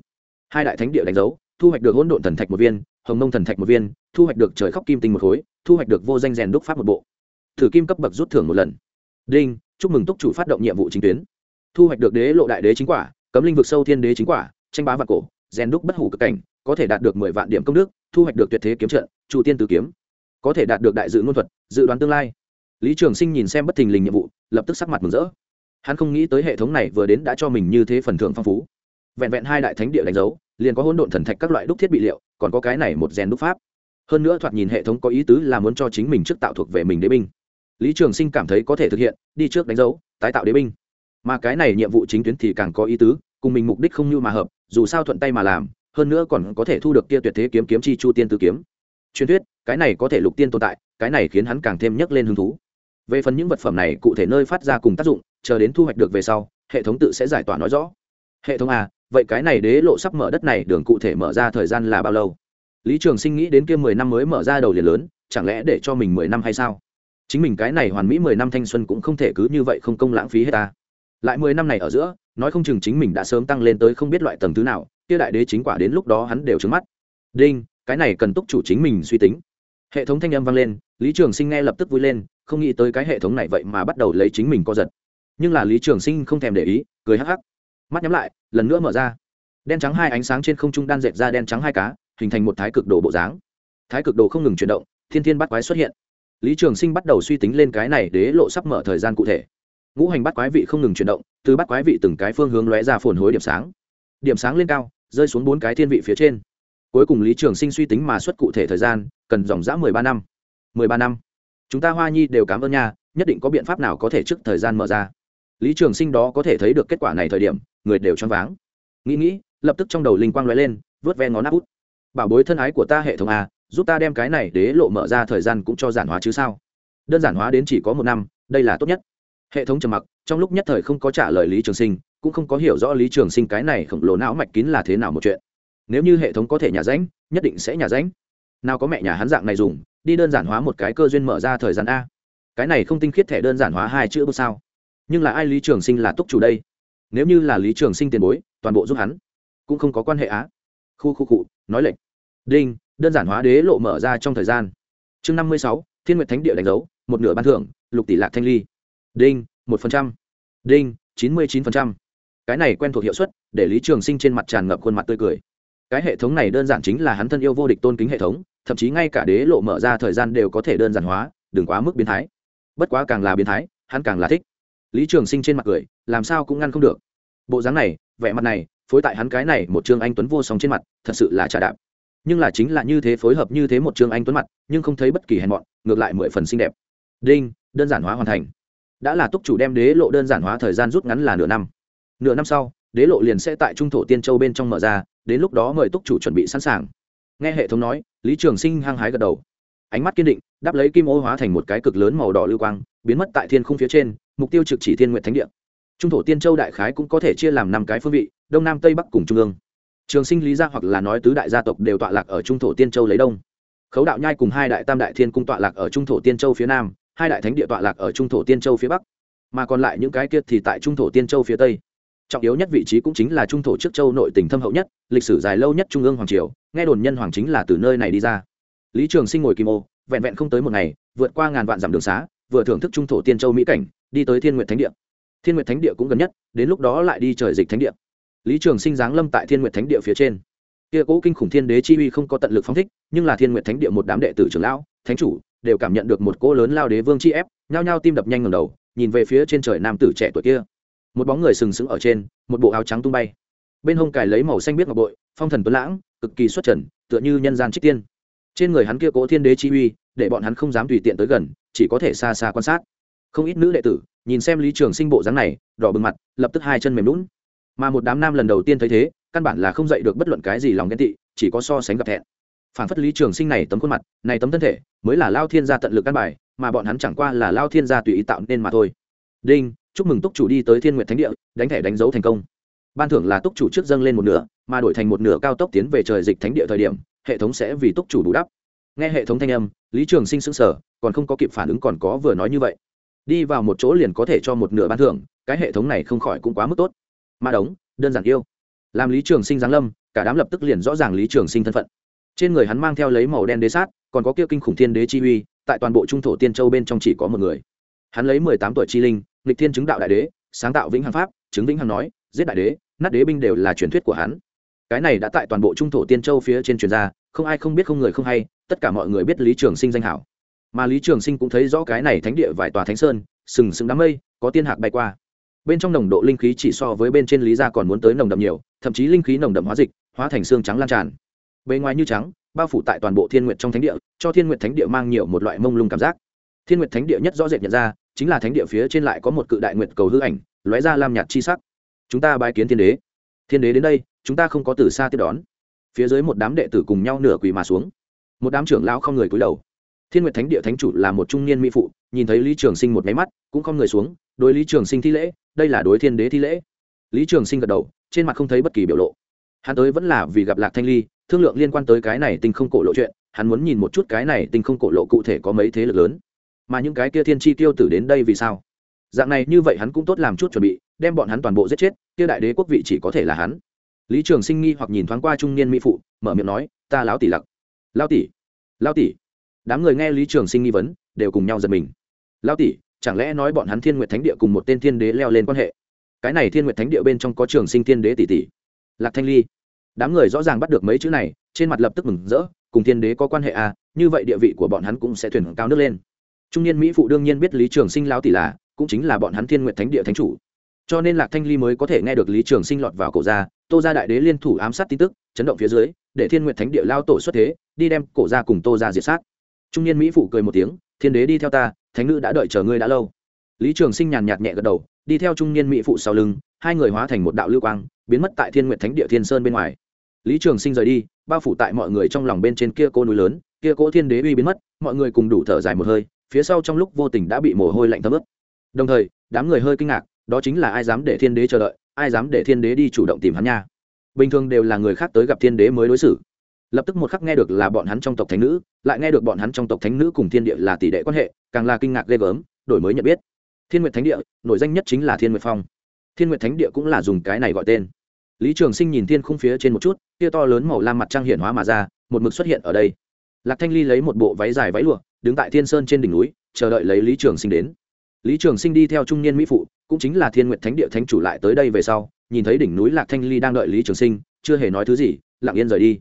Hai đại thánh địa đánh dấu, thu hoạch được hỗn độn thần thạch một viên, hồng nông thần thạch một viên, thu hoạch được trời khóc kim tinh một khối, thu hoạch được vô danh rèn đúc pháp một bộ. Thử kim cấp bậc rút thưởng một lần. Đinh, chúc mừng túc chủ phát động nhiệm vụ chính tuyến. Thu hoạch được đế lộ đại đế chính quả, cấm linh vực sâu thiên đế chính quả, tranh bá vạn cổ, rèn đúc bất hủ cực cảnh, có thể đạt được mười vạn điểm công đức, thu hoạch được tuyệt thế kiếm trận chủ tiên tử kiếm có thể đạt được đại dự ngôn thuật, dự đoán tương lai. Lý trường sinh nhìn xem bất thình lình nhiệm vụ, lập tức sắc mặt mừng rỡ. Hắn không nghĩ tới hệ thống này vừa đến đã cho mình như thế phần thưởng phong phú. Vẹn vẹn hai đại thánh địa đánh dấu, liền có hỗn độn thần thạch các loại đúc thiết bị liệu, còn có cái này một rèn đúc pháp. Hơn nữa thoạt nhìn hệ thống có ý tứ là muốn cho chính mình trước tạo thuộc về mình đế binh. Lý trường sinh cảm thấy có thể thực hiện, đi trước đánh dấu, tái tạo đế binh. Mà cái này nhiệm vụ chính tuyến thì càng có ý tứ, cùng mình mục đích không như mà hợp, dù sao thuận tay mà làm, hơn nữa còn có thể thu được kia tuyệt thế kiếm kiếm chi chu tiên tử kiếm truyền thuyết, cái này có thể lục tiên tồn tại, cái này khiến hắn càng thêm nhấc lên hứng thú. Về phần những vật phẩm này, cụ thể nơi phát ra cùng tác dụng, chờ đến thu hoạch được về sau, hệ thống tự sẽ giải tỏa nói rõ. Hệ thống à vậy cái này đế lộ sắp mở đất này, đường cụ thể mở ra thời gian là bao lâu? Lý trường sinh nghĩ đến kia mười năm mới mở ra đầu liền lớn, chẳng lẽ để cho mình mười năm hay sao? Chính mình cái này hoàn mỹ mười năm thanh xuân cũng không thể cứ như vậy không công lãng phí hết ta. Lại mười năm này ở giữa, nói không chừng chính mình đã sớm tăng lên tới không biết loại tầng thứ nào, kia đại đế chính quả đến lúc đó hắn đều trứng mắt. Đinh cái này cần túc chủ chính mình suy tính. Hệ thống thanh âm vang lên, lý trường sinh nghe lập tức vui lên, không nghĩ tới cái hệ thống này vậy mà bắt đầu lấy chính mình co giật. Nhưng là lý trường sinh không thèm để ý, cười hắc hắc. Mắt nhắm lại, lần nữa mở ra. Đen trắng hai ánh sáng trên không trung đan dệt ra đen trắng hai cá, hình thành một thái cực đồ bộ dáng. Thái cực đồ không ngừng chuyển động, thiên thiên bắt quái xuất hiện. Lý trường sinh bắt đầu suy tính lên cái này đế lộ sắp mở thời gian cụ thể. Ngũ hành bắt quái vị không ngừng chuyển động, từ bắt quái vị từng cái phương hướng lóe ra phồn hối điểm sáng. Điểm sáng lên cao, rơi xuống bốn cái thiên vị phía trên cuối cùng lý trường sinh suy tính mà xuất cụ thể thời gian, cần dòng dã mười ba năm. Mười ba năm. Chúng ta hoa nhi đều cảm ơn nha, nhất định có biện pháp nào có thể trước thời gian mở ra. Lý trường sinh đó có thể thấy được kết quả này thời điểm, người đều choáng váng. Nghĩ nghĩ, lập tức trong đầu linh quang lóe lên, vớt ve ngón áp út. Bảo bối thân ái của ta hệ thống a giúp ta đem cái này đế lộ mở ra thời gian cũng cho giản hóa chứ sao? Đơn giản hóa đến chỉ có một năm, đây là tốt nhất. Hệ thống trầm mặc, trong lúc nhất thời không có trả lời lý trường sinh, cũng không có hiểu rõ lý trường sinh cái này khổng lồ não mạch kín là thế nào một chuyện nếu như hệ thống có thể nhà ránh nhất định sẽ nhà ránh nào có mẹ nhà hắn dạng này dùng, đi đơn giản hóa một cái cơ duyên mở ra thời gian a. Cái này không tinh khiết thẻ đơn giản hóa hai chữ bước sao? Nhưng là ai lý trường sinh là túc chủ đây? Nếu như là lý trường sinh tiền bối, toàn bộ giúp hắn, cũng không có quan hệ á khu khu cụ nói lệnh đinh, đơn giản hóa đế lộ mở ra trong thời gian. Chương năm mươi sáu, thiên nguyệt thánh địa đánh dấu, một nửa ban thưởng, lục tỷ lạc thanh ly. Đinh, một phần trăm. Đinh, chín mươi chín phần trăm. Cái này quen thuộc hiệu suất, để lý trường sinh trên mặt tràn ngập khuôn mặt tươi cười cái hệ thống này đơn giản chính là hắn thân yêu vô địch tôn kính hệ thống, thậm chí ngay cả đế lộ mở ra thời gian đều có thể đơn giản hóa, đừng quá mức biến thái. Bất quá càng là biến thái, hắn càng là thích. Lý trường sinh trên mặt cười, làm sao cũng ngăn không được. Bộ dáng này, vẻ mặt này, phối tại hắn cái này một trương anh tuấn vô song trên mặt, thật sự là trà đạp. Nhưng là chính là như thế phối hợp như thế một trương anh tuấn mặt, nhưng không thấy bất kỳ hèn mọn, ngược lại mười phần xinh đẹp. Đinh, đơn giản hóa hoàn thành. Đã là túc chủ đem đế lộ đơn giản hóa thời gian rút ngắn là nửa năm. Nửa năm sau, đế lộ liền sẽ tại trung thổ tiên châu bên trong mở ra đến lúc đó mời túc chủ chuẩn bị sẵn sàng. Nghe hệ thống nói, lý trường sinh hăng hái gật đầu. Ánh mắt kiên định đáp lấy kim ô hóa thành một cái cực lớn màu đỏ lưu quang, biến mất tại thiên khung phía trên, mục tiêu trực chỉ thiên nguyện thánh địa. Trung thổ tiên châu đại khái cũng có thể chia làm năm cái phương vị, đông nam tây bắc cùng trung ương. Trường sinh, lý gia hoặc là nói tứ đại gia tộc đều tọa lạc ở trung thổ tiên châu lấy đông. Khấu đạo nhai cùng hai đại tam đại thiên cung tọa lạc ở trung thổ tiên châu phía nam, hai đại thánh địa tọa lạc ở trung thổ tiên châu phía bắc. Mà còn lại những cái kia thì tại trung thổ tiên châu phía tây trọng yếu nhất vị trí cũng chính là trung thổ trước châu nội tỉnh thâm hậu nhất, lịch sử dài lâu nhất trung ương hoàng triều, nghe đồn nhân hoàng chính là từ nơi này đi ra. Lý trường sinh ngồi kim ô, vẹn vẹn không tới một ngày, vượt qua ngàn vạn dặm đường xá, vừa thưởng thức trung thổ tiên châu mỹ cảnh, đi tới thiên nguyện thánh địa. Thiên nguyện thánh địa cũng gần nhất, đến lúc đó lại đi trời dịch thánh địa. Lý trường sinh giáng lâm tại thiên nguyện thánh địa phía trên. Kia cố kinh khủng thiên đế chi uy không có tận lực phóng thích, nhưng là thiên nguyện thánh địa một đám đệ tử trưởng lão, thánh chủ, đều cảm nhận được một cỗ lớn lao đế vương chi ép, nhao nhao tim đập nhanh ngầm đầu, nhìn về phía trên trời nam tử trẻ tuổi kia một bóng người sừng sững ở trên, một bộ áo trắng tung bay. Bên hông cài lấy màu xanh biết ngọc bội, phong thần tuấn lãng, cực kỳ xuất trần, tựa như nhân gian trích tiên. Trên người hắn kia cố thiên đế chi uy, để bọn hắn không dám tùy tiện tới gần, chỉ có thể xa xa quan sát. Không ít nữ đệ tử, nhìn xem lý trường sinh bộ dáng này, đỏ bừng mặt, lập tức hai chân mềm lún mà một đám nam lần đầu tiên thấy thế, căn bản là không dạy được bất luận cái gì lòng ghen tị, chỉ có so sánh gặp thẹn. Phản phất lý trường sinh này tấm khuôn mặt, này tấm thân thể, mới là lao thiên gia tận lực căn bài, mà bọn hắn chẳng qua là lao thiên gia tùy ý tạo nên mà thôi. Đinh! Chúc mừng túc chủ đi tới thiên nguyện thánh địa, đánh thẻ đánh dấu thành công. Ban thưởng là túc chủ trước dâng lên một nửa, mà đổi thành một nửa cao tốc tiến về trời dịch thánh địa thời điểm, hệ thống sẽ vì túc chủ đủ đắp. Nghe hệ thống thanh âm, lý trường sinh sững sờ, còn không có kịp phản ứng còn có vừa nói như vậy. Đi vào một chỗ liền có thể cho một nửa ban thưởng, cái hệ thống này không khỏi cũng quá mức tốt. Ma đống, đơn giản yêu. Làm lý trường sinh giáng lâm, cả đám lập tức liền rõ ràng lý trường sinh thân phận. Trên người hắn mang theo lấy màu đen đế sát, còn có kia kinh khủng thiên đế chi uy, tại toàn bộ trung thổ tiên châu bên trong chỉ có một người. Hắn lấy mười tám tuổi chi linh lịch thiên chứng đạo đại đế, sáng tạo vĩnh hằng pháp, chứng vĩnh hằng nói, giết đại đế, nát đế binh đều là truyền thuyết của hắn. Cái này đã tại toàn bộ trung thổ tiên châu phía trên truyền ra, không ai không biết không người không hay, tất cả mọi người biết lý trường sinh danh hảo. Mà lý trường sinh cũng thấy rõ cái này thánh địa vài tòa thánh sơn, sừng sững đám mây, có tiên hạc bay qua. Bên trong nồng độ linh khí chỉ so với bên trên lý gia còn muốn tới nồng đậm nhiều, thậm chí linh khí nồng đậm hóa dịch, hóa thành xương trắng lan tràn. Bề ngoài như trắng, bao phủ tại toàn bộ thiên nguyện trong thánh địa, cho thiên nguyện thánh địa mang nhiều một loại mông lung cảm giác. Thiên nguyện thánh địa nhất rõ rệt nhận ra chính là thánh địa phía trên lại có một cự đại nguyệt cầu hư ảnh, lóe ra lam nhạt chi sắc. Chúng ta bái kiến thiên đế. Thiên đế đến đây, chúng ta không có từ xa tiếp đón. Phía dưới một đám đệ tử cùng nhau nửa quỳ mà xuống. Một đám trưởng lão không người cúi đầu. Thiên nguyệt thánh địa thánh chủ là một trung niên mỹ phụ, nhìn thấy lý trường sinh một máy mắt, cũng không người xuống, đối lý trường sinh thi lễ, đây là đối thiên đế thi lễ. Lý trường sinh gật đầu, trên mặt không thấy bất kỳ biểu lộ. Hắn tới vẫn là vì gặp lạc thanh ly, thương lượng liên quan tới cái này tinh không cổ lộ chuyện, hắn muốn nhìn một chút cái này tinh không cổ lộ cụ thể có mấy thế lực lớn mà những cái kia thiên chi tiêu tử đến đây vì sao? Dạng này như vậy hắn cũng tốt làm chút chuẩn bị, đem bọn hắn toàn bộ giết chết, kia đại đế quốc vị chỉ có thể là hắn. Lý trường sinh nghi hoặc nhìn thoáng qua trung niên mỹ phụ, mở miệng nói, ta láo tỷ lặc. Lao tỷ? Lao tỷ? Đám người nghe lý trường sinh nghi vấn, đều cùng nhau giật mình. Lao tỷ, chẳng lẽ nói bọn hắn thiên nguyệt thánh địa cùng một tên thiên đế leo lên quan hệ? Cái này thiên nguyệt thánh địa bên trong có trường sinh thiên đế tỷ tỷ. Lạc thanh ly. Đám người rõ ràng bắt được mấy chữ này, trên mặt lập tức mừng rỡ, cùng thiên đế có quan hệ à như vậy địa vị của bọn hắn cũng sẽ thuyền cao nước lên trung niên mỹ phụ đương nhiên biết lý trường sinh lao tỷ là, cũng chính là bọn hắn thiên nguyệt thánh địa thánh chủ. Cho nên lạc thanh ly mới có thể nghe được lý trường sinh lọt vào cổ ra, tô ra đại đế liên thủ ám sát tin tức, chấn động phía dưới, để thiên nguyệt thánh địa lao tổ xuất thế, đi đem cổ ra cùng tô ra diệt sát. Trung niên mỹ phụ cười một tiếng, thiên đế đi theo ta, thánh nữ đã đợi chờ ngươi đã lâu. Lý trường sinh nhàn nhạt nhẹ gật đầu, đi theo trung niên mỹ phụ sau lưng, hai người hóa thành một đạo lưu quang, biến mất tại thiên nguyệt thánh địa thiên sơn bên ngoài. Lý trường sinh rời đi, bao phủ tại mọi người trong lòng bên trên kia cô núi lớn, kia cỗ thiên đế uy biến mất, mọi người cùng đủ thở dài một hơi phía sau trong lúc vô tình đã bị mồ hôi lạnh thấm ướt. Đồng thời, đám người hơi kinh ngạc, đó chính là ai dám để thiên đế chờ đợi, ai dám để thiên đế đi chủ động tìm hắn nha. Bình thường đều là người khác tới gặp thiên đế mới đối xử. Lập tức một khắc nghe được là bọn hắn trong tộc thánh nữ, lại nghe được bọn hắn trong tộc thánh nữ cùng thiên địa là tỷ đệ quan hệ, càng là kinh ngạc ghê gớm, đổi mới nhận biết. Thiên nguyệt thánh địa, nổi danh nhất chính là thiên nguyệt phong. Thiên nguyệt thánh địa cũng là dùng cái này gọi tên. Lý trường sinh nhìn thiên khung phía trên một chút kia to lớn màu lam mặt trăng hiện hóa mà ra, một mực xuất hiện ở đây lạc thanh ly lấy một bộ váy dài váy lụa, đứng tại thiên sơn trên đỉnh núi, chờ đợi lấy lý trường sinh đến. Lý trường sinh đi theo trung niên mỹ phụ, cũng chính là thiên nguyện thánh địa thánh chủ lại tới đây về sau, nhìn thấy đỉnh núi lạc thanh ly đang đợi lý trường sinh, chưa hề nói thứ gì, lặng yên rời đi.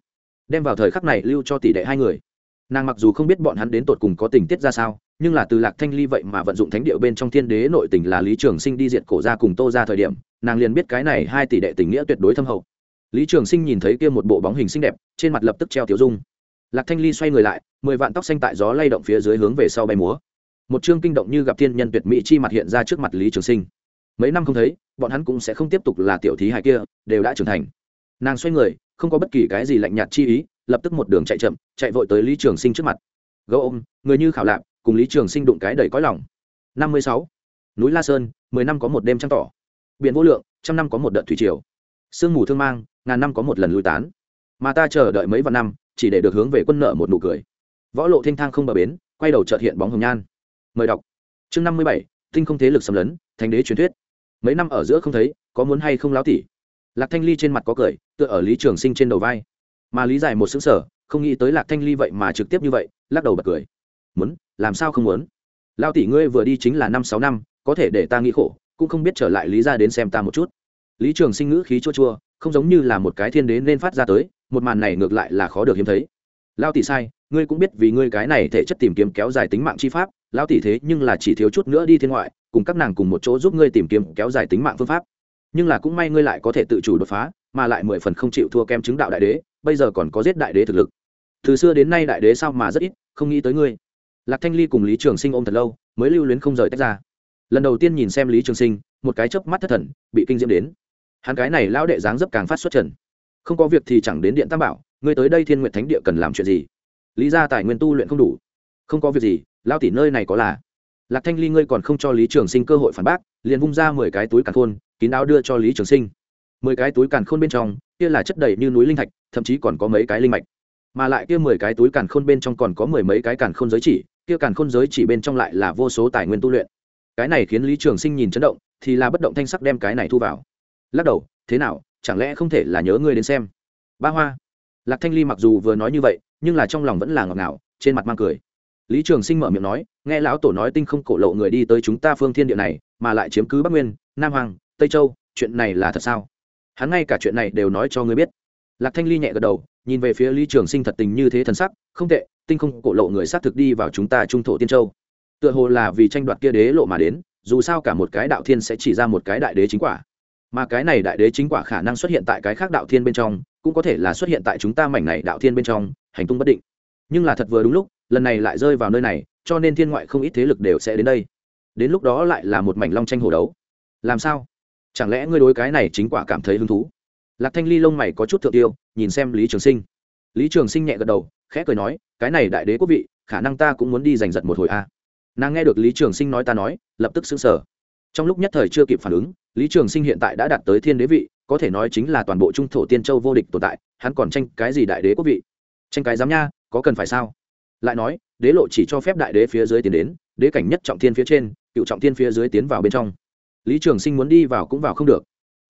Đem vào thời khắc này lưu cho tỷ đệ hai người. Nàng mặc dù không biết bọn hắn đến tột cùng có tình tiết ra sao, nhưng là từ lạc thanh ly vậy mà vận dụng thánh địa bên trong thiên đế nội tình là lý trường sinh đi diện cổ ra cùng tô ra thời điểm, nàng liền biết cái này hai tỷ đệ tình nghĩa tuyệt đối thâm hậu. Lý trường sinh nhìn thấy kia một bộ bóng hình xinh đẹp, trên mặt lập tức treo tiểu dung lạc thanh ly xoay người lại, mười vạn tóc xanh tại gió lay động phía dưới hướng về sau bay múa. Một chương kinh động như gặp thiên nhân tuyệt mỹ chi mặt hiện ra trước mặt lý trường sinh. Mấy năm không thấy, bọn hắn cũng sẽ không tiếp tục là tiểu thí hài kia, đều đã trưởng thành. Nàng xoay người, không có bất kỳ cái gì lạnh nhạt chi ý, lập tức một đường chạy chậm, chạy vội tới lý trường sinh trước mặt. Gấu ôm người như khảo lạc cùng lý trường sinh đụng cái đầy cõi lòng. Năm mươi sáu. Núi la sơn, mười năm có một đêm trăng tỏ. Biển vô lượng, trăm năm có một đợt thủy triều. Sương mù thương mang, ngàn năm có một lần lui tán. Mà ta chờ đợi mấy vạn năm chỉ để được hướng về quân nợ một nụ cười. Võ lộ thanh thang không bờ bến, quay đầu trợt hiện bóng hồng nhan. Mời đọc. Chương năm mươi bảy, tinh không thế lực xâm lấn thành đế truyền thuyết. Mấy năm ở giữa không thấy, có muốn hay không láo tỉ lạc thanh ly trên mặt có cười, tựa ở lý trường sinh trên đầu vai. Mà lý giải một xứng sở không nghĩ tới lạc thanh ly vậy mà trực tiếp như vậy, lắc đầu bật cười. Muốn, làm sao không muốn? Lao tỷ ngươi vừa đi chính là năm sáu năm, có thể để ta nghĩ khổ, cũng không biết trở lại lý ra đến xem ta một chút. Lý trường sinh ngữ khí chua chua không giống như là một cái thiên đế nên phát ra tới, một màn này ngược lại là khó được hiếm thấy. Lao tỷ sai, ngươi cũng biết vì ngươi cái này thể chất tìm kiếm kéo dài tính mạng chi pháp lao tỷ thế nhưng là chỉ thiếu chút nữa đi thiên ngoại, cùng các nàng cùng một chỗ giúp ngươi tìm kiếm kéo dài tính mạng phương pháp. Nhưng là cũng may ngươi lại có thể tự chủ đột phá, mà lại mười phần không chịu thua kem chứng đạo đại đế, bây giờ còn có giết đại đế thực lực. Từ xưa đến nay đại đế sao mà rất ít, không nghĩ tới ngươi. Lạc thanh ly cùng lý trường sinh ôm thật lâu, mới lưu luyến không rời tách ra. Lần đầu tiên nhìn xem lý trường sinh, một cái chớp mắt thất thần, bị kinh diễm đến hắn cái này lão đệ dáng dấp càng phát xuất trần. Không có việc thì chẳng đến điện tam bảo, ngươi tới đây thiên nguyện thánh địa cần làm chuyện gì? Lý ra tài nguyên tu luyện không đủ. Không có việc gì lao tỷ nơi này có là. Lạc thanh ly ngươi còn không cho lý trường sinh cơ hội phản bác, liền vung ra mười cái túi càn khôn, kín áo đưa cho lý trường sinh. Mười cái túi càn khôn bên trong, kia là chất đầy như núi linh thạch, thậm chí còn có mấy cái linh mạch. Mà lại kia mười cái túi càn khôn bên trong còn có mười mấy cái càn khôn giới chỉ, kia càn khôn giới chỉ bên trong lại là vô số tài nguyên tu luyện. Cái này khiến lý trường sinh nhìn chấn động, thì là bất động thanh sắc đem cái này thu vào lắc đầu, thế nào, chẳng lẽ không thể là nhớ ngươi đến xem? Ba hoa. Lạc thanh ly mặc dù vừa nói như vậy, nhưng là trong lòng vẫn là ngọt ngào, trên mặt mang cười. Lý trường sinh mở miệng nói, nghe lão tổ nói tinh không cổ lộ người đi tới chúng ta phương thiên địa này, mà lại chiếm cứ bắc nguyên, nam hoàng tây châu, chuyện này là thật sao? Hắn ngay cả chuyện này đều nói cho ngươi biết. Lạc thanh ly nhẹ gật đầu, nhìn về phía lý trường sinh thật tình như thế thần sắc, không tệ, tinh không cổ lộ người xác thực đi vào chúng ta trung thổ tiên châu. Tựa hồ là vì tranh đoạt kia đế lộ mà đến, dù sao cả một cái đạo thiên sẽ chỉ ra một cái đại đế chính quả mà cái này đại đế chính quả khả năng xuất hiện tại cái khác đạo thiên bên trong, cũng có thể là xuất hiện tại chúng ta mảnh này đạo thiên bên trong, hành tung bất định. Nhưng là thật vừa đúng lúc, lần này lại rơi vào nơi này, cho nên thiên ngoại không ít thế lực đều sẽ đến đây. Đến lúc đó lại là một mảnh long tranh hồ đấu. Làm sao? Chẳng lẽ ngươi đối cái này chính quả cảm thấy hứng thú? Lạc thanh ly lông mày có chút thượng tiêu, nhìn xem lý trường sinh. Lý trường sinh nhẹ gật đầu, khẽ cười nói, cái này đại đế quốc vị, khả năng ta cũng muốn đi giành giật một hồi a. Nàng nghe được lý trường sinh nói ta nói, lập tức xứng sở trong lúc nhất thời chưa kịp phản ứng lý trường sinh hiện tại đã đạt tới thiên đế vị, có thể nói chính là toàn bộ trung thổ tiên châu vô địch tồn tại, hắn còn tranh cái gì đại đế quốc vị? Tranh cái giám nha, có cần phải sao? Lại nói, đế lộ chỉ cho phép đại đế phía dưới tiến đến, đế cảnh nhất trọng thiên phía trên, cựu trọng thiên phía dưới tiến vào bên trong. Lý trường sinh muốn đi vào cũng vào không được.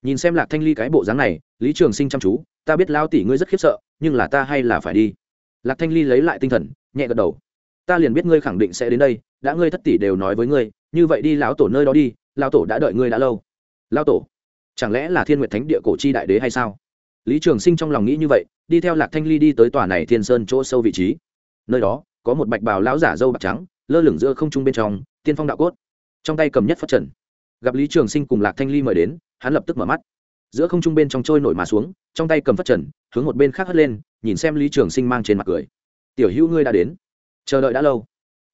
Nhìn xem lạc thanh ly cái bộ dáng này, lý trường sinh chăm chú, ta biết lao tỷ ngươi rất khiếp sợ, nhưng là ta hay là phải đi. Lạc thanh ly lấy lại tinh thần, nhẹ gật đầu. Ta liền biết ngươi khẳng định sẽ đến đây, đã ngươi thất tỷ đều nói với ngươi, như vậy đi lão tổ nơi đó đi, lão tổ đã đợi ngươi đã lâu lão tổ, chẳng lẽ là thiên nguyệt thánh địa cổ chi đại đế hay sao? Lý trường sinh trong lòng nghĩ như vậy, đi theo lạc thanh ly đi tới tòa này thiên sơn chỗ sâu vị trí. Nơi đó, có một bạch bào lão giả dâu bạc trắng, lơ lửng giữa không trung bên trong, tiên phong đạo cốt. Trong tay cầm nhất phát trần. Gặp lý trường sinh cùng lạc thanh ly mời đến, hắn lập tức mở mắt. Giữa không trung bên trong trôi nổi mà xuống, trong tay cầm phát trần, hướng một bên khác hất lên, nhìn xem lý trường sinh mang trên mặt cười. Tiểu hữu ngươi đã đến. Chờ đợi đã lâu.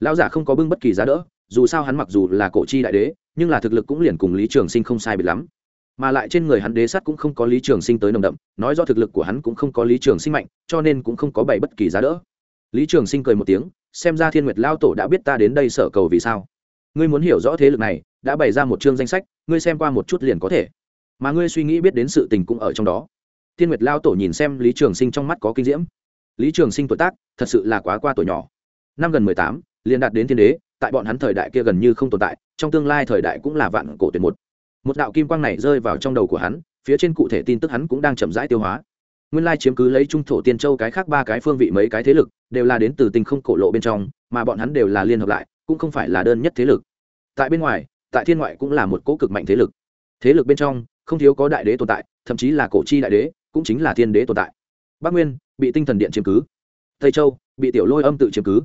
Lão giả không có bưng bất kỳ giá đỡ, dù sao hắn mặc dù là cổ chi đại đế nhưng là thực lực cũng liền cùng lý trường sinh không sai biệt lắm. Mà lại trên người hắn đế sắt cũng không có lý trường sinh tới nồng đậm, nói do thực lực của hắn cũng không có lý trường sinh mạnh, cho nên cũng không có bày bất kỳ giá đỡ. Lý trường sinh cười một tiếng, xem ra thiên nguyệt lao tổ đã biết ta đến đây sở cầu vì sao. Ngươi muốn hiểu rõ thế lực này, đã bày ra một chương danh sách, ngươi xem qua một chút liền có thể. Mà ngươi suy nghĩ biết đến sự tình cũng ở trong đó. Thiên nguyệt lao tổ nhìn xem lý trường sinh trong mắt có kinh diễm. Lý trường sinh tuổi tác, thật sự là quá qua tuổi nhỏ. Năm gần mười tám, liền đạt đến thiên đế tại bọn hắn thời đại kia gần như không tồn tại, trong tương lai thời đại cũng là vạn cổ tuyệt một. Một đạo kim quang này rơi vào trong đầu của hắn, phía trên cụ thể tin tức hắn cũng đang chậm rãi tiêu hóa. Nguyên lai chiếm cứ lấy trung thổ tiên châu cái khác ba cái phương vị mấy cái thế lực, đều là đến từ tình không cổ lộ bên trong, mà bọn hắn đều là liên hợp lại, cũng không phải là đơn nhất thế lực. Tại bên ngoài, tại thiên ngoại cũng là một cỗ cực mạnh thế lực. Thế lực bên trong, không thiếu có đại đế tồn tại, thậm chí là cổ chi đại đế, cũng chính là thiên đế tồn tại. Bắc nguyên, bị tinh thần điện chiếm cứ. Tây châu, bị tiểu lôi âm tự chiếm cứ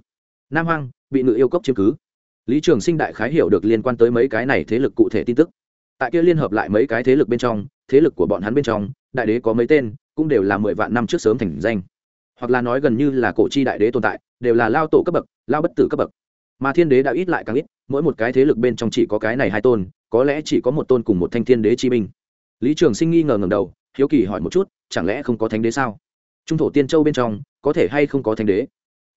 nam hoang, bị nữ yêu cốc chiếm cứ. Lý trường sinh đại khái hiểu được liên quan tới mấy cái này thế lực cụ thể tin tức. Tại kia liên hợp lại mấy cái thế lực bên trong, thế lực của bọn hắn bên trong, đại đế có mấy tên, cũng đều là mười vạn năm trước sớm thành danh. Hoặc là nói gần như là cổ chi đại đế tồn tại, đều là lao tổ cấp bậc, lao bất tử cấp bậc. Mà thiên đế đã ít lại càng ít, mỗi một cái thế lực bên trong chỉ có cái này hai tôn, có lẽ chỉ có một tôn cùng một thanh thiên đế chi minh lý trường sinh nghi ngờ ngầm đầu, hiếu kỳ hỏi một chút, chẳng lẽ không có thánh đế sao? Trung thổ tiên châu bên trong, có thể hay không có thánh đế?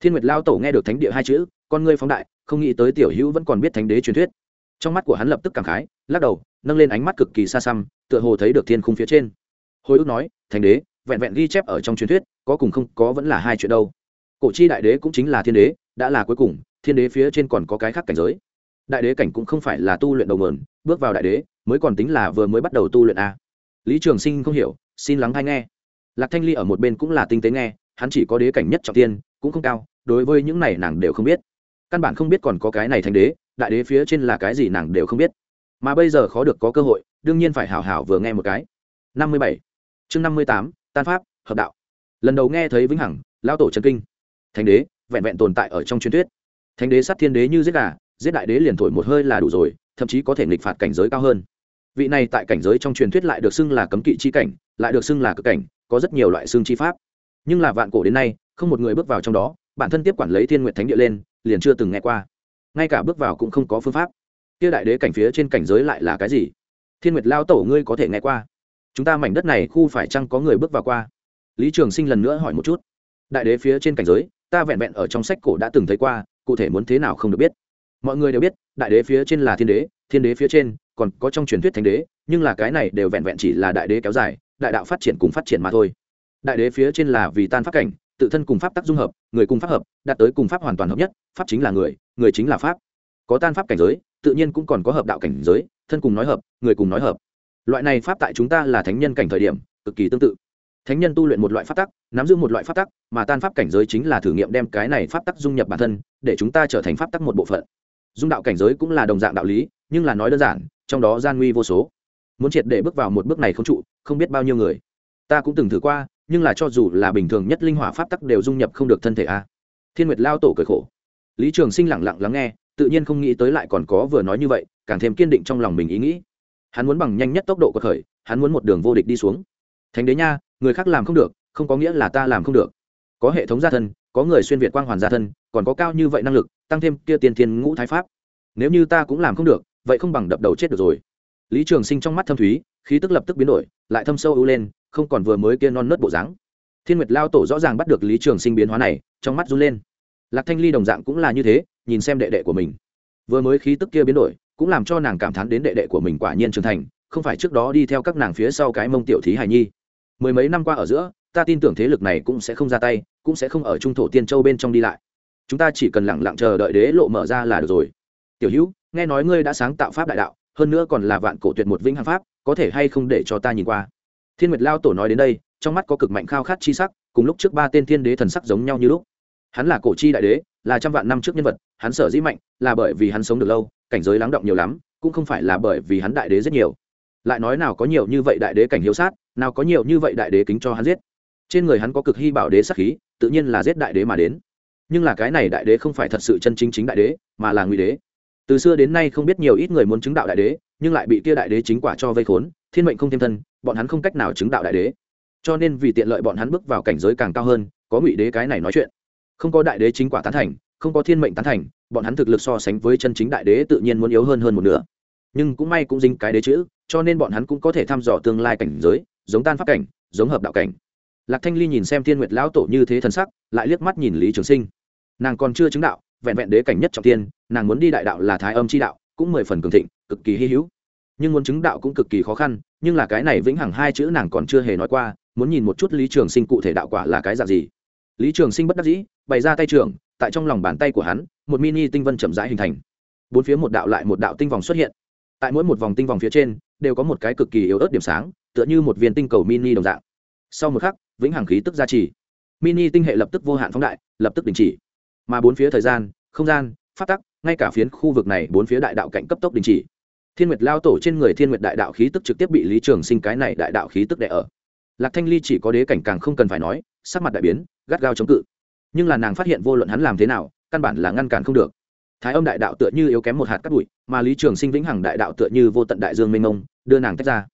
Thiên nguyệt lao tổ nghe được thánh địa hai chữ, con ngươi phóng đại, không nghĩ tới tiểu hữu vẫn còn biết thánh đế truyền thuyết. Trong mắt của hắn lập tức cảm khái, lắc đầu, nâng lên ánh mắt cực kỳ xa xăm, tựa hồ thấy được thiên khung phía trên. Hồi ức nói, thánh đế, vẹn vẹn ghi chép ở trong truyền thuyết, có cùng không, có vẫn là hai chuyện đâu. Cổ chi đại đế cũng chính là thiên đế, đã là cuối cùng, thiên đế phía trên còn có cái khác cảnh giới. Đại đế cảnh cũng không phải là tu luyện đầu mờn bước vào đại đế, mới còn tính là vừa mới bắt đầu tu luyện a. Lý trường sinh không hiểu, xin lắng hay nghe. Lạc thanh ly ở một bên cũng là tinh tế nghe, hắn chỉ có đế cảnh nhất trọng tiên cũng không cao, đối với những này nàng đều không biết. Căn bản không biết còn có cái này thành đế, đại đế phía trên là cái gì nàng đều không biết. Mà bây giờ khó được có cơ hội, đương nhiên phải hảo hảo vừa nghe một cái. Năm mươi bảy. Chương năm mươi tám, tan pháp, hợp đạo. Lần đầu nghe thấy vĩnh hằng lao tổ trần kinh. Thành đế, vẹn vẹn tồn tại ở trong truyền thuyết. Thành đế sát thiên đế như giết gà, giết đại đế liền thổi một hơi là đủ rồi, thậm chí có thể nghịch phạt cảnh giới cao hơn. Vị này tại cảnh giới trong truyền thuyết lại được xưng là cấm kỵ chi cảnh, lại được xưng là cực cảnh, có rất nhiều loại xương chi pháp. Nhưng là vạn cổ đến nay không một người bước vào trong đó, bản thân tiếp quản lấy thiên nguyện thánh địa lên, liền chưa từng nghe qua. Ngay cả bước vào cũng không có phương pháp. Kia đại đế cảnh phía trên cảnh giới lại là cái gì? Thiên nguyệt lao tổ ngươi có thể nghe qua. Chúng ta mảnh đất này khu phải chăng có người bước vào qua? Lý trường sinh lần nữa hỏi một chút. Đại đế phía trên cảnh giới, ta vẹn vẹn ở trong sách cổ đã từng thấy qua, cụ thể muốn thế nào không được biết. Mọi người đều biết, đại đế phía trên là thiên đế thiên đế phía trên, còn có trong truyền thuyết thánh đế, nhưng là cái này đều vẹn vẹn chỉ là đại đế kéo dài, đại đạo phát triển cùng phát triển mà thôi. Đại đế phía trên là vì tan phát cảnh tự thân cùng pháp tác dung hợp, người cùng pháp hợp, đạt tới cùng pháp hoàn toàn hợp nhất, pháp chính là người người chính là pháp. Có tan pháp cảnh giới, tự nhiên cũng còn có hợp đạo cảnh giới, thân cùng nói hợp, người cùng nói hợp. Loại này pháp tại chúng ta là thánh nhân cảnh thời điểm, cực kỳ tương tự. Thánh nhân tu luyện một loại pháp tắc, nắm giữ một loại pháp tắc, mà tan pháp cảnh giới chính là thử nghiệm đem cái này pháp tắc dung nhập bản thân, để chúng ta trở thành pháp tắc một bộ phận. Dung đạo cảnh giới cũng là đồng dạng đạo lý, nhưng là nói đơn giản, trong đó gian nguy vô số. Muốn triệt để bước vào một bước này không trụ, không biết bao nhiêu người. Ta cũng từng thử qua nhưng là cho dù là bình thường nhất linh hỏa pháp tắc đều dung nhập không được thân thể a. Thiên nguyệt lao tổ cười khổ. Lý trường sinh lẳng lặng lắng nghe, tự nhiên không nghĩ tới lại còn có vừa nói như vậy, càng thêm kiên định trong lòng mình ý nghĩ. Hắn muốn bằng nhanh nhất tốc độ của khởi, hắn muốn một đường vô địch đi xuống. Thánh đế nha, người khác làm không được, không có nghĩa là ta làm không được. Có hệ thống gia thân, có người xuyên việt quang hoàn gia thân, còn có cao như vậy năng lực, tăng thêm kia tiền thiên ngũ thái pháp. Nếu như ta cũng làm không được, vậy không bằng đập đầu chết được rồi. Lý trường sinh trong mắt thâm thúy, khí tức lập tức biến đổi, lại thâm sâu ưu lên không còn vừa mới kia non nớt bộ dáng. Thiên nguyệt lao tổ rõ ràng bắt được lý trường sinh biến hóa này, trong mắt run lên. Lạc thanh ly đồng dạng cũng là như thế, nhìn xem đệ đệ của mình. Vừa mới khí tức kia biến đổi, cũng làm cho nàng cảm thán đến đệ đệ của mình quả nhiên trưởng thành, không phải trước đó đi theo các nàng phía sau cái mông tiểu thí hài nhi. Mười mấy năm qua ở giữa, ta tin tưởng thế lực này cũng sẽ không ra tay, cũng sẽ không ở trung thổ tiên châu bên trong đi lại. Chúng ta chỉ cần lẳng lặng chờ đợi đế lộ mở ra là được rồi. Tiểu hữu, nghe nói ngươi đã sáng tạo pháp đại đạo, hơn nữa còn là vạn cổ tuyệt một vĩnh hằng pháp, có thể hay không để cho ta nhìn qua? Thiên nguyệt lao tổ nói đến đây, trong mắt có cực mạnh khao khát chi sắc, cùng lúc trước ba tên thiên đế thần sắc giống nhau như lúc. Hắn là cổ chi đại đế, là trăm vạn năm trước nhân vật, hắn sở dĩ mạnh, là bởi vì hắn sống được lâu, cảnh giới lắng động nhiều lắm, cũng không phải là bởi vì hắn đại đế rất nhiều. Lại nói nào có nhiều như vậy đại đế cảnh hiếu sát, nào có nhiều như vậy đại đế kính cho hắn giết. Trên người hắn có cực hy bảo đế sắc khí, tự nhiên là giết đại đế mà đến. Nhưng là cái này đại đế không phải thật sự chân chính chính đại đế, mà là nguy đế. Từ xưa đến nay không biết nhiều ít người muốn chứng đạo đại đế nhưng lại bị kia đại đế chính quả cho vây khốn, thiên mệnh không thêm thân, bọn hắn không cách nào chứng đạo đại đế. Cho nên vì tiện lợi bọn hắn bước vào cảnh giới càng cao hơn, có ngụy đế cái này nói chuyện. Không có đại đế chính quả tán thành, không có thiên mệnh tán thành, bọn hắn thực lực so sánh với chân chính đại đế tự nhiên muốn yếu hơn hơn một nửa. Nhưng cũng may cũng dính cái đế chữ, cho nên bọn hắn cũng có thể thăm dò tương lai cảnh giới, giống tan pháp cảnh, giống hợp đạo cảnh. Lạc thanh ly nhìn xem thiên nguyệt lão tổ như thế thần sắc, lại liếc mắt nhìn lý trường sinh. Nàng còn chưa chứng đạo, vẹn vẹn đế cảnh nhất trọng tiên nàng muốn đi đại đạo là thái âm chi đạo, cũng mười phần cường thịnh cực kỳ hy hữu. Nhưng muốn chứng đạo cũng cực kỳ khó khăn, nhưng là cái này vĩnh hằng hai chữ nàng còn chưa hề nói qua, muốn nhìn một chút lý trường sinh cụ thể đạo quả là cái dạng gì. Lý trường sinh bất đắc dĩ, bày ra tay trường tại trong lòng bàn tay của hắn, một mini tinh vân chậm rãi hình thành. Bốn phía một đạo lại một đạo tinh vòng xuất hiện. Tại mỗi một vòng tinh vòng phía trên, đều có một cái cực kỳ yếu ớt điểm sáng, tựa như một viên tinh cầu mini đồng dạng. Sau một khắc, vĩnh hằng khí tức gia trì. Mini tinh hệ lập tức vô hạn phóng đại, lập tức đình chỉ. Mà bốn phía thời gian, không gian, phát tắc, ngay cả phiến khu vực này bốn phía đại đạo cạnh cấp tốc đình chỉ thiên nguyệt lao tổ trên người thiên nguyệt đại đạo khí tức trực tiếp bị lý trường sinh cái này đại đạo khí tức đẻ ở. Lạc thanh ly chỉ có đế cảnh càng không cần phải nói, sắc mặt đại biến, gắt gao chống cự. Nhưng là nàng phát hiện vô luận hắn làm thế nào, căn bản là ngăn cản không được. Thái âm đại đạo tựa như yếu kém một hạt cắt bụi, mà lý trường sinh vĩnh hằng đại đạo tựa như vô tận đại dương mênh mông, đưa nàng tách ra.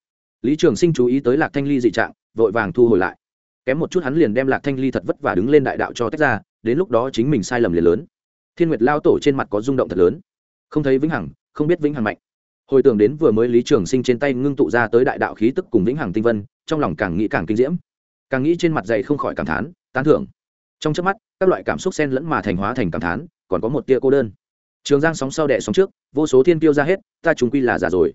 Lý trường sinh chú ý tới lạc thanh ly dị trạng, vội vàng thu hồi lại. Kém một chút hắn liền đem lạc thanh ly thật vất và đứng lên đại đạo cho tách ra, đến lúc đó chính mình sai lầm liền lớn. Thiên nguyệt lao tổ trên mặt có rung động thật lớn. Không thấy vĩnh hằng, không biết vĩnh hằng mạnh hồi tưởng đến vừa mới lý trường sinh trên tay ngưng tụ ra tới đại đạo khí tức cùng vĩnh hằng tinh vân trong lòng càng nghĩ càng kinh diễm. Càng nghĩ trên mặt dày không khỏi cảm thán tán thưởng. Trong trước mắt các loại cảm xúc sen lẫn mà thành hóa thành cảm thán còn có một tia cô đơn. Trường giang sóng sau đẻ sóng trước vô số thiên tiêu ra hết ta chúng quy là giả rồi.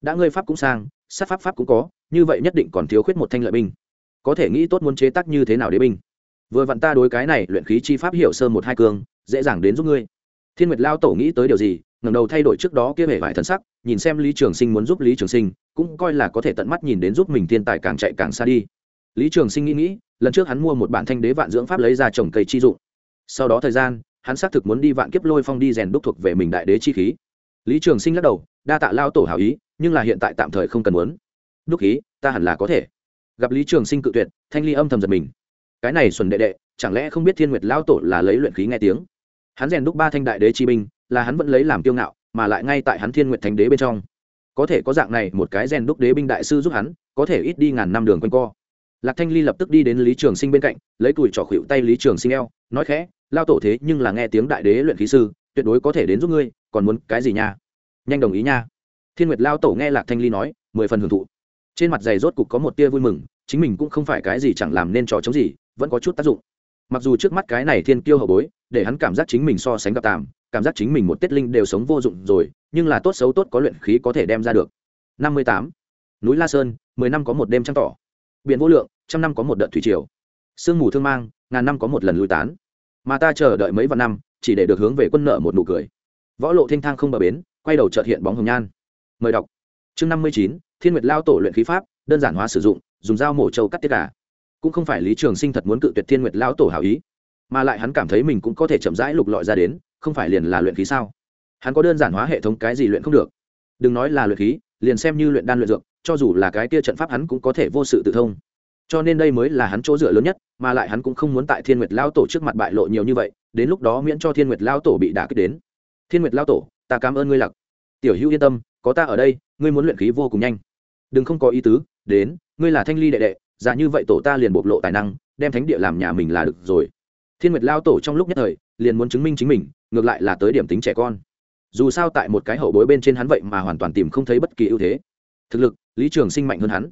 Đã ngươi pháp cũng sang sát pháp pháp cũng có như vậy nhất định còn thiếu khuyết một thanh lợi binh. Có thể nghĩ tốt muốn chế tác như thế nào đế binh. Vừa vặn ta đối cái này luyện khí chi pháp hiểu sơ một hai cường, dễ dàng đến giúp ngươi. Thiên nguyệt lao tổ nghĩ tới điều gì ngẩng đầu thay đổi trước đó kia vẻ vải thần sắc, nhìn xem lý trường sinh muốn giúp lý trường sinh, cũng coi là có thể tận mắt nhìn đến giúp mình thiên tài càng chạy càng xa đi. Lý trường sinh nghĩ nghĩ, lần trước hắn mua một bản thanh đế vạn dưỡng pháp lấy ra trồng cây chi dụng. Sau đó thời gian, hắn xác thực muốn đi vạn kiếp lôi phong đi rèn đúc thuộc về mình đại đế chi khí. Lý trường sinh lắc đầu, đa tạ lao tổ hảo ý, nhưng là hiện tại tạm thời không cần muốn. Đúc khí, ta hẳn là có thể. Gặp lý trường sinh cự tuyệt, thanh ly âm thầm giật mình. Cái này xuân đệ đệ, chẳng lẽ không biết thiên nguyệt lao tổ là lấy luyện khí nghe tiếng? Hắn rèn đúc ba thanh đại đế chi binh là hắn vẫn lấy làm kiêu ngạo, mà lại ngay tại hắn thiên nguyệt thánh đế bên trong. Có thể có dạng này một cái rèn đúc đế binh đại sư giúp hắn, có thể ít đi ngàn năm đường quanh co. Lạc thanh ly lập tức đi đến lý trường sinh bên cạnh, lấy tuổi trỏ khuỵu tay lý trường sinh eo, nói khẽ, lao tổ thế nhưng là nghe tiếng đại đế luyện khí sư, tuyệt đối có thể đến giúp ngươi, còn muốn cái gì nha? Nhanh đồng ý nha. Thiên nguyệt lao tổ nghe lạc thanh ly nói, mười phần hưởng thụ. Trên mặt giày rốt cục có một tia vui mừng, chính mình cũng không phải cái gì chẳng làm nên trò chống gì, vẫn có chút tác dụng. Mặc dù trước mắt cái này thiên kiêu hậu bối để hắn cảm giác chính mình so sánh gặp tàm cảm giác chính mình một tiết linh đều sống vô dụng rồi, nhưng là tốt xấu tốt có luyện khí có thể đem ra được. Năm mươi tám. Núi la sơn, mười năm có một đêm trăng tỏ. Biển vô lượng, trăm năm có một đợt thủy triều. Sương mù thương mang, ngàn năm có một lần lui tán. Mà ta chờ đợi mấy vạn năm, chỉ để được hướng về quân nợ một nụ cười. Võ lộ thanh thang không bờ bến, quay đầu trợt hiện bóng hồng nhan. Mời đọc. Chương năm mươi chín, thiên nguyệt lao tổ luyện khí pháp, đơn giản hóa sử dụng, dùng dao mổ trâu cắt tiết cả cũng không phải lý trường sinh thật muốn cự tuyệt thiên nguyệt lao tổ hảo ý mà lại hắn cảm thấy mình cũng có thể chậm rãi lục lọi ra đến, không phải liền là luyện khí sao? Hắn có đơn giản hóa hệ thống cái gì luyện không được? Đừng nói là luyện khí, liền xem như luyện đan luyện dược, cho dù là cái kia trận pháp hắn cũng có thể vô sự tự thông. Cho nên đây mới là hắn chỗ dựa lớn nhất, mà lại hắn cũng không muốn tại thiên nguyệt lao tổ trước mặt bại lộ nhiều như vậy, đến lúc đó miễn cho thiên nguyệt lao tổ bị đả kích đến. Thiên nguyệt lao tổ, ta cảm ơn ngươi lặc. Tiểu hữu yên tâm, có ta ở đây, ngươi muốn luyện khí vô cùng nhanh. Đừng không có ý tứ, đến, ngươi là thanh ly đệ đệ, giả như vậy tổ ta liền bộc lộ tài năng, đem thánh địa làm nhà mình là được rồi thiên nguyệt lao tổ trong lúc nhất thời, liền muốn chứng minh chính mình, ngược lại là tới điểm tính trẻ con. Dù sao tại một cái hậu bối bên trên hắn vậy mà hoàn toàn tìm không thấy bất kỳ ưu thế. Thực lực, lý trường sinh mạnh hơn hắn.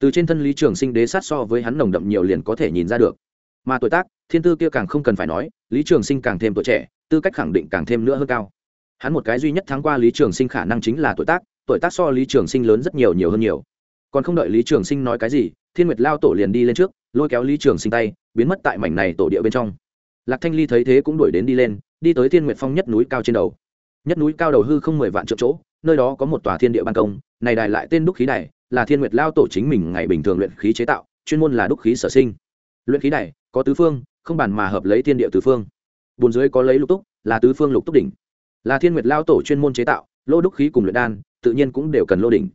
Từ trên thân lý trường sinh đế sát so với hắn nồng đậm nhiều liền có thể nhìn ra được. Mà tuổi tác, thiên tư kia càng không cần phải nói, lý trường sinh càng thêm tuổi trẻ, tư cách khẳng định càng thêm nữa hơn cao. Hắn một cái duy nhất thắng qua lý trường sinh khả năng chính là tuổi tác tuổi tác so lý trường sinh lớn rất nhiều nhiều hơn nhiều. Còn không đợi lý trường sinh nói cái gì, thiên nguyệt lao tổ liền đi lên trước, lôi kéo lý trường sinh tay, biến mất tại mảnh này tổ địa bên trong lạc thanh ly thấy thế cũng đuổi đến đi lên, đi tới thiên nguyệt phong nhất núi cao trên đầu. Nhất núi cao đầu hư không mười vạn triệu chỗ, nơi đó có một tòa thiên địa ban công, này đài lại tên đúc khí đài, là thiên nguyệt lao tổ chính mình ngày bình thường luyện khí chế tạo, chuyên môn là đúc khí sở sinh. Luyện khí đài, có tứ phương, không bàn mà hợp lấy thiên địa tứ phương. Bồn dưới có lấy lục túc, là tứ phương lục túc đỉnh. Là thiên nguyệt lao tổ chuyên môn chế tạo, lô đúc khí cùng luyện đan, tự nhiên cũng đều cần lô đỉnh.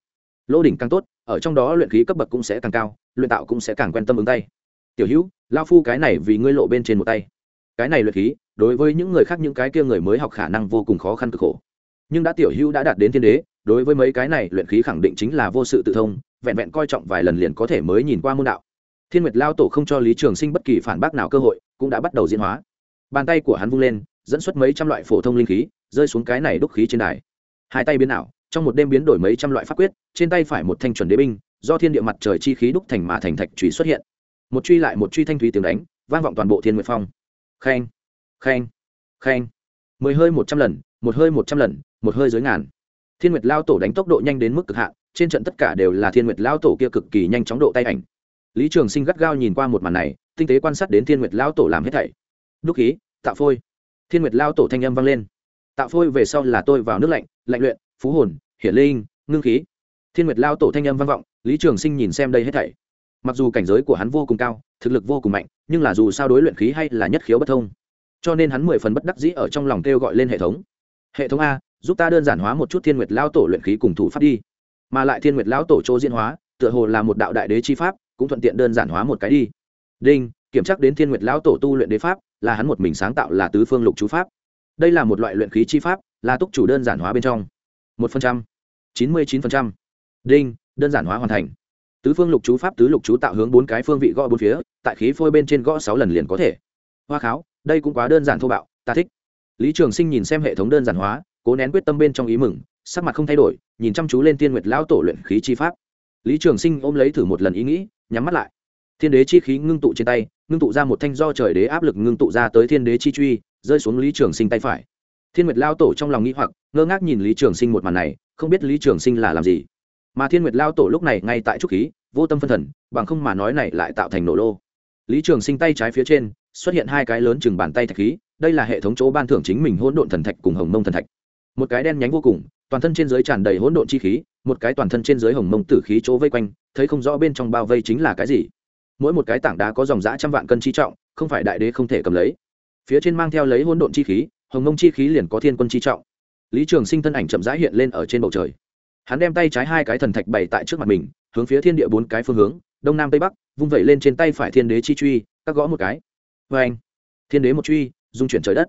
Lô đỉnh càng tốt, ở trong đó luyện khí cấp bậc cũng sẽ càng cao, luyện tạo cũng sẽ càng quen tâm ứng tay. Tiểu hữu, lao phu cái này vì ngươi lộ bên trên một tay cái này luyện khí, đối với những người khác những cái kia người mới học khả năng vô cùng khó khăn cực khổ. Nhưng đã tiểu hữu đã đạt đến thiên đế, đối với mấy cái này luyện khí khẳng định chính là vô sự tự thông, vẹn vẹn coi trọng vài lần liền có thể mới nhìn qua môn đạo. Thiên nguyệt lao tổ không cho lý trường sinh bất kỳ phản bác nào cơ hội, cũng đã bắt đầu diễn hóa. Bàn tay của hắn vung lên, dẫn xuất mấy trăm loại phổ thông linh khí, rơi xuống cái này đúc khí trên đài. Hai tay biến ảo, trong một đêm biến đổi mấy trăm loại pháp quyết, trên tay phải một thanh chuẩn đế binh, do thiên địa mặt trời chi khí đúc thành mà thành thạch trùy xuất hiện. Một truy lại một truy thanh thúy tiếng đánh, vang vọng toàn bộ thiên nguyệt phong khen khen khen mười hơi một trăm lần, một hơi một trăm lần, một hơi dưới ngàn. Thiên nguyệt lao tổ đánh tốc độ nhanh đến mức cực hạn, trên trận tất cả đều là thiên nguyệt lao tổ kia cực kỳ nhanh chóng độ tay ảnh. Lý trường sinh gắt gao nhìn qua một màn này, tinh tế quan sát đến thiên nguyệt lao tổ làm hết thảy. Đúc khí tạo phôi. Thiên nguyệt lao tổ thanh âm vang lên. Tạo phôi về sau là tôi vào nước lạnh lạnh luyện, phú hồn, hiển linh, ngưng khí. Thiên nguyệt lao tổ thanh âm vang vọng, lý trường sinh nhìn xem đây hết thảy mặc dù cảnh giới của hắn vô cùng cao, thực lực vô cùng mạnh, nhưng là dù sao đối luyện khí hay là nhất khiếu bất thông. Cho nên hắn mười phần bất đắc dĩ ở trong lòng kêu gọi lên hệ thống. Hệ thống a, giúp ta đơn giản hóa một chút thiên nguyệt lao tổ luyện khí cùng thủ pháp đi. Mà lại thiên nguyệt lão tổ chỗ diễn hóa, tựa hồ là một đạo đại đế chi pháp, cũng thuận tiện đơn giản hóa một cái đi. Đinh, kiểm tra đến thiên nguyệt lão tổ tu luyện đế pháp, là hắn một mình sáng tạo là tứ phương lục chú pháp. Đây là một loại luyện khí chi pháp, là túc chủ đơn giản hóa bên trong. Một phần trăm, chín mươi chín phần trăm. Đinh, đơn giản hóa hoàn thành tứ phương lục chú pháp tứ lục chú tạo hướng bốn cái phương vị gõ bốn phía, tại khí phôi bên trên gõ sáu lần liền có thể. Hoa kháo, đây cũng quá đơn giản thô bạo, ta thích. Lý trường sinh nhìn xem hệ thống đơn giản hóa, cố nén quyết tâm bên trong ý mừng, sắc mặt không thay đổi, nhìn chăm chú lên tiên nguyệt lão tổ luyện khí chi pháp. Lý trường sinh ôm lấy thử một lần ý nghĩ, nhắm mắt lại. Thiên đế chi khí ngưng tụ trên tay, ngưng tụ ra một thanh do trời đế áp lực ngưng tụ ra tới thiên đế chi truy, rơi xuống lý trường sinh tay phải. Thiên nguyệt lao tổ trong lòng nghĩ hoặc, ngơ ngác nhìn lý trường sinh một màn này, không biết lý trường sinh là làm gì mà thiên nguyệt lao tổ lúc này ngay tại trúc khí, vô tâm phân thần, bằng không mà nói này lại tạo thành nổ lô. Lý trường sinh tay trái phía trên, xuất hiện hai cái lớn chừng bàn tay thạch khí, đây là hệ thống chỗ ban thưởng chính mình hỗn độn thần thạch cùng hồng mông thần thạch. Một cái đen nhánh vô cùng, toàn thân trên dưới tràn đầy hỗn độn chi khí, một cái toàn thân trên dưới hồng mông tử khí chỗ vây quanh, thấy không rõ bên trong bao vây chính là cái gì. Mỗi một cái tảng đá có dòng dã trăm vạn cân chi trọng, không phải đại đế không thể cầm lấy. Phía trên mang theo lấy hỗn độn chi khí, hồng mông chi khí liền có thiên quân chi trọng. Lý trường sinh thân ảnh chậm rãi hiện lên ở trên bầu trời hắn đem tay trái hai cái thần thạch bày tại trước mặt mình, hướng phía thiên địa bốn cái phương hướng, đông nam tây bắc, vung vẩy lên trên tay phải thiên đế chi truy, các gõ một cái. Vê anh, thiên đế một truy, dung chuyển trời đất.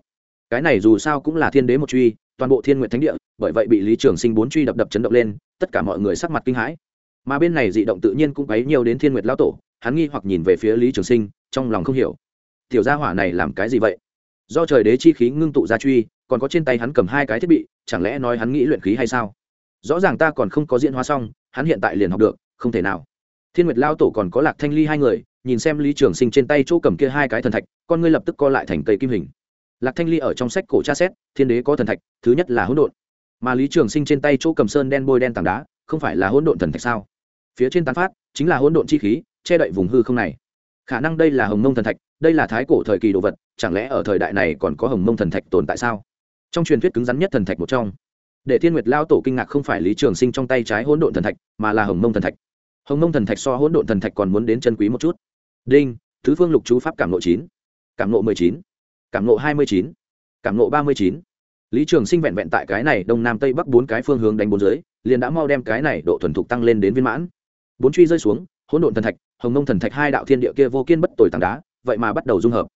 Cái này dù sao cũng là thiên đế một truy, toàn bộ thiên nguyện thánh địa, bởi vậy bị lý trường sinh bốn truy đập đập chấn động lên, tất cả mọi người sắc mặt kinh hãi. Mà bên này dị động tự nhiên cũng quấy nhiều đến thiên nguyệt lao tổ, hắn nghi hoặc nhìn về phía lý trường sinh, trong lòng không hiểu. Tiểu gia hỏa này làm cái gì vậy? Do trời đế chi khí ngưng tụ ra truy, còn có trên tay hắn cầm hai cái thiết bị, chẳng lẽ nói hắn nghĩ luyện khí hay sao? Rõ ràng ta còn không có diễn hóa xong, hắn hiện tại liền học được, không thể nào. Thiên nguyệt lao tổ còn có lạc thanh ly hai người, nhìn xem lý trường sinh trên tay chỗ cầm kia hai cái thần thạch, con ngươi lập tức co lại thành cây kim hình. Lạc thanh ly ở trong sách cổ tra xét, thiên đế có thần thạch, thứ nhất là hỗn độn. Mà lý trường sinh trên tay chỗ cầm sơn đen bôi đen tảng đá, không phải là hỗn độn thần thạch sao? Phía trên tán phát, chính là hỗn độn chi khí, che đậy vùng hư không này. Khả năng đây là hồng mông thần thạch, đây là thái cổ thời kỳ đồ vật, chẳng lẽ ở thời đại này còn có hồng mông thần thạch tồn tại sao? Trong truyền thuyết cứng rắn nhất thần thạch một trong để thiên nguyệt lao tổ kinh ngạc không phải lý trường sinh trong tay trái hỗn độn thần thạch, mà là hồng mông thần thạch. Hồng mông thần thạch so hỗn độn thần thạch còn muốn đến chân quý một chút. Đinh, thứ phương lục chú pháp cảm nộ chín, cảm nộ mười chín, cảm nộ hai mươi chín, cảm nộ ba mươi chín. Lý trường sinh vẹn vẹn tại cái này đông nam tây bắc bốn cái phương hướng đánh bốn dưới, liền đã mau đem cái này độ thuần thục tăng lên đến viên mãn. Bốn truy rơi xuống, hỗn độn thần thạch, hồng mông thần thạch hai đạo thiên địa kia vô kiên bất tồi tảng đá, vậy mà bắt đầu dung hợp.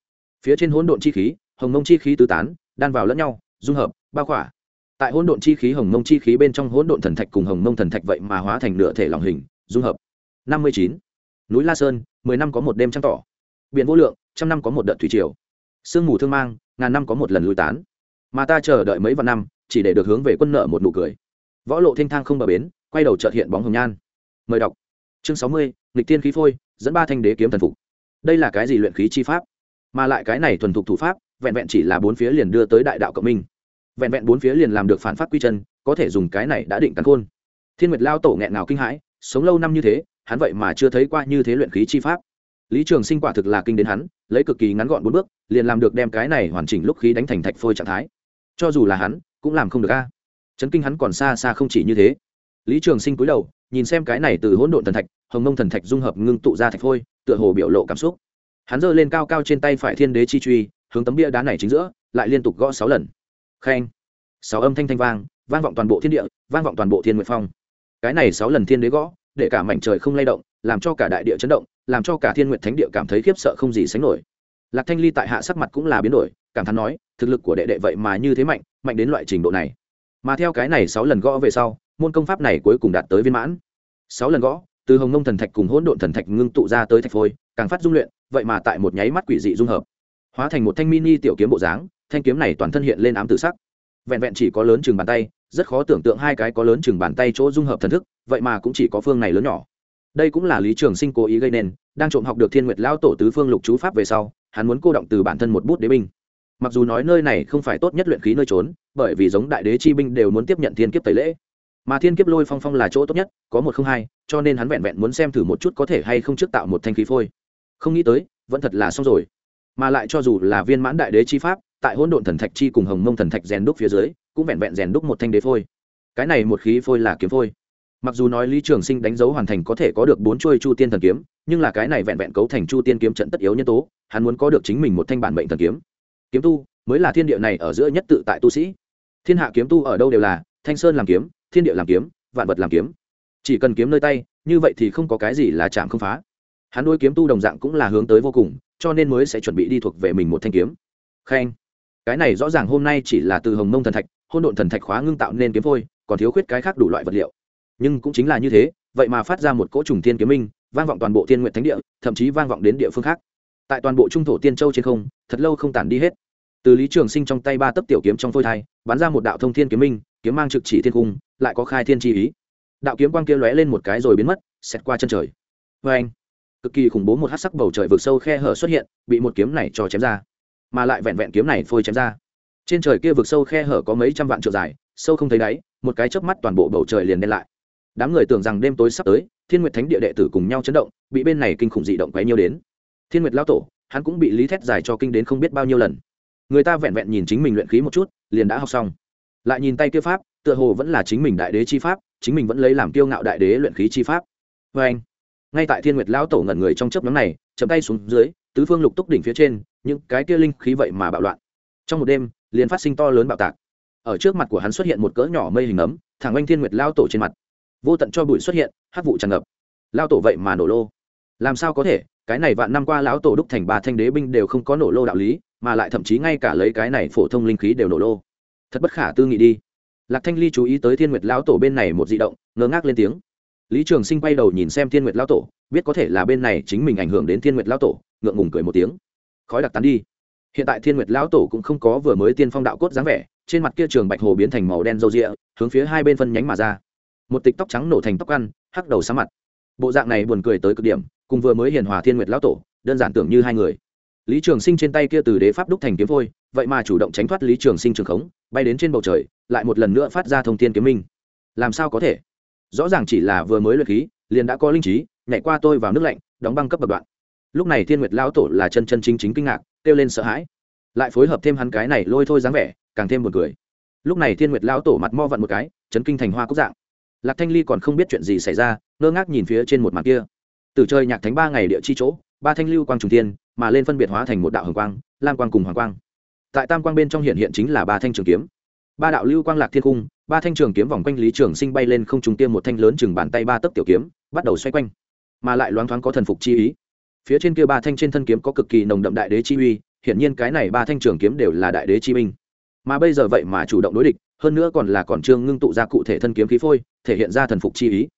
Phía trên hỗn độn chi khí, hồng mông chi khí tứ tán, đan vào lẫn nhau, dung hợp, bao khỏa tại hỗn độn chi khí hồng mông chi khí bên trong hỗn độn thần thạch cùng hồng mông thần thạch vậy mà hóa thành nửa thể lòng hình, dung hợp. Năm mươi chín. Núi la sơn, mười năm có một đêm trăng tỏ. Biển vô lượng, trăm năm có một đợt thủy triều. Sương mù thương mang, ngàn năm có một lần lui tán. Mà ta chờ đợi mấy vạn năm, chỉ để được hướng về quân nợ một nụ cười. Võ lộ thanh thang không bờ bến, quay đầu trợt hiện bóng hồng nhan. Mời đọc. Chương sáu mươi, nghịch tiên khí phôi, dẫn ba thanh đế kiếm thần phục. Đây là cái gì luyện khí chi pháp? Mà lại cái này thuần thục thủ pháp, vẹn vẹn chỉ là bốn phía liền đưa tới đại đạo cộng minh vẹn vẹn bốn phía liền làm được phản phát quy chân, có thể dùng cái này đã định cắn khôn. Thiên nguyệt lao tổ nghẹn nào kinh hãi, sống lâu năm như thế, hắn vậy mà chưa thấy qua như thế luyện khí chi pháp. Lý trường sinh quả thực là kinh đến hắn, lấy cực kỳ ngắn gọn bốn bước, liền làm được đem cái này hoàn chỉnh lúc khí đánh thành thạch phôi trạng thái. Cho dù là hắn, cũng làm không được a. Chấn kinh hắn còn xa xa không chỉ như thế. Lý trường sinh cúi đầu, nhìn xem cái này từ hỗn độn thần thạch, hồng mông thần thạch dung hợp ngưng tụ ra thạch phôi, tựa hồ biểu lộ cảm xúc. Hắn giơ lên cao cao trên tay phải thiên đế chi truy, hướng tấm bia đá này chính giữa, lại liên tục gõ sáu lần khen sáu âm thanh thanh vang vang vọng toàn bộ thiên địa, vang vọng toàn bộ thiên nguyệt phong. Cái này sáu lần thiên đế gõ, để cả mảnh trời không lay động, làm cho cả đại địa chấn động, làm cho cả thiên nguyệt thánh địa cảm thấy khiếp sợ không gì sánh nổi. Lạc thanh ly tại hạ sắc mặt cũng là biến đổi, cảm thán nói, thực lực của đệ đệ vậy mà như thế mạnh mạnh đến loại trình độ này. Mà theo cái này sáu lần gõ về sau, môn công pháp này cuối cùng đạt tới viên mãn. Sáu lần gõ, từ hồng ngông thần thạch cùng hỗn độn thần thạch ngưng tụ ra tới thạch phôi, càng phát dung luyện, vậy mà tại một nháy mắt quỷ dị dung hợp, hóa thành một thanh mini tiểu kiếm bộ dáng thanh kiếm này toàn thân hiện lên ám tự sắc. Vẹn vẹn chỉ có lớn chừng bàn tay, rất khó tưởng tượng hai cái có lớn chừng bàn tay chỗ dung hợp thần thức, vậy mà cũng chỉ có phương này lớn nhỏ. Đây cũng là lý trường sinh cố ý gây nên, đang trộm học được thiên nguyệt lao tổ tứ phương lục chú pháp về sau, hắn muốn cô động từ bản thân một bút đế binh. Mặc dù nói nơi này không phải tốt nhất luyện khí nơi trốn, bởi vì giống đại đế chi binh đều muốn tiếp nhận thiên kiếp tẩy lễ. Mà thiên kiếp lôi phong phong là chỗ tốt nhất, có một không hai, cho nên hắn vẹn vẹn muốn xem thử một chút có thể hay không trước tạo một thanh khí phôi. Không nghĩ tới, vẫn thật là xong rồi. Mà lại cho dù là viên mãn đại đế chi pháp tại hỗn độn thần thạch chi cùng hồng mông thần thạch rèn đúc phía dưới, cũng vẹn vẹn rèn đúc một thanh đế phôi. Cái này một khí phôi là kiếm phôi. Mặc dù nói lý trường sinh đánh dấu hoàn thành có thể có được bốn chuôi chu tiên thần kiếm, nhưng là cái này vẹn vẹn cấu thành chu tiên kiếm trận tất yếu nhân tố, hắn muốn có được chính mình một thanh bản mệnh thần kiếm. Kiếm tu mới là thiên địa này ở giữa nhất tự tại tu sĩ. Thiên hạ kiếm tu ở đâu đều là thanh sơn làm kiếm, thiên địa làm kiếm, vạn vật làm kiếm. Chỉ cần kiếm nơi tay, như vậy thì không có cái gì là chạm không phá. Hắn nuôi kiếm tu đồng dạng cũng là hướng tới vô cùng, cho nên mới sẽ chuẩn bị đi thuộc về mình một thanh kiếm. Khen cái này rõ ràng hôm nay chỉ là từ hồng mông thần thạch hôn độn thần thạch khóa ngưng tạo nên kiếm phôi, còn thiếu khuyết cái khác đủ loại vật liệu. Nhưng cũng chính là như thế, vậy mà phát ra một cỗ trùng thiên kiếm minh, vang vọng toàn bộ thiên nguyện thánh địa, thậm chí vang vọng đến địa phương khác. Tại toàn bộ trung thổ tiên châu trên không, thật lâu không tản đi hết. Từ lý trường sinh trong tay ba tấc tiểu kiếm trong phôi thai, bắn ra một đạo thông thiên kiếm minh, kiếm mang trực chỉ thiên cung, lại có khai thiên chi ý. Đạo kiếm quang kia lóe lên một cái rồi biến mất, xẹt qua chân trời. Vê anh cực kỳ khủng bố một hát sắc bầu trời vực sâu khe hở xuất hiện, bị một kiếm này cho chém ra mà lại vẹn vẹn kiếm này phôi chém ra. Trên trời kia vực sâu khe hở có mấy trăm vạn trượng dài, sâu không thấy đáy, một cái chớp mắt toàn bộ bầu trời liền đen lại. Đám người tưởng rằng đêm tối sắp tới, thiên nguyệt thánh địa đệ tử cùng nhau chấn động, bị bên này kinh khủng dị động quấy nhiêu đến. Thiên nguyệt lao tổ, hắn cũng bị lý thét dài cho kinh đến không biết bao nhiêu lần. Người ta vẹn vẹn nhìn chính mình luyện khí một chút, liền đã học xong. Lại nhìn tay kia pháp, tựa hồ vẫn là chính mình đại đế chi pháp, chính mình vẫn lấy làm kiêu ngạo đại đế luyện khí chi pháp. Vê anh ngay tại thiên nguyệt lão tổ ngẩn người trong chớp nhóm này, chậm tay xuống dưới tứ phương lục túc đỉnh phía trên, những cái kia linh khí vậy mà bạo loạn. Trong một đêm, liền phát sinh to lớn bạo tạc. Ở trước mặt của hắn xuất hiện một cỡ nhỏ mây hình ấm, thẳng oanh thiên nguyệt lao tổ trên mặt. Vô tận cho bụi xuất hiện hát vụ tràn ngập. Lao tổ vậy mà nổ lô. Làm sao có thể? Cái này vạn năm qua lão tổ đúc thành ba thanh đế binh đều không có nổ lô đạo lý, mà lại thậm chí ngay cả lấy cái này phổ thông linh khí đều nổ lô. Thật bất khả tư nghị đi. Lạc thanh ly chú ý tới thiên nguyệt lão tổ bên này một di động, ngơ ngác lên tiếng. Lý trường sinh quay đầu nhìn xem thiên nguyệt lão tổ, biết có thể là bên này chính mình ảnh hưởng đến thiên nguyệt lão tổ ngượng ngùng cười một tiếng. Khói đặc tán đi. Hiện tại thiên nguyệt lão tổ cũng không có vừa mới tiên phong đạo cốt dáng vẻ, trên mặt kia trường bạch hồ biến thành màu đen râu rịa, hướng phía hai bên phân nhánh mà ra. Một tịch tóc trắng nổ thành tóc ăn, hắc đầu xá mặt. Bộ dạng này buồn cười tới cực điểm, cùng vừa mới hiền hòa thiên nguyệt lão tổ, đơn giản tưởng như hai người. Lý trường sinh trên tay kia từ đế pháp đúc thành kiếm vôi vậy mà chủ động tránh thoát lý trường sinh trường khống, bay đến trên bầu trời, lại một lần nữa phát ra thông tin kiếm minh. Làm sao có thể? Rõ ràng chỉ là vừa mới luyện khí, liền đã có linh trí, nhảy qua tôi vào nước lạnh, đóng băng cấp bậc đoạn lúc này thiên nguyệt lão tổ là chân chân chính chính kinh ngạc, kêu lên sợ hãi. Lại phối hợp thêm hắn cái này lôi thôi dáng vẻ, càng thêm một cười. Lúc này thiên nguyệt lão tổ mặt mo vặn một cái, chấn kinh thành hoa cúc dạng. Lạc thanh ly còn không biết chuyện gì xảy ra, ngơ ngác nhìn phía trên một mặt kia. Từ chơi nhạc thánh ba ngày địa chi chỗ, ba thanh lưu quang trùng tiên mà lên phân biệt hóa thành một đạo hồng quang, lam quang cùng hoàng quang. Tại tam quang bên trong hiện hiện chính là ba thanh trường kiếm. Ba đạo lưu quang lạc thiên cung, ba thanh trường kiếm vòng quanh lý trường sinh bay lên không trùng tiêm một thanh lớn chừng bàn tay ba tấc tiểu kiếm, bắt đầu xoay quanh. Mà lại loáng thoáng có thần phục chi ý phía trên kia ba thanh trên thân kiếm có cực kỳ nồng đậm đại đế chi uy, hiển nhiên cái này ba thanh trường kiếm đều là đại đế chi minh mà bây giờ vậy mà chủ động đối địch, hơn nữa còn là còn trương ngưng tụ ra cụ thể thân kiếm khí phôi, thể hiện ra thần phục chi ý.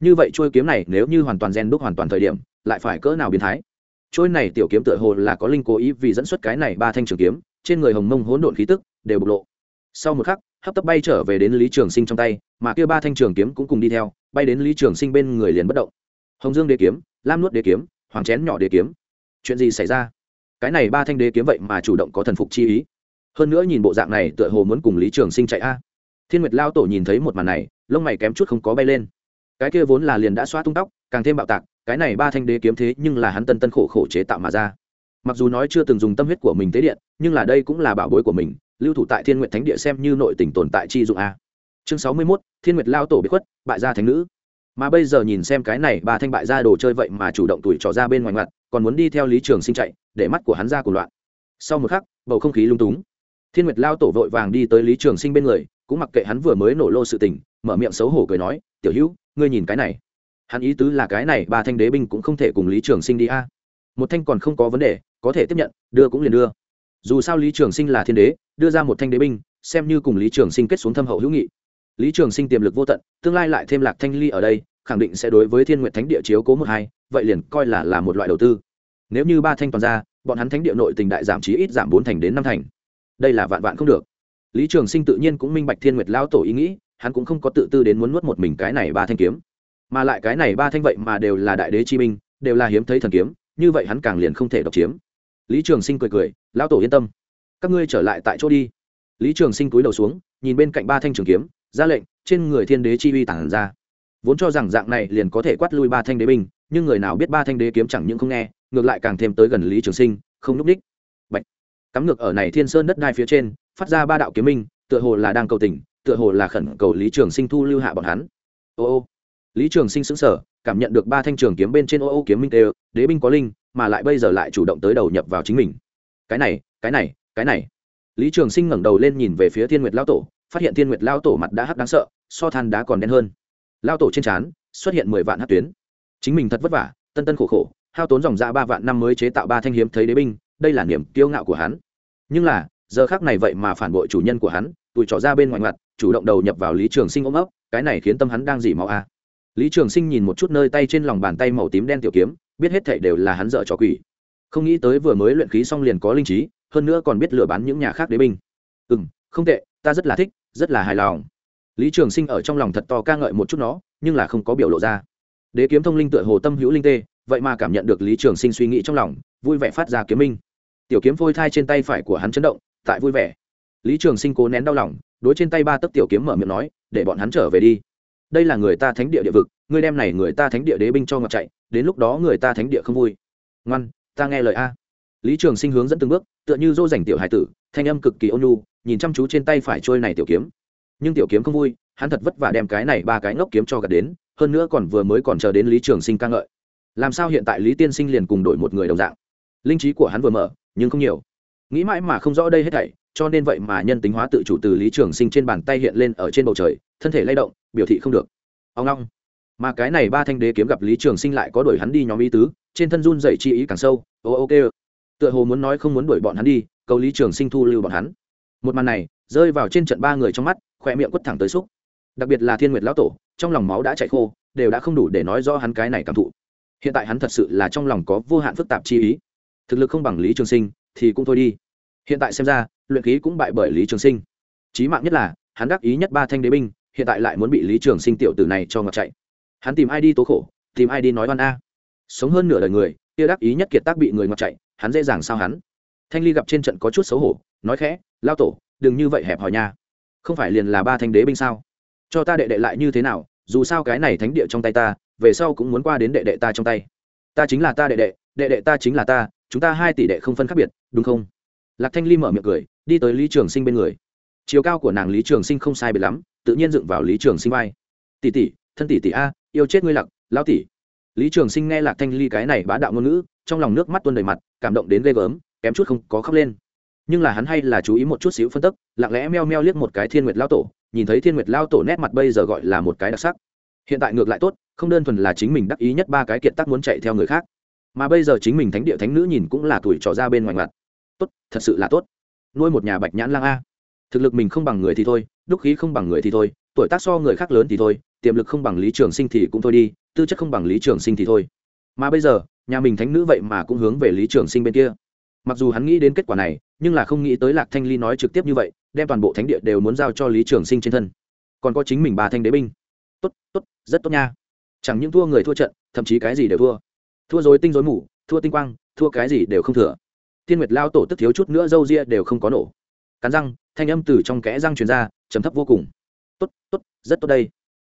Như vậy trôi kiếm này nếu như hoàn toàn gen đúc hoàn toàn thời điểm, lại phải cỡ nào biến thái? Trôi này tiểu kiếm tựa hồ là có linh cố ý vì dẫn xuất cái này ba thanh trường kiếm, trên người hồng mông hỗn độn khí tức đều bộc lộ. Sau một khắc, hấp tấp bay trở về đến lý trường sinh trong tay, mà kia ba thanh trường kiếm cũng cùng đi theo, bay đến lý trường sinh bên người liền bất động. Hồng dương đế kiếm, lam nuốt đế kiếm hoàng chén nhỏ đế kiếm. Chuyện gì xảy ra? Cái này ba thanh đế kiếm vậy mà chủ động có thần phục chi ý. Hơn nữa nhìn bộ dạng này, tựa hồ muốn cùng lý trường sinh chạy a. Thiên nguyệt lao tổ nhìn thấy một màn này, lông mày kém chút không có bay lên. Cái kia vốn là liền đã xóa tung tóc, càng thêm bạo tạc, cái này ba thanh đế kiếm thế nhưng là hắn tân tân khổ khổ chế tạo mà ra. Mặc dù nói chưa từng dùng tâm huyết của mình tế điện, nhưng là đây cũng là bảo bối của mình, lưu thủ tại thiên nguyện thánh địa xem như nội tỉnh tồn tại chi dụng a. Chương sáu mươi mốt, thiên nguyệt lao tổ bị khuất, bại gia thánh nữ mà bây giờ nhìn xem cái này bà thanh bại ra đồ chơi vậy mà chủ động tuổi trò ra bên ngoài mặt còn muốn đi theo lý trường sinh chạy, để mắt của hắn ra của loạn. Sau một khắc, bầu không khí lung túng. Thiên nguyệt lao tổ vội vàng đi tới lý trường sinh bên người, cũng mặc kệ hắn vừa mới nổ lô sự tình, mở miệng xấu hổ cười nói, tiểu hữu, ngươi nhìn cái này. Hắn ý tứ là cái này bà thanh đế binh cũng không thể cùng lý trường sinh đi a. Một thanh còn không có vấn đề, có thể tiếp nhận, đưa cũng liền đưa. Dù sao lý trường sinh là thiên đế, đưa ra một thanh đế binh, xem như cùng lý trường sinh kết xuống thâm hậu hữu nghị. Lý trường sinh tiềm lực vô tận, tương lai lại thêm lạc thanh ly ở đây khẳng định sẽ đối với thiên nguyện thánh địa chiếu cố một hai, vậy liền coi là là một loại đầu tư. Nếu như ba thanh toàn ra, bọn hắn thánh địa nội tình đại giảm chí ít giảm bốn thành đến năm thành. Đây là vạn vạn không được. Lý trường sinh tự nhiên cũng minh bạch thiên nguyệt lao tổ ý nghĩ, hắn cũng không có tự tư đến muốn nuốt một mình cái này ba thanh kiếm. Mà lại cái này ba thanh vậy mà đều là đại đế chi minh, đều là hiếm thấy thần kiếm, như vậy hắn càng liền không thể độc chiếm. Lý trường sinh cười cười, lão tổ yên tâm, các ngươi trở lại tại chỗ đi. Lý trường sinh cúi đầu xuống, nhìn bên cạnh ba thanh trường kiếm, ra lệnh, trên người thiên đế chi uy tản ra vốn cho rằng dạng này liền có thể quát lui ba thanh đế binh, nhưng người nào biết ba thanh đế kiếm chẳng những không nghe, ngược lại càng thêm tới gần lý trường sinh, không núp đích Bạch. cắm ngược ở này thiên sơn đất đai phía trên, phát ra ba đạo kiếm minh, tựa hồ là đang cầu tình, tựa hồ là khẩn cầu lý trường sinh thu lưu hạ bọn hắn. Ô ô. Lý trường sinh sững sờ, cảm nhận được ba thanh trường kiếm bên trên ô ô kiếm minh đều, đế binh có linh, mà lại bây giờ lại chủ động tới đầu nhập vào chính mình. Cái này cái này cái này. Lý trường sinh ngẩng đầu lên nhìn về phía thiên nguyệt lao tổ, phát hiện thiên nguyệt lao tổ mặt đã hắc đáng sợ, so than đá còn đen hơn lao tổ trên trán, xuất hiện mười vạn hát tuyến. Chính mình thật vất vả, tân tân khổ khổ, hao tốn dòng ra ba vạn năm mới chế tạo ba thanh hiếm thấy đế binh, đây là niềm kiêu ngạo của hắn. Nhưng là, giờ khác này vậy mà phản bội chủ nhân của hắn, tụi trỏ ra bên ngoài mặt chủ động đầu nhập vào lý trường sinh ôm ấp, cái này khiến tâm hắn đang dỉ máu a. Lý trường sinh nhìn một chút nơi tay trên lòng bàn tay màu tím đen tiểu kiếm, biết hết thảy đều là hắn dợ trò quỷ. Không nghĩ tới vừa mới luyện khí xong liền có linh trí, hơn nữa còn biết lừa bán những nhà khác đế binh. Ừ không tệ, ta rất là thích, rất là hài lòng lý trường sinh ở trong lòng thật to ca ngợi một chút nó, nhưng là không có biểu lộ ra. Đế kiếm thông linh tựa hồ tâm hữu linh tê, vậy mà cảm nhận được lý trường sinh suy nghĩ trong lòng, vui vẻ phát ra kiếm minh. Tiểu kiếm phôi thai trên tay phải của hắn chấn động, tại vui vẻ. Lý trường sinh cố nén đau lòng, đối trên tay ba tấc tiểu kiếm mở miệng nói, để bọn hắn trở về đi. Đây là người ta thánh địa địa vực, ngươi đem này người ta thánh địa đế binh cho ngọc chạy, đến lúc đó người ta thánh địa không vui. Ngoan, ta nghe lời a. Lý trường sinh hướng dẫn từng bước, tựa như dô dành tiểu hải tử, thanh âm cực kỳ ôn nhu, nhìn chăm chú trên tay phải trôi này tiểu kiếm nhưng tiểu kiếm không vui, hắn thật vất vả đem cái này ba cái ngốc kiếm cho gạt đến, hơn nữa còn vừa mới còn chờ đến lý trường sinh ca ngợi. Làm sao hiện tại lý tiên sinh liền cùng đổi một người đồng dạng? Linh trí của hắn vừa mở, nhưng không nhiều. Nghĩ mãi mà không rõ đây hết thảy, cho nên vậy mà nhân tính hóa tự chủ từ lý trường sinh trên bàn tay hiện lên ở trên bầu trời, thân thể lay động, biểu thị không được. Ông long mà cái này ba thanh đế kiếm gặp lý trường sinh lại có đuổi hắn đi nhóm ý tứ, trên thân run dậy chi ý càng sâu, ô ok tựa hồ muốn nói không muốn đuổi bọn hắn đi, cầu lý trường sinh thu lưu bọn hắn. Một màn này, rơi vào trên trận ba người trong mắt khoe miệng quất thẳng tới xúc. Đặc biệt là thiên nguyệt lão tổ, trong lòng máu đã chạy khô, đều đã không đủ để nói rõ hắn cái này cảm thụ. Hiện tại hắn thật sự là trong lòng có vô hạn phức tạp chi ý. Thực lực không bằng lý trường sinh, thì cũng thôi đi. Hiện tại xem ra, luyện khí cũng bại bởi lý trường sinh. Chí mạng nhất là, hắn đắc ý nhất ba thanh đế binh, hiện tại lại muốn bị lý trường sinh tiểu tử này cho ngọc chạy. Hắn tìm ai đi tố khổ, tìm ai đi nói oan a. Sống hơn nửa đời người, kia đắc ý nhất kiệt tác bị người ngọc chạy, hắn dễ dàng sao hắn? Thanh ly gặp trên trận có chút xấu hổ, nói khẽ lao tổ, đừng như vậy hẹp hòi nha không phải liền là ba thanh đế binh sao? Cho ta đệ đệ lại như thế nào, dù sao cái này thánh địa trong tay ta, về sau cũng muốn qua đến đệ đệ ta trong tay. Ta chính là ta đệ đệ đệ đệ ta chính là ta, chúng ta hai tỷ đệ không phân khác biệt, đúng không? Lạc thanh ly mở miệng cười, đi tới lý trường sinh bên người. Chiều cao của nàng lý trường sinh không sai biệt lắm, tự nhiên dựng vào lý trường sinh vai. Tỷ tỷ, thân tỷ tỷ a, yêu chết ngươi lặc lao tỷ. Lý trường sinh nghe lạc thanh ly cái này bá đạo ngôn ngữ, trong lòng nước mắt tuôn đầy mặt, cảm động đến ghê gớm, kém chút không có khóc lên nhưng là hắn hay là chú ý một chút xíu phân tức, lặng lẽ meo meo liếc một cái thiên nguyệt lao tổ, nhìn thấy thiên nguyệt lao tổ nét mặt bây giờ gọi là một cái đặc sắc. Hiện tại ngược lại tốt, không đơn thuần là chính mình đắc ý nhất ba cái kiệt tác muốn chạy theo người khác, mà bây giờ chính mình thánh địa thánh nữ nhìn cũng là tuổi trò ra bên ngoài mặt. Tốt, thật sự là tốt. Nuôi một nhà bạch nhãn lang a. Thực lực mình không bằng người thì thôi, đúc khí không bằng người thì thôi, tuổi tác so người khác lớn thì thôi, tiềm lực không bằng lý trường sinh thì cũng thôi đi, tư chất không bằng lý trường sinh thì thôi. Mà bây giờ, nhà mình thánh nữ vậy mà cũng hướng về lý trường sinh bên kia mặc dù hắn nghĩ đến kết quả này, nhưng là không nghĩ tới lạc thanh ly nói trực tiếp như vậy, đem toàn bộ thánh địa đều muốn giao cho lý trường sinh trên thân. Còn có chính mình ba thanh đế binh. Tốt tốt, rất tốt nha. Chẳng những thua người thua trận, thậm chí cái gì đều thua. Thua dối tinh dối mù, thua tinh quang, thua cái gì đều không thừa. Tiên nguyệt lao tổ tức thiếu chút nữa dâu ria đều không có nổ. Cắn răng, thanh âm từ trong kẽ răng truyền ra chấm thấp vô cùng. Tốt tốt, rất tốt đây.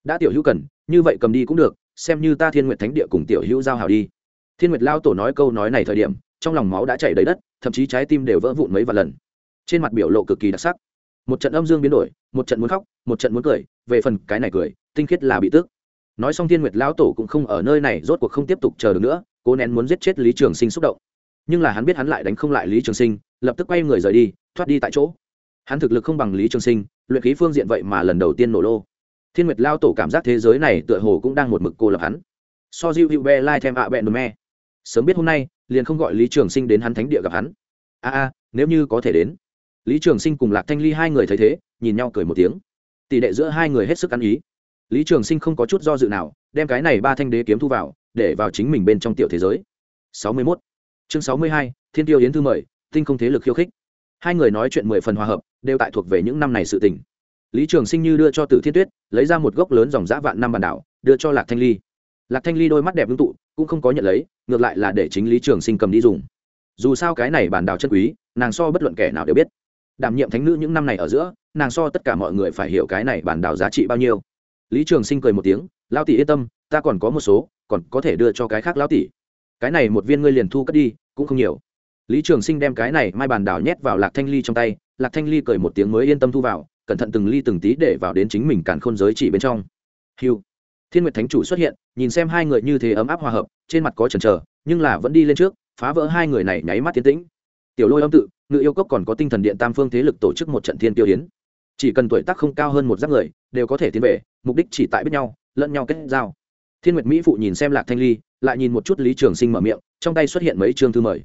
Đã tiểu hữu cần, như vậy cầm đi cũng được, xem như ta thiên nguyệt thánh địa cùng tiểu hữu giao hảo đi. Thiên nguyệt lao tổ nói câu nói này thời điểm trong lòng máu đã chảy đầy đất, thậm chí trái tim đều vỡ vụn mấy vài lần. Trên mặt biểu lộ cực kỳ đặc sắc. Một trận âm dương biến đổi, một trận muốn khóc, một trận muốn cười, về phần cái này cười, tinh khiết là bị tước nói xong thiên nguyệt lão tổ cũng không ở nơi này, rốt cuộc không tiếp tục chờ được nữa, cố nén muốn giết chết lý trường sinh xúc động. Nhưng là hắn biết hắn lại đánh không lại lý trường sinh, lập tức quay người rời đi, thoát đi tại chỗ. Hắn thực lực không bằng lý trường sinh, luyện khí phương diện vậy mà lần đầu tiên nổ lô. Thiên nguyệt lao tổ cảm giác thế giới này tựa hồ cũng đang một mực cô lập hắn. So diêu hữu be lai thêm ạ bẹn me. Sớm biết hôm nay liền không gọi lý trường sinh đến hắn thánh địa gặp hắn. A a, nếu như có thể đến. Lý trường sinh cùng lạc thanh ly hai người thấy thế, nhìn nhau cười một tiếng. Tỷ đệ giữa hai người hết sức ăn ý. Lý trường sinh không có chút do dự nào, đem cái này ba thanh đế kiếm thu vào, để vào chính mình bên trong tiểu thế giới. Sáu mươi mốt. Chương sáu mươi hai, thiên tiêu yến thư mời, tinh không thế lực khiêu khích. Hai người nói chuyện mười phần hòa hợp, đều tại thuộc về những năm này sự tình. Lý trường sinh như đưa cho tử thiên tuyết, lấy ra một gốc lớn dòng giã vạn năm bản đảo, đưa cho lạc thanh ly lạc thanh ly đôi mắt đẹp ngưng tụ, cũng không có nhận lấy, ngược lại là để chính lý trường sinh cầm đi dùng. Dù sao cái này bản đào chân quý, nàng so bất luận kẻ nào đều biết. Đảm nhiệm thánh nữ những năm này ở giữa, nàng so tất cả mọi người phải hiểu cái này bản đào giá trị bao nhiêu. Lý trường sinh cười một tiếng lao tỷ yên tâm, ta còn có một số, còn có thể đưa cho cái khác lao tỷ. Cái này một viên ngươi liền thu cất đi, cũng không nhiều. Lý trường sinh đem cái này mai bàn đào nhét vào lạc thanh ly trong tay, lạc thanh ly cười một tiếng mới yên tâm thu vào, cẩn thận từng ly từng tí để vào đến chính mình càn khôn giới chỉ bên trong. Hiu thiên nguyệt thánh chủ xuất hiện, nhìn xem hai người như thế ấm áp hòa hợp, trên mặt có chần chờ, nhưng là vẫn đi lên trước, phá vỡ hai người này nháy mắt tiến tĩnh. Tiểu lôi âm tự, ngự yêu cốc còn có tinh thần điện tam phương thế lực tổ chức một trận thiên tiêu hiến chỉ cần tuổi tác không cao hơn một giáp người, đều có thể tiến về, mục đích chỉ tại biết nhau, lẫn nhau kết giao. Thiên nguyệt mỹ phụ nhìn xem lạc thanh ly, lại nhìn một chút lý trường sinh mở miệng, trong tay xuất hiện mấy chương thư mời.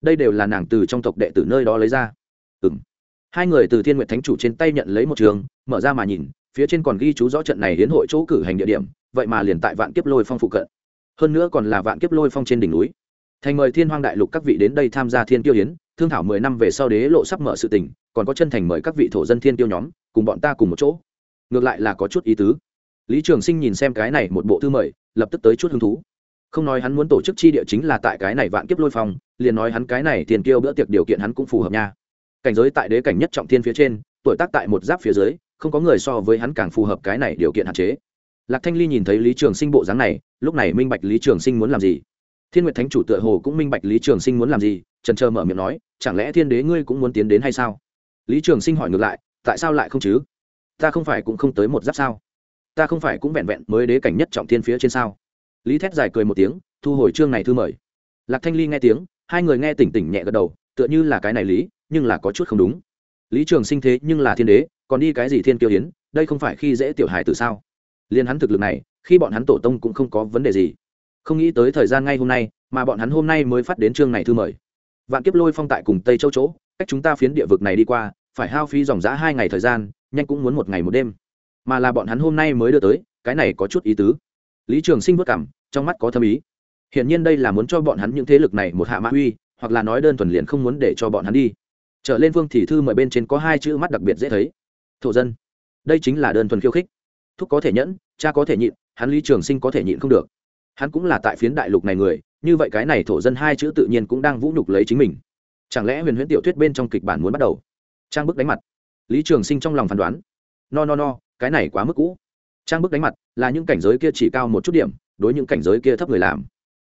Đây đều là nàng từ trong tộc đệ tử nơi đó lấy ra. Ừ m hai người từ thiên nguyệt thánh chủ trên tay nhận lấy một trường, mở ra mà nhìn phía trên còn ghi chú rõ trận này hiến hội chỗ cử hành địa điểm, vậy mà liền tại vạn kiếp lôi phong phụ cận. Hơn nữa còn là vạn kiếp lôi phong trên đỉnh núi. Thành mời thiên hoang đại lục các vị đến đây tham gia thiên tiêu hiến, thương thảo mười năm về sau đế lộ sắp mở sự tỉnh còn có chân thành mời các vị thổ dân thiên tiêu nhóm, cùng bọn ta cùng một chỗ. Ngược lại là có chút ý tứ. Lý trường sinh nhìn xem cái này một bộ thư mời, lập tức tới chút hứng thú. Không nói hắn muốn tổ chức chi địa chính là tại cái này vạn kiếp lôi phong, liền nói hắn cái này tiền tiêu bữa tiệc điều kiện hắn cũng phù hợp nha. Cảnh giới tại đế cảnh nhất trọng thiên phía trên, tuổi tác tại một giáp phía dưới không có người so với hắn càng phù hợp cái này điều kiện hạn chế. Lạc thanh ly nhìn thấy lý trường sinh bộ dáng này, lúc này minh bạch lý trường sinh muốn làm gì. Thiên nguyệt thánh chủ tựa hồ cũng minh bạch lý trường sinh muốn làm gì, trần trơ mở miệng nói, chẳng lẽ thiên đế ngươi cũng muốn tiến đến hay sao? Lý trường sinh hỏi ngược lại, tại sao lại không chứ? Ta không phải cũng không tới một giáp sao? Ta không phải cũng vẹn vẹn mới đế cảnh nhất trọng thiên phía trên sao? Lý thét dài cười một tiếng, thu hồi chương này thư mời. Lạc thanh ly nghe tiếng, hai người nghe tỉnh tỉnh nhẹ gật đầu, tựa như là cái này lý, nhưng là có chút không đúng. Lý trường sinh thế nhưng là thiên đế còn đi cái gì thiên kiêu hiến, đây không phải khi dễ tiểu hài từ sao? Liên hắn thực lực này, khi bọn hắn tổ tông cũng không có vấn đề gì. Không nghĩ tới thời gian ngay hôm nay, mà bọn hắn hôm nay mới phát đến chương này thư mời. Vạn kiếp lôi phong tại cùng tây châu chỗ, cách chúng ta phiến địa vực này đi qua, phải hao phí dòng giã hai ngày thời gian, nhanh cũng muốn một ngày một đêm. Mà là bọn hắn hôm nay mới đưa tới, cái này có chút ý tứ. Lý trường sinh vất cảm, trong mắt có thâm ý. Hiển nhiên đây là muốn cho bọn hắn những thế lực này một hạ mã uy, hoặc là nói đơn thuần liền không muốn để cho bọn hắn đi. Trở lên vương thì thư mời bên trên có hai chữ mắt đặc biệt dễ thấy thổ dân. Đây chính là đơn thuần khiêu khích. Thúc có thể nhẫn, cha có thể nhịn, hắn lý trường sinh có thể nhịn không được. Hắn cũng là tại phiến đại lục này người, như vậy cái này thổ dân hai chữ tự nhiên cũng đang vũ nhục lấy chính mình. Chẳng lẽ huyền huyễn tiểu thuyết bên trong kịch bản muốn bắt đầu? Trang bức đánh mặt. Lý trường sinh trong lòng phán đoán. No no no, cái này quá mức cũ. Trang bức đánh mặt là những cảnh giới kia chỉ cao một chút điểm, đối những cảnh giới kia thấp người làm.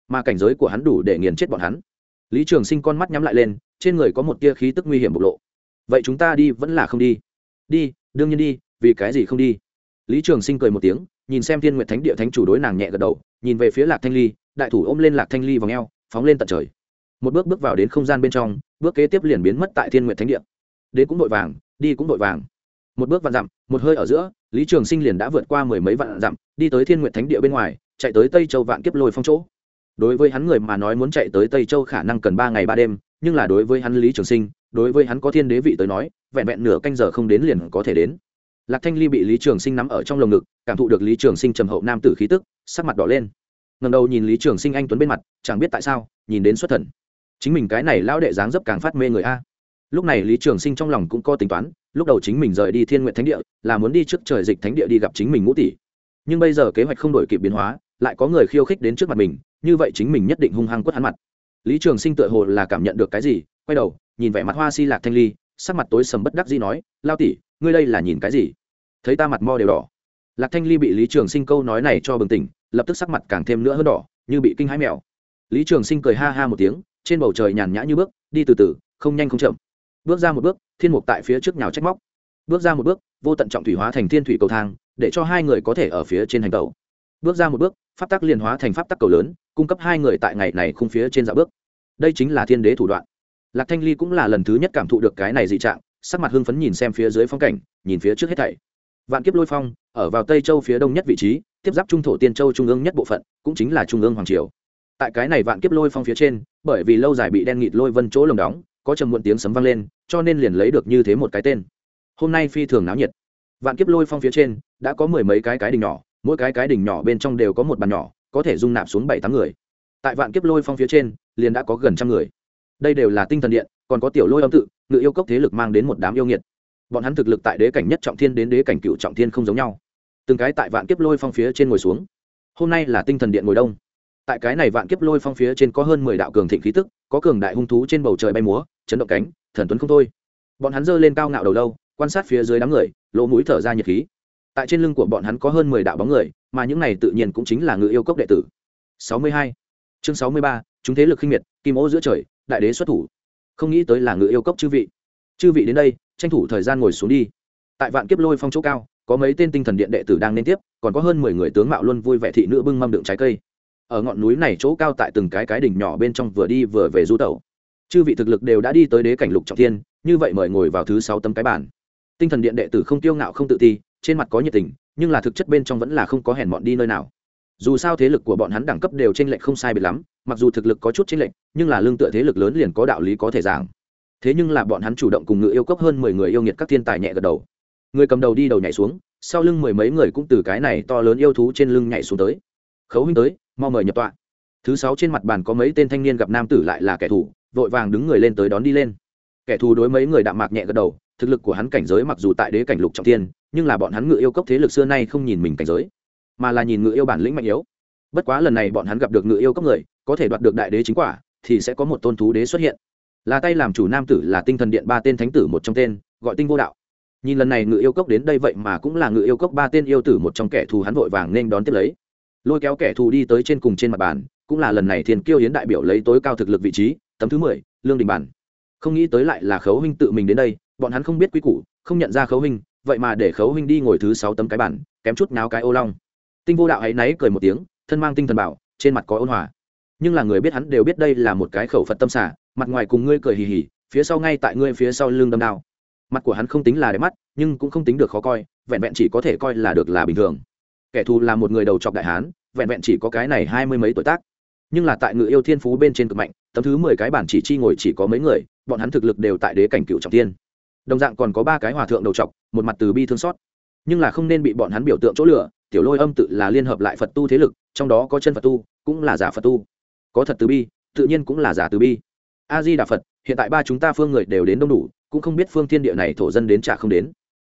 Mà cảnh giới của hắn đủ để nghiền chết bọn hắn. Lý trường sinh con mắt nhắm lại lên, trên người có một tia khí tức nguy hiểm bộc lộ. Vậy chúng ta đi vẫn là không đi. Đi đương nhiên đi, vì cái gì không đi? Lý trường sinh cười một tiếng, nhìn xem thiên nguyện thánh địa thánh chủ đối nàng nhẹ gật đầu, nhìn về phía lạc thanh ly, đại thủ ôm lên lạc thanh ly vào ngheo phóng lên tận trời. Một bước bước vào đến không gian bên trong, bước kế tiếp liền biến mất tại thiên nguyện thánh địa. Đến cũng vội vàng, đi cũng vội vàng. Một bước vạn dặm, một hơi ở giữa, lý trường sinh liền đã vượt qua mười mấy vạn dặm, đi tới thiên nguyện thánh địa bên ngoài, chạy tới tây châu vạn kiếp lôi phong chỗ. Đối với hắn người mà nói muốn chạy tới tây châu khả năng cần ba ngày ba đêm, nhưng là đối với hắn lý trường sinh, đối với hắn có thiên đế vị tới nói vẹn vẹn nửa canh giờ không đến liền có thể đến. Lạc thanh ly bị lý trường sinh nắm ở trong lồng ngực, cảm thụ được lý trường sinh trầm hậu nam tử khí tức, sắc mặt đỏ lên. Ngần đầu nhìn lý trường sinh anh tuấn bên mặt, chẳng biết tại sao, nhìn đến xuất thần. Chính mình cái này lão đệ dáng dấp càng phát mê người a. Lúc này lý trường sinh trong lòng cũng có tính toán, lúc đầu chính mình rời đi thiên nguyện thánh địa, là muốn đi trước trời dịch thánh địa đi gặp chính mình ngũ tỷ. Nhưng bây giờ kế hoạch không đổi kịp biến hóa, lại có người khiêu khích đến trước mặt mình, như vậy chính mình nhất định hung hăng quất hắn mặt. Lý trường sinh tựa hồ là cảm nhận được cái gì, quay đầu, nhìn vẻ mặt hoa si lạc thanh ly sắc mặt tối sầm bất đắc dĩ nói, lao tỷ, ngươi đây là nhìn cái gì? Thấy ta mặt mo đều đỏ. Lạc thanh ly bị lý trường sinh câu nói này cho bừng tỉnh, lập tức sắc mặt càng thêm nữa hơn đỏ, như bị kinh hãi mèo. Lý trường sinh cười ha ha một tiếng, trên bầu trời nhàn nhã như bước, đi từ từ, không nhanh không chậm. Bước ra một bước, thiên mục tại phía trước nhào trách móc. Bước ra một bước, vô tận trọng thủy hóa thành thiên thủy cầu thang, để cho hai người có thể ở phía trên hành tàu bước ra một bước, pháp tắc liền hóa thành pháp tắc cầu lớn, cung cấp hai người tại ngày này khung phía trên dạo bước. Đây chính là thiên đế thủ đoạn lạc thanh ly cũng là lần thứ nhất cảm thụ được cái này dị trạng, sắc mặt hưng phấn nhìn xem phía dưới phong cảnh, nhìn phía trước hết thảy. Vạn kiếp lôi phong, ở vào tây châu phía đông nhất vị trí, tiếp giáp trung thổ tiên châu trung ương nhất bộ phận, cũng chính là trung ương hoàng triều. Tại cái này vạn kiếp lôi phong phía trên, bởi vì lâu dài bị đen nghịt lôi vân chỗ lồng đóng, có trầm muộn tiếng sấm vang lên, cho nên liền lấy được như thế một cái tên. Hôm nay phi thường náo nhiệt. Vạn kiếp lôi phong phía trên, đã có mười mấy cái cái đình nhỏ, mỗi cái cái đình nhỏ bên trong đều có một bàn nhỏ, có thể dung nạp xuống bảy tám người. Tại vạn kiếp lôi phong phía trên, liền đã có gần trăm người đây đều là tinh thần điện, còn có tiểu lôi âm tự, ngự yêu cốc thế lực mang đến một đám yêu nghiệt. Bọn hắn thực lực tại đế cảnh nhất trọng thiên đến đế cảnh cựu trọng thiên không giống nhau. Từng cái tại vạn kiếp lôi phong phía trên ngồi xuống. Hôm nay là tinh thần điện ngồi đông. Tại cái này vạn kiếp lôi phong phía trên có hơn mười đạo cường thịnh khí tức, có cường đại hung thú trên bầu trời bay múa, chấn động cánh, thần tuấn không thôi. Bọn hắn giơ lên cao ngạo đầu lâu, quan sát phía dưới đám người, lỗ mũi thở ra nhiệt khí. Tại trên lưng của bọn hắn có hơn mười đạo bóng người, mà những này tự nhiên cũng chính là ngự yêu cốc đệ tử. Sáu mươi hai. Chương sáu mươi ba, chúng thế lực khinh miệt, kim ô giữa trời đại đế xuất thủ. Không nghĩ tới là ngự yêu cốc chư vị. Chư vị đến đây, tranh thủ thời gian ngồi xuống đi. Tại vạn kiếp lôi phong chỗ cao, có mấy tên tinh thần điện đệ tử đang nên tiếp, còn có hơn mười người tướng mạo luôn vui vẻ thị nữ bưng mâm đựng trái cây. Ở ngọn núi này chỗ cao tại từng cái cái đỉnh nhỏ bên trong vừa đi vừa về du tẩu. Chư vị thực lực đều đã đi tới đế cảnh lục trọng thiên, như vậy mời ngồi vào thứ sáu tấm cái bản tinh thần điện đệ tử không tiêu ngạo không tự ti, trên mặt có nhiệt tình, nhưng là thực chất bên trong vẫn là không có hèn mọn đi nơi nào dù sao thế lực của bọn hắn đẳng cấp đều trên lệnh lệch không sai biệt lắm, mặc dù thực lực có chút trên lệnh lệch, nhưng là lương tựa thế lực lớn liền có đạo lý có thể giảng. Thế nhưng là bọn hắn chủ động cùng ngự yêu cốc hơn mười người yêu nghiệt các thiên tài nhẹ gật đầu. Người cầm đầu đi đầu nhảy xuống, sau lưng mười mấy người cũng từ cái này to lớn yêu thú trên lưng nhảy xuống tới. Khấu huynh tới, mau mời nhập tọa. Thứ sáu trên mặt bàn có mấy tên thanh niên gặp nam tử lại là kẻ thù, vội vàng đứng người lên tới đón đi lên. Kẻ thù đối mấy người đạm mạc nhẹ gật đầu, thực lực của hắn cảnh giới mặc dù tại đế cảnh lục trọng tiên nhưng là bọn hắn ngự yêu cốc thế lực xưa nay không nhìn mình cảnh giới mà là nhìn ngự yêu bản lĩnh mạnh yếu. Bất quá lần này bọn hắn gặp được ngự yêu cấp người, có thể đoạt được đại đế chính quả, thì sẽ có một tôn thú đế xuất hiện. Là tay làm chủ nam tử, là tinh thần điện ba tên thánh tử một trong tên, gọi tinh vô đạo. Nhìn lần này ngự yêu cốc đến đây vậy mà cũng là ngự yêu cốc ba tên yêu tử một trong kẻ thù hắn vội vàng nên đón tiếp lấy. Lôi kéo kẻ thù đi tới trên cùng trên mặt bàn, cũng là lần này thiên kiêu hiến đại biểu lấy tối cao thực lực vị trí, tấm thứ mười, lương đình bản. Không nghĩ tới lại là khấu huynh tự mình đến đây, bọn hắn không biết quy củ, không nhận ra khấu huynh, vậy mà để khấu huynh đi ngồi thứ sáu tấm cái bản kém chút náo cái ô long tinh vô đạo ấy náy cười một tiếng, thân mang tinh thần bảo, trên mặt có ôn hòa. Nhưng là người biết hắn đều biết đây là một cái khẩu phật tâm xả, mặt ngoài cùng ngươi cười hì hì, phía sau ngay tại ngươi phía sau lưng đâm đao. Mặt của hắn không tính là đẹp mắt, nhưng cũng không tính được khó coi, vẹn vẹn chỉ có thể coi là được là bình thường. Kẻ thù là một người đầu chọc đại hán, vẹn vẹn chỉ có cái này hai mươi mấy tuổi tác. Nhưng là tại ngự yêu thiên phú bên trên cực mạnh, tấm thứ mười cái bản chỉ chi ngồi chỉ có mấy người, bọn hắn thực lực đều tại đế cảnh cựu trọng tiên đồng dạng còn có ba cái hòa thượng đầu trọc một mặt từ bi thương xót. Nhưng là không nên bị bọn hắn biểu tượng chỗ lửa tiểu lôi âm tự là liên hợp lại phật tu thế lực, trong đó có chân phật tu, cũng là giả phật tu. Có thật từ bi, tự nhiên cũng là giả từ bi. A di đà phật, hiện tại ba chúng ta phương người đều đến đông đủ, cũng không biết phương thiên địa này thổ dân đến trả không đến.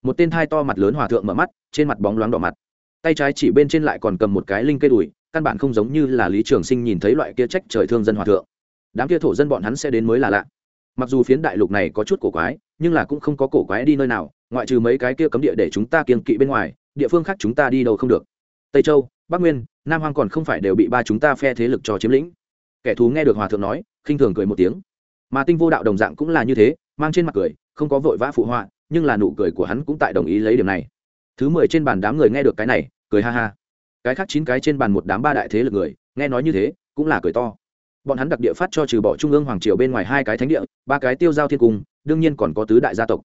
Một tên thai to mặt lớn hòa thượng mở mắt, trên mặt bóng loáng đỏ mặt. Tay trái chỉ bên trên lại còn cầm một cái linh cây đùi, căn bản không giống như là lý trường sinh nhìn thấy loại kia trách trời thương dân hòa thượng. Đám kia thổ dân bọn hắn sẽ đến mới là lạ. Mặc dù phiến đại lục này có chút cổ quái, nhưng là cũng không có cổ quái đi nơi nào, ngoại trừ mấy cái kia cấm địa để chúng ta kiên kỵ bên ngoài địa phương khác chúng ta đi đâu không được. Tây châu, bắc nguyên, nam hoang còn không phải đều bị ba chúng ta phe thế lực cho chiếm lĩnh. Kẻ thú nghe được hòa thượng nói, khinh thường cười một tiếng. Mà tinh vô đạo đồng dạng cũng là như thế, mang trên mặt cười, không có vội vã phụ họa, nhưng là nụ cười của hắn cũng tại đồng ý lấy điểm này. Thứ mười trên bàn đám người nghe được cái này, cười ha ha. Cái khác chín cái trên bàn một đám ba đại thế lực người, nghe nói như thế, cũng là cười to. Bọn hắn đặc địa phát cho trừ bỏ trung ương hoàng triều bên ngoài hai cái thánh địa, ba cái tiêu giao thiên cung, đương nhiên còn có tứ đại gia tộc.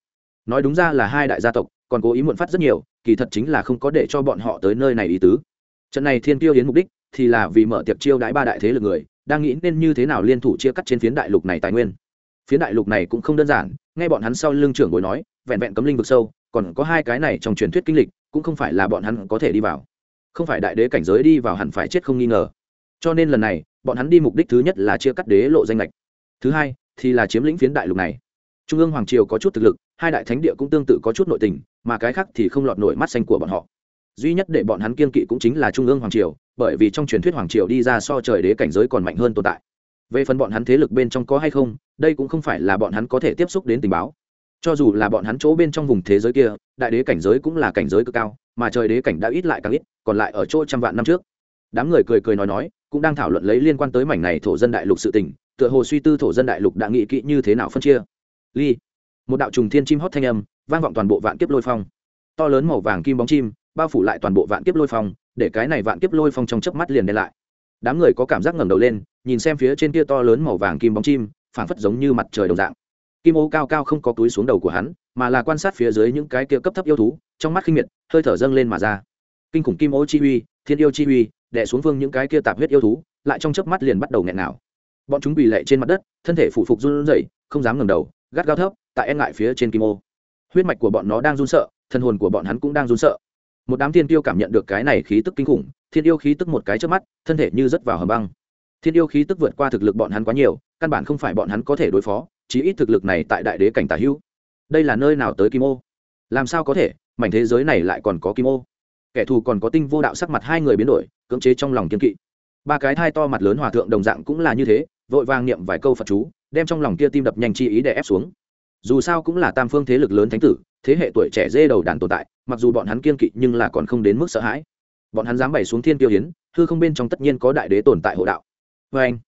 Nói đúng ra là hai đại gia tộc còn cố ý muộn phát rất nhiều, kỳ thật chính là không có để cho bọn họ tới nơi này ý tứ. Trận này thiên tiêu hiến mục đích thì là vì mở tiệc chiêu đãi ba đại thế lực người, đang nghĩ nên như thế nào liên thủ chia cắt trên phiến đại lục này tài nguyên. Phiến đại lục này cũng không đơn giản, nghe bọn hắn sau lưng trưởng bồi nói, vẹn vẹn cấm linh vực sâu, còn có hai cái này trong truyền thuyết kinh lịch, cũng không phải là bọn hắn có thể đi vào. Không phải đại đế cảnh giới đi vào hẳn phải chết không nghi ngờ. Cho nên lần này, bọn hắn đi mục đích thứ nhất là chia cắt đế lộ danh lệch thứ hai, thì là chiếm lĩnh phiến đại lục này. Trung ương hoàng triều có chút thực lực, hai đại thánh địa cũng tương tự có chút nội tình mà cái khác thì không lọt nổi mắt xanh của bọn họ. Duy nhất để bọn hắn kiên kỵ cũng chính là trung ương hoàng triều, bởi vì trong truyền thuyết hoàng triều đi ra so trời đế cảnh giới còn mạnh hơn tồn tại. Về phần bọn hắn thế lực bên trong có hay không, đây cũng không phải là bọn hắn có thể tiếp xúc đến tình báo. Cho dù là bọn hắn chỗ bên trong vùng thế giới kia, đại đế cảnh giới cũng là cảnh giới cực cao, mà trời đế cảnh đã ít lại càng ít, còn lại ở chỗ trăm vạn năm trước. Đám người cười cười nói nói, cũng đang thảo luận lấy liên quan tới mảnh này thổ dân đại lục sự tình, tựa hồ suy tư thổ dân đại lục đã nghĩ kỹ như thế nào phân chia. Ly một đạo trùng thiên chim hót thanh âm vang vọng toàn bộ vạn kiếp lôi phong. To lớn màu vàng kim bóng chim bao phủ lại toàn bộ vạn kiếp lôi phong, để cái này vạn kiếp lôi phong trong chớp mắt liền đen lại. Đám người có cảm giác ngẩng đầu lên, nhìn xem phía trên kia to lớn màu vàng kim bóng chim, phảng phất giống như mặt trời đồng dạng. Kim ô cao cao không có túi xuống đầu của hắn, mà là quan sát phía dưới những cái kia cấp thấp yêu thú, trong mắt khinh miệt, hơi thở dâng lên mà ra. Kinh khủng kim ô chi uy, thiên yêu chi uy, đè xuống vương những cái kia tạp huyết yêu thú, lại trong chớp mắt liền bắt đầu nghẹn nào bọn chúng bị lệ trên mặt đất, thân thể phủ phục run rẩy, không dám ngẩng đầu, gắt gao thấp tại e ngại phía trên kim ô. Huyết mạch của bọn nó đang run sợ, thân hồn của bọn hắn cũng đang run sợ. Một đám thiên tiêu cảm nhận được cái này khí tức kinh khủng, thiên yêu khí tức một cái trước mắt, thân thể như rớt vào hầm băng. Thiên yêu khí tức vượt qua thực lực bọn hắn quá nhiều, căn bản không phải bọn hắn có thể đối phó, chí ít thực lực này tại đại đế cảnh tả hữu. Đây là nơi nào tới kim ô? Làm sao có thể, mảnh thế giới này lại còn có kim ô? Kẻ thù còn có tinh vô đạo sắc mặt hai người biến đổi, cưỡng chế trong lòng kiên kỵ. Ba cái thai to mặt lớn hòa thượng đồng dạng cũng là như thế, vội vàng niệm vài câu phật chú, đem trong lòng kia tim đập nhanh chi ý để ép xuống dù sao cũng là tam phương thế lực lớn thánh tử, thế hệ tuổi trẻ dê đầu đàn tồn tại, mặc dù bọn hắn kiên kỵ nhưng là còn không đến mức sợ hãi. Bọn hắn dám bày xuống thiên tiêu hiến, hư không bên trong tất nhiên có đại đế tồn tại hộ đạo. Vê anh,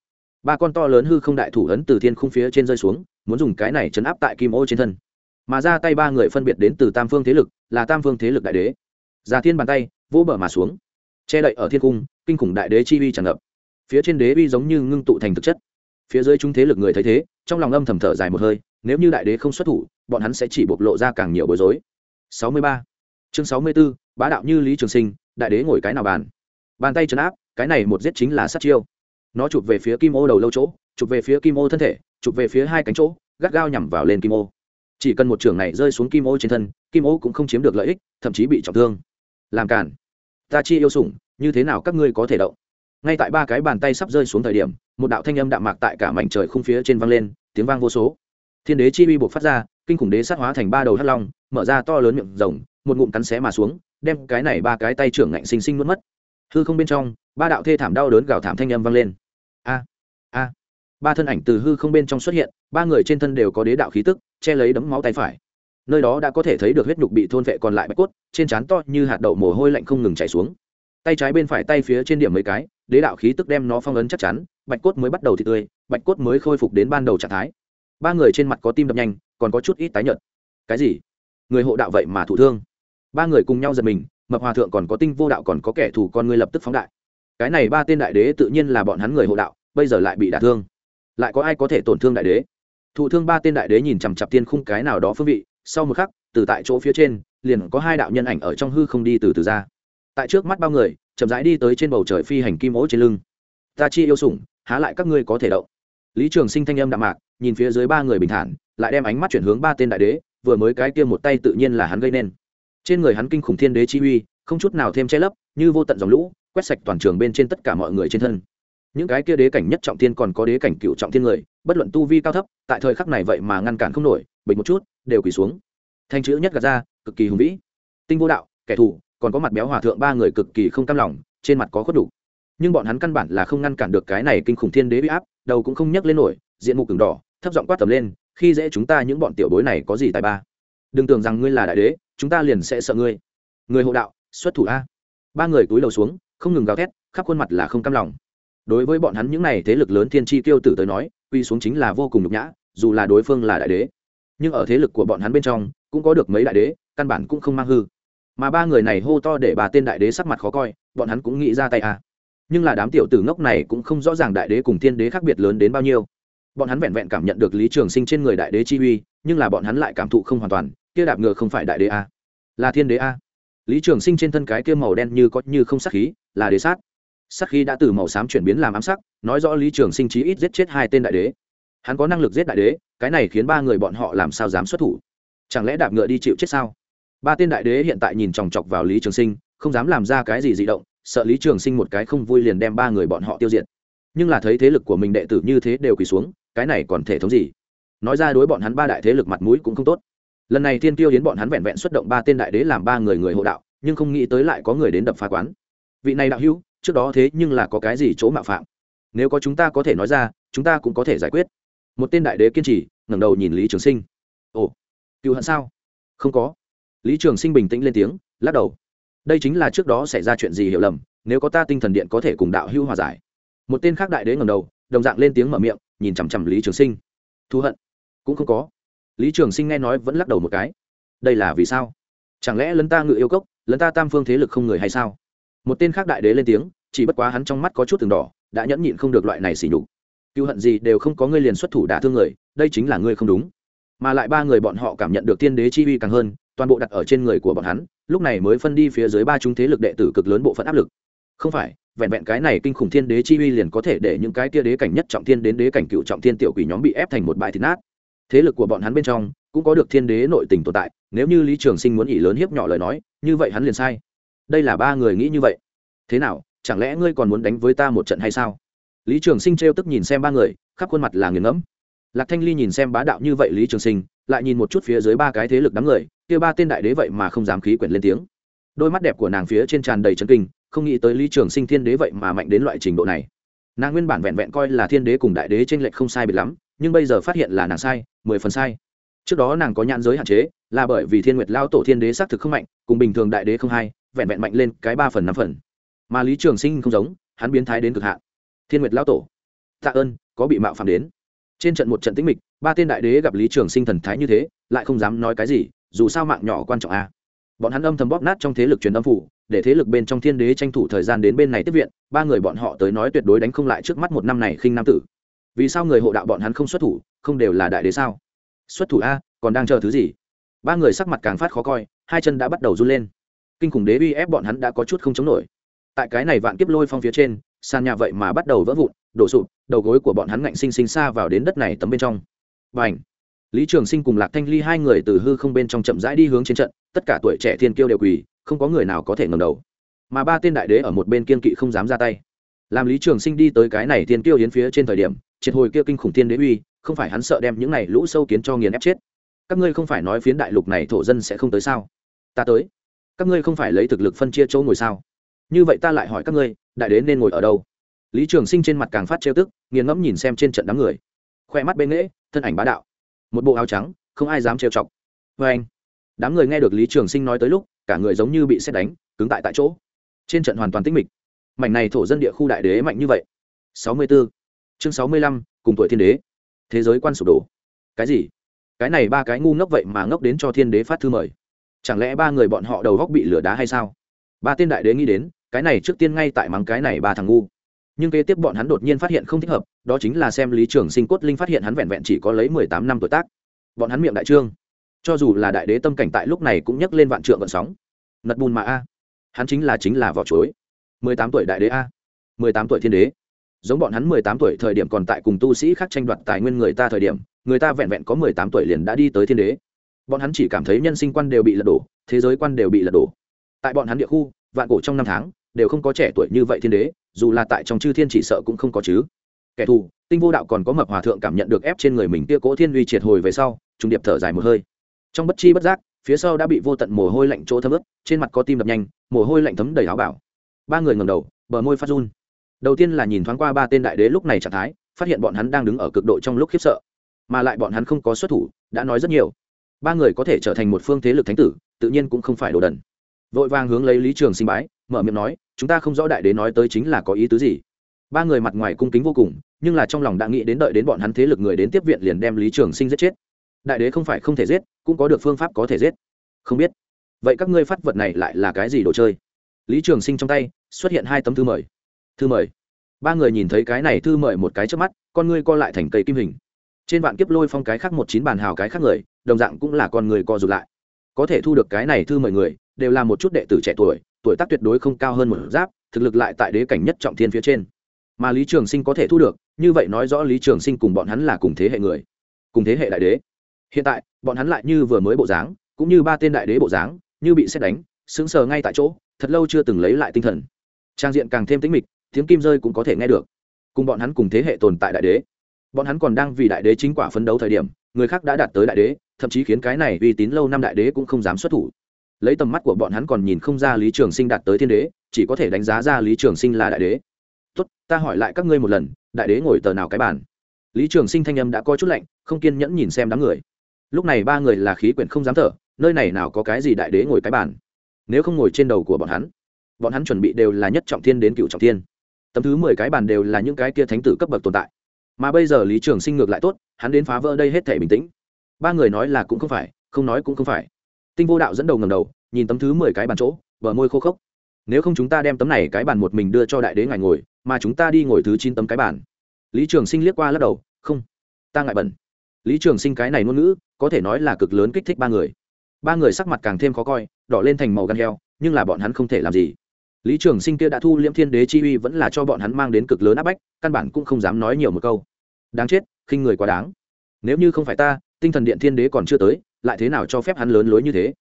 ba con to lớn hư không đại thủ ấn từ thiên khung phía trên rơi xuống, muốn dùng cái này chấn áp tại kim ô trên thân. Mà ra tay ba người phân biệt đến từ tam phương thế lực, là tam phương thế lực đại đế. Già thiên bàn tay, vỗ bờ mà xuống. Che đậy ở thiên cung kinh khủng đại đế chi uy tràn ngập. Phía trên đế uy giống như ngưng tụ thành thực chất. Phía dưới chúng thế lực người thấy thế, trong lòng âm thầm thở dài một hơi nếu như đại đế không xuất thủ bọn hắn sẽ chỉ bộc lộ ra càng nhiều bối rối. 63. chương 64, bá đạo như lý trường sinh đại đế ngồi cái nào bàn? Bàn tay chấn áp cái này một giết chính là sát chiêu. Nó chụp về phía kim ô đầu lâu chỗ chụp về phía kim ô thân thể chụp về phía hai cánh chỗ gắt gao nhằm vào lên kim ô. Chỉ cần một trường này rơi xuống kim ô trên thân kim ô cũng không chiếm được lợi ích thậm chí bị trọng thương. Làm cản. Ta chi yêu sủng như thế nào các ngươi có thể động? Ngay tại ba cái bàn tay sắp rơi xuống thời điểm một đạo thanh âm đạm mạc tại cả mảnh trời khung phía trên vang lên tiếng vang vô số thiên đế chi uy buộc phát ra, kinh khủng đế sát hóa thành ba đầu hắc long, mở ra to lớn miệng rồng, một ngụm cắn xé mà xuống, đem cái này ba cái tay trưởng ngạnh sinh sinh nuốt mất. Hư không bên trong, ba đạo thê thảm đau đớn gào thảm thanh âm vang lên. A a. Ba thân ảnh từ hư không bên trong xuất hiện, ba người trên thân đều có đế đạo khí tức, che lấy đấm máu tay phải. Nơi đó đã có thể thấy được huyết nhục bị thôn vệ còn lại bạch cốt, trên trán to như hạt đậu mồ hôi lạnh không ngừng chảy xuống. Tay trái bên phải tay phía trên điểm mấy cái, đế đạo khí tức đem nó phong ấn chắc chắn, bạch cốt mới bắt đầu thì tươi, bạch cốt mới khôi phục đến ban đầu trạng thái ba người trên mặt có tim đập nhanh, còn có chút ít tái nhợt. Cái gì? Người hộ đạo vậy mà thụ thương. Ba người cùng nhau giật mình, mập hòa thượng còn có tinh vô đạo còn có kẻ thù con người lập tức phóng đại. Cái này ba tên đại đế tự nhiên là bọn hắn người hộ đạo, bây giờ lại bị đả thương. Lại có ai có thể tổn thương đại đế? Thụ thương ba tên đại đế nhìn chằm chặp tiên khung cái nào đó phương vị, sau một khắc, từ tại chỗ phía trên, liền có hai đạo nhân ảnh ở trong hư không đi từ từ ra. Tại trước mắt bao người, chậm rãi đi tới trên bầu trời phi hành kim ố trên lưng. Ta chi yêu sủng, há lại các ngươi có thể động? lý trường sinh thanh âm đạm mạc nhìn phía dưới ba người bình thản, lại đem ánh mắt chuyển hướng ba tên đại đế, vừa mới cái kia một tay tự nhiên là hắn gây nên. Trên người hắn kinh khủng thiên đế chi uy, không chút nào thêm che lấp, như vô tận dòng lũ, quét sạch toàn trường bên trên tất cả mọi người trên thân. Những cái kia đế cảnh nhất trọng thiên còn có đế cảnh cựu trọng thiên người, bất luận tu vi cao thấp, tại thời khắc này vậy mà ngăn cản không nổi, bình một chút, đều quỳ xuống. Thanh chữ nhất gạt ra, cực kỳ hùng vĩ. Tinh vô đạo, kẻ thù, còn có mặt béo hòa thượng ba người cực kỳ không cam lòng, trên mặt có khuất đủ. Nhưng bọn hắn căn bản là không ngăn cản được cái này kinh khủng thiên đế bị áp, đầu cũng không nhấc lên nổi, diện mục cứng đỏ thấp giọng quát tầm lên, khi dễ chúng ta những bọn tiểu bối này có gì tài ba? Đừng tưởng rằng ngươi là đại đế, chúng ta liền sẽ sợ ngươi. Người hộ đạo, xuất thủ a. Ba người túi đầu xuống, không ngừng gào thét, khắp khuôn mặt là không cam lòng. Đối với bọn hắn những n à y thế lực lớn thiên tri tiêu tử tới nói, quy xuống chính là vô cùng nhục nhã, dù là đối phương là đại đế. Nhưng ở thế lực của bọn hắn bên trong, cũng có được mấy đại đế, căn bản cũng không mang hư. Mà ba người này hô to để bà tên đại đế sắc mặt khó coi, bọn hắn cũng nghĩ ra tay à. nhưng là đám tiểu tử ngốc này cũng không rõ ràng đại đế cùng thiên đế khác biệt lớn đến bao nhiêu bọn hắn vẹn vẹn cảm nhận được lý trường sinh trên người đại đế chi uy, nhưng là bọn hắn lại cảm thụ không hoàn toàn, kia đạp ngựa không phải đại đế a, là thiên đế a. Lý trường sinh trên thân cái kia màu đen như có như không sắc khí, là đế sát. Sắc khí đã từ màu xám chuyển biến làm ám sắc, nói rõ lý trường sinh chí ít giết chết hai tên đại đế. Hắn có năng lực giết đại đế, cái này khiến ba người bọn họ làm sao dám xuất thủ? Chẳng lẽ đạp ngựa đi chịu chết sao? Ba tên đại đế hiện tại nhìn chòng chọc vào lý trường sinh, không dám làm ra cái gì dị động, sợ lý trường sinh một cái không vui liền đem ba người bọn họ tiêu diệt. Nhưng là thấy thế lực của mình đệ tử như thế đều quỳ xuống cái này còn thể thống gì? Nói ra đối bọn hắn ba đại thế lực mặt mũi cũng không tốt. Lần này thiên tiêu đến bọn hắn vẹn vẹn xuất động ba tên đại đế làm ba người người hộ đạo, nhưng không nghĩ tới lại có người đến đập phá quán. Vị này đạo hữu, trước đó thế nhưng là có cái gì chỗ mạo phạm? Nếu có chúng ta có thể nói ra, chúng ta cũng có thể giải quyết. Một tên đại đế kiên trì, ngẩng đầu nhìn lý trường sinh. Ồ cựu hận sao? Không có. Lý trường sinh bình tĩnh lên tiếng, lắc đầu. Đây chính là trước đó xảy ra chuyện gì hiểu lầm, nếu có ta tinh thần điện có thể cùng đạo hưu hòa giải. Một tên khác đại đế ngẩng đầu, đồng dạng lên tiếng mở miệng nhìn chằm chằm lý trường sinh. Thù hận? Cũng không có. Lý trường sinh nghe nói vẫn lắc đầu một cái. Đây là vì sao? Chẳng lẽ lấn ta ngự yêu cốc lấn ta tam phương thế lực không người hay sao? Một tên khác đại đế lên tiếng, chỉ bất quá hắn trong mắt có chút từng đỏ, đã nhẫn nhịn không được loại này xỉ nhục. Cựu hận gì đều không có ngươi liền xuất thủ đả thương người, đây chính là ngươi không đúng. Mà lại ba người bọn họ cảm nhận được tiên đế chi uy càng hơn, toàn bộ đặt ở trên người của bọn hắn, lúc này mới phân đi phía dưới ba chúng thế lực đệ tử cực lớn bộ phận áp lực. Không phải vẹn vẹn cái này kinh khủng thiên đế chi uy liền có thể để những cái tia đế cảnh nhất trọng thiên đến đế cảnh cựu trọng thiên tiểu quỷ nhóm bị ép thành một bãi thịt nát. Thế lực của bọn hắn bên trong cũng có được thiên đế nội tình tồn tại, nếu như lý trường sinh muốn ỉ lớn hiếp nhỏ lời nói, như vậy hắn liền sai. Đây là ba người nghĩ như vậy. Thế nào, chẳng lẽ ngươi còn muốn đánh với ta một trận hay sao? Lý trường sinh trêu tức nhìn xem ba người, khắp khuôn mặt là nghiền ngẫm. Lạc thanh ly nhìn xem bá đạo như vậy lý trường sinh, lại nhìn một chút phía dưới ba cái thế lực đám người, kia ba tên đại đế vậy mà không dám khí quyển lên tiếng. Đôi mắt đẹp của nàng phía trên tràn đầy chân kinh không nghĩ tới lý trường sinh thiên đế vậy mà mạnh đến loại trình độ này. Nàng nguyên bản vẹn vẹn coi là thiên đế cùng đại đế t r ê n lệch không sai biệt lắm, nhưng bây giờ phát hiện là nàng sai, mười phần sai. Trước đó nàng có nhãn giới hạn chế, là bởi vì thiên nguyệt lao tổ thiên đế xác thực không mạnh, cùng bình thường đại đế không hai, vẹn vẹn mạnh lên cái ba phần năm phần. Mà lý trường sinh không giống, hắn biến thái đến cực hạn. Thiên nguyệt lao tổ. Tạ ơn, có bị mạo phạm đến. Trên trận một trận tĩnh mịch, ba tên đại đế gặp lý trường sinh thần thái như thế, lại không dám nói cái gì, dù sao mạng nhỏ quan trọng a bọn hắn âm thầm bóp nát trong thế lực truyền âm phủ để thế lực bên trong thiên đế tranh thủ thời gian đến bên này tiếp viện, ba người bọn họ tới nói tuyệt đối đánh không lại trước mắt một năm này khinh nam tử. Vì sao người hộ đạo bọn hắn không xuất thủ, không đều là đại đế sao? Xuất thủ a, còn đang chờ thứ gì? Ba người sắc mặt càng phát khó coi, hai chân đã bắt đầu run lên. Kinh khủng đế uy ép bọn hắn đã có chút không chống nổi. Tại cái này vạn kiếp lôi phong phía trên, sàn nhà vậy mà bắt đầu vỡ vụn, đổ sụp, đầu gối của bọn hắn ngạnh sinh sinh xa vào đến đất này tấm bên trong. B à n h lý trường sinh cùng lạc thanh ly hai người từ hư không bên trong chậm rãi đi hướng trên trận, tất cả tuổi trẻ thiên kiêu đều quỳ không có người nào có thể ngầm đầu. Mà ba tên đại đế ở một bên kiên kỵ không dám ra tay. Làm lý trường sinh đi tới cái này thiên kiêu hiến phía trên thời điểm, triệt hồi kia kinh khủng thiên đế uy, không phải hắn sợ đem những này lũ sâu kiến cho nghiền ép chết. Các ngươi không phải nói phiến đại lục này thổ dân sẽ không tới sao? Ta tới. Các ngươi không phải lấy thực lực phân chia chỗ ngồi sao? Như vậy ta lại hỏi các ngươi, đại đế nên ngồi ở đâu? Lý trường sinh trên mặt càng phát trêu tức, nghiền ngẫm nhìn xem trên trận đám người. Khoe mắt bên nghễ, thân ảnh bá đạo. Một bộ áo trắng, không ai dám trêu chọc. Vê anh đám người nghe được lý trường sinh nói tới lúc cả người giống như bị xét đánh, cứng tại tại chỗ. Trên trận hoàn toàn tĩnh mịch. Mảnh này thổ dân địa khu đại đế mạnh như vậy. Sáu mươi 64. chương sáu mươi lăm, cùng tuổi thiên đế. Thế giới quan sụp đổ. Cái gì? Cái này ba cái ngu ngốc vậy mà ngốc đến cho thiên đế phát thư mời. Chẳng lẽ ba người bọn họ đầu góc bị lửa đá hay sao? Ba tên đại đế nghĩ đến, cái này trước tiên ngay tại mắng cái này ba thằng ngu. Nhưng kế tiếp bọn hắn đột nhiên phát hiện không thích hợp, đó chính là xem lý trường sinh cốt linh phát hiện hắn vẹn vẹn chỉ có lấy mười tám năm tuổi tác. Bọn hắn miệng đại trương cho dù là đại đế tâm cảnh tại lúc này cũng nhấc lên vạn trượng vận sóng. Nật bùn mà a. Hắn chính là chính là vỏ chuối. Mười tám tuổi đại đế a. Mười tám tuổi thiên đế. Giống bọn hắn mười tám tuổi thời điểm còn tại cùng tu sĩ khác tranh đoạt tài nguyên người ta thời điểm, người ta vẹn vẹn có mười tám tuổi liền đã đi tới thiên đế. Bọn hắn chỉ cảm thấy nhân sinh quan đều bị lật đổ, thế giới quan đều bị lật đổ. Tại bọn hắn địa khu, vạn cổ trong năm tháng, đều không có trẻ tuổi như vậy thiên đế, dù là tại trong chư thiên chỉ sợ cũng không có chứ. Kẻ thù, tinh vô đạo còn có mập hòa thượng cảm nhận được ép trên người mình tia cỗ thiên uy triệt hồi về sau trung điệp thở dài một hơi trong bất chi bất giác, phía sau đã bị vô tận mồ hôi lạnh chỗ thấm ướt, trên mặt có tim đập nhanh, mồ hôi lạnh thấm đầy áo bảo ba người ngầm đầu, bờ môi phát run. Đầu tiên là nhìn thoáng qua ba tên đại đế lúc này trạng thái, phát hiện bọn hắn đang đứng ở cực độ trong lúc khiếp sợ. Mà lại bọn hắn không có xuất thủ, đã nói rất nhiều. Ba người có thể trở thành một phương thế lực thánh tử, tự nhiên cũng không phải đồ đần. Vội vàng hướng lấy lý trường sinh bái, mở miệng nói, chúng ta không rõ đại đế nói tới chính là có ý tứ gì. Ba người mặt ngoài cung kính vô cùng, nhưng là trong lòng đã nghĩ đến đợi đến bọn hắn thế lực người đến tiếp viện liền đem lý trường sinh giết chết đại đế không phải không thể giết, cũng có được phương pháp có thể giết. Không biết. Vậy các ngươi phát vật này lại là cái gì đồ chơi? Lý trường sinh trong tay, xuất hiện hai tấm thư mời. Thư mời. Ba người nhìn thấy cái này thư mời một cái trước mắt, con ngươi co lại thành cây kim hình. Trên vạn kiếp lôi phong cái khác một chín bàn hào cái khác người, đồng dạng cũng là con người co rụt lại. Có thể thu được cái này thư mời người, đều là một chút đệ tử trẻ tuổi tuổi tác tuyệt đối không cao hơn một giáp, thực lực lại tại đế cảnh nhất trọng thiên phía trên. Mà lý trường sinh có thể thu được, như vậy nói rõ lý trường sinh cùng bọn hắn là cùng thế hệ người. Cùng thế hệ đại đế hiện tại, bọn hắn lại như vừa mới bộ dáng, cũng như ba tên đại đế bộ dáng, như bị xét đánh, sững sờ ngay tại chỗ, thật lâu chưa từng lấy lại tinh thần. Trang diện càng thêm tĩnh mịch, tiếng kim rơi cũng có thể nghe được. Cùng bọn hắn cùng thế hệ tồn tại đại đế. Bọn hắn còn đang vì đại đế chính quả phấn đấu thời điểm, người khác đã đạt tới đại đế, thậm chí khiến cái này uy tín lâu năm đại đế cũng không dám xuất thủ. Lấy tầm mắt của bọn hắn còn nhìn không ra lý trường sinh đạt tới thiên đế, chỉ có thể đánh giá ra lý trường sinh là đại đế. Tốt, ta hỏi lại các ngươi một lần, đại đế ngồi tờ nào cái bàn? Lý trường sinh thanh âm đã có chút lạnh, không kiên nhẫn nhìn xem đám người lúc này ba người là khí quyển không dám thở, nơi này nào có cái gì đại đế ngồi cái bàn. Nếu không ngồi trên đầu của bọn hắn bọn hắn chuẩn bị đều là nhất trọng thiên đến cựu trọng thiên. Tấm thứ mười cái bàn đều là những cái kia thánh tử cấp bậc tồn tại. Mà bây giờ lý trường sinh ngược lại tốt, hắn đến phá vỡ đây hết thể bình tĩnh. Ba người nói là cũng không phải, không nói cũng không phải. Tinh vô đạo dẫn đầu ngầm đầu, nhìn tấm thứ mười cái bàn chỗ, bờ môi khô khốc. Nếu không chúng ta đem tấm này cái bàn một mình đưa cho đại đế ngài ngồi, mà chúng ta đi ngồi thứ chín tấm cái bàn. Lý trường sinh liếc qua lắc đầu, không, ta ngại bẩn lý trường sinh cái này ngôn ngữ, có thể nói là cực lớn kích thích ba người. Ba người sắc mặt càng thêm khó coi, đỏ lên thành màu gan heo, nhưng là bọn hắn không thể làm gì. Lý trường sinh kia đã thu liễm thiên đế chi uy vẫn là cho bọn hắn mang đến cực lớn áp bách, căn bản cũng không dám nói nhiều một câu. Đáng chết, khinh người quá đáng. Nếu như không phải ta, tinh thần điện thiên đế còn chưa tới, lại thế nào cho phép hắn lớn lối như thế?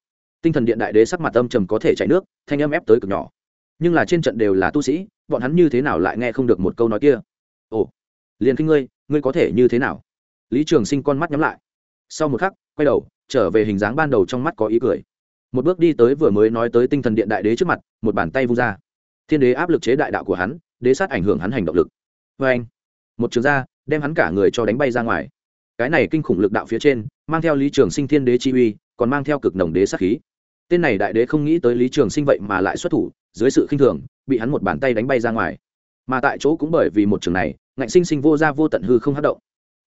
Tinh thần điện đại đế sắc mặt âm trầm có thể chạy nước, thanh âm ép tới cực nhỏ. Nhưng là trên trận đều là tu sĩ, bọn hắn như thế nào lại nghe không được một câu nói kia? Ồ, liền khinh ngươi ngươi có thể như thế nào? Lý trường sinh con mắt nhắm lại. Sau một khắc, quay đầu, trở về hình dáng ban đầu trong mắt có ý cười. Một bước đi tới vừa mới nói tới tinh thần điện đại đế trước mặt, một bàn tay vung ra. Thiên đế áp lực chế đại đạo của hắn, đế sát ảnh hưởng hắn hành động lực. Vê anh, một trường gia đem hắn cả người cho đánh bay ra ngoài. Cái này kinh khủng lực đạo phía trên, mang theo lý trường sinh thiên đế chi uy, còn mang theo cực nồng đế sát khí. Tên này đại đế không nghĩ tới lý trường sinh vậy mà lại xuất thủ, dưới sự khinh thường, bị hắn một bàn tay đánh bay ra ngoài. Mà tại chỗ cũng bởi vì một trường này, ngạnh sinh sinh vô ra vô tận hư không hát động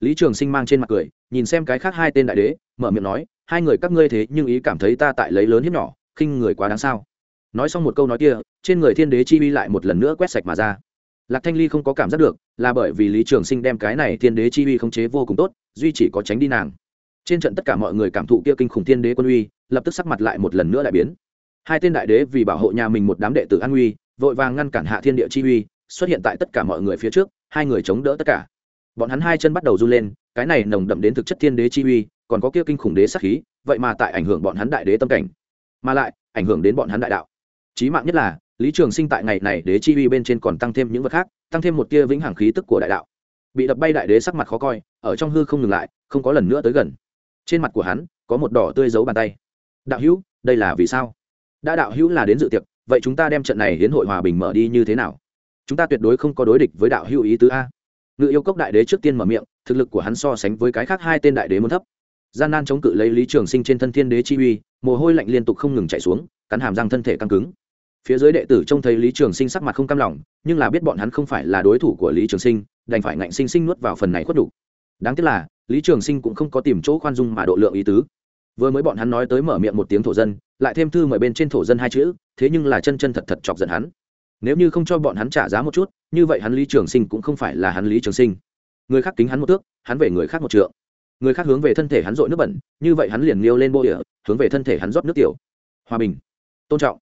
lý trường sinh mang trên mặt cười, nhìn xem cái khác hai tên đại đế, mở miệng nói, hai người các ngươi thế nhưng ý cảm thấy ta tại lấy lớn hiếp nhỏ, khinh người quá đáng sao? Nói xong một câu nói kia, trên người thiên đế chi uy lại một lần nữa quét sạch mà ra. Lạc thanh ly không có cảm giác được, là bởi vì lý trường sinh đem cái này thiên đế chi uy khống chế vô cùng tốt, duy chỉ có tránh đi nàng. Trên trận tất cả mọi người cảm thụ kia kinh khủng thiên đế quân uy, lập tức sắc mặt lại một lần nữa đại biến. Hai tên đại đế vì bảo hộ nhà mình một đám đệ tử an uy, vội vàng ngăn cản hạ thiên địa chi uy, xuất hiện tại tất cả mọi người phía trước, hai người chống đỡ tất cả bọn hắn hai chân bắt đầu run lên, cái này nồng đậm đến thực chất thiên đế chi uy, còn có kia kinh khủng đế sắc khí, vậy mà tại ảnh hưởng bọn hắn đại đế tâm cảnh. Mà lại, ảnh hưởng đến bọn hắn đại đạo. Chí mạng nhất là, lý trường sinh tại ngày này đế chi uy bên trên còn tăng thêm những vật khác, tăng thêm một tia vĩnh hằng khí tức của đại đạo. Bị đập bay đại đế sắc mặt khó coi, ở trong hư không ngừng lại, không có lần nữa tới gần. Trên mặt của hắn, có một đỏ tươi giấu bàn tay. Đạo hữu, đây là vì sao? Đã đạo hữu là đến dự tiệc, vậy chúng ta đem trận này hiến hội hòa bình mở đi như thế nào? Chúng ta tuyệt đối không có đối địch với đạo hữu ý tứ a ngự yêu cốc đại đế trước tiên mở miệng, thực lực của hắn so sánh với cái khác hai tên đại đế muốn thấp. Gian nan chống cự lấy lý trường sinh trên thân thiên đế chi uy, mồ hôi lạnh liên tục không ngừng chạy xuống, cắn hàm răng thân thể căng cứng. Phía dưới đệ tử trông thấy lý trường sinh sắc mặt không cam lòng, nhưng là biết bọn hắn không phải là đối thủ của lý trường sinh, đành phải ngạnh sinh sinh nuốt vào phần này khuất đủ. Đáng tiếc là, lý trường sinh cũng không có tìm chỗ khoan dung mà độ lượng ý tứ. Vừa mới bọn hắn nói tới mở miệng một tiếng thổ dân, lại thêm thư mời bên trên thổ dân hai chữ, thế nhưng là chân chân thật thật chọc giận hắn nếu như không cho bọn hắn trả giá một chút, như vậy hắn lý trường sinh cũng không phải là hắn lý trường sinh. Người khác kính hắn một thước, hắn về người khác một trượng. Người khác hướng về thân thể hắn dội nước bẩn, như vậy hắn liền liêu lên bô địa, hướng về thân thể hắn rót nước tiểu. Hòa bình. Tôn trọng.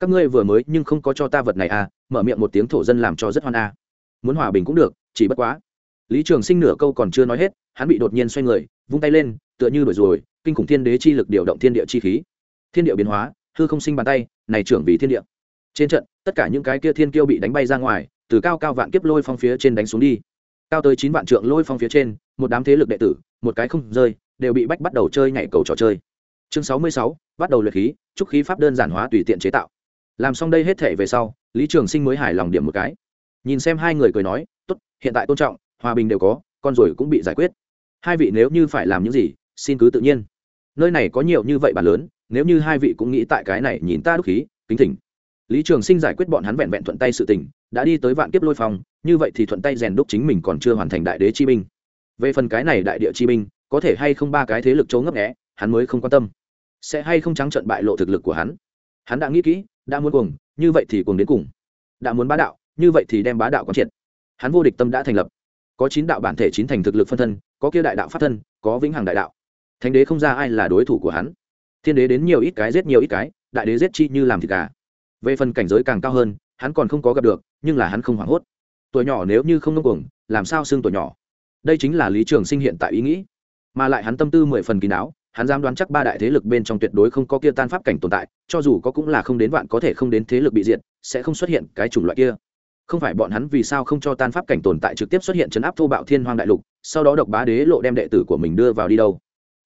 Các ngươi vừa mới nhưng không có cho ta vật này à mở miệng một tiếng thổ dân làm cho rất hoan à. muốn hòa bình cũng được, chỉ bất quá. Lý trường sinh nửa câu còn chưa nói hết, hắn bị đột nhiên xoay người, vung tay lên, tựa như đổi rồi kinh khủng thiên đế chi lực điều động thiên địa chi khí. Thiên địa biến hóa, hư không sinh bàn tay, này trưởng vì thiên địa. Trên trận tất cả những cái kia thiên kiêu bị đánh bay ra ngoài, từ cao cao vạn kiếp lôi phong phía trên đánh xuống đi. Cao tới chín vạn trượng lôi phong phía trên, một đám thế lực đệ tử, một cái không rơi, đều bị bách bắt đầu chơi nhảy cầu trò chơi. Chương sáu mươi sáu, bắt đầu luyện khí trúc khí pháp đơn giản hóa tùy tiện chế tạo. Làm xong đây hết thể về sau, lý trường sinh mới hài lòng điểm một cái. Nhìn xem hai người cười nói, tốt, hiện tại tôn trọng, hòa bình đều có, con rồi cũng bị giải quyết. Hai vị nếu như phải làm những gì, xin cứ tự nhiên. Nơi này có nhiều như vậy bà lớn, nếu như hai vị cũng nghĩ tại cái này nhìn ta đúc khí, kính thỉnh lý trường sinh giải quyết bọn hắn vẹn vẹn thuận tay sự tình, đã đi tới vạn kiếp lôi phong, như vậy thì thuận tay rèn đúc chính mình còn chưa hoàn thành đại đế chi binh. Về phần cái này đại địa chi binh, có thể hay không ba cái thế lực trốn ngấp nghẽ hắn mới không quan tâm. Sẽ hay không trắng trận bại lộ thực lực của hắn? Hắn đã nghĩ kỹ, đã muốn cuồng, như vậy thì cuồng đến cùng. Đã muốn bá đạo, như vậy thì đem bá đạo quán triệt. Hắn vô địch tâm đã thành lập. Có chín đạo bản thể chín thành thực lực phân thân, có kia đại đạo phát thân, có vĩnh hằng đại đạo. Thánh đế không ra ai là đối thủ của hắn. Thiên đế đến nhiều ít cái giết nhiều ít cái, đại đế giết chi như làm thịt gà về phần cảnh giới càng cao hơn, hắn còn không có gặp được, nhưng là hắn không hoảng hốt. Tuổi nhỏ nếu như không ngông cuồng, làm sao xương tuổi nhỏ? Đây chính là lý trường sinh hiện tại ý nghĩ. Mà lại hắn tâm tư mười phần kín đáo, hắn dám đoán chắc ba đại thế lực bên trong tuyệt đối không có kia tan pháp cảnh tồn tại, cho dù có cũng là không đến vạn có thể không đến thế lực bị diệt, sẽ không xuất hiện cái chủng loại kia. Không phải bọn hắn vì sao không cho tan pháp cảnh tồn tại trực tiếp xuất hiện chấn áp thô bạo thiên hoang đại lục, sau đó độc bá đế lộ đem đệ tử của mình đưa vào đi đâu?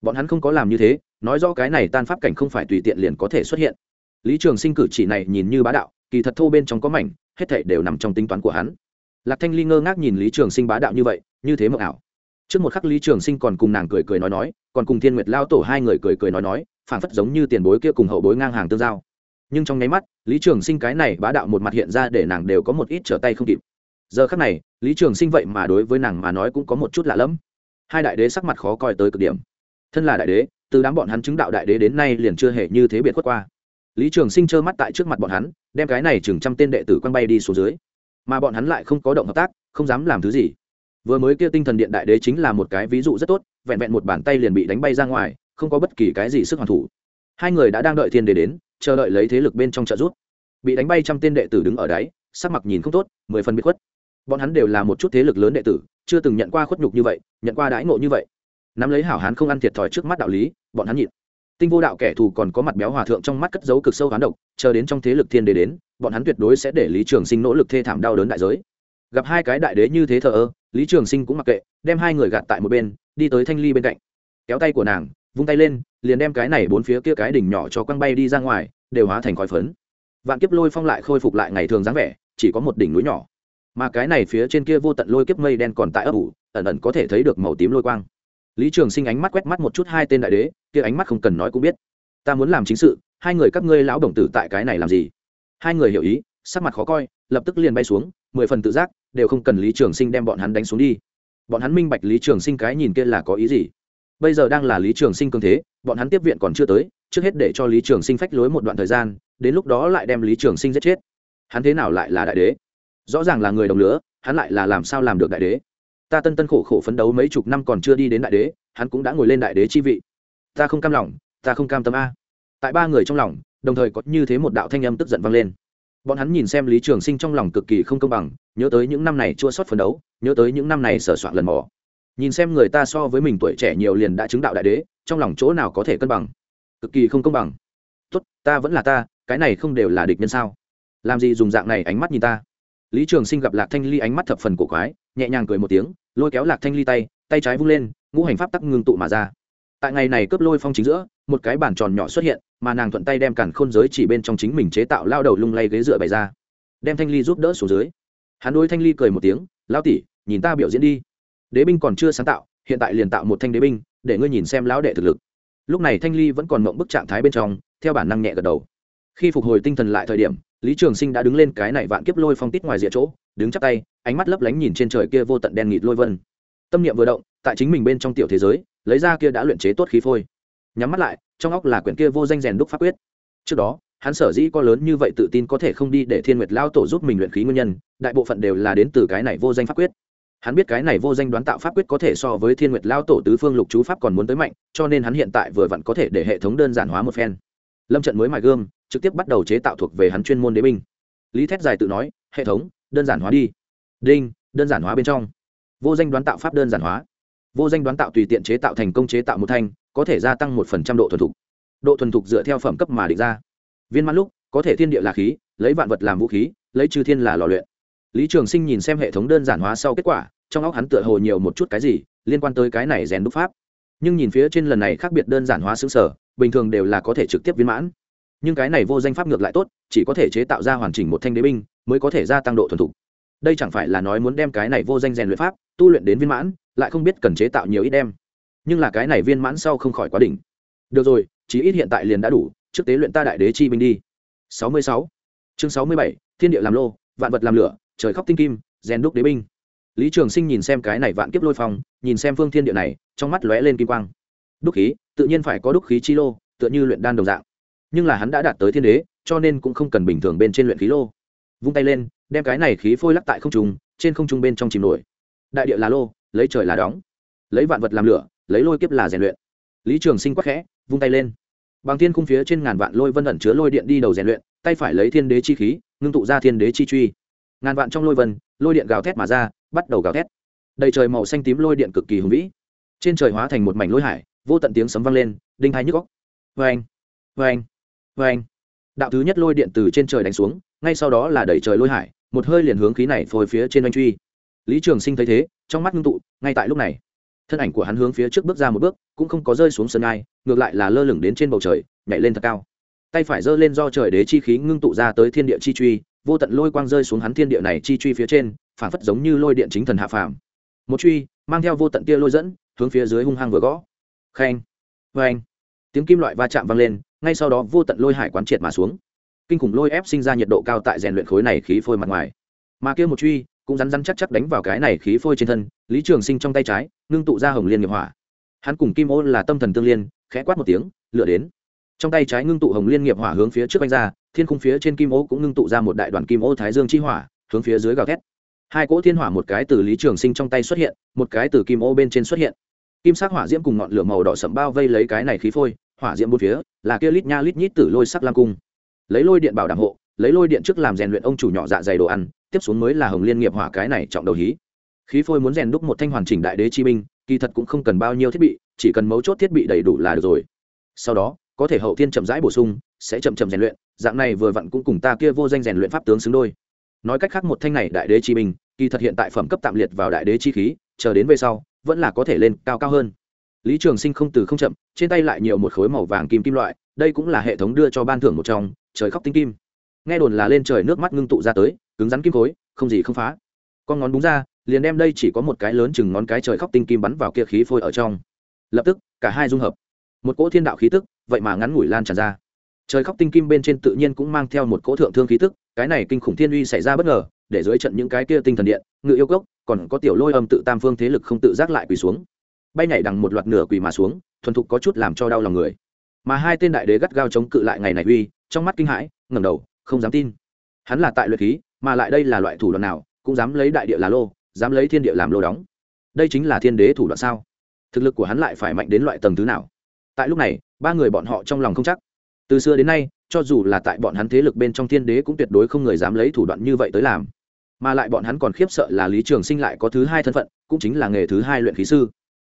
Bọn hắn không có làm như thế, nói rõ cái này tan pháp cảnh không phải tùy tiện liền có thể xuất hiện lý trường sinh cử chỉ này nhìn như bá đạo, kỳ thật thô bên trong có mảnh, hết thảy đều nằm trong tính toán của hắn. Lạc thanh ly ngơ ngác nhìn lý trường sinh bá đạo như vậy, như thế mộng ảo. Trước một khắc lý trường sinh còn cùng nàng cười cười nói nói, còn cùng thiên nguyệt lao tổ hai người cười cười nói nói, phảng phất giống như tiền bối kia cùng hậu bối ngang hàng tương giao. Nhưng trong nháy mắt, lý trường sinh cái này bá đạo một mặt hiện ra để nàng đều có một ít trở tay không kịp. Giờ khắc này, lý trường sinh vậy mà đối với nàng mà nói cũng có một chút lạ lẫm. Hai đại đế sắc mặt khó coi tới cực điểm. Thân là đại đế, từ đám bọn hắn chứng đạo đại đế đến nay liền chưa hề như thế biệt khuất qua lý trường sinh trơ mắt tại trước mặt bọn hắn, đem cái này chừng trăm tên đệ tử quăng bay đi xuống dưới. Mà bọn hắn lại không có động hợp tác, không dám làm thứ gì. Vừa mới kia tinh thần điện đại đế chính là một cái ví dụ rất tốt, vẹn vẹn một bàn tay liền bị đánh bay ra ngoài, không có bất kỳ cái gì sức hoàn thủ. Hai người đã đang đợi thiên đế đến, chờ đợi lấy thế lực bên trong trợ giúp. Bị đánh bay trăm tên đệ tử đứng ở đáy, sắc mặt nhìn không tốt, mười phần bị khuất. Bọn hắn đều là một chút thế lực lớn đệ tử, chưa từng nhận qua khuất nhục như vậy, nhận qua đãi ngộ như vậy. Nắm lấy hảo hán không ăn thiệt thòi trước mắt đạo lý, bọn hắn nhịn tinh vô đạo kẻ thù còn có mặt béo hòa thượng trong mắt cất dấu cực sâu hoán độc, chờ đến trong thế lực thiên đế đến, bọn hắn tuyệt đối sẽ để lý trường sinh nỗ lực thê thảm đau đớn đại giới. Gặp hai cái đại đế như thế thờ ơ, lý trường sinh cũng mặc kệ, đem hai người gạt tại một bên, đi tới thanh ly bên cạnh. Kéo tay của nàng, vung tay lên, liền đem cái này bốn phía kia cái đỉnh nhỏ cho quăng bay đi ra ngoài, đều hóa thành khói phấn. Vạn kiếp lôi phong lại khôi phục lại ngày thường dáng vẻ, chỉ có một đỉnh núi nhỏ. Mà cái này phía trên kia vô tận lôi kiếp mây đen còn tại ấp ủ, ẩn ẩn có thể thấy được màu tím lôi quang lý trường sinh ánh mắt quét mắt một chút hai tên đại đế, kia ánh mắt không cần nói cũng biết. Ta muốn làm chính sự, hai người các ngươi lão đồng tử tại cái này làm gì? Hai người hiểu ý, sắc mặt khó coi, lập tức liền bay xuống, mười phần tự giác, đều không cần lý trường sinh đem bọn hắn đánh xuống đi. Bọn hắn minh bạch lý trường sinh cái nhìn kia là có ý gì. Bây giờ đang là lý trường sinh cường thế, bọn hắn tiếp viện còn chưa tới, trước hết để cho lý trường sinh phách lối một đoạn thời gian, đến lúc đó lại đem lý trường sinh giết chết. Hắn thế nào lại là đại đế? Rõ ràng là người đồng lứa, hắn lại là làm sao làm được đại đế? Ta tân tân khổ khổ phấn đấu mấy chục năm còn chưa đi đến đại đế, hắn cũng đã ngồi lên đại đế chi vị. Ta không cam lòng, ta không cam tâm a. Tại ba người trong lòng, đồng thời có như thế một đạo thanh âm tức giận vang lên. Bọn hắn nhìn xem lý trường sinh trong lòng cực kỳ không công bằng, nhớ tới những năm này chua sót phấn đấu, nhớ tới những năm này sở soạn lần mò. Nhìn xem người ta so với mình tuổi trẻ nhiều liền đã chứng đạo đại đế, trong lòng chỗ nào có thể cân bằng? Cực kỳ không công bằng. Tốt, ta vẫn là ta, cái này không đều là địch nhân sao? Làm gì dùng dạng này ánh mắt nhìn ta? Lý trường sinh gặp lạc thanh ly ánh mắt thập phần cổ quái, nhẹ nhàng cười một tiếng, lôi kéo lạc thanh ly tay tay trái vung lên, ngũ hành pháp tắc ngưng tụ mà ra. Tại ngày này cướp lôi phong chính giữa, một cái bàn tròn nhỏ xuất hiện, mà nàng thuận tay đem cản khôn giới chỉ bên trong chính mình chế tạo lao đầu lung lay ghế dựa bày ra. Đem thanh ly giúp đỡ xuống dưới. Hắn đôi thanh ly cười một tiếng lao tỉ nhìn ta biểu diễn đi. Đế binh còn chưa sáng tạo, hiện tại liền tạo một thanh đế binh, để ngươi nhìn xem lão đệ thực lực. Lúc này thanh ly vẫn còn mộng bức trạng thái bên trong, theo bản năng nhẹ gật đầu. Khi phục hồi tinh thần lại thời điểm lý trường sinh đã đứng lên cái này vạn kiếp lôi phong tít ngoài rìa chỗ, đứng chắc tay, ánh mắt lấp lánh nhìn trên trời kia vô tận đen nghịt lôi vân. Tâm niệm vừa động, tại chính mình bên trong tiểu thế giới, lấy ra kia đã luyện chế tốt khí phôi. Nhắm mắt lại, trong óc là quyển kia vô danh rèn đúc pháp quyết. Trước đó, hắn sở dĩ có lớn như vậy tự tin có thể không đi để thiên nguyệt lao tổ giúp mình luyện khí nguyên nhân, đại bộ phận đều là đến từ cái này vô danh pháp quyết. Hắn biết cái này vô danh đoán tạo pháp quyết có thể so với thiên nguyệt lao tổ tứ phương lục chú pháp còn muốn tới mạnh, cho nên hắn hiện tại vừa vặn có thể để hệ thống đơn giản hóa một phen. Lâm trận mới mài gươm trực tiếp bắt đầu chế tạo thuộc về hắn chuyên môn đế binh. Lý thét dài tự nói, hệ thống, đơn giản hóa đi. Đinh, đơn giản hóa bên trong. Vô danh đoán tạo pháp đơn giản hóa. Vô danh đoán tạo tùy tiện chế tạo thành công chế tạo một thanh, có thể gia tăng một phần trăm độ thuần thục. Độ thuần thục dựa theo phẩm cấp mà định ra. Viên mãn lúc, có thể thiên địa là khí, lấy vạn vật làm vũ khí, lấy chư thiên là lò luyện. Lý trường sinh nhìn xem hệ thống đơn giản hóa sau kết quả, trong óc hắn tựa hồ nhiều một chút cái gì liên quan tới cái này rèn đúc pháp. Nhưng nhìn phía trên lần này khác biệt đơn giản hóa xứng sở, bình thường đều là có thể trực tiếp viên mãn nhưng cái này vô danh pháp ngược lại tốt chỉ có thể chế tạo ra hoàn chỉnh một thanh đế binh mới có thể gia tăng độ thuần thục. Đây chẳng phải là nói muốn đem cái này vô danh rèn luyện pháp tu luyện đến viên mãn lại không biết cần chế tạo nhiều ít đem. Nhưng là cái này viên mãn sau không khỏi quá đỉnh. Được rồi chí ít hiện tại liền đã đủ trước tế luyện ta đại đế chi binh đi. 66. chương 67, thiên địa làm lô vạn vật làm lửa trời khóc tinh kim rèn đúc đế binh. Lý trường sinh nhìn xem cái này vạn kiếp lôi phong nhìn xem phương thiên địa này trong mắt lóe lên kim quang. Đúc khí tự nhiên phải có đúc khí chi lô tựa như luyện đan đồng dạng nhưng là hắn đã đạt tới thiên đế, cho nên cũng không cần bình thường bên trên luyện khí lô. Vung tay lên, đem cái này khí phôi lắc tại không trung, trên không trung bên trong chìm nổi. Đại địa là lô, lấy trời là đóng. Lấy vạn vật làm lửa, lấy lôi kiếp là rèn luyện. Lý trường sinh quắc khẽ, vung tay lên. Bằng thiên khung phía trên ngàn vạn lôi vân ẩn chứa lôi điện đi đầu rèn luyện, tay phải lấy thiên đế chi khí, ngưng tụ ra thiên đế chi truy. Ngàn vạn trong lôi vân, lôi điện gào thét mà ra, bắt đầu gào thét. Đầy trời màu xanh tím lôi điện cực kỳ hùng vĩ. Trên trời hóa thành một mảnh lôi hải, vô tận tiếng sấm vang lên, đinh hai nhức góc vê anh vâng, vê vâng. anh vê anh, đạo thứ nhất lôi điện từ trên trời đánh xuống, ngay sau đó là đẩy trời lôi hải, một hơi liền hướng khí này phôi phía trên oanh truy. Lý trường sinh thấy thế, trong mắt ngưng tụ, ngay tại lúc này, thân ảnh của hắn hướng phía trước bước ra một bước, cũng không có rơi xuống sân ngai ngược lại là lơ lửng đến trên bầu trời, nhảy lên thật cao. Tay phải giơ lên do trời đế chi khí ngưng tụ ra tới thiên địa chi truy, vô tận lôi quang rơi xuống hắn thiên địa này chi truy phía trên phản phất giống như lôi điện chính thần hạ phàm. Một truy, mang theo vô tận tia lôi dẫn, hướng phía dưới hung hăng vừa gõ. Khen vê anh, tiếng kim loại va chạm vang lên ngay sau đó vô tận lôi hải quán triệt mà xuống. Kinh khủng lôi ép sinh ra nhiệt độ cao tại rèn luyện khối này khí phôi mặt ngoài. Mà kia một truy cũng rắn rắn chắc chắc đánh vào cái này khí phôi trên thân, lý trường sinh trong tay trái, ngưng tụ ra hồng liên nghiệp hỏa. Hắn cùng kim ô là tâm thần tương liên, khẽ quát một tiếng lửa đến. Trong tay trái ngưng tụ hồng liên nghiệp hỏa hướng phía trước anh ra, thiên khung phía trên kim ô cũng ngưng tụ ra một đại đoàn kim ô thái dương chi hỏa, hướng phía dưới gào thét. Hai cỗ thiên hỏa một cái từ lý trường sinh trong tay xuất hiện, một cái từ kim ô bên trên xuất hiện. Kim sắc hỏa diễm cùng ngọn lửa màu đỏ sẫm bao vây lấy cái này khí phôi hỏa diễm bốn phía là kia lít nha lít nhít tử lôi sắc lam cung. Lấy lôi điện bảo đảm hộ lấy lôi điện trước làm rèn luyện ông chủ nhỏ dạ dày đồ ăn tiếp xuống mới là hồng liên nghiệp hỏa cái này trọng đầu hí. Khí phôi muốn rèn đúc một thanh hoàn chỉnh đại đế chi minh, kỳ thật cũng không cần bao nhiêu thiết bị chỉ cần mấu chốt thiết bị đầy đủ là được rồi. Sau đó có thể hậu thiên chậm rãi bổ sung sẽ chậm chậm rèn luyện dạng này vừa vặn cũng cùng ta kia vô danh rèn luyện pháp tướng xứng đôi. Nói cách khác một thanh này đại đế chi minh, kỳ thật hiện tại phẩm cấp tạm liệt vào đại đế chi khí chờ đến về sau vẫn là có thể lên cao cao hơn lý trường sinh không từ không chậm, trên tay lại nhiều một khối màu vàng kim kim loại, đây cũng là hệ thống đưa cho ban thưởng một trong, trời khóc tinh kim. Nghe đồn là lên trời nước mắt ngưng tụ ra tới, cứng rắn kim khối, không gì không phá. Con ngón búng ra, liền đem đây chỉ có một cái lớn chừng ngón cái trời khóc tinh kim bắn vào kia khí phôi ở trong. Lập tức, cả hai dung hợp. Một cỗ thiên đạo khí tức, vậy mà ngắn ngủi lan tràn ra. Trời khóc tinh kim bên trên tự nhiên cũng mang theo một cỗ thượng thương khí tức, cái này kinh khủng thiên uy xảy ra bất ngờ, để dưới trận những cái kia tinh thần điện, ngự yêu cốc, còn có tiểu lôi âm tự tam phương thế lực không tự giác lại quỳ xuống bay nhảy đằng một loạt nửa quỳ mà xuống, thuần thục có chút làm cho đau lòng người. Mà hai tên đại đế gắt gao chống cự lại ngày này uy, trong mắt kinh hãi, ngẩng đầu, không dám tin. Hắn là tại luyện khí, mà lại đây là loại thủ đoạn nào, cũng dám lấy đại địa là lô, dám lấy thiên địa làm lô đóng. Đây chính là thiên đế thủ đoạn sao? Thực lực của hắn lại phải mạnh đến loại tầng thứ nào? Tại lúc này, ba người bọn họ trong lòng không chắc. Từ xưa đến nay, cho dù là tại bọn hắn thế lực bên trong thiên đế cũng tuyệt đối không người dám lấy thủ đoạn như vậy tới làm. Mà lại bọn hắn còn khiếp sợ là lý trường sinh lại có thứ hai thân phận, cũng chính là nghề thứ hai luyện khí sư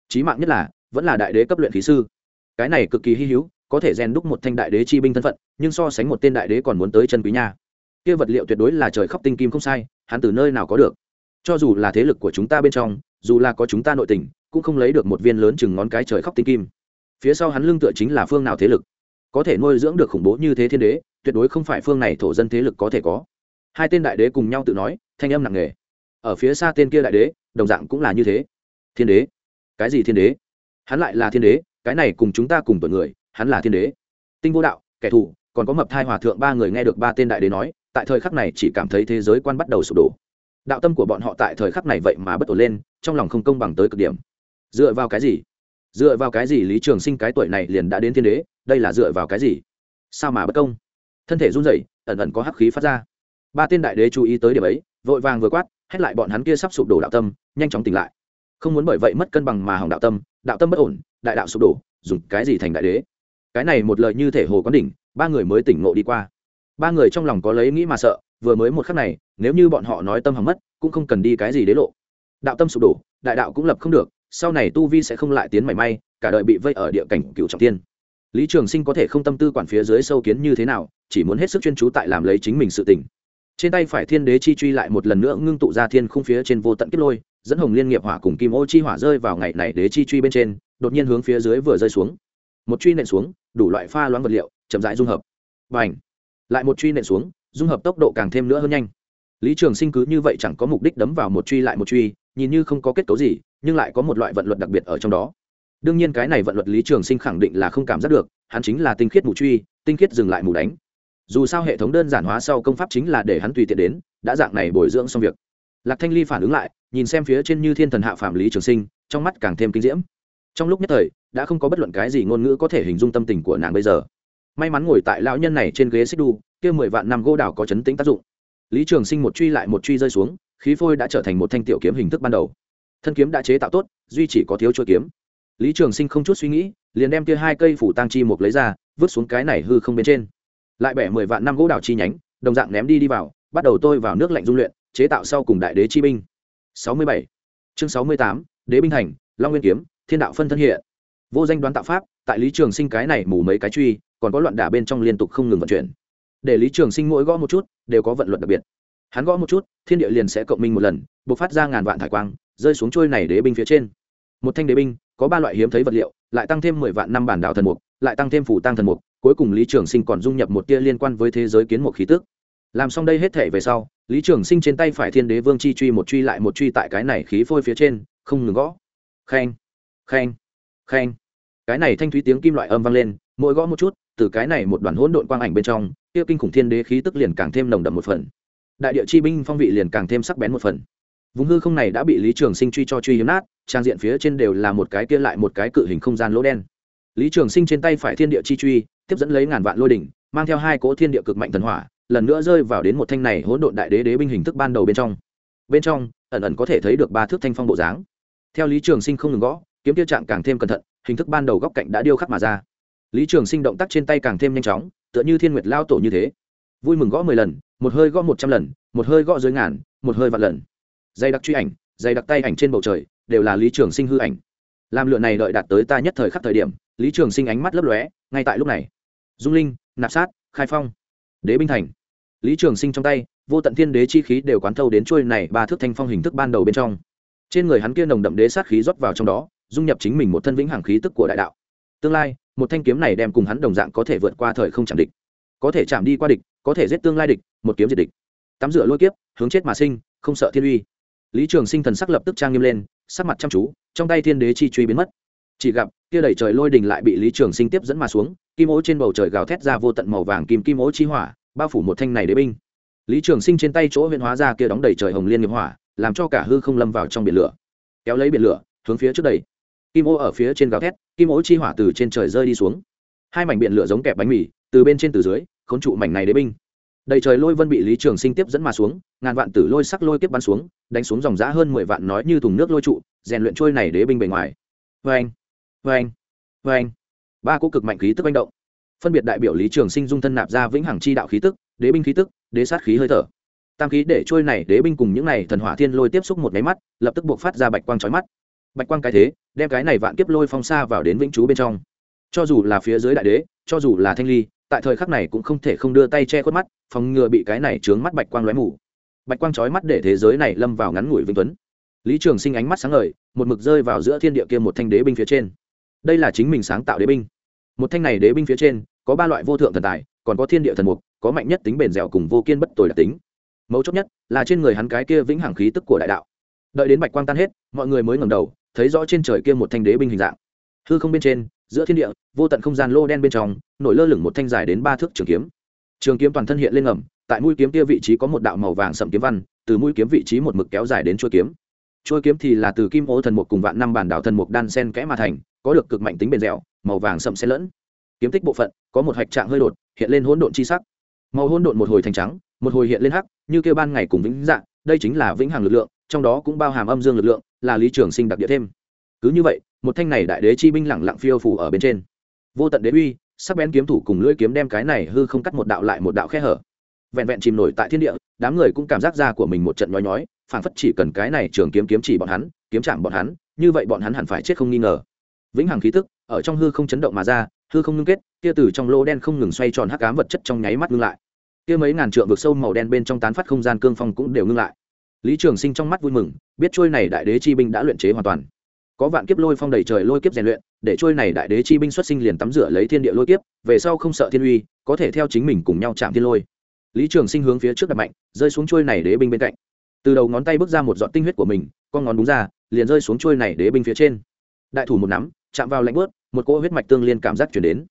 trí mạng nhất là, vẫn là đại đế cấp luyện khí sư. Cái này cực kỳ hy hữu, có thể rèn đúc một thanh đại đế chi binh thân phận, nhưng so sánh một tên đại đế còn muốn tới chân quý nha. Kia vật liệu tuyệt đối là trời khóc tinh kim không sai, hắn từ nơi nào có được? Cho dù là thế lực của chúng ta bên trong, dù là có chúng ta nội tình, cũng không lấy được một viên lớn chừng ngón cái trời khóc tinh kim. Phía sau hắn lưng tựa chính là phương nào thế lực? Có thể nuôi dưỡng được khủng bố như thế thiên đế, tuyệt đối không phải phương này thổ dân thế lực có thể có. Hai tên đại đế cùng nhau tự nói, thanh âm nặng nề. Ở phía xa tên kia đại đế, đồng dạng cũng là như thế. Thiên đế cái gì thiên đế? Hắn lại là thiên đế, cái này cùng chúng ta cùng tuổi người, hắn là thiên đế. Tinh vô đạo, kẻ thù, còn có mập thai hòa thượng ba người nghe được ba tên đại đế nói, tại thời khắc này chỉ cảm thấy thế giới quan bắt đầu sụp đổ. Đạo tâm của bọn họ tại thời khắc này vậy mà bất ổn lên, trong lòng không công bằng tới cực điểm. Dựa vào cái gì? Dựa vào cái gì lý trường sinh cái tuổi này liền đã đến thiên đế, đây là dựa vào cái gì? Sao mà bất công? Thân thể run rẩy, ẩn ẩn có hắc khí phát ra. Ba tên đại đế chú ý tới điểm ấy, vội vàng vừa quát, hét lại bọn hắn kia sắp sụp đổ đạo tâm, nhanh chóng tỉnh lại không muốn bởi vậy mất cân bằng mà hỏng đạo tâm đạo tâm bất ổn, đại đạo sụp đổ, dùng cái gì thành đại đế? Cái này một lời như thể hồ quán đỉnh, ba người mới tỉnh ngộ đi qua. Ba người trong lòng có lấy nghĩ mà sợ, vừa mới một khắc này, nếu như bọn họ nói tâm hỏng mất, cũng không cần đi cái gì đế lộ. Đạo tâm sụp đổ, đại đạo cũng lập không được, sau này tu vi sẽ không lại tiến mảy may, cả đời bị vây ở địa cảnh cựu trọng tiên lý trường sinh có thể không tâm tư quản phía dưới sâu kiến như thế nào, chỉ muốn hết sức chuyên chú tại làm lấy chính mình sự tỉnh trên tay phải thiên đế chi truy lại một lần nữa ngưng tụ ra thiên khung phía trên vô tận kết lôi, dẫn hồng liên nghiệp hỏa cùng kim ô chi hỏa rơi vào ngày này đế chi truy bên trên, đột nhiên hướng phía dưới vừa rơi xuống. Một truy nện xuống, đủ loại pha loãng vật liệu, chậm rãi dung hợp. Và ảnh lại một truy nện xuống, dung hợp tốc độ càng thêm nữa hơn nhanh. Lý trường sinh cứ như vậy chẳng có mục đích đấm vào một truy lại một truy, nhìn như không có kết cấu gì, nhưng lại có một loại vận luật đặc biệt ở trong đó. Đương nhiên cái này vận luật lý trường sinh khẳng định là không cảm giác được, hắn chính là tinh khiết mù truy, tinh khiết dừng lại mù đánh dù sao hệ thống đơn giản hóa sau công pháp chính là để hắn tùy tiện đến, đã dạng này bồi dưỡng xong việc. Lạc thanh ly phản ứng lại, nhìn xem phía trên như thiên thần hạ phạm lý trường sinh, trong mắt càng thêm kinh diễm. Trong lúc nhất thời, đã không có bất luận cái gì ngôn ngữ có thể hình dung tâm tình của nàng bây giờ. May mắn ngồi tại lão nhân này trên ghế xích đu, kia mười vạn năm gỗ đào có chấn tính tác dụng. Lý trường sinh một truy lại một truy rơi xuống, khí phôi đã trở thành một thanh tiểu kiếm hình thức ban đầu. Thân kiếm đã chế tạo tốt, duy chỉ có thiếu chỗ kiếm. Lý trường sinh không chút suy nghĩ, liền đem kia hai cây phủ tang chi mục lấy ra, vứt xuống cái này hư không bên trên lại bẻ mười vạn năm gỗ đào chi nhánh, đồng dạng ném đi đi vào, bắt đầu tôi vào nước lạnh dung luyện, chế tạo sau cùng đại đế chi binh. Sáu mươi bảy. Chương sáu mươi tám, đế binh thành long nguyên kiếm, thiên đạo phân thân hiện. Vô danh đoán tạo pháp, tại lý trường sinh cái này mù mấy cái truy, còn có loạn đả bên trong liên tục không ngừng vận chuyển. Để lý trường sinh mỗi gõ một chút, đều có vận luật đặc biệt. Hắn gõ một chút, thiên địa liền sẽ cộng minh một lần b ộ c phát ra ngàn vạn thải quang, rơi xuống trôi này đế binh phía trên. Một thanh đế binh, có ba loại hiếm thấy vật liệu, lại tăng thêm mười vạn năm bản đạo thần mục, lại tăng thêm phủ tăng thần mục cuối cùng lý trường sinh còn dung nhập một tia liên quan với thế giới kiến một khí tước làm xong đây hết thể về sau, lý trường sinh trên tay phải thiên đế vương chi truy một truy lại một truy tại cái này khí phôi phía trên, không ngừng gõ. Khen khen khen. Cái này thanh thúy tiếng kim loại âm vang lên, mỗi gõ một chút, từ cái này một đoàn hỗn độn quang ảnh bên trong kia kinh khủng thiên đế khí tức liền càng thêm nồng đậm một phần. Đại địa chi binh phong vị liền càng thêm sắc bén một phần. Vùng hư không này đã bị lý trường sinh truy cho truy hiếm nát, trang diện phía trên đều là một cái kia lại một cái cự hình không gian lỗ đen. Lý trường sinh trên tay phải thiên địa chi truy tiếp dẫn lấy ngàn vạn lôi đỉnh, mang theo hai cỗ thiên địa cực mạnh thần hỏa, lần nữa rơi vào đến một thanh này hỗn độn đại đế đế binh hình thức ban đầu bên trong. Bên trong, ẩn ẩn có thể thấy được ba thước thanh phong bộ dáng. Theo lý trường sinh không ngừng gõ, kiếm tiêu trạng càng thêm cẩn thận, hình thức ban đầu góc cạnh đã điêu khắc mà ra. Lý trường sinh động tác trên tay càng thêm nhanh chóng, tựa như thiên nguyệt lao tổ như thế. Vui mừng gõ mười lần, một hơi gõ một trăm lần, một hơi gõ dưới ngàn, một hơi vạn lần. Dây đặc truy ảnh, dây đặc tay ảnh trên bầu trời, đều là lý trường sinh hư ảnh. Làm lựa này đợi đạt tới ta nhất thời khắc thời điểm, lý trường sinh ánh mắt lấp lóe, ngay tại lúc này dung linh, nạp sát, khai phong. Đế binh thành. Lý trường sinh trong tay, vô tận thiên đế chi khí đều quán thâu đến chuôi này ba thước thanh phong hình thức ban đầu bên trong. Trên người hắn kia nồng đậm đế sát khí rót vào trong đó, dung nhập chính mình một thân vĩnh hằng khí tức của đại đạo. Tương lai, một thanh kiếm này đem cùng hắn đồng dạng có thể vượt qua thời không chạm địch. Có thể chạm đi qua địch, có thể giết tương lai địch, một kiếm diệt địch. Tắm rửa lôi kiếp, hướng chết mà sinh, không sợ thiên uy. Lý trường sinh thần sắc lập tức trang nghiêm lên, sắc mặt chăm chú, trong tay thiên đế chi truy biến mất. Chỉ gặp kia đẩy trời lôi đình lại bị lý trường sinh tiếp dẫn mà xuống, kim ố trên bầu trời gào thét ra vô tận màu vàng kim kim ố chi hỏa, bao phủ một thanh này đế binh. Lý trường sinh trên tay chỗ huyện hóa ra kia đóng đầy trời hồng liên nghiệp hỏa, làm cho cả hư không lâm vào trong biển lửa. Kéo lấy biển lửa, hướng phía trước đầy kim ô ở phía trên gào thét, kim ố chi hỏa từ trên trời rơi đi xuống. Hai mảnh biển lửa giống kẹp bánh mì, từ bên trên từ dưới, khốn trụ mảnh này đế binh. Đầy trời lôi vân bị lý trường sinh tiếp dẫn mà xuống, ngàn vạn tử lôi sắc lôi kiếp bắn xuống, đánh xuống dòng giã hơn mười vạn nói như thùng nước lôi trụ, rèn luyện trôi này đế binh bề ngoài. Vê anh vê anh vê anh. Ba cỗ cực mạnh khí tức manh động. Phân biệt đại biểu lý trường sinh dung thân nạp ra vĩnh hằng chi đạo khí tức, đế binh khí tức, đế sát khí hơi thở. Tam khí để trôi này đế binh cùng những này thần hỏa thiên lôi tiếp xúc một máy mắt, lập tức buộc phát ra bạch quang trói mắt. Bạch quang cái thế, đem cái này vạn kiếp lôi phong xa vào đến vĩnh chú bên trong. Cho dù là phía dưới đại đế, cho dù là thanh ly, tại thời khắc này cũng không thể không đưa tay che khuất mắt, phòng ngừa bị cái này trướng mắt bạch quang lóe mù. Bạch quang trói mắt để thế giới này lâm vào ngắn ngủi vĩnh tuấn. Lý trường sinh ánh mắt sáng ngời, một mực rơi vào giữa thiên địa kia một thanh đế binh phía trên đây là chính mình sáng tạo đế binh. Một thanh này đế binh phía trên, có ba loại vô thượng thần tài, còn có thiên địa thần mục, có mạnh nhất tính bền dẻo cùng vô kiên bất tồi đặc tính. Mấu chốt nhất là trên người hắn cái kia vĩnh hằng khí tức của đại đạo. Đợi đến bạch quang tan hết, mọi người mới ngẩng đầu, thấy rõ trên trời kia một thanh đế binh hình dạng. Hư không bên trên, giữa thiên địa, vô tận không gian lô đen bên trong, nổi lơ lửng một thanh dài đến ba thước trường kiếm. Trường kiếm toàn thân hiện lên ngầm, tại mũi kiếm kia vị trí có một đạo màu vàng sậm kiếm văn, từ mũi kiếm vị trí một mực kéo dài đến chuôi kiếm chuôi kiếm thì là từ kim ô thần mục cùng vạn năm bản đảo thần mục đan sen kẽ mà thành, có được cực mạnh tính bền dẻo, màu vàng sậm xen lẫn. Kiếm tích bộ phận, có một hạch trạng hơi đột, hiện lên hỗn độn chi sắc. Màu hỗn độn một hồi thành trắng, một hồi hiện lên hắc, như kêu ban ngày cùng vĩnh dạng, đây chính là vĩnh hằng lực lượng, trong đó cũng bao hàm âm dương lực lượng, là lý trường sinh đặc địa thêm. Cứ như vậy, một thanh này đại đế chi binh lẳng lặng phiêu phủ ở bên trên. Vô tận đế uy, sắc bén kiếm thủ cùng lưỡi kiếm đem cái này hư không cắt một đạo lại một đạo khe hở. Vẹn vẹn chìm nổi tại thiên địa, đám người cũng cảm giác ra của mình một trận nhói nhói phản phất chỉ cần cái này trường kiếm kiếm chỉ bọn hắn, kiếm chạm bọn hắn, như vậy bọn hắn hẳn phải chết không nghi ngờ. Vĩnh hằng khí tức, ở trong hư không chấn động mà ra, hư không ngưng kết, kia từ trong lô đen không ngừng xoay tròn hắc ám vật chất trong nháy mắt ngưng lại. Kia mấy ngàn trượng vực sâu màu đen bên trong tán phát không gian cương phong cũng đều ngưng lại. Lý trường sinh trong mắt vui mừng, biết trôi này đại đế chi binh đã luyện chế hoàn toàn. Có vạn kiếp lôi phong đầy trời lôi kiếp rèn luyện, để trôi này đại đế chi binh xuất sinh liền tắm rửa lấy thiên địa lôi kiếp, về sau không sợ thiên uy, có thể theo chính mình cùng nhau chạm thiên lôi. Lý trường sinh hướng phía trước đặt mạnh, rơi xuống trôi này đế binh bên cạnh từ đầu ngón tay bước ra một giọt tinh huyết của mình, con ngón đúng ra, liền rơi xuống trôi này đế binh phía trên. Đại thủ một nắm, chạm vào lạnh bớt một cỗ huyết mạch tương liên cảm giác chuyển đến.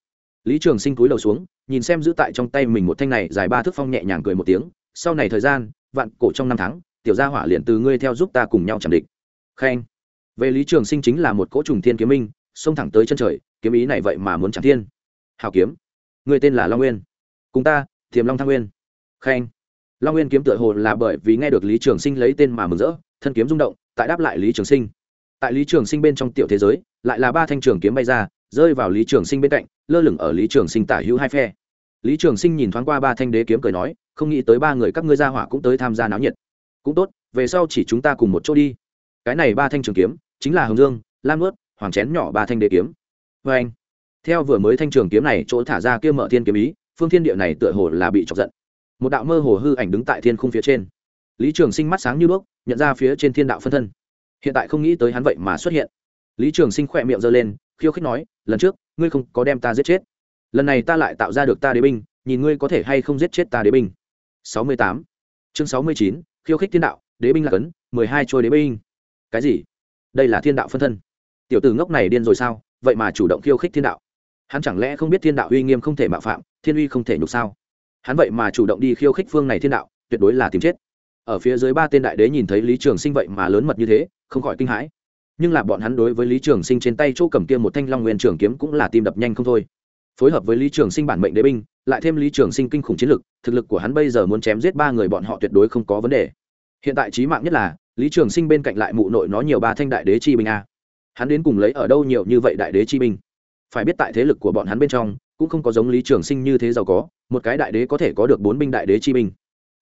Lý trường sinh cúi đầu xuống, nhìn xem giữ tại trong tay mình một thanh này, dài ba thước phong nhẹ nhàng cười một tiếng, sau này thời gian, vạn cổ trong năm tháng, tiểu gia hỏa liền từ ngươi theo giúp ta cùng nhau chạm địch. Khen. Về lý trường sinh chính là một cỗ trùng thiên kiếm minh, xông thẳng tới chân trời, kiếm ý này vậy mà muốn chẳng thiên. Hào kiếm. Người tên là long nguyên. Cùng ta, thiềm long thăng nguyên. Khen long nguyên kiếm tựa hồ là bởi vì nghe được lý trường sinh lấy tên mà mừng rỡ, thân kiếm rung động, tại đáp lại lý trường sinh. Tại lý trường sinh bên trong tiểu thế giới, lại là ba thanh trường kiếm bay ra, rơi vào lý trường sinh bên cạnh, lơ lửng ở lý trường sinh tả hữu hai phe. Lý trường sinh nhìn thoáng qua ba thanh đế kiếm cười nói, không nghĩ tới ba người các ngươi ra hỏa cũng tới tham gia náo nhiệt. Cũng tốt, về sau chỉ chúng ta cùng một chỗ đi. Cái này ba thanh trường kiếm, chính là hồng dương, lam ướt, hoàng chén nhỏ ba thanh đế kiếm. Vê anh, theo vừa mới thanh trường kiếm này, chỗ thả ra kia mở thiên kiếm ý, phương thiên địa này tựa hồ là bị chọc giận một đạo mơ hồ hư ảnh đứng tại thiên khung phía trên. Lý trường sinh mắt sáng như đuốc, nhận ra phía trên thiên đạo phân thân. Hiện tại không nghĩ tới hắn vậy mà xuất hiện. Lý trường sinh khỏe miệng giơ lên, khiêu khích nói, lần trước, ngươi không có đem ta giết chết. Lần này ta lại tạo ra được ta đế binh, nhìn ngươi có thể hay không giết chết ta đế binh. Sáu mươi tám. Chương sáu mươi chín, khiêu khích thiên đạo, đế binh là cấn, mười hai trôi đế binh. Cái gì? Đây là thiên đạo phân thân. Tiểu tử ngốc này điên rồi sao? Vậy mà chủ động khiêu khích thiên đạo. Hắn chẳng lẽ không biết thiên đạo uy nghiêm không thể mạo phạm, thiên uy không thể nhục sao? Hắn vậy mà chủ động đi khiêu khích phương này thiên đạo, tuyệt đối là tìm chết. Ở phía dưới ba tên đại đế nhìn thấy lý trường sinh vậy mà lớn mật như thế, không khỏi kinh hãi. Nhưng là bọn hắn đối với lý trường sinh trên tay chỗ cầm kia một thanh long nguyên trường kiếm cũng là tim đập nhanh không thôi. Phối hợp với lý trường sinh bản mệnh đế binh, lại thêm lý trường sinh kinh khủng chiến lực, thực lực của hắn bây giờ muốn chém giết ba người bọn họ tuyệt đối không có vấn đề. Hiện tại trí mạng nhất là, lý trường sinh bên cạnh lại mụ nội nó nhiều ba thanh đại đế chi binh a. Hắn đến cùng lấy ở đâu nhiều như vậy đại đế chi binh? Phải biết tại thế lực của bọn hắn bên trong cũng không có giống lý trường sinh như thế giàu có, một cái đại đế có thể có được bốn binh đại đế chi binh.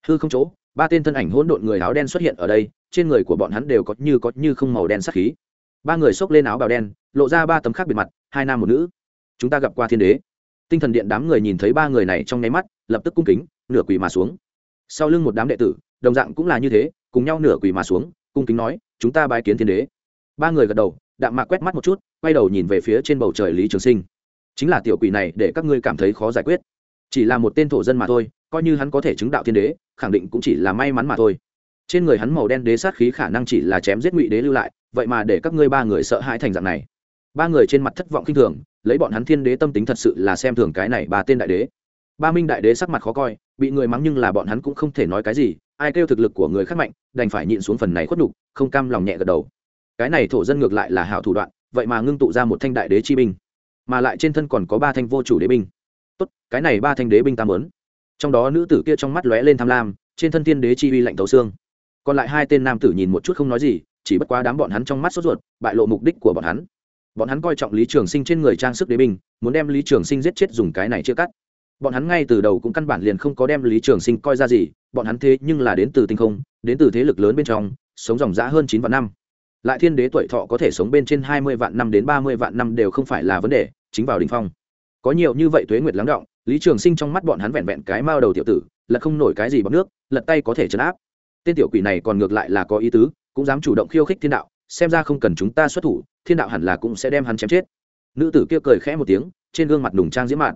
Hư không chỗ, ba tên thân ảnh hỗn độn người áo đen xuất hiện ở đây, trên người của bọn hắn đều có như có như không màu đen sắc khí. Ba người xốc lên áo bào đen, lộ ra ba tấm khác biệt mặt, hai nam một nữ. Chúng ta gặp qua thiên đế. Tinh thần điện đám người nhìn thấy ba người này trong nháy mắt, lập tức cung kính, nửa quỳ mà xuống. Sau lưng một đám đệ tử, đồng dạng cũng là như thế, cùng nhau nửa quỳ mà xuống, cung kính nói, chúng ta bái kiến thiên đế. Ba người gật đầu, đạm mạc quét mắt một chút, quay đầu nhìn về phía trên bầu trời lý trường sinh chính là tiểu quỷ này để các ngươi cảm thấy khó giải quyết. Chỉ là một tên thổ dân mà thôi, coi như hắn có thể chứng đạo thiên đế, khẳng định cũng chỉ là may mắn mà thôi. Trên người hắn màu đen đế sát khí khả năng chỉ là chém giết ngụy đế lưu lại, vậy mà để các ngươi ba người sợ hãi thành dạng này. Ba người trên mặt thất vọng khinh thường, lấy bọn hắn thiên đế tâm tính thật sự là xem thường cái này ba tên đại đế. Ba minh đại đế sắc mặt khó coi, bị người mắng nhưng là bọn hắn cũng không thể nói cái gì, ai kêu thực lực của người khác mạnh, đành phải nhịn xuống phần này khuất đục không cam lòng nhẹ gật đầu. Cái này thổ dân ngược lại là hảo thủ đoạn, vậy mà ngưng tụ ra một thanh đại đế chi binh mà lại trên thân còn có ba thanh vô chủ đế binh. Tốt, cái này ba thanh đế binh tam lớn trong đó nữ tử kia trong mắt lóe lên tham lam, trên thân thiên đế chi uy lạnh tấu xương. Còn lại hai tên nam tử nhìn một chút không nói gì, chỉ bất quá đám bọn hắn trong mắt sốt ruột, bại lộ mục đích của bọn hắn. Bọn hắn coi trọng lý trường sinh trên người trang sức đế binh, muốn đem lý trường sinh giết chết dùng cái này chia cắt. Bọn hắn ngay từ đầu cũng căn bản liền không có đem lý trường sinh coi ra gì, bọn hắn thế nhưng là đến từ tinh không, đến từ thế lực lớn bên trong, sống dòng dã hơn chín vạn năm lại thiên đế tuổi thọ có thể sống bên trên hai mươi vạn năm đến ba mươi vạn năm đều không phải là vấn đề, chính vào đình phong. Có nhiều như vậy tuế nguyệt lắng động, lý trường sinh trong mắt bọn hắn vẹn vẹn cái mao đầu tiểu tử lật không nổi cái gì bằng nước, lật tay có thể chấn áp. Tên tiểu quỷ này còn ngược lại là có ý tứ, cũng dám chủ động khiêu khích thiên đạo, xem ra không cần chúng ta xuất thủ, thiên đạo hẳn là cũng sẽ đem hắn chém chết. Nữ tử kia cười khẽ một tiếng, trên gương mặt nùng trang diễm mạn.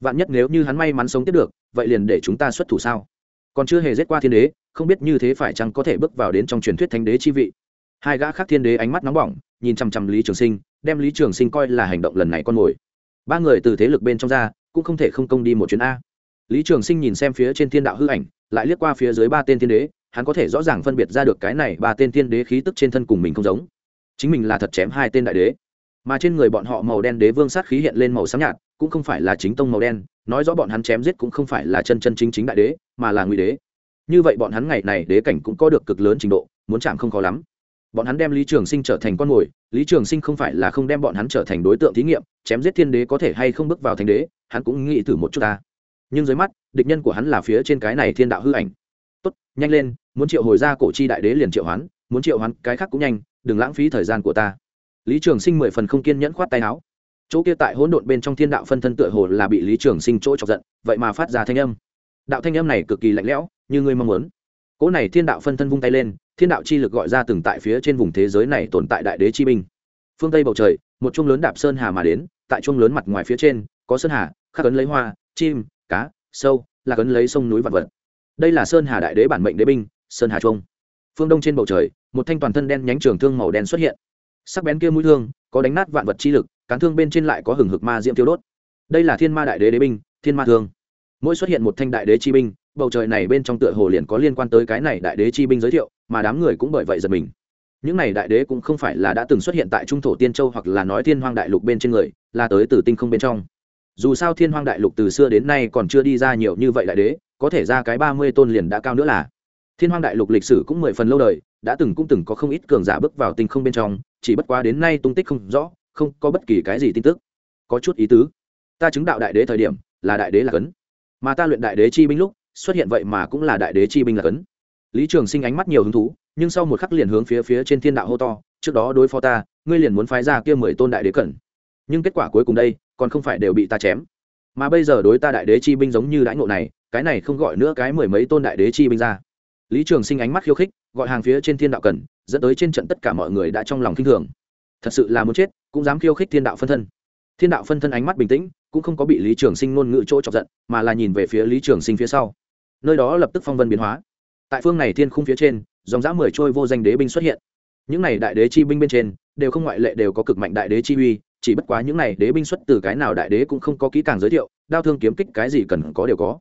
Vạn nhất nếu như hắn may mắn sống tiếp được, vậy liền để chúng ta xuất thủ sao? Còn chưa hề giết qua thiên đế, không biết như thế phải chăng có thể bước vào đến trong truyền thuyết thánh đế chi vị? Hai gã khác thiên đế ánh mắt nóng bỏng, nhìn chằm chằm lý trường sinh, đem lý trường sinh coi là hành động lần này con mồi. Ba người từ thế lực bên trong ra, cũng không thể không công đi một chuyến a. Lý trường sinh nhìn xem phía trên thiên đạo hư ảnh, lại liếc qua phía dưới ba tên thiên đế, hắn có thể rõ ràng phân biệt ra được cái này ba tên thiên đế khí tức trên thân cùng mình không giống. Chính mình là thật chém hai tên đại đế. Mà trên người bọn họ màu đen đế vương sát khí hiện lên màu xám nhạt, cũng không phải là chính tông màu đen, nói rõ bọn hắn chém giết cũng không phải là chân chân chính chính đại đế, mà là ngụy đế. Như vậy bọn hắn ngày này đế cảnh cũng có được cực lớn trình độ, muốn chạm không khó lắm bọn hắn đem lý trường sinh trở thành con mồi, lý trường sinh không phải là không đem bọn hắn trở thành đối tượng thí nghiệm, chém giết thiên đế có thể hay không bước vào thành đế, hắn cũng nghĩ thử một chút ta. Nhưng dưới mắt, địch nhân của hắn là phía trên cái này thiên đạo hư ảnh. Tốt, nhanh lên, muốn triệu hồi ra cổ chi đại đế liền triệu hoán, muốn triệu hoán cái khác cũng nhanh, đừng lãng phí thời gian của ta. Lý trường sinh mười phần không kiên nhẫn khoát tay áo. Chỗ kia tại hỗn độn bên trong thiên đạo phân thân tựa hồ là bị lý trường sinh chỗ chọc giận, vậy mà phát ra thanh âm. Đạo thanh âm này cực kỳ lạnh lẽo, như ngươi mong muốn cỗ này thiên đạo phân thân vung tay lên, thiên đạo chi lực gọi ra từng tại phía trên vùng thế giới này tồn tại đại đế chi binh. Phương tây bầu trời, một chuông lớn đạp sơn hà mà đến, tại chuông lớn mặt ngoài phía trên, có sơn hà, khắc ấn lấy hoa, chim, cá, sâu là cấn lấy sông núi vật vật. Đây là sơn hà đại đế bản mệnh đế binh, sơn hà trung phương đông trên bầu trời, một thanh toàn thân đen nhánh trường thương màu đen xuất hiện. Sắc bén kia mũi thương, có đánh nát vạn vật chi lực, cán thương bên trên lại có hừng hực ma diễm tiêu đốt. Đây là thiên ma đại đế đế binh, thiên ma thương. Mỗi xuất hiện một thanh đại đế chi binh bầu trời này bên trong tựa hồ liền có liên quan tới cái này đại đế chi binh giới thiệu, mà đám người cũng bởi vậy giật mình. Những này đại đế cũng không phải là đã từng xuất hiện tại trung thổ tiên châu hoặc là nói thiên hoang đại lục bên trên người, là tới từ tinh không bên trong. Dù sao thiên hoang đại lục từ xưa đến nay còn chưa đi ra nhiều như vậy đại đế, có thể ra cái ba mươi tôn liền đã cao nữa là. Thiên hoang đại lục lịch sử cũng mười phần lâu đời, đã từng cũng từng có không ít cường giả bước vào tinh không bên trong, chỉ bất quá đến nay tung tích không rõ, không có bất kỳ cái gì tin tức. Có chút ý tứ. Ta chứng đạo đại đế thời điểm, là đại đế là cấn. Mà ta luyện đại đế chi binh lúc xuất hiện vậy mà cũng là đại đế chi binh là cấn lý trường sinh ánh mắt nhiều hứng thú, nhưng sau một khắc liền hướng phía phía trên thiên đạo hô to, trước đó đối phó ta, ngươi liền muốn phái ra kia mười tôn đại đế cẩn. Nhưng kết quả cuối cùng đây, còn không phải đều bị ta chém. Mà bây giờ đối ta đại đế chi binh giống như đãi ngộ này, cái này không gọi nữa cái mười mấy tôn đại đế chi binh ra. Lý trường sinh ánh mắt khiêu khích, gọi hàng phía trên thiên đạo cần dẫn tới trên trận tất cả mọi người đã trong lòng k i n h thường. Thật sự là muốn chết, cũng dám khiêu khích thiên đạo phân thân. Thiên đạo phân thân ánh mắt bình tĩnh, cũng không có bị lý trường sinh ngôn ngữ chỗ chọc giận, mà là nhìn về phía lý trường sinh phía sau nơi đó lập tức phong vân biến hóa. Tại phương này thiên khung phía trên, dòng dã mười trôi vô danh đế binh xuất hiện. Những này đại đế chi binh bên trên, đều không ngoại lệ đều có cực mạnh đại đế chi uy, chỉ bất quá những này đế binh xuất từ cái nào đại đế cũng không có kỹ càng giới thiệu, đao thương kiếm kích cái gì cần có đều có.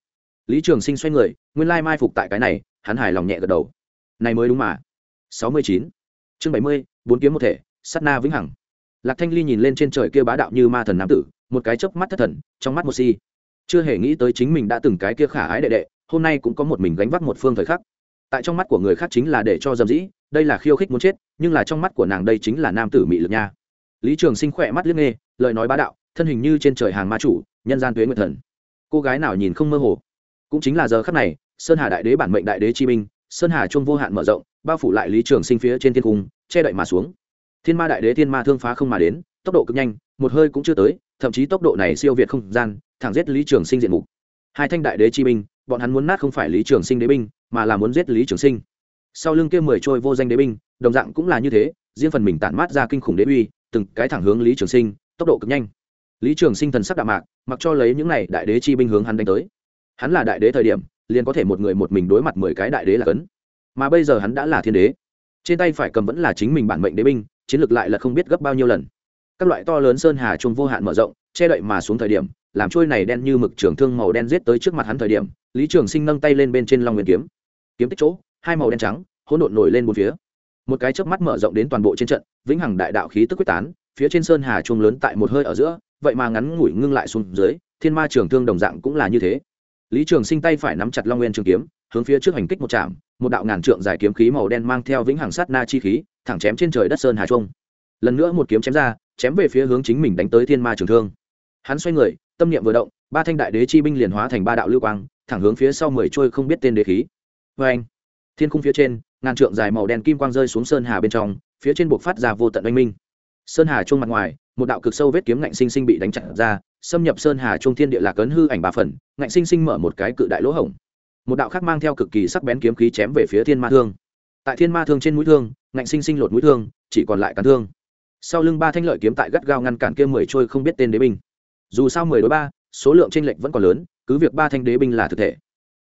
Lý trường sinh xoay người, nguyên lai mai phục tại cái này, hắn hài lòng nhẹ gật đầu. Này mới đúng mà. Sáu mươi chín. Chương bảy mươi, bốn kiếm một thể sắt na vĩnh hằng. Lạc thanh ly nhìn lên trên trời kia bá đạo như ma thần nam tử, một cái chớp mắt thất thần, trong mắt một si. Chưa hề nghĩ tới chính mình đã từng cái kia khả ái đệ đệ hôm nay cũng có một mình gánh vác một phương thời khắc. Tại trong mắt của người khác chính là để cho dầm dĩ, đây là khiêu khích muốn chết, nhưng là trong mắt của nàng đây chính là nam tử mị lực nha. Lý trường sinh khỏe mắt liếc nghe, lời nói bá đạo, thân hình như trên trời hàng ma chủ, nhân gian tuế nguyệt thần. Cô gái nào nhìn không mơ hồ? Cũng chính là giờ khắc này, sơn hà đại đế bản mệnh đại đế chi minh sơn hà trung vô hạn mở rộng, bao phủ lại lý trường sinh phía trên thiên cung, che đậy mà xuống. Thiên ma đại đế thiên ma thương phá không mà đến, tốc độ cực nhanh, một hơi cũng chưa tới, thậm chí tốc độ này siêu việt không gian, thẳng giết lý trường sinh diện mục. Hai thanh đại đế chi binh bọn hắn muốn nát không phải lý trường sinh đế binh, mà là muốn giết lý trường sinh. Sau lưng kia mười trôi vô danh đế binh, đồng dạng cũng là như thế, riêng phần mình tản mát ra kinh khủng đế uy, từng cái thẳng hướng lý trường sinh, tốc độ cực nhanh. Lý trường sinh thần sắc đạm mạc, mặc cho lấy những này đại đế chi binh hướng hắn đánh tới. Hắn là đại đế thời điểm, liền có thể một người một mình đối mặt mười cái đại đế là cấn. Mà bây giờ hắn đã là thiên đế. Trên tay phải cầm vẫn là chính mình bản mệnh đế binh, chiến lược lại là không biết gấp bao nhiêu lần. Các loại to lớn sơn hà trung vô hạn mở rộng, che đậy mà xuống thời điểm, làm trôi này đen như mực trường thương màu đen giết tới trước mặt hắn thời điểm lý trường sinh nâng tay lên bên trên long nguyên kiếm. Kiếm tích chỗ, hai màu đen trắng, hỗn độn nổi lên một phía. Một cái chớp mắt mở rộng đến toàn bộ trên trận, vĩnh hằng đại đạo khí tức quyết tán, phía trên sơn hà chuông lớn tại một hơi ở giữa, vậy mà ngắn ngủi ngưng lại xuống dưới, thiên ma trường thương đồng dạng cũng là như thế. Lý trường sinh tay phải nắm chặt long nguyên trường kiếm, hướng phía trước hành kích một chạm một đạo ngàn trượng dài kiếm khí màu đen mang theo vĩnh hằng sát na chi khí, thẳng chém trên trời đất sơn hà chuông. Lần nữa một kiếm chém ra, chém về phía hướng chính mình đánh tới thiên ma trường thương. Hắn xoay người, tâm niệm vừa động, ba thanh đại đế chi binh liền hóa thành ba đạo lưu quang thẳng hướng phía sau mười trôi không biết tên đế khí. Vê anh, thiên khung phía trên, ngàn trượng dài màu đen kim quang rơi xuống sơn hà bên trong, phía trên buộc phát ra vô tận oanh minh. Sơn hà chung mặt ngoài, một đạo cực sâu vết kiếm ngạnh sinh sinh bị đánh chặn ra, xâm nhập sơn hà trung thiên địa lạc ấn hư ảnh ba phần, ngạnh sinh sinh mở một cái cự đại lỗ hổng. Một đạo khác mang theo cực kỳ sắc bén kiếm khí chém về phía thiên ma thương. Tại thiên ma thương trên mũi thương, ngạnh sinh sinh lột mũi thương, chỉ còn lại cắn thương. Sau lưng ba thanh lợi kiếm tại gắt gao ngăn cản kia mười trôi không biết tên đế binh. Dù sao mười đối ba số lượng trên lệch vẫn còn lớn, cứ việc ba thanh đế binh là thực thể.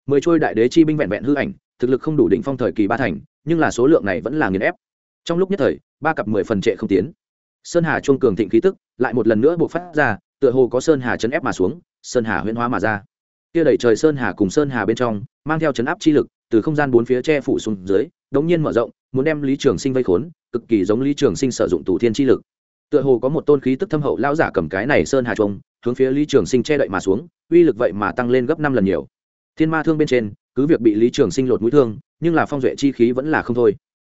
Mười trôi đại đế chi binh vẹn vẹn hư ảnh, thực lực không đủ định phong thời kỳ ba thành, nhưng là số lượng này vẫn là nghiền ép. Trong lúc nhất thời, ba cặp mười phần trệ không tiến. Sơn hà chuông cường thịnh khí tức, lại một lần nữa buộc phát ra, tựa hồ có sơn hà chấn ép mà xuống, sơn hà huyễn hóa mà ra. Kia đẩy trời sơn hà cùng sơn hà bên trong, mang theo chấn áp chi lực, từ không gian bốn phía che phủ xuống dưới, đống nhiên mở rộng, muốn đem lý trường sinh vây khốn, cực kỳ giống lý trường sinh sử dụng tù thiên chi lực. Tựa hồ có một tôn khí tức thâm hậu lão giả cầm cái này sơn hà trung hướng phía lý trường sinh che đậy mà xuống, uy lực vậy mà tăng lên gấp năm lần nhiều. Thiên ma thương bên trên, cứ việc bị lý trường sinh lột mũi thương, nhưng là phong duệ chi khí vẫn là không thôi.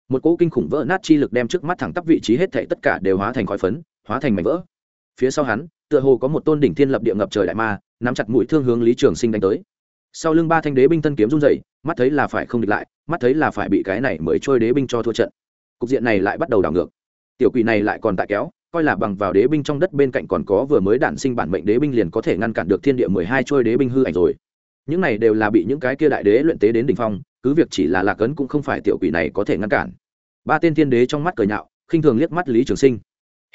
Một cỗ kinh khủng vỡ nát chi lực đem trước mắt thẳng tắp vị trí hết thảy tất cả đều hóa thành khói phấn, hóa thành mảnh vỡ. Phía sau hắn, tựa hồ có một tôn đỉnh thiên lập địa ngập trời đại ma, nắm chặt mũi thương hướng lý trường sinh đánh tới. Sau lưng ba thanh đế binh tân kiếm run dậy mắt thấy là phải không địch lại, mắt thấy là phải bị cái này mới trôi đế binh cho thua trận. Cục diện này lại bắt đầu đảo ngược. Tiểu quỷ này lại còn tại kéo coi là bằng vào đế binh trong đất bên cạnh còn có vừa mới đản sinh bản mệnh đế binh liền có thể ngăn cản được thiên địa mười hai trôi đế binh hư ảnh rồi. Những này đều là bị những cái kia đại đế luyện tế đến đỉnh phong, cứ việc chỉ là lạc ấn cũng không phải tiểu quỷ này có thể ngăn cản. Ba tên thiên đế trong mắt cười nhạo, khinh thường liếc mắt lý trường sinh.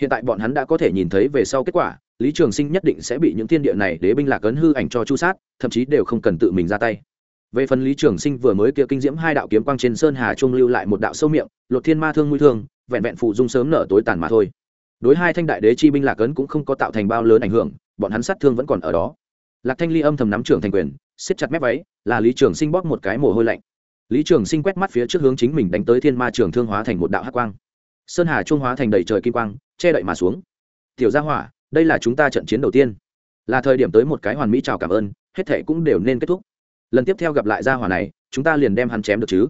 Hiện tại bọn hắn đã có thể nhìn thấy về sau kết quả, lý trường sinh nhất định sẽ bị những thiên địa này đế binh lạc ấn hư ảnh cho chu sát, thậm chí đều không cần tự mình ra tay. Về phần lý trường sinh vừa mới kia kinh diễm hai đạo kiếm quang trên sơn hà trung lưu lại một đạo sâu miệng, lột thiên ma thương nguy thương, vẹn vẹn phụ dung sớm nở tối tàn mà thôi đối hai thanh đại đế chi binh lạc ấn cũng không có tạo thành bao lớn ảnh hưởng, bọn hắn sát thương vẫn còn ở đó. Lạc thanh ly âm thầm nắm trưởng thành quyền, siết chặt mép váy, là lý trường sinh bóp một cái mồ hôi lạnh. Lý trường sinh quét mắt phía trước hướng chính mình đánh tới thiên ma trường thương hóa thành một đạo hắc quang. Sơn hà trung hóa thành đầy trời kim quang, che đậy mà xuống. Tiểu gia hỏa, đây là chúng ta trận chiến đầu tiên. Là thời điểm tới một cái hoàn mỹ chào cảm ơn, hết thệ cũng đều nên kết thúc. Lần tiếp theo gặp lại gia hỏa này, chúng ta liền đem hắn chém được chứ.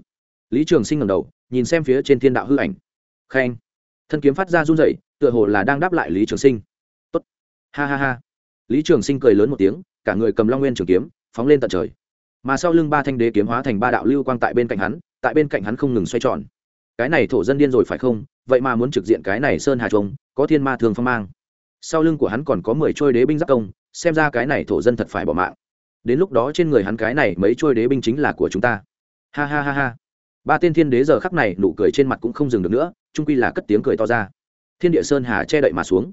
Lý trường sinh ngầm đầu, nhìn xem phía trên thiên đạo hư ảnh. Khen. Thân kiếm phát ra run rẩy tựa hồ là đang đáp lại lý trường sinh. Tốt. Ha ha ha. Lý trường sinh cười lớn một tiếng, cả người cầm long nguyên trường kiếm, phóng lên tận trời. Mà sau lưng ba thanh đế kiếm hóa thành ba đạo lưu quang tại bên cạnh hắn, tại bên cạnh hắn không ngừng xoay tròn. Cái này thổ dân điên rồi phải không? Vậy mà muốn trực diện cái này sơn hà trống có thiên ma thường phong mang. Sau lưng của hắn còn có mười trôi đế binh giáp công, xem ra cái này thổ dân thật phải bỏ mạng. Đến lúc đó trên người hắn cái này mấy trôi đế binh chính là của chúng ta. Ha ha ha ha. Ba tên thiên đế giờ khắc này nụ cười trên mặt cũng không dừng được nữa trung quy là cất tiếng cười to ra thiên địa sơn hà che đậy mà xuống.